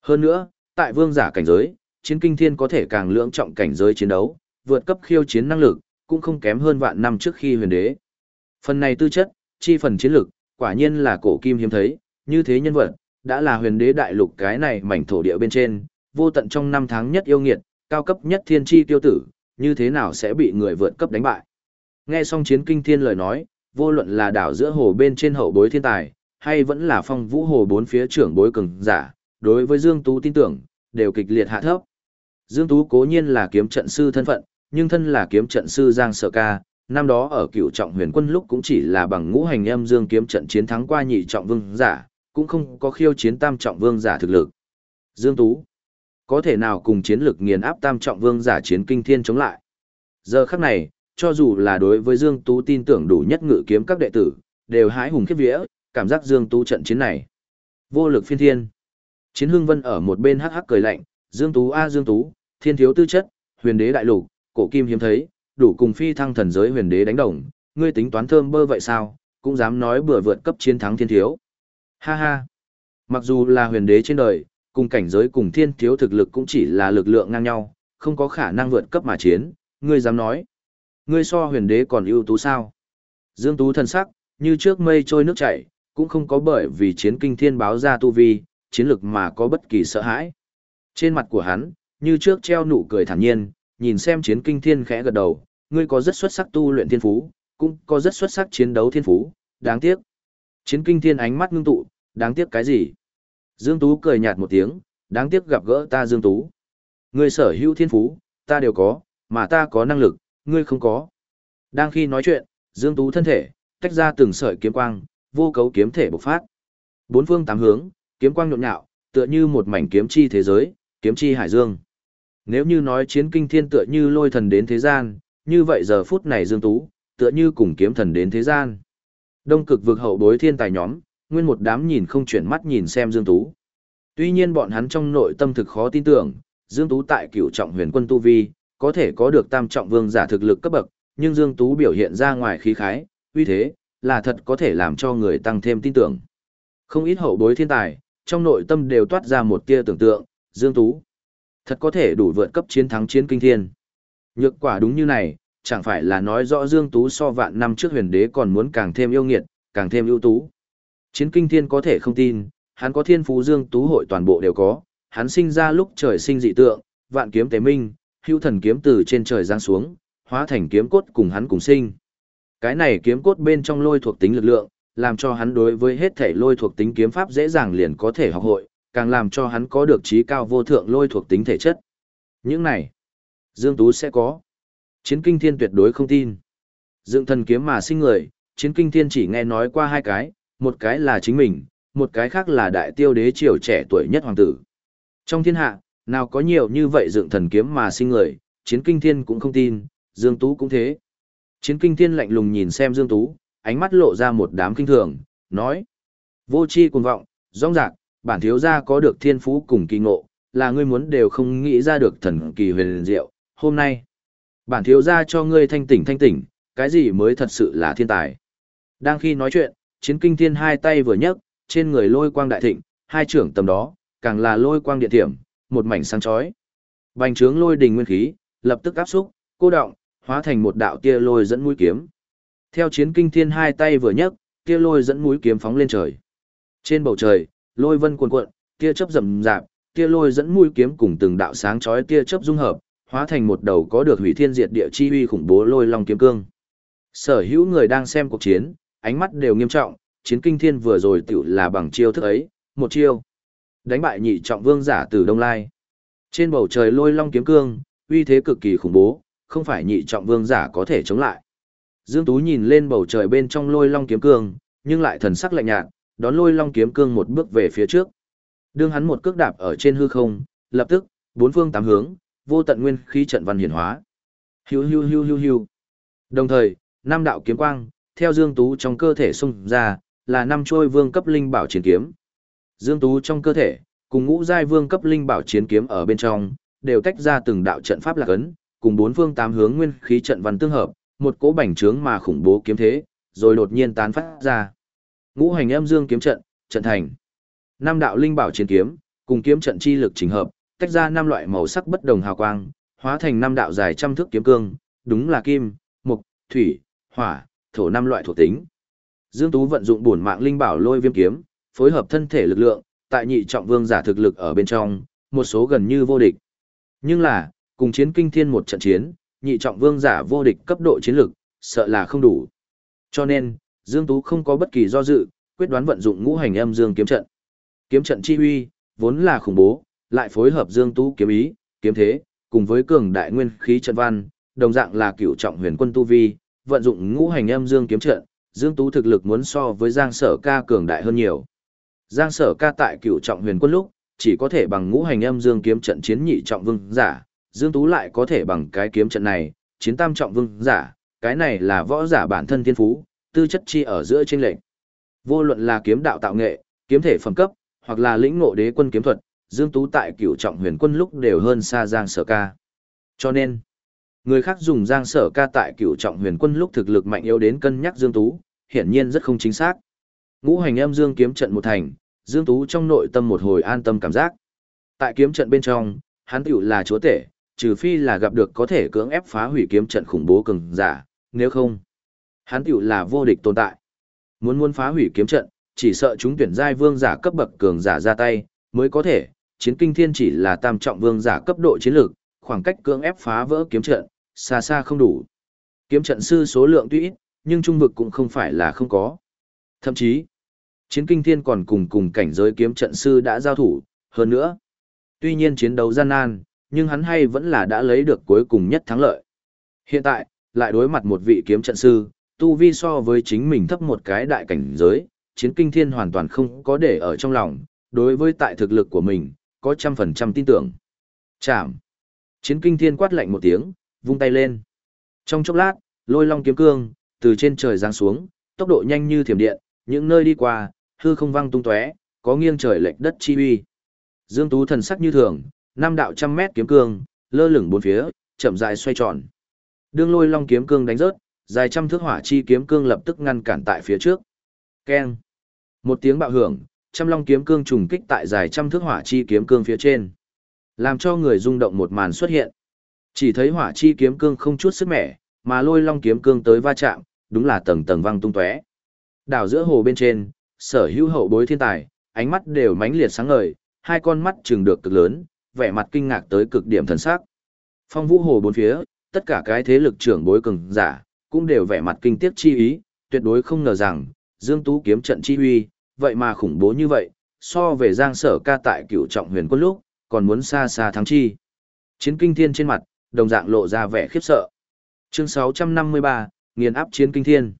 Hơn nữa, tại vương giả cảnh giới, chiến kinh thiên có thể càng lưỡng trọng cảnh giới chiến đấu, vượt cấp khiêu chiến năng lực, cũng không kém hơn vạn năm trước khi huyền đế. Phần này tư chất, chi phần chiến lực, quả nhiên là cổ kim hiếm thấy, như thế nhân vật, đã là huyền đế đại lục cái này mảnh thổ địa bên trên, vô tận trong năm tháng nhất yêu nghiệt, cao cấp nhất thiên chi tiêu tử, như thế nào sẽ bị người vượt cấp đánh bại. Nghe xong chiến kinh thiên lời nói, vô luận là đảo giữa hồ bên trên hậu bối thiên tài, hay vẫn là phong vũ hồ bốn phía trưởng bối cường giả, đối với Dương Tú tin tưởng, đều kịch liệt hạ thấp. Dương Tú cố nhiên là kiếm trận sư thân phận, nhưng thân là kiếm trận sư Giang Sở Ca, năm đó ở cựu trọng huyền quân lúc cũng chỉ là bằng ngũ hành âm dương kiếm trận chiến thắng qua nhị trọng vương giả, cũng không có khiêu chiến tam trọng vương giả thực lực. Dương Tú có thể nào cùng chiến lực nghiền áp tam trọng vương giả chiến kinh thiên chống lại. Giờ khắc này, cho dù là đối với Dương Tú tin tưởng đủ nhất ngự kiếm các đệ tử, đều hái hùng khiếp vía, cảm giác Dương Tú trận chiến này. Vô lực phiên thiên. Chiến Hưng vân ở một bên hắc hắc cười lạnh, Dương Tú a Dương Tú, thiên thiếu tư chất, huyền đế đại lục, cổ kim hiếm thấy, đủ cùng phi thăng thần giới huyền đế đánh đồng, ngươi tính toán thơm bơ vậy sao, cũng dám nói bừa vượt cấp chiến thắng thiên thiếu. Ha ha. Mặc dù là huyền đế trên đời, cùng cảnh giới cùng thiên thiếu thực lực cũng chỉ là lực lượng ngang nhau, không có khả năng vượt cấp mà chiến, ngươi dám nói. Ngươi so huyền đế còn ưu tú sao? Dương Tú thần sắc, như trước mây trôi nước chảy, cũng không có bởi vì chiến kinh thiên báo ra tu vi, chiến lực mà có bất kỳ sợ hãi. Trên mặt của hắn, như trước treo nụ cười thản nhiên, nhìn xem chiến kinh thiên khẽ gật đầu, ngươi có rất xuất sắc tu luyện thiên phú, cũng có rất xuất sắc chiến đấu thiên phú, đáng tiếc. Chiến kinh thiên ánh mắt ngưng tụ, đáng tiếc cái gì? Dương Tú cười nhạt một tiếng, đáng tiếc gặp gỡ ta Dương Tú. Ngươi sở hữu thiên phú, ta đều có, mà ta có năng lực, ngươi không có. Đang khi nói chuyện, Dương Tú thân thể, tách ra từng sợi kiếm quang, vô cấu kiếm thể bộc phát. Bốn phương tám hướng, kiếm quang nhộn nhạo, tựa như một mảnh kiếm chi thế giới, kiếm chi hải dương. Nếu như nói chiến kinh thiên tựa như lôi thần đến thế gian, như vậy giờ phút này Dương Tú, tựa như cùng kiếm thần đến thế gian. Đông cực vực hậu bối thiên tài nhóm, nguyên một đám nhìn không chuyển mắt nhìn xem Dương Tú. Tuy nhiên bọn hắn trong nội tâm thực khó tin tưởng, Dương Tú tại cửu trọng huyền quân Tu Vi, có thể có được tam trọng vương giả thực lực cấp bậc, nhưng Dương Tú biểu hiện ra ngoài khí khái, uy thế, là thật có thể làm cho người tăng thêm tin tưởng. Không ít hậu bối thiên tài, trong nội tâm đều toát ra một tia tưởng tượng, Dương Tú. Thật có thể đủ vượt cấp chiến thắng chiến kinh thiên. Nhược quả đúng như này, chẳng phải là nói rõ Dương Tú so vạn năm trước huyền đế còn muốn càng thêm yêu nghiệt, càng thêm ưu tú. Chiến kinh thiên có thể không tin, hắn có thiên phú Dương Tú hội toàn bộ đều có, hắn sinh ra lúc trời sinh dị tượng, vạn kiếm tế minh, hưu thần kiếm từ trên trời giáng xuống, hóa thành kiếm cốt cùng hắn cùng sinh. Cái này kiếm cốt bên trong lôi thuộc tính lực lượng, làm cho hắn đối với hết thể lôi thuộc tính kiếm pháp dễ dàng liền có thể học hội, càng làm cho hắn có được trí cao vô thượng lôi thuộc tính thể chất. Những này, Dương Tú sẽ có. Chiến kinh thiên tuyệt đối không tin. Dương thần kiếm mà sinh người, chiến kinh thiên chỉ nghe nói qua hai cái, một cái là chính mình, một cái khác là đại tiêu đế triều trẻ tuổi nhất hoàng tử. Trong thiên hạ, nào có nhiều như vậy dựng thần kiếm mà sinh người, chiến kinh thiên cũng không tin, Dương Tú cũng thế. Chiến kinh thiên lạnh lùng nhìn xem Dương Tú, ánh mắt lộ ra một đám kinh thường, nói. Vô chi cuồng vọng, rong rạc, bản thiếu gia có được thiên phú cùng kỳ ngộ, là ngươi muốn đều không nghĩ ra được thần kỳ huyền diệu. Hôm nay, bản thiếu gia cho ngươi thanh tỉnh thanh tỉnh, cái gì mới thật sự là thiên tài. Đang khi nói chuyện, chiến kinh thiên hai tay vừa nhấc, trên người lôi quang đại thịnh, hai trưởng tầm đó, càng là lôi quang điện thiểm, một mảnh sáng chói. Bành trướng lôi đình nguyên khí, lập tức áp xúc, cô động, hóa thành một đạo tia lôi dẫn mũi kiếm. Theo chiến kinh thiên hai tay vừa nhấc, tia lôi dẫn mũi kiếm phóng lên trời. Trên bầu trời, lôi vân cuồn cuộn, tia chớp rầm rạp, tia lôi dẫn mũi kiếm cùng từng đạo sáng chói tia chớp dung hợp, hóa thành một đầu có được hủy thiên diệt địa chi uy khủng bố lôi long kiếm cương. Sở hữu người đang xem cuộc chiến, ánh mắt đều nghiêm trọng, chiến kinh thiên vừa rồi tiểu là bằng chiêu thức ấy, một chiêu. Đánh bại nhị trọng vương giả từ Đông Lai. Trên bầu trời lôi long kiếm cương, uy thế cực kỳ khủng bố, không phải nhị trọng vương giả có thể chống lại. Dương Tú nhìn lên bầu trời bên trong lôi long kiếm cương, nhưng lại thần sắc lạnh nhạt, đón lôi long kiếm cương một bước về phía trước. Đương hắn một cước đạp ở trên hư không, lập tức, bốn phương tám hướng, vô tận nguyên khí trận văn hiển hóa. Hiu hiu hiu hiu hiu. Đồng thời, năm đạo kiếm quang, theo Dương Tú trong cơ thể xung ra, là năm trôi vương cấp linh bảo chiến kiếm. Dương Tú trong cơ thể, cùng ngũ giai vương cấp linh bảo chiến kiếm ở bên trong, đều tách ra từng đạo trận pháp lạc ấn, cùng bốn phương tám hướng nguyên khí trận văn tương hợp, một cỗ bành trướng mà khủng bố kiếm thế, rồi đột nhiên tán phát ra. Ngũ hành âm dương kiếm trận, trận thành. Năm đạo linh bảo chiến kiếm, cùng kiếm trận chi lực chỉnh hợp, tách ra năm loại màu sắc bất đồng hào quang, hóa thành năm đạo dài trăm thước kiếm cương, đúng là kim, mộc, thủy, hỏa, thổ năm loại thuộc tính. Dương Tú vận dụng bổn mạng linh bảo lôi viêm kiếm, phối hợp thân thể lực lượng, tại nhị trọng vương giả thực lực ở bên trong, một số gần như vô địch. Nhưng là, cùng chiến kinh thiên một trận chiến, nhị trọng vương giả vô địch cấp độ chiến lực, sợ là không đủ. Cho nên, Dương Tú không có bất kỳ do dự, quyết đoán vận dụng ngũ hành âm dương kiếm trận. Kiếm trận chi huy, vốn là khủng bố, lại phối hợp Dương Tú kiếm ý, kiếm thế, cùng với cường đại nguyên khí trận văn, đồng dạng là cửu trọng huyền quân tu vi, vận dụng ngũ hành âm dương kiếm trận, Dương Tú thực lực muốn so với Giang Sở Ca cường đại hơn nhiều. Giang Sở Ca tại cửu trọng huyền quân lúc, chỉ có thể bằng ngũ hành âm dương kiếm trận chiến nhị trọng vương giả, Dương Tú lại có thể bằng cái kiếm trận này, chiến tam trọng vương giả, cái này là võ giả bản thân thiên phú, tư chất chi ở giữa trên lệnh. Vô luận là kiếm đạo tạo nghệ, kiếm thể phẩm cấp, hoặc là lĩnh ngộ đế quân kiếm thuật, Dương Tú tại cửu trọng huyền quân lúc đều hơn xa Giang Sở Ca. Cho nên, người khác dùng Giang Sở Ca tại cửu trọng huyền quân lúc thực lực mạnh yếu đến cân nhắc Dương Tú, hiển nhiên rất không chính xác. Ngũ hành âm dương kiếm trận một thành, Dương Tú trong nội tâm một hồi an tâm cảm giác. Tại kiếm trận bên trong, hắn tiểu là chúa tể, trừ phi là gặp được có thể cưỡng ép phá hủy kiếm trận khủng bố cường giả, nếu không, hắn tiểu là vô địch tồn tại. Muốn muốn phá hủy kiếm trận, chỉ sợ chúng tuyển giai vương giả cấp bậc cường giả ra tay, mới có thể, chiến kinh thiên chỉ là tam trọng vương giả cấp độ chiến lược, khoảng cách cưỡng ép phá vỡ kiếm trận, xa xa không đủ. Kiếm trận sư số lượng tuy ít, nhưng trung vực cũng không phải là không có. Thậm chí, chiến kinh thiên còn cùng cùng cảnh giới kiếm trận sư đã giao thủ, hơn nữa. Tuy nhiên chiến đấu gian nan, nhưng hắn hay vẫn là đã lấy được cuối cùng nhất thắng lợi. Hiện tại, lại đối mặt một vị kiếm trận sư, tu vi so với chính mình thấp một cái đại cảnh giới, chiến kinh thiên hoàn toàn không có để ở trong lòng, đối với tại thực lực của mình, có trăm phần trăm tin tưởng. Chạm. Chiến kinh thiên quát lạnh một tiếng, vung tay lên. Trong chốc lát, lôi long kiếm cương, từ trên trời giáng xuống, tốc độ nhanh như thiểm điện, những nơi đi qua, hư không văng tung tóe, có nghiêng trời lệch đất chi uy. Dương Tú thần sắc như thường, năm đạo trăm mét kiếm cương, lơ lửng bốn phía, chậm rãi xoay tròn. Đương lôi long kiếm cương đánh rớt, dài trăm thước hỏa chi kiếm cương lập tức ngăn cản tại phía trước. Keng. Một tiếng bạo hưởng, trăm long kiếm cương trùng kích tại dài trăm thước hỏa chi kiếm cương phía trên. Làm cho người rung động một màn xuất hiện. Chỉ thấy hỏa chi kiếm cương không chút sức mẻ, mà lôi long kiếm cương tới va chạm, đúng là tầng tầng vang tung tóe. Đảo giữa hồ bên trên, sở hữu hậu bối thiên tài, ánh mắt đều mãnh liệt sáng ngời, hai con mắt trừng được cực lớn, vẻ mặt kinh ngạc tới cực điểm thần sắc. Phong vũ hồ bốn phía, tất cả cái thế lực trưởng bối cường giả, cũng đều vẻ mặt kinh tiếc chi ý, tuyệt đối không ngờ rằng, Dương Tú kiếm trận chi huy, vậy mà khủng bố như vậy, so về Giang Sở ca tại cựu trọng huyền quân lúc, còn muốn xa xa thắng chi. Chiến kinh thiên trên mặt, đồng dạng lộ ra vẻ khiếp sợ. Chương 653, nghiền áp chiến kinh thiên.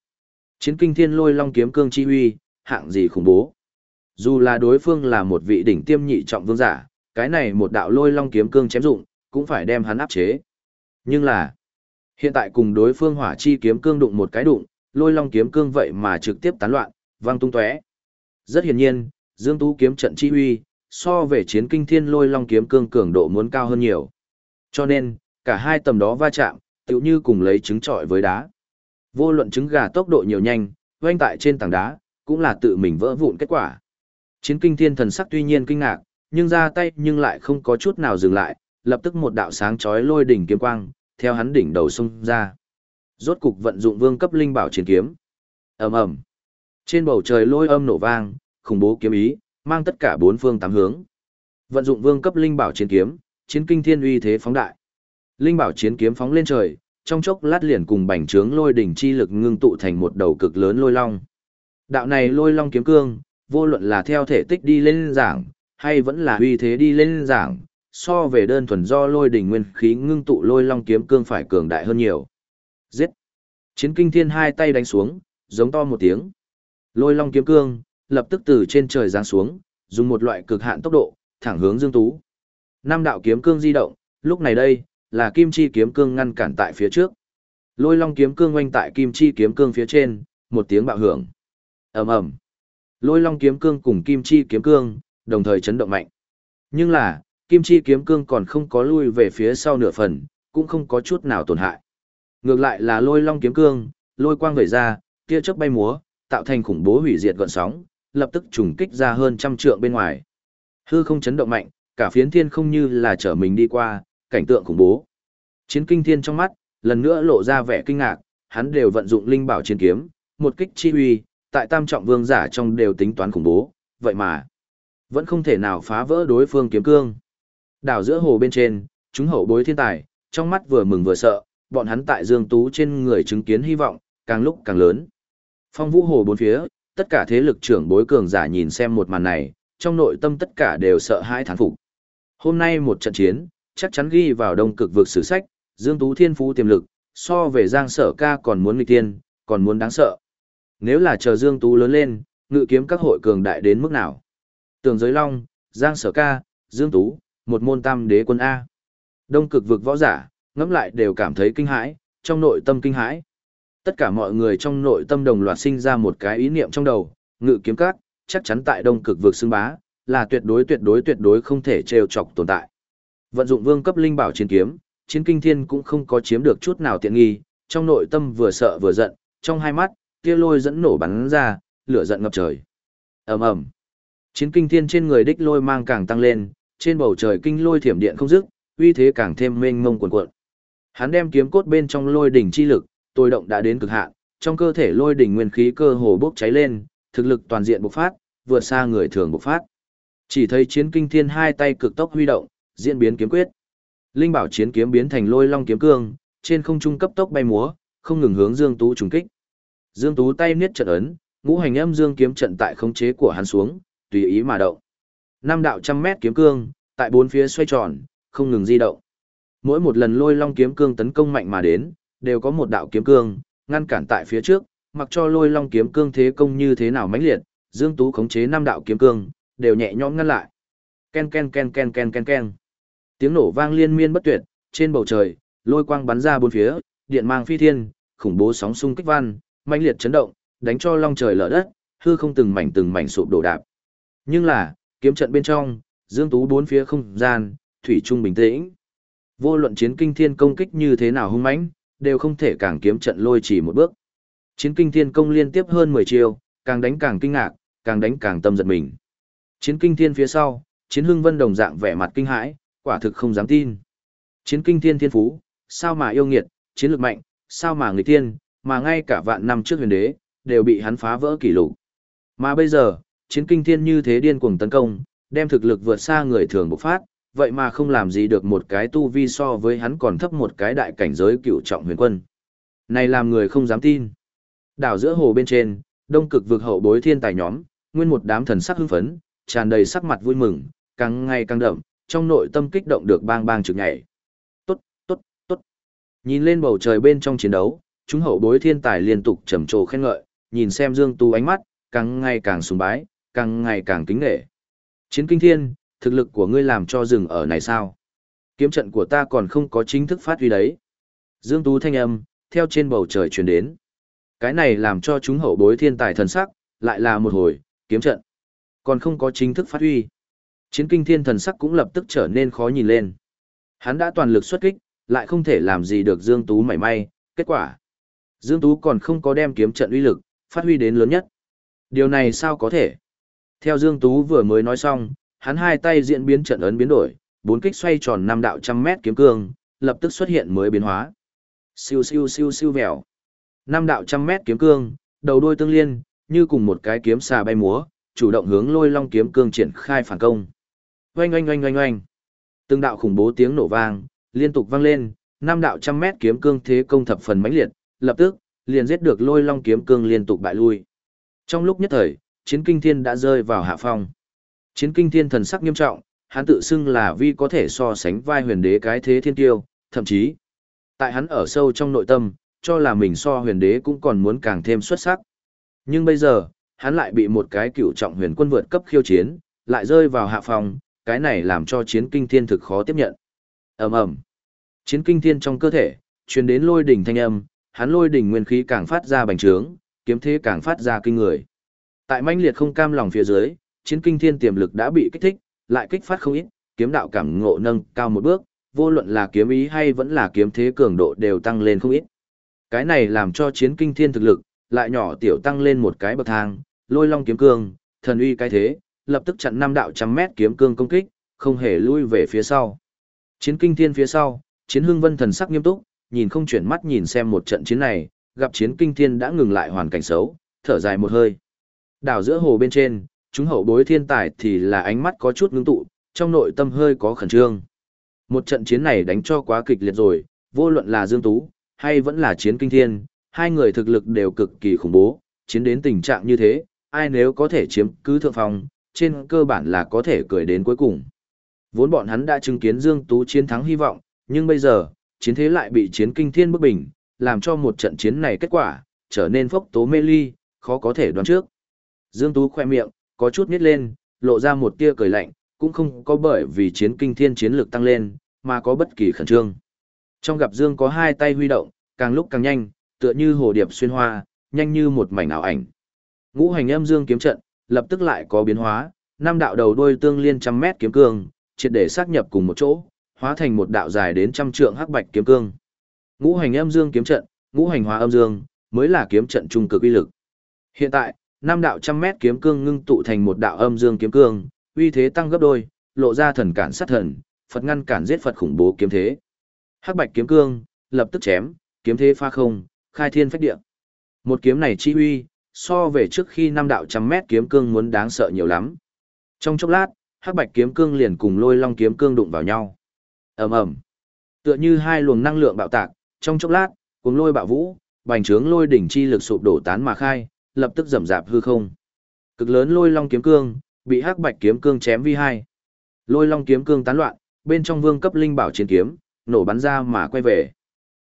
Chiến kinh thiên lôi long kiếm cương chi huy, hạng gì khủng bố. Dù là đối phương là một vị đỉnh tiêm nhị trọng vương giả, cái này một đạo lôi long kiếm cương chém dụng, cũng phải đem hắn áp chế. Nhưng là, hiện tại cùng đối phương hỏa chi kiếm cương đụng một cái đụng, lôi long kiếm cương vậy mà trực tiếp tán loạn, vang tung tóe. Rất hiển nhiên, Dương Tú kiếm trận chi huy, so về chiến kinh thiên lôi long kiếm cương cường độ muốn cao hơn nhiều. Cho nên, cả hai tầm đó va chạm, tựu như cùng lấy trứng trọi với đá. Vô luận trứng gà tốc độ nhiều nhanh, quanh tại trên tảng đá, cũng là tự mình vỡ vụn kết quả. Chiến kinh thiên thần sắc tuy nhiên kinh ngạc, nhưng ra tay nhưng lại không có chút nào dừng lại, lập tức một đạo sáng chói lôi đỉnh kiếm quang, theo hắn đỉnh đầu xông ra. Rốt cục vận dụng vương cấp linh bảo chiến kiếm. Ầm ầm. Trên bầu trời lôi âm nổ vang, khủng bố kiếm ý, mang tất cả bốn phương tám hướng. Vận dụng vương cấp linh bảo chiến kiếm, chiến kinh thiên uy thế phóng đại. Linh bảo chiến kiếm phóng lên trời, trong chốc lát liền cùng bành trướng lôi đỉnh chi lực ngưng tụ thành một đầu cực lớn lôi long. Đạo này lôi long kiếm cương, vô luận là theo thể tích đi lên giảng, hay vẫn là uy thế đi lên giảng, so về đơn thuần do lôi đỉnh nguyên khí ngưng tụ lôi long kiếm cương phải cường đại hơn nhiều. Giết! Chiến kinh thiên hai tay đánh xuống, giống to một tiếng. Lôi long kiếm cương, lập tức từ trên trời giáng xuống, dùng một loại cực hạn tốc độ, thẳng hướng Dương Tú. Năm đạo kiếm cương di động, lúc này đây, là kim chi kiếm cương ngăn cản tại phía trước. Lôi long kiếm cương oanh tại kim chi kiếm cương phía trên, một tiếng bạo hưởng. ầm ầm Lôi long kiếm cương cùng kim chi kiếm cương, đồng thời chấn động mạnh. Nhưng là, kim chi kiếm cương còn không có lui về phía sau nửa phần, cũng không có chút nào tổn hại. Ngược lại là lôi long kiếm cương, lôi quang vẩy ra, tia chớp bay múa, tạo thành khủng bố hủy diệt gọn sóng, lập tức trùng kích ra hơn trăm trượng bên ngoài. Hư không chấn động mạnh, cả phiến thiên không như là chở mình đi qua, cảnh tượng khủng bố. Chiến kinh thiên trong mắt, lần nữa lộ ra vẻ kinh ngạc, hắn đều vận dụng linh bảo chiến kiếm, một kích chi huy, tại tam trọng vương giả trong đều tính toán khủng bố, vậy mà vẫn không thể nào phá vỡ đối phương kiếm cương. Đảo giữa hồ bên trên, chúng hậu bối thiên tài, trong mắt vừa mừng vừa sợ, bọn hắn tại Dương Tú trên người chứng kiến hy vọng, càng lúc càng lớn. Phong vũ hồ bốn phía, tất cả thế lực trưởng bối cường giả nhìn xem một màn này, trong nội tâm tất cả đều sợ hãi thán phục. Hôm nay một trận chiến, chắc chắn ghi vào đông cực vực sử sách, Dương Tú thiên phú tiềm lực, so về Giang Sở Ca còn muốn nghịch tiên, còn muốn đáng sợ. Nếu là chờ Dương Tú lớn lên, ngự kiếm các hội cường đại đến mức nào? Tường Giới Long, Giang Sở Ca, Dương Tú, một môn tam đế quân A. Đông cực vực võ giả, ngẫm lại đều cảm thấy kinh hãi, trong nội tâm kinh hãi. Tất cả mọi người trong nội tâm đồng loạt sinh ra một cái ý niệm trong đầu, ngự kiếm các, chắc chắn tại đông cực vực xưng bá, là tuyệt đối tuyệt đối tuyệt đối không thể trêu chọc tồn tại. Vận dụng vương cấp linh bảo chiến kiếm, chiến kinh thiên cũng không có chiếm được chút nào tiện nghi, trong nội tâm vừa sợ vừa giận, trong hai mắt, kia lôi dẫn nổ bắn ra, lửa giận ngập trời. ầm ầm, chiến kinh thiên trên người đích lôi mang càng tăng lên, trên bầu trời kinh lôi thiểm điện không dứt, uy thế càng thêm mênh mông cuồn cuộn. Hắn đem kiếm cốt bên trong lôi đỉnh chi lực, tôi động đã đến cực hạn, trong cơ thể lôi đỉnh nguyên khí cơ hồ bốc cháy lên, thực lực toàn diện bộc phát, vượt xa người thường bộc phát. Chỉ thấy chiến kinh thiên hai tay cực tốc huy động, diễn biến kiếm quyết. Linh bảo chiến kiếm biến thành lôi long kiếm cương, trên không trung cấp tốc bay múa, không ngừng hướng Dương Tú trùng kích. Dương Tú tay niết trận ấn, ngũ hành âm dương kiếm trận tại khống chế của hắn xuống, tùy ý mà động. Năm đạo trăm mét kiếm cương, tại bốn phía xoay tròn, không ngừng di động. Mỗi một lần lôi long kiếm cương tấn công mạnh mà đến, đều có một đạo kiếm cương, ngăn cản tại phía trước, mặc cho lôi long kiếm cương thế công như thế nào mãnh liệt, Dương Tú khống chế năm đạo kiếm cương, đều nhẹ nhõm ngăn lại. Ken ken ken ken ken ken ken. Tiếng nổ vang liên miên bất tuyệt, trên bầu trời, lôi quang bắn ra bốn phía, điện mang phi thiên, khủng bố sóng xung kích văn, mãnh liệt chấn động, đánh cho long trời lở đất, hư không từng mảnh từng mảnh sụp đổ đạp. Nhưng là, kiếm trận bên trong, Dương Tú bốn phía không gian, thủy trung bình tĩnh. Vô luận chiến kinh thiên công kích như thế nào hung mãnh, đều không thể càng kiếm trận lôi chỉ một bước. Chiến kinh thiên công liên tiếp hơn 10 chiêu, càng đánh càng kinh ngạc, càng đánh càng tâm giật mình. Chiến kinh thiên phía sau, chiến hưng vân đồng dạng vẻ mặt kinh hãi, quả thực không dám tin. Chiến kinh thiên thiên phú, sao mà yêu nghiệt, chiến lược mạnh, sao mà người tiên, mà ngay cả vạn năm trước huyền đế, đều bị hắn phá vỡ kỷ lục. Mà bây giờ, chiến kinh thiên như thế điên cuồng tấn công, đem thực lực vượt xa người thường bộc phát, vậy mà không làm gì được một cái tu vi so với hắn còn thấp một cái đại cảnh giới cựu trọng huyền quân. Này làm người không dám tin. Đảo giữa hồ bên trên, đông cực vực hậu bối thiên tài nhóm, nguyên một đám thần sắc hưng phấn, tràn đầy sắc mặt vui mừng, càng ngày càng đậm, trong nội tâm kích động được bang bang trực nhảy. Tốt, tốt, tốt. Nhìn lên bầu trời bên trong chiến đấu, chúng hậu bối thiên tài liên tục trầm trồ khen ngợi, nhìn xem Dương Tu ánh mắt, càng ngày càng sùng bái, càng ngày càng kính nghệ. Chiến kinh thiên, thực lực của ngươi làm cho rừng ở này sao? Kiếm trận của ta còn không có chính thức phát huy đấy. Dương Tú thanh âm, theo trên bầu trời truyền đến. Cái này làm cho chúng hậu bối thiên tài thần sắc, lại là một hồi, kiếm trận. Còn không có chính thức phát huy. Chiến kinh thiên thần sắc cũng lập tức trở nên khó nhìn lên. Hắn đã toàn lực xuất kích, lại không thể làm gì được Dương Tú mảy may, kết quả. Dương Tú còn không có đem kiếm trận uy lực, phát huy đến lớn nhất. Điều này sao có thể? Theo Dương Tú vừa mới nói xong, hắn hai tay diễn biến trận ấn biến đổi, bốn kích xoay tròn năm đạo trăm mét kiếm cương, lập tức xuất hiện mới biến hóa. Siêu siêu siêu siêu vèo. Năm đạo trăm mét kiếm cương, đầu đuôi tương liên, như cùng một cái kiếm xà bay múa, chủ động hướng lôi long kiếm cương triển khai phản công. Oanh oanh oanh oanh oanh. Từng đạo khủng bố tiếng nổ vang, liên tục vang lên, năm đạo trăm mét kiếm cương thế công thập phần mãnh liệt, lập tức liền giết được lôi long kiếm cương liên tục bại lui. Trong lúc nhất thời, chiến kinh thiên đã rơi vào hạ phong. Chiến kinh thiên thần sắc nghiêm trọng, hắn tự xưng là vi có thể so sánh vai huyền đế cái thế thiên tiêu, thậm chí, tại hắn ở sâu trong nội tâm, cho là mình so huyền đế cũng còn muốn càng thêm xuất sắc. Nhưng bây giờ, hắn lại bị một cái cựu trọng huyền quân vượt cấp khiêu chiến, lại rơi vào hạ phong, cái này làm cho chiến kinh thiên thực khó tiếp nhận. ầm ầm Chiến kinh thiên trong cơ thể, truyền đến lôi đỉnh thanh âm, hắn lôi đỉnh nguyên khí càng phát ra bành trướng, kiếm thế càng phát ra kinh người. Tại manh liệt không cam lòng phía dưới, chiến kinh thiên tiềm lực đã bị kích thích, lại kích phát không ít, kiếm đạo cảm ngộ nâng cao một bước, vô luận là kiếm ý hay vẫn là kiếm thế cường độ đều tăng lên không ít. Cái này làm cho chiến kinh thiên thực lực, lại nhỏ tiểu tăng lên một cái bậc thang, lôi long kiếm cương, thần uy cái thế, lập tức chặn năm đạo trăm mét kiếm cương công kích, không hề lui về phía sau. Chiến kinh thiên phía sau, chiến hương vân thần sắc nghiêm túc, nhìn không chuyển mắt nhìn xem một trận chiến này, gặp chiến kinh thiên đã ngừng lại hoàn cảnh xấu, thở dài một hơi. Đảo giữa hồ bên trên, chúng hậu bối thiên tài thì là ánh mắt có chút ngưng tụ, trong nội tâm hơi có khẩn trương. Một trận chiến này đánh cho quá kịch liệt rồi, vô luận là Dương Tú, hay vẫn là chiến kinh thiên, hai người thực lực đều cực kỳ khủng bố, chiến đến tình trạng như thế, ai nếu có thể chiếm cứ thượng phòng, trên cơ bản là có thể cười đến cuối cùng. Vốn bọn hắn đã chứng kiến Dương Tú chiến thắng hy vọng, nhưng bây giờ, chiến thế lại bị chiến kinh thiên bức bình, làm cho một trận chiến này kết quả, trở nên phốc tố mê ly, khó có thể đoán trước. Dương Tú khoe miệng, có chút nít lên, lộ ra một tia cười lạnh, cũng không có bởi vì chiến kinh thiên chiến lược tăng lên, mà có bất kỳ khẩn trương. Trong gặp Dương có hai tay huy động, càng lúc càng nhanh, tựa như hồ điệp xuyên hoa, nhanh như một mảnh ảo ảnh. Ngũ hành âm Dương kiếm trận, lập tức lại có biến hóa, năm đạo đầu đuôi tương liên trăm mét kiếm cương, triệt để xác nhập cùng một chỗ, hóa thành một đạo dài đến trăm trượng hắc bạch kiếm cương. Ngũ hành âm dương kiếm trận, ngũ hành hóa âm dương, mới là kiếm trận trung cực uy lực. Hiện tại, năm đạo trăm mét kiếm cương ngưng tụ thành một đạo âm dương kiếm cương, uy thế tăng gấp đôi, lộ ra thần cản sát thần, Phật ngăn cản giết Phật khủng bố kiếm thế. Hắc bạch kiếm cương, lập tức chém, kiếm thế pha không, khai thiên phách địa. Một kiếm này chi uy, so về trước khi năm đạo trăm mét kiếm cương muốn đáng sợ nhiều lắm. Trong chốc lát, hắc bạch kiếm cương liền cùng lôi long kiếm cương đụng vào nhau. ầm ầm, tựa như hai luồng năng lượng bạo tạc, trong chốc lát, cùng lôi bạo vũ, bành trướng lôi đỉnh chi lực sụp đổ tán mà khai, lập tức rầm rạp hư không. Cực lớn lôi long kiếm cương, bị hắc bạch kiếm cương chém vi hai. Lôi long kiếm cương tán loạn, bên trong vương cấp linh bảo chiến kiếm, nổ bắn ra mà quay về.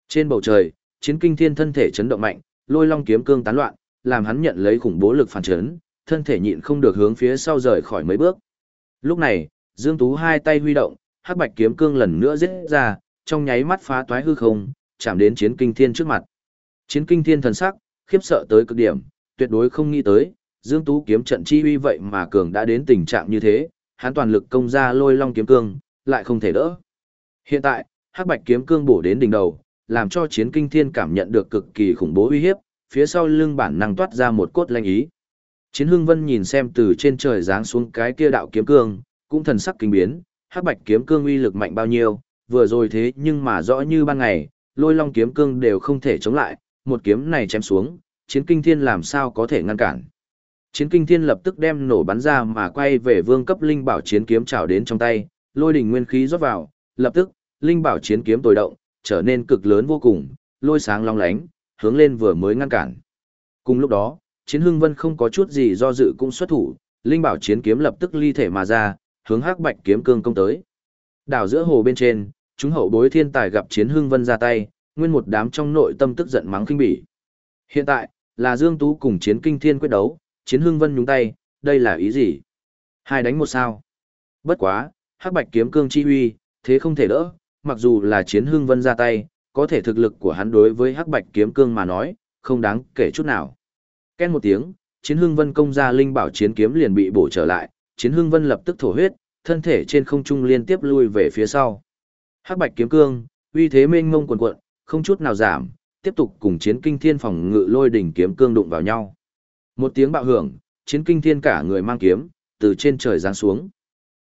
Trên bầu trời, chiến kinh thiên thân thể chấn động mạnh, lôi long kiếm cương tán loạn, làm hắn nhận lấy khủng bố lực phản chấn, thân thể nhịn không được hướng phía sau rời khỏi mấy bước. Lúc này, Dương Tú hai tay huy động, hắc bạch kiếm cương lần nữa giết ra, trong nháy mắt phá toái hư không, chạm đến chiến kinh thiên trước mặt. Chiến kinh thiên thần sắc, khiếp sợ tới cực điểm, tuyệt đối không nghĩ tới, Dương Tú kiếm trận chi uy vậy mà cường đã đến tình trạng như thế, hắn toàn lực công ra lôi long kiếm cương, lại không thể đỡ. Hiện tại, hắc bạch kiếm cương bổ đến đỉnh đầu, làm cho chiến kinh thiên cảm nhận được cực kỳ khủng bố uy hiếp, phía sau lưng bản năng toát ra một cốt lanh ý. Chiến hưng vân nhìn xem từ trên trời giáng xuống cái kia đạo kiếm cương, cũng thần sắc kinh biến, hắc bạch kiếm cương uy lực mạnh bao nhiêu, vừa rồi thế nhưng mà rõ như ban ngày, lôi long kiếm cương đều không thể chống lại, một kiếm này chém xuống, chiến kinh thiên làm sao có thể ngăn cản. Chiến kinh thiên lập tức đem nổ bắn ra mà quay về vương cấp linh bảo chiến kiếm trào đến trong tay, lôi đỉnh nguyên khí rót vào, lập tức, linh bảo chiến kiếm tồi động, trở nên cực lớn vô cùng, lôi sáng long lánh, hướng lên vừa mới ngăn cản. Cùng lúc đó, chiến hưng vân không có chút gì do dự cũng xuất thủ, linh bảo chiến kiếm lập tức ly thể mà ra, hướng hắc bạch kiếm cương công tới. Đảo giữa hồ bên trên, chúng hậu bối thiên tài gặp chiến hưng vân ra tay, nguyên một đám trong nội tâm tức giận mắng kinh bỉ. Hiện tại, là Dương Tú cùng chiến kinh thiên quyết đấu, chiến hưng vân nhúng tay, đây là ý gì? Hai đánh một sao. Bất quá, hắc bạch kiếm cương chi huy, thế không thể đỡ, mặc dù là chiến hưng vân ra tay, có thể thực lực của hắn đối với hắc bạch kiếm cương mà nói, không đáng kể chút nào. Ken một tiếng, chiến hưng vân công ra linh bảo chiến kiếm liền bị bổ trở lại, chiến hưng vân lập tức thổ huyết, thân thể trên không trung liên tiếp lui về phía sau. Hắc bạch kiếm cương, uy thế mênh mông quần quận, không chút nào giảm, tiếp tục cùng chiến kinh thiên phòng ngự lôi đỉnh kiếm cương đụng vào nhau. Một tiếng bạo hưởng, chiến kinh thiên cả người mang kiếm, từ trên trời giáng xuống.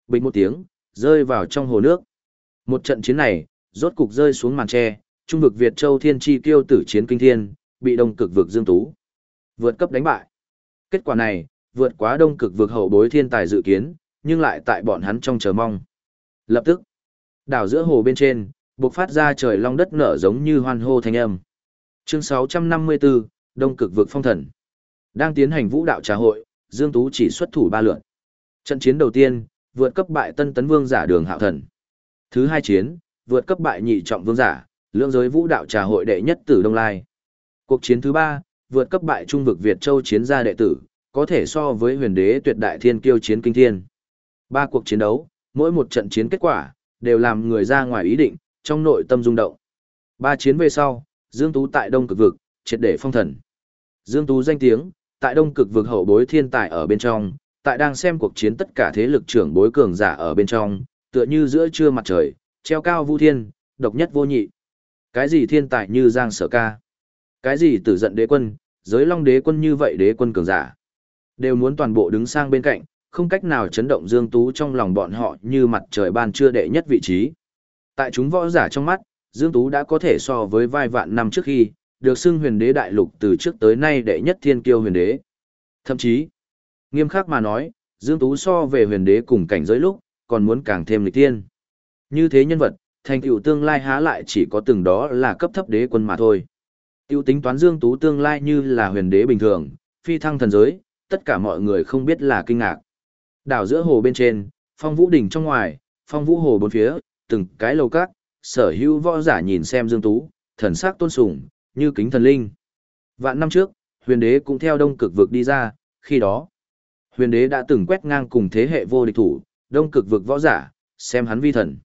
Bình một tiếng, rơi vào trong hồ nước. Một trận chiến này, rốt cục rơi xuống màn tre, trung vực Việt Châu Thiên Chi kiêu tử chiến kinh thiên, bị đông cực vực Dương Tú. Vượt cấp đánh bại. Kết quả này, vượt quá đông cực vực hậu bối thiên tài dự kiến, nhưng lại tại bọn hắn trong chờ mong. Lập tức, đảo giữa hồ bên trên, bộc phát ra trời long đất nở giống như hoan hô thanh âm. Chương 654, Đông cực vực phong thần. Đang tiến hành vũ đạo trà hội, Dương Tú chỉ xuất thủ ba lượt. Trận chiến đầu tiên, vượt cấp bại Tân Tấn Vương giả Đường Hạo Thần. Thứ hai chiến, vượt cấp bại nhị trọng vương giả, lưỡng giới vũ đạo trà hội đệ nhất tử Đông Lai. Cuộc chiến thứ ba, vượt cấp bại trung vực Việt Châu chiến gia đệ tử, có thể so với huyền đế tuyệt đại thiên kiêu chiến kinh thiên. Ba cuộc chiến đấu, mỗi một trận chiến kết quả, đều làm người ra ngoài ý định, trong nội tâm rung động. Ba chiến về sau, Dương Tú tại Đông Cực Vực, triệt để phong thần. Dương Tú danh tiếng, tại Đông Cực Vực hậu bối thiên tài ở bên trong, tại đang xem cuộc chiến tất cả thế lực trưởng bối cường giả ở bên trong, tựa như giữa trưa mặt trời, treo cao vu thiên, độc nhất vô nhị. Cái gì thiên tài như Giang Sở Ca? Cái gì tử giận đế quân, giới long đế quân như vậy đế quân cường giả? Đều muốn toàn bộ đứng sang bên cạnh, không cách nào chấn động Dương Tú trong lòng bọn họ như mặt trời ban trưa đệ nhất vị trí. Tại chúng võ giả trong mắt, Dương Tú đã có thể so với vài vạn năm trước khi, được xưng huyền đế đại lục từ trước tới nay đệ nhất thiên kiêu huyền đế. Thậm chí, nghiêm khắc mà nói, Dương Tú so về huyền đế cùng cảnh giới lúc, còn muốn càng thêm lịch tiên. Như thế nhân vật, thành tựu tương lai há lại chỉ có từng đó là cấp thấp đế quân mà thôi. Tiêu tính toán Dương Tú tương lai như là huyền đế bình thường, phi thăng thần giới, tất cả mọi người không biết là kinh ngạc. Đảo giữa hồ bên trên, phong vũ đỉnh trong ngoài, phong vũ hồ bốn phía, từng cái lầu các, sở hữu võ giả nhìn xem Dương Tú, thần sắc tôn sùng, như kính thần linh. Vạn năm trước, huyền đế cũng theo đông cực vực đi ra, khi đó, huyền đế đã từng quét ngang cùng thế hệ vô địch thủ, đông cực vực võ giả, xem hắn vi thần.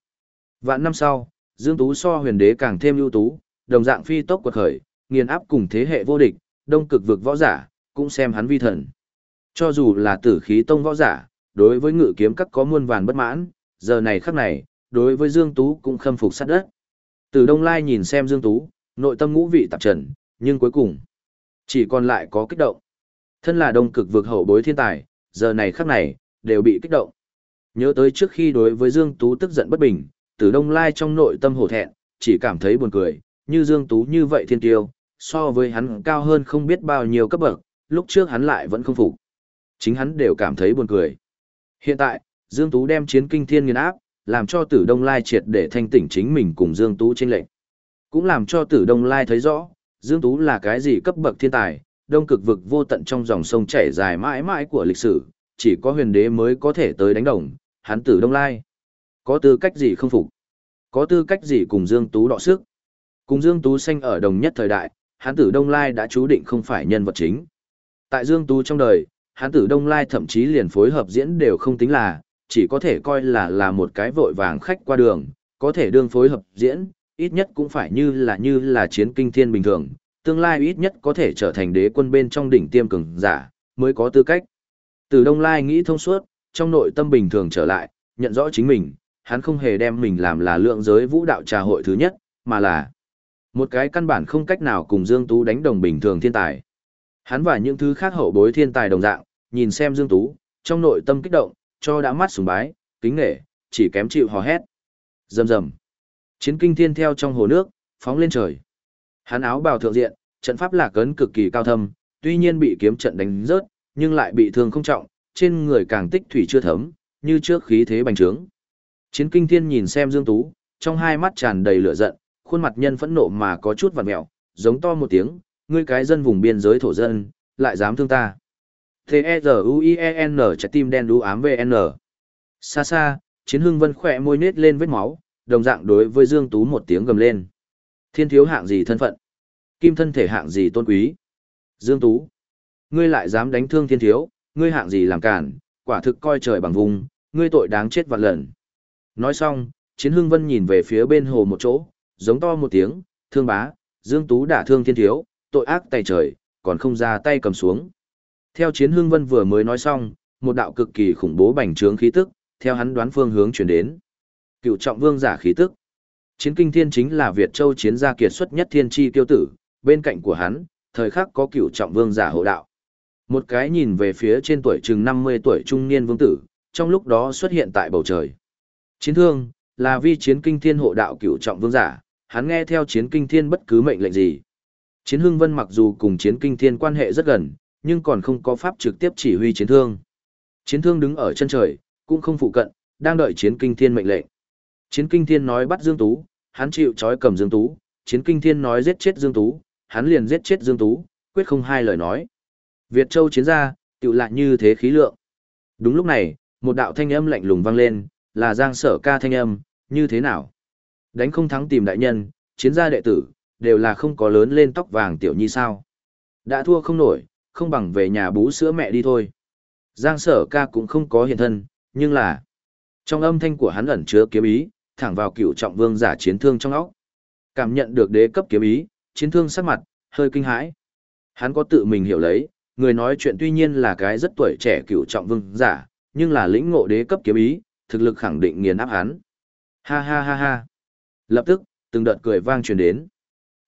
Vạn năm sau, Dương Tú so huyền đế càng thêm ưu tú, đồng dạng phi tốc quật khởi, nghiền áp cùng thế hệ vô địch, đông cực vực võ giả, cũng xem hắn vi thần. Cho dù là tử khí tông võ giả, đối với ngự kiếm các có muôn vàn bất mãn, giờ này khắc này, đối với Dương Tú cũng khâm phục sát đất. Từ Đông Lai nhìn xem Dương Tú, nội tâm ngũ vị tạp trần, nhưng cuối cùng, chỉ còn lại có kích động. Thân là đông cực vực hậu bối thiên tài, giờ này khắc này, đều bị kích động. Nhớ tới trước khi đối với Dương Tú tức giận bất bình, từ Đông Lai trong nội tâm hổ thẹn, chỉ cảm thấy buồn cười, như Dương Tú như vậy thiên tiêu, so với hắn cao hơn không biết bao nhiêu cấp bậc, lúc trước hắn lại vẫn không phục. Chính hắn đều cảm thấy buồn cười. Hiện tại, Dương Tú đem chiến kinh thiên nghiền áp, làm cho tử Đông Lai triệt để thanh tỉnh chính mình cùng Dương Tú trên lệnh. Cũng làm cho tử Đông Lai thấy rõ, Dương Tú là cái gì cấp bậc thiên tài, đông cực vực vô tận trong dòng sông chảy dài mãi mãi của lịch sử, chỉ có huyền đế mới có thể tới đánh đồng, hắn tử Đông Lai. Có tư cách gì không phục? Có tư cách gì cùng Dương Tú đọ sức? Cùng Dương Tú sanh ở đồng nhất thời đại, hắn tử Đông Lai đã chú định không phải nhân vật chính. Tại Dương Tú trong đời, hắn tử Đông Lai thậm chí liền phối hợp diễn đều không tính là, chỉ có thể coi là là một cái vội vàng khách qua đường, có thể đương phối hợp diễn, ít nhất cũng phải như là như là chiến kinh thiên bình thường, tương lai ít nhất có thể trở thành đế quân bên trong đỉnh tiêm cường giả, mới có tư cách. Từ Đông Lai nghĩ thông suốt, trong nội tâm bình thường trở lại, nhận rõ chính mình, hắn không hề đem mình làm là lượng giới vũ đạo trà hội thứ nhất, mà là một cái căn bản không cách nào cùng Dương Tú đánh đồng bình thường thiên tài. Hắn và những thứ khác hậu bối thiên tài đồng dạng, nhìn xem Dương Tú, trong nội tâm kích động, cho đã mắt sùng bái, kính nghệ, chỉ kém chịu hò hét. Rầm rầm. Chiến kinh thiên theo trong hồ nước, phóng lên trời. Hắn áo bào thượng diện, trận pháp lạc cấn cực kỳ cao thâm, tuy nhiên bị kiếm trận đánh rớt, nhưng lại bị thương không trọng, trên người càng tích thủy chưa thấm, như trước khí thế bành trướng. Chiến kinh thiên nhìn xem Dương Tú, trong hai mắt tràn đầy lửa giận, khuôn mặt nhân phẫn nộ mà có chút vặn mẹo, giống to một tiếng, ngươi cái dân vùng biên giới thổ dân, lại dám thương ta. T-E-Z-U-I-E-N trái tim đen đu ám VN. Xa xa, chiến hưng vân khỏe môi nết lên vết máu, đồng dạng đối với Dương Tú một tiếng gầm lên. Thiên thiếu hạng gì thân phận? Kim thân thể hạng gì tôn quý? Dương Tú. Ngươi lại dám đánh thương thiên thiếu, ngươi hạng gì làm cản, quả thực coi trời bằng vùng, ngươi tội đáng chết vạn lần. Nói xong, chiến hưng vân nhìn về phía bên hồ một chỗ, giống to một tiếng, thương bá, Dương Tú đả thương thiên thiếu, tội ác tay trời, còn không ra tay cầm xuống. Theo chiến hưng vân vừa mới nói xong, một đạo cực kỳ khủng bố bành trướng khí tức, theo hắn đoán phương hướng chuyển đến. Cựu trọng vương giả khí tức. Chiến kinh thiên chính là Việt Châu chiến gia kiệt xuất nhất thiên chi tiêu tử, bên cạnh của hắn, thời khắc có cựu trọng vương giả hộ đạo. Một cái nhìn về phía trên tuổi chừng 50 tuổi trung niên vương tử, trong lúc đó xuất hiện tại bầu trời. Chiến thương, là vi chiến kinh thiên hộ đạo cựu trọng vương giả, hắn nghe theo chiến kinh thiên bất cứ mệnh lệnh gì. Chiến hưng vân mặc dù cùng chiến kinh thiên quan hệ rất gần, nhưng còn không có pháp trực tiếp chỉ huy chiến thương. Chiến thương đứng ở chân trời, cũng không phụ cận, đang đợi chiến kinh thiên mệnh lệnh. Chiến kinh thiên nói bắt Dương Tú, hắn chịu trói cầm Dương Tú, chiến kinh thiên nói giết chết Dương Tú, hắn liền giết chết Dương Tú, quyết không hai lời nói. Việt Châu chiến ra, tự lại như thế khí lượng. Đúng lúc này, một đạo thanh âm lạnh lùng vang lên, là Giang Sở Ca thanh âm, như thế nào? Đánh không thắng tìm đại nhân, chiến gia đệ tử, đều là không có lớn lên tóc vàng tiểu nhi sao. Đã thua không nổi, không bằng về nhà bú sữa mẹ đi thôi. Giang sở ca cũng không có hiện thân, nhưng là trong âm thanh của hắn ẩn chứa kiếm ý, thẳng vào cựu trọng vương giả chiến thương trong óc. Cảm nhận được đế cấp kiếm ý, chiến thương sắc mặt, hơi kinh hãi. Hắn có tự mình hiểu lấy, người nói chuyện tuy nhiên là cái rất tuổi trẻ cựu trọng vương giả, nhưng là lĩnh ngộ đế cấp kiếm ý, thực lực khẳng định nghiền áp hắn. Ha ha ha ha. Lập tức, từng đợt cười vang truyền đến.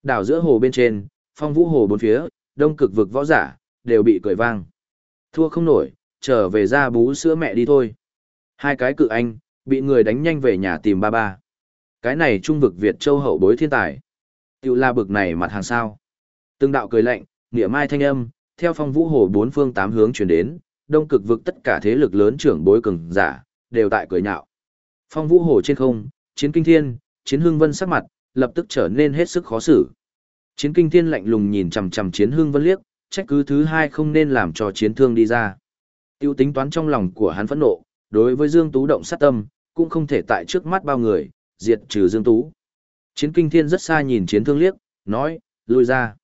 Đảo giữa hồ bên trên, phong vũ hồ bốn phía, đông cực vực võ giả, đều bị cười vang. Thua không nổi, trở về ra bú sữa mẹ đi thôi. Hai cái cự anh, bị người đánh nhanh về nhà tìm ba ba. Cái này trung vực Việt châu hậu bối thiên tài. Tiểu la bực này mặt hàng sao. Từng đạo cười lạnh, nghĩa mai thanh âm, theo phong vũ hồ bốn phương tám hướng chuyển đến, đông cực vực tất cả thế lực lớn trưởng bối cường giả, đều tại cười nhạo. Phong vũ hồ trên không, chiến kinh thiên, chiến hương vân sắc mặt, lập tức trở nên hết sức khó xử. Chiến kinh thiên lạnh lùng nhìn chằm chằm chiến hương vân liếc, trách cứ thứ hai không nên làm cho chiến thương đi ra. Tiêu tính toán trong lòng của hắn phẫn nộ, đối với Dương Tú động sát tâm, cũng không thể tại trước mắt bao người, diệt trừ Dương Tú. Chiến kinh thiên rất xa nhìn chiến thương liếc, nói, lui ra.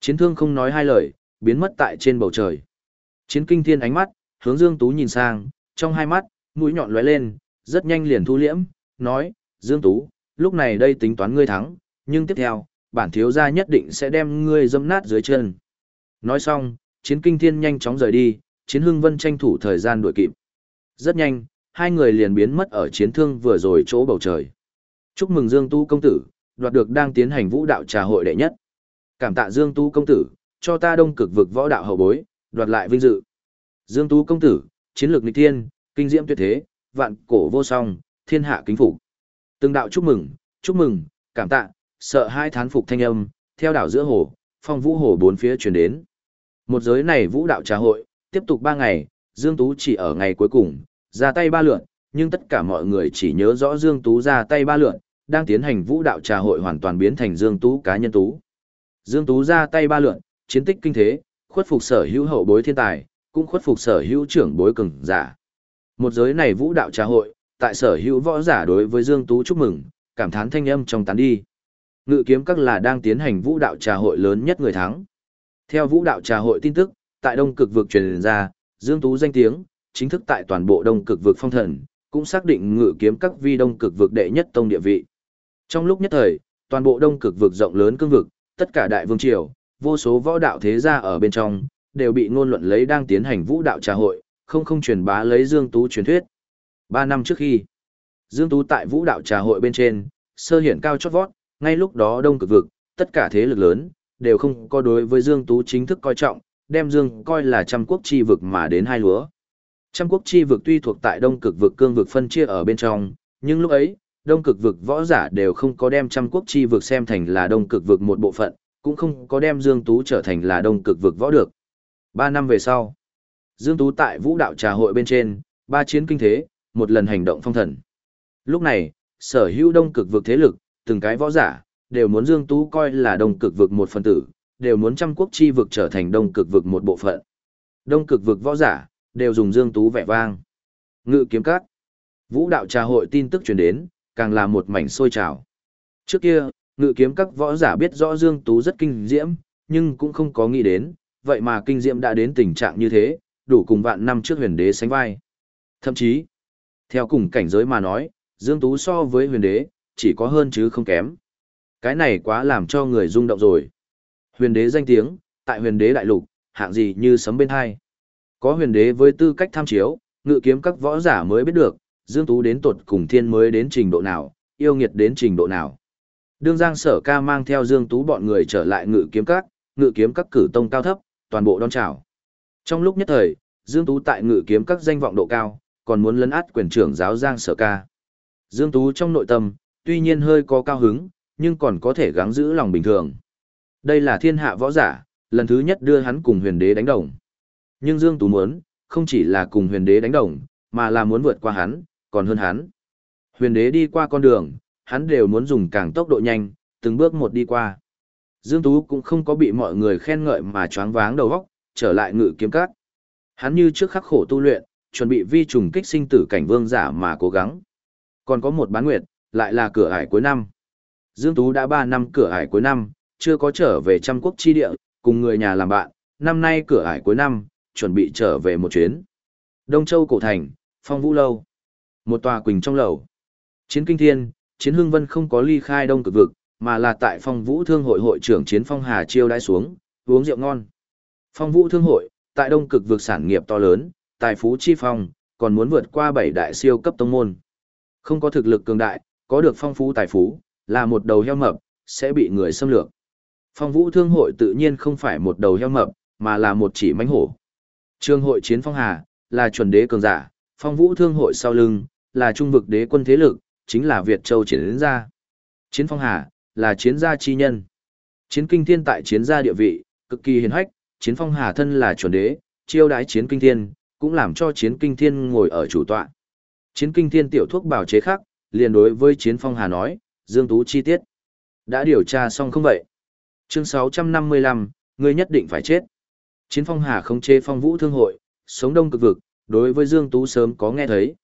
Chiến thương không nói hai lời, biến mất tại trên bầu trời. Chiến kinh thiên ánh mắt, hướng Dương Tú nhìn sang, trong hai mắt, mũi nhọn lóe lên, rất nhanh liền thu liễm, nói, Dương Tú, lúc này đây tính toán ngươi thắng, nhưng tiếp theo, bản thiếu gia nhất định sẽ đem ngươi dâm nát dưới chân. Nói xong, chiến kinh thiên nhanh chóng rời đi, chiến hưng vân tranh thủ thời gian đuổi kịp. Rất nhanh, hai người liền biến mất ở chiến thương vừa rồi chỗ bầu trời. Chúc mừng Dương tu công tử, đoạt được đang tiến hành vũ đạo trà hội đệ nhất. Cảm tạ Dương tu công tử, cho ta đông cực vực võ đạo hậu bối, đoạt lại vinh dự. Dương tu công tử, chiến lược nghịch thiên, kinh diễm tuyệt thế, vạn cổ vô song, thiên hạ kính phục. Từng đạo chúc mừng, chúc mừng, cảm tạ, sợ hai thán phục thanh âm, theo đảo giữa hồ, phong vũ hồ bốn phía truyền đến. Một giới này vũ đạo trà hội, tiếp tục ba ngày, Dương Tú chỉ ở ngày cuối cùng, ra tay ba lượn, nhưng tất cả mọi người chỉ nhớ rõ Dương Tú ra tay ba lượn, đang tiến hành vũ đạo trà hội hoàn toàn biến thành Dương Tú cá nhân Tú. Dương Tú ra tay ba lượn, chiến tích kinh thế, khuất phục sở hữu hậu bối thiên tài, cũng khuất phục sở hữu trưởng bối cường giả. Một giới này vũ đạo trà hội, tại sở hữu võ giả đối với Dương Tú chúc mừng, cảm thán thanh âm trong tán đi. Ngự kiếm các là đang tiến hành vũ đạo trà hội lớn nhất người thắng. Theo vũ đạo trà hội tin tức, tại Đông Cực vực truyền ra, Dương Tú danh tiếng, chính thức tại toàn bộ Đông Cực vực phong thần, cũng xác định ngự kiếm các vi Đông Cực vực đệ nhất tông địa vị. Trong lúc nhất thời, toàn bộ Đông Cực vực rộng lớn cương vực, tất cả đại vương triều, vô số võ đạo thế gia ở bên trong, đều bị ngôn luận lấy đang tiến hành vũ đạo trà hội, không không truyền bá lấy Dương Tú truyền thuyết. Ba năm trước khi, Dương Tú tại vũ đạo trà hội bên trên, sơ hiển cao chót vót, ngay lúc đó đông cực vực, tất cả thế lực lớn, đều không có đối với Dương Tú chính thức coi trọng, đem Dương coi là trăm quốc chi vực mà đến hai lúa. Trăm quốc chi vực tuy thuộc tại đông cực vực cương vực phân chia ở bên trong, nhưng lúc ấy, đông cực vực võ giả đều không có đem trăm quốc chi vực xem thành là đông cực vực một bộ phận, cũng không có đem Dương Tú trở thành là đông cực vực võ được. Ba năm về sau, Dương Tú tại vũ đạo trà hội bên trên, ba chiến kinh thế, một lần hành động phong thần. Lúc này, sở hữu đông cực vực thế lực, từng cái võ giả, đều muốn Dương Tú coi là đông cực vực một phần tử, đều muốn trăm quốc chi vực trở thành đông cực vực một bộ phận. Đông cực vực võ giả, đều dùng Dương Tú vẻ vang. Ngự kiếm các Vũ đạo trà hội tin tức truyền đến, càng là một mảnh sôi trào. Trước kia, ngự kiếm các võ giả biết rõ Dương Tú rất kinh diễm, nhưng cũng không có nghĩ đến, vậy mà kinh diễm đã đến tình trạng như thế, đủ cùng vạn năm trước huyền đế sánh vai. Thậm chí, theo cùng cảnh giới mà nói, Dương Tú so với huyền đế, chỉ có hơn chứ không kém. Cái này quá làm cho người rung động rồi. Huyền đế danh tiếng, tại huyền đế đại lục, hạng gì như sấm bên hai. Có huyền đế với tư cách tham chiếu, ngự kiếm các võ giả mới biết được, Dương Tú đến tột cùng thiên mới đến trình độ nào, yêu nghiệt đến trình độ nào. Đương Giang Sở Ca mang theo Dương Tú bọn người trở lại ngự kiếm các, ngự kiếm các cử tông cao thấp, toàn bộ đón chào. Trong lúc nhất thời, Dương Tú tại ngự kiếm các danh vọng độ cao, còn muốn lấn át quyền trưởng giáo Giang Sở Ca. Dương Tú trong nội tâm, tuy nhiên hơi có cao hứng, nhưng còn có thể gắng giữ lòng bình thường. Đây là thiên hạ võ giả, lần thứ nhất đưa hắn cùng huyền đế đánh đồng. Nhưng Dương Tú muốn, không chỉ là cùng huyền đế đánh đồng, mà là muốn vượt qua hắn, còn hơn hắn. Huyền đế đi qua con đường, hắn đều muốn dùng càng tốc độ nhanh, từng bước một đi qua. Dương Tú cũng không có bị mọi người khen ngợi mà choáng váng đầu óc, trở lại ngự kiếm cát. Hắn như trước khắc khổ tu luyện, chuẩn bị vi trùng kích sinh tử cảnh vương giả mà cố gắng. Còn có một bán nguyệt, lại là cửa ải cuối năm. Dương Tú đã 3 năm cửa ải cuối năm, chưa có trở về trăm quốc chi địa, cùng người nhà làm bạn, năm nay cửa ải cuối năm, chuẩn bị trở về một chuyến. Đông Châu Cổ Thành, Phong Vũ Lâu. Một tòa quỳnh trong lầu. Chiến Kinh Thiên, Chiến Hưng Vân không có ly khai Đông Cực Vực, mà là tại Phong Vũ Thương hội hội trưởng Chiến Phong Hà chiêu đãi xuống, uống rượu ngon. Phong Vũ Thương hội, tại Đông Cực Vực sản nghiệp to lớn, tài phú chi phong, còn muốn vượt qua bảy đại siêu cấp tông môn. Không có thực lực cường đại, có được phong phú tài phú, là một đầu heo mập, sẽ bị người xâm lược. Phong vũ thương hội tự nhiên không phải một đầu heo mập, mà là một chỉ mánh hổ. Trường hội chiến phong hà, là chuẩn đế cường giả, phong vũ thương hội sau lưng, là trung vực đế quân thế lực, chính là Việt Châu chiến gia. Chiến phong hà, là chiến gia chi nhân. Chiến kinh thiên tại chiến gia địa vị, cực kỳ hiền hách, chiến phong hà thân là chuẩn đế, chiêu đái chiến kinh thiên, cũng làm cho chiến kinh thiên ngồi ở chủ tọa. Chiến kinh thiên tiểu thuốc bảo chế khác, liền đối với chiến phong hà nói, Dương Tú chi tiết. Đã điều tra xong không vậy? Chương 655, ngươi nhất định phải chết. Chiến phong hà không chế phong vũ thương hội, sống đông cực vực, đối với Dương Tú sớm có nghe thấy.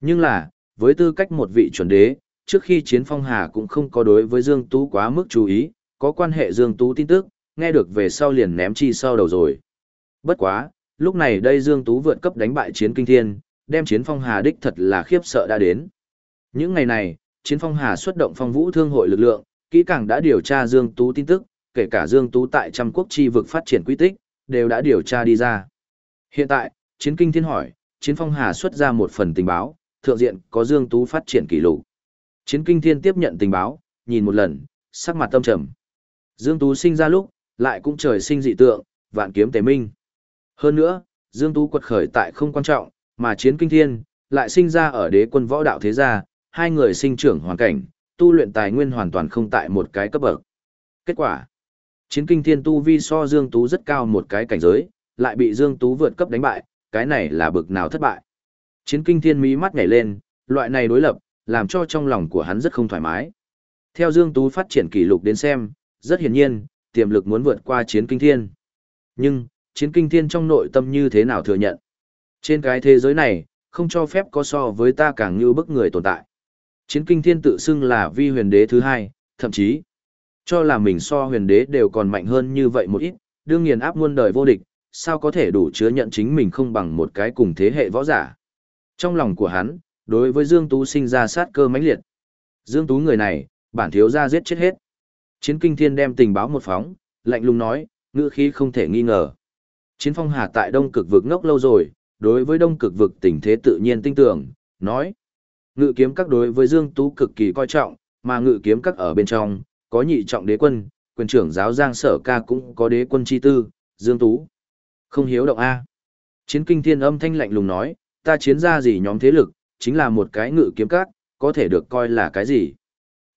Nhưng là, với tư cách một vị chuẩn đế, trước khi chiến phong hà cũng không có đối với Dương Tú quá mức chú ý, có quan hệ Dương Tú tin tức, nghe được về sau liền ném chi sau đầu rồi. Bất quá, lúc này đây Dương Tú vượt cấp đánh bại chiến kinh thiên, đem chiến phong hà đích thật là khiếp sợ đã đến. Những ngày này, chiến phong hà xuất động phong vũ thương hội lực lượng, kỹ càng đã điều tra Dương Tú tin tức, kể cả Dương Tú tại trăm quốc chi vực phát triển quy tích, đều đã điều tra đi ra. Hiện tại, chiến kinh thiên hỏi, chiến phong hà xuất ra một phần tình báo, thượng diện có Dương Tú phát triển kỷ lục. Chiến kinh thiên tiếp nhận tình báo, nhìn một lần, sắc mặt tâm trầm. Dương Tú sinh ra lúc, lại cũng trời sinh dị tượng, vạn kiếm tế minh. Hơn nữa, Dương Tú quật khởi tại không quan trọng, mà chiến kinh thiên, lại sinh ra ở đế quân võ đạo thế gia, hai người sinh trưởng hoàn cảnh, tu luyện tài nguyên hoàn toàn không tại một cái cấp bậc. Kết quả, chiến kinh thiên tu vi so Dương Tú rất cao một cái cảnh giới, lại bị Dương Tú vượt cấp đánh bại, cái này là bực nào thất bại. Chiến kinh thiên mí mắt nhảy lên, loại này đối lập, làm cho trong lòng của hắn rất không thoải mái. Theo Dương Tú phát triển kỷ lục đến xem, rất hiển nhiên, tiềm lực muốn vượt qua chiến kinh thiên. Nhưng, chiến kinh thiên trong nội tâm như thế nào thừa nhận? Trên cái thế giới này, không cho phép có so với ta càng như bức người tồn tại. Chiến kinh thiên tự xưng là vi huyền đế thứ hai, thậm chí, cho là mình so huyền đế đều còn mạnh hơn như vậy một ít, đương nhiên áp muôn đời vô địch, sao có thể đủ chứa nhận chính mình không bằng một cái cùng thế hệ võ giả. Trong lòng của hắn, đối với Dương Tú sinh ra sát cơ mãnh liệt. Dương Tú người này, bản thiếu ra giết chết hết. Chiến kinh thiên đem tình báo một phóng, lạnh lùng nói, ngữ khí không thể nghi ngờ. Chiến phong hà tại đông cực vực ngốc lâu rồi, đối với đông cực vực tình thế tự nhiên tinh tưởng, nói. Ngự kiếm các đối với Dương Tú cực kỳ coi trọng, mà ngự kiếm các ở bên trong, có nhị trọng đế quân, quyền trưởng giáo Giang Sở Ca cũng có đế quân chi tư, Dương Tú. Không hiếu động A. Chiến kinh thiên âm thanh lạnh lùng nói, ta chiến ra gì nhóm thế lực, chính là một cái ngự kiếm các, có thể được coi là cái gì.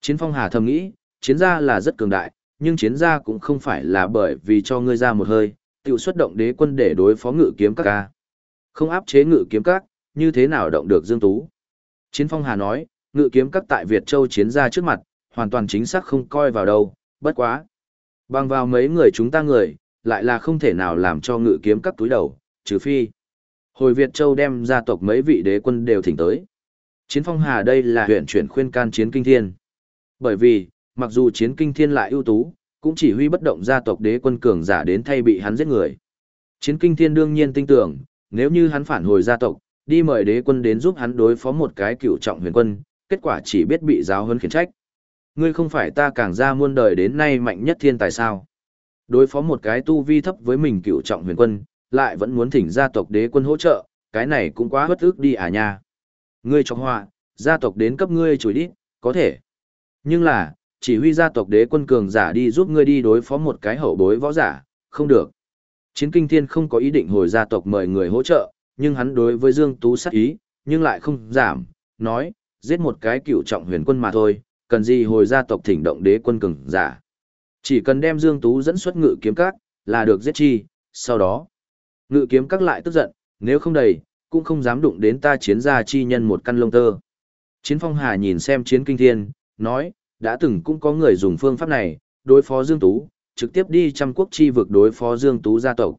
Chiến phong hà thầm nghĩ, chiến gia là rất cường đại, nhưng chiến gia cũng không phải là bởi vì cho ngươi ra một hơi, tự xuất động đế quân để đối phó ngự kiếm các ca. Không áp chế ngự kiếm các, như thế nào động được Dương Tú. Chiến phong hà nói, ngự kiếm các tại Việt Châu chiến gia trước mặt, hoàn toàn chính xác không coi vào đâu, bất quá. Bằng vào mấy người chúng ta người, lại là không thể nào làm cho ngự kiếm các túi đầu, trừ phi. Hồi Việt Châu đem gia tộc mấy vị đế quân đều thỉnh tới. Chiến phong hà đây là huyện chuyển khuyên can chiến kinh thiên. Bởi vì, mặc dù chiến kinh thiên lại ưu tú, cũng chỉ huy bất động gia tộc đế quân cường giả đến thay bị hắn giết người. Chiến kinh thiên đương nhiên tin tưởng, nếu như hắn phản hồi gia tộc, đi mời đế quân đến giúp hắn đối phó một cái cựu trọng huyền quân, kết quả chỉ biết bị giáo huấn khiển trách. Ngươi không phải ta càng ra muôn đời đến nay mạnh nhất thiên tài sao? Đối phó một cái tu vi thấp với mình cựu trọng huyền quân, lại vẫn muốn thỉnh gia tộc đế quân hỗ trợ, cái này cũng quá bất ức đi à nha. Ngươi cho họa, gia tộc đến cấp ngươi chùi đi, có thể. Nhưng là, chỉ huy gia tộc đế quân cường giả đi giúp ngươi đi đối phó một cái hậu bối võ giả, không được. Chiến kinh thiên không có ý định hồi gia tộc mời người hỗ trợ, nhưng hắn đối với Dương Tú sát ý, nhưng lại không giảm, nói, giết một cái cựu trọng huyền quân mà thôi, cần gì hồi gia tộc thỉnh động đế quân cường giả. Chỉ cần đem Dương Tú dẫn xuất ngự kiếm các, là được giết chi, sau đó. Ngự kiếm các lại tức giận, nếu không đầy, cũng không dám đụng đến ta chiến gia chi nhân một căn lông tơ. Chiến phong hà nhìn xem chiến kinh thiên, nói, đã từng cũng có người dùng phương pháp này, đối phó Dương Tú, trực tiếp đi trăm quốc chi vực đối phó Dương Tú gia tộc.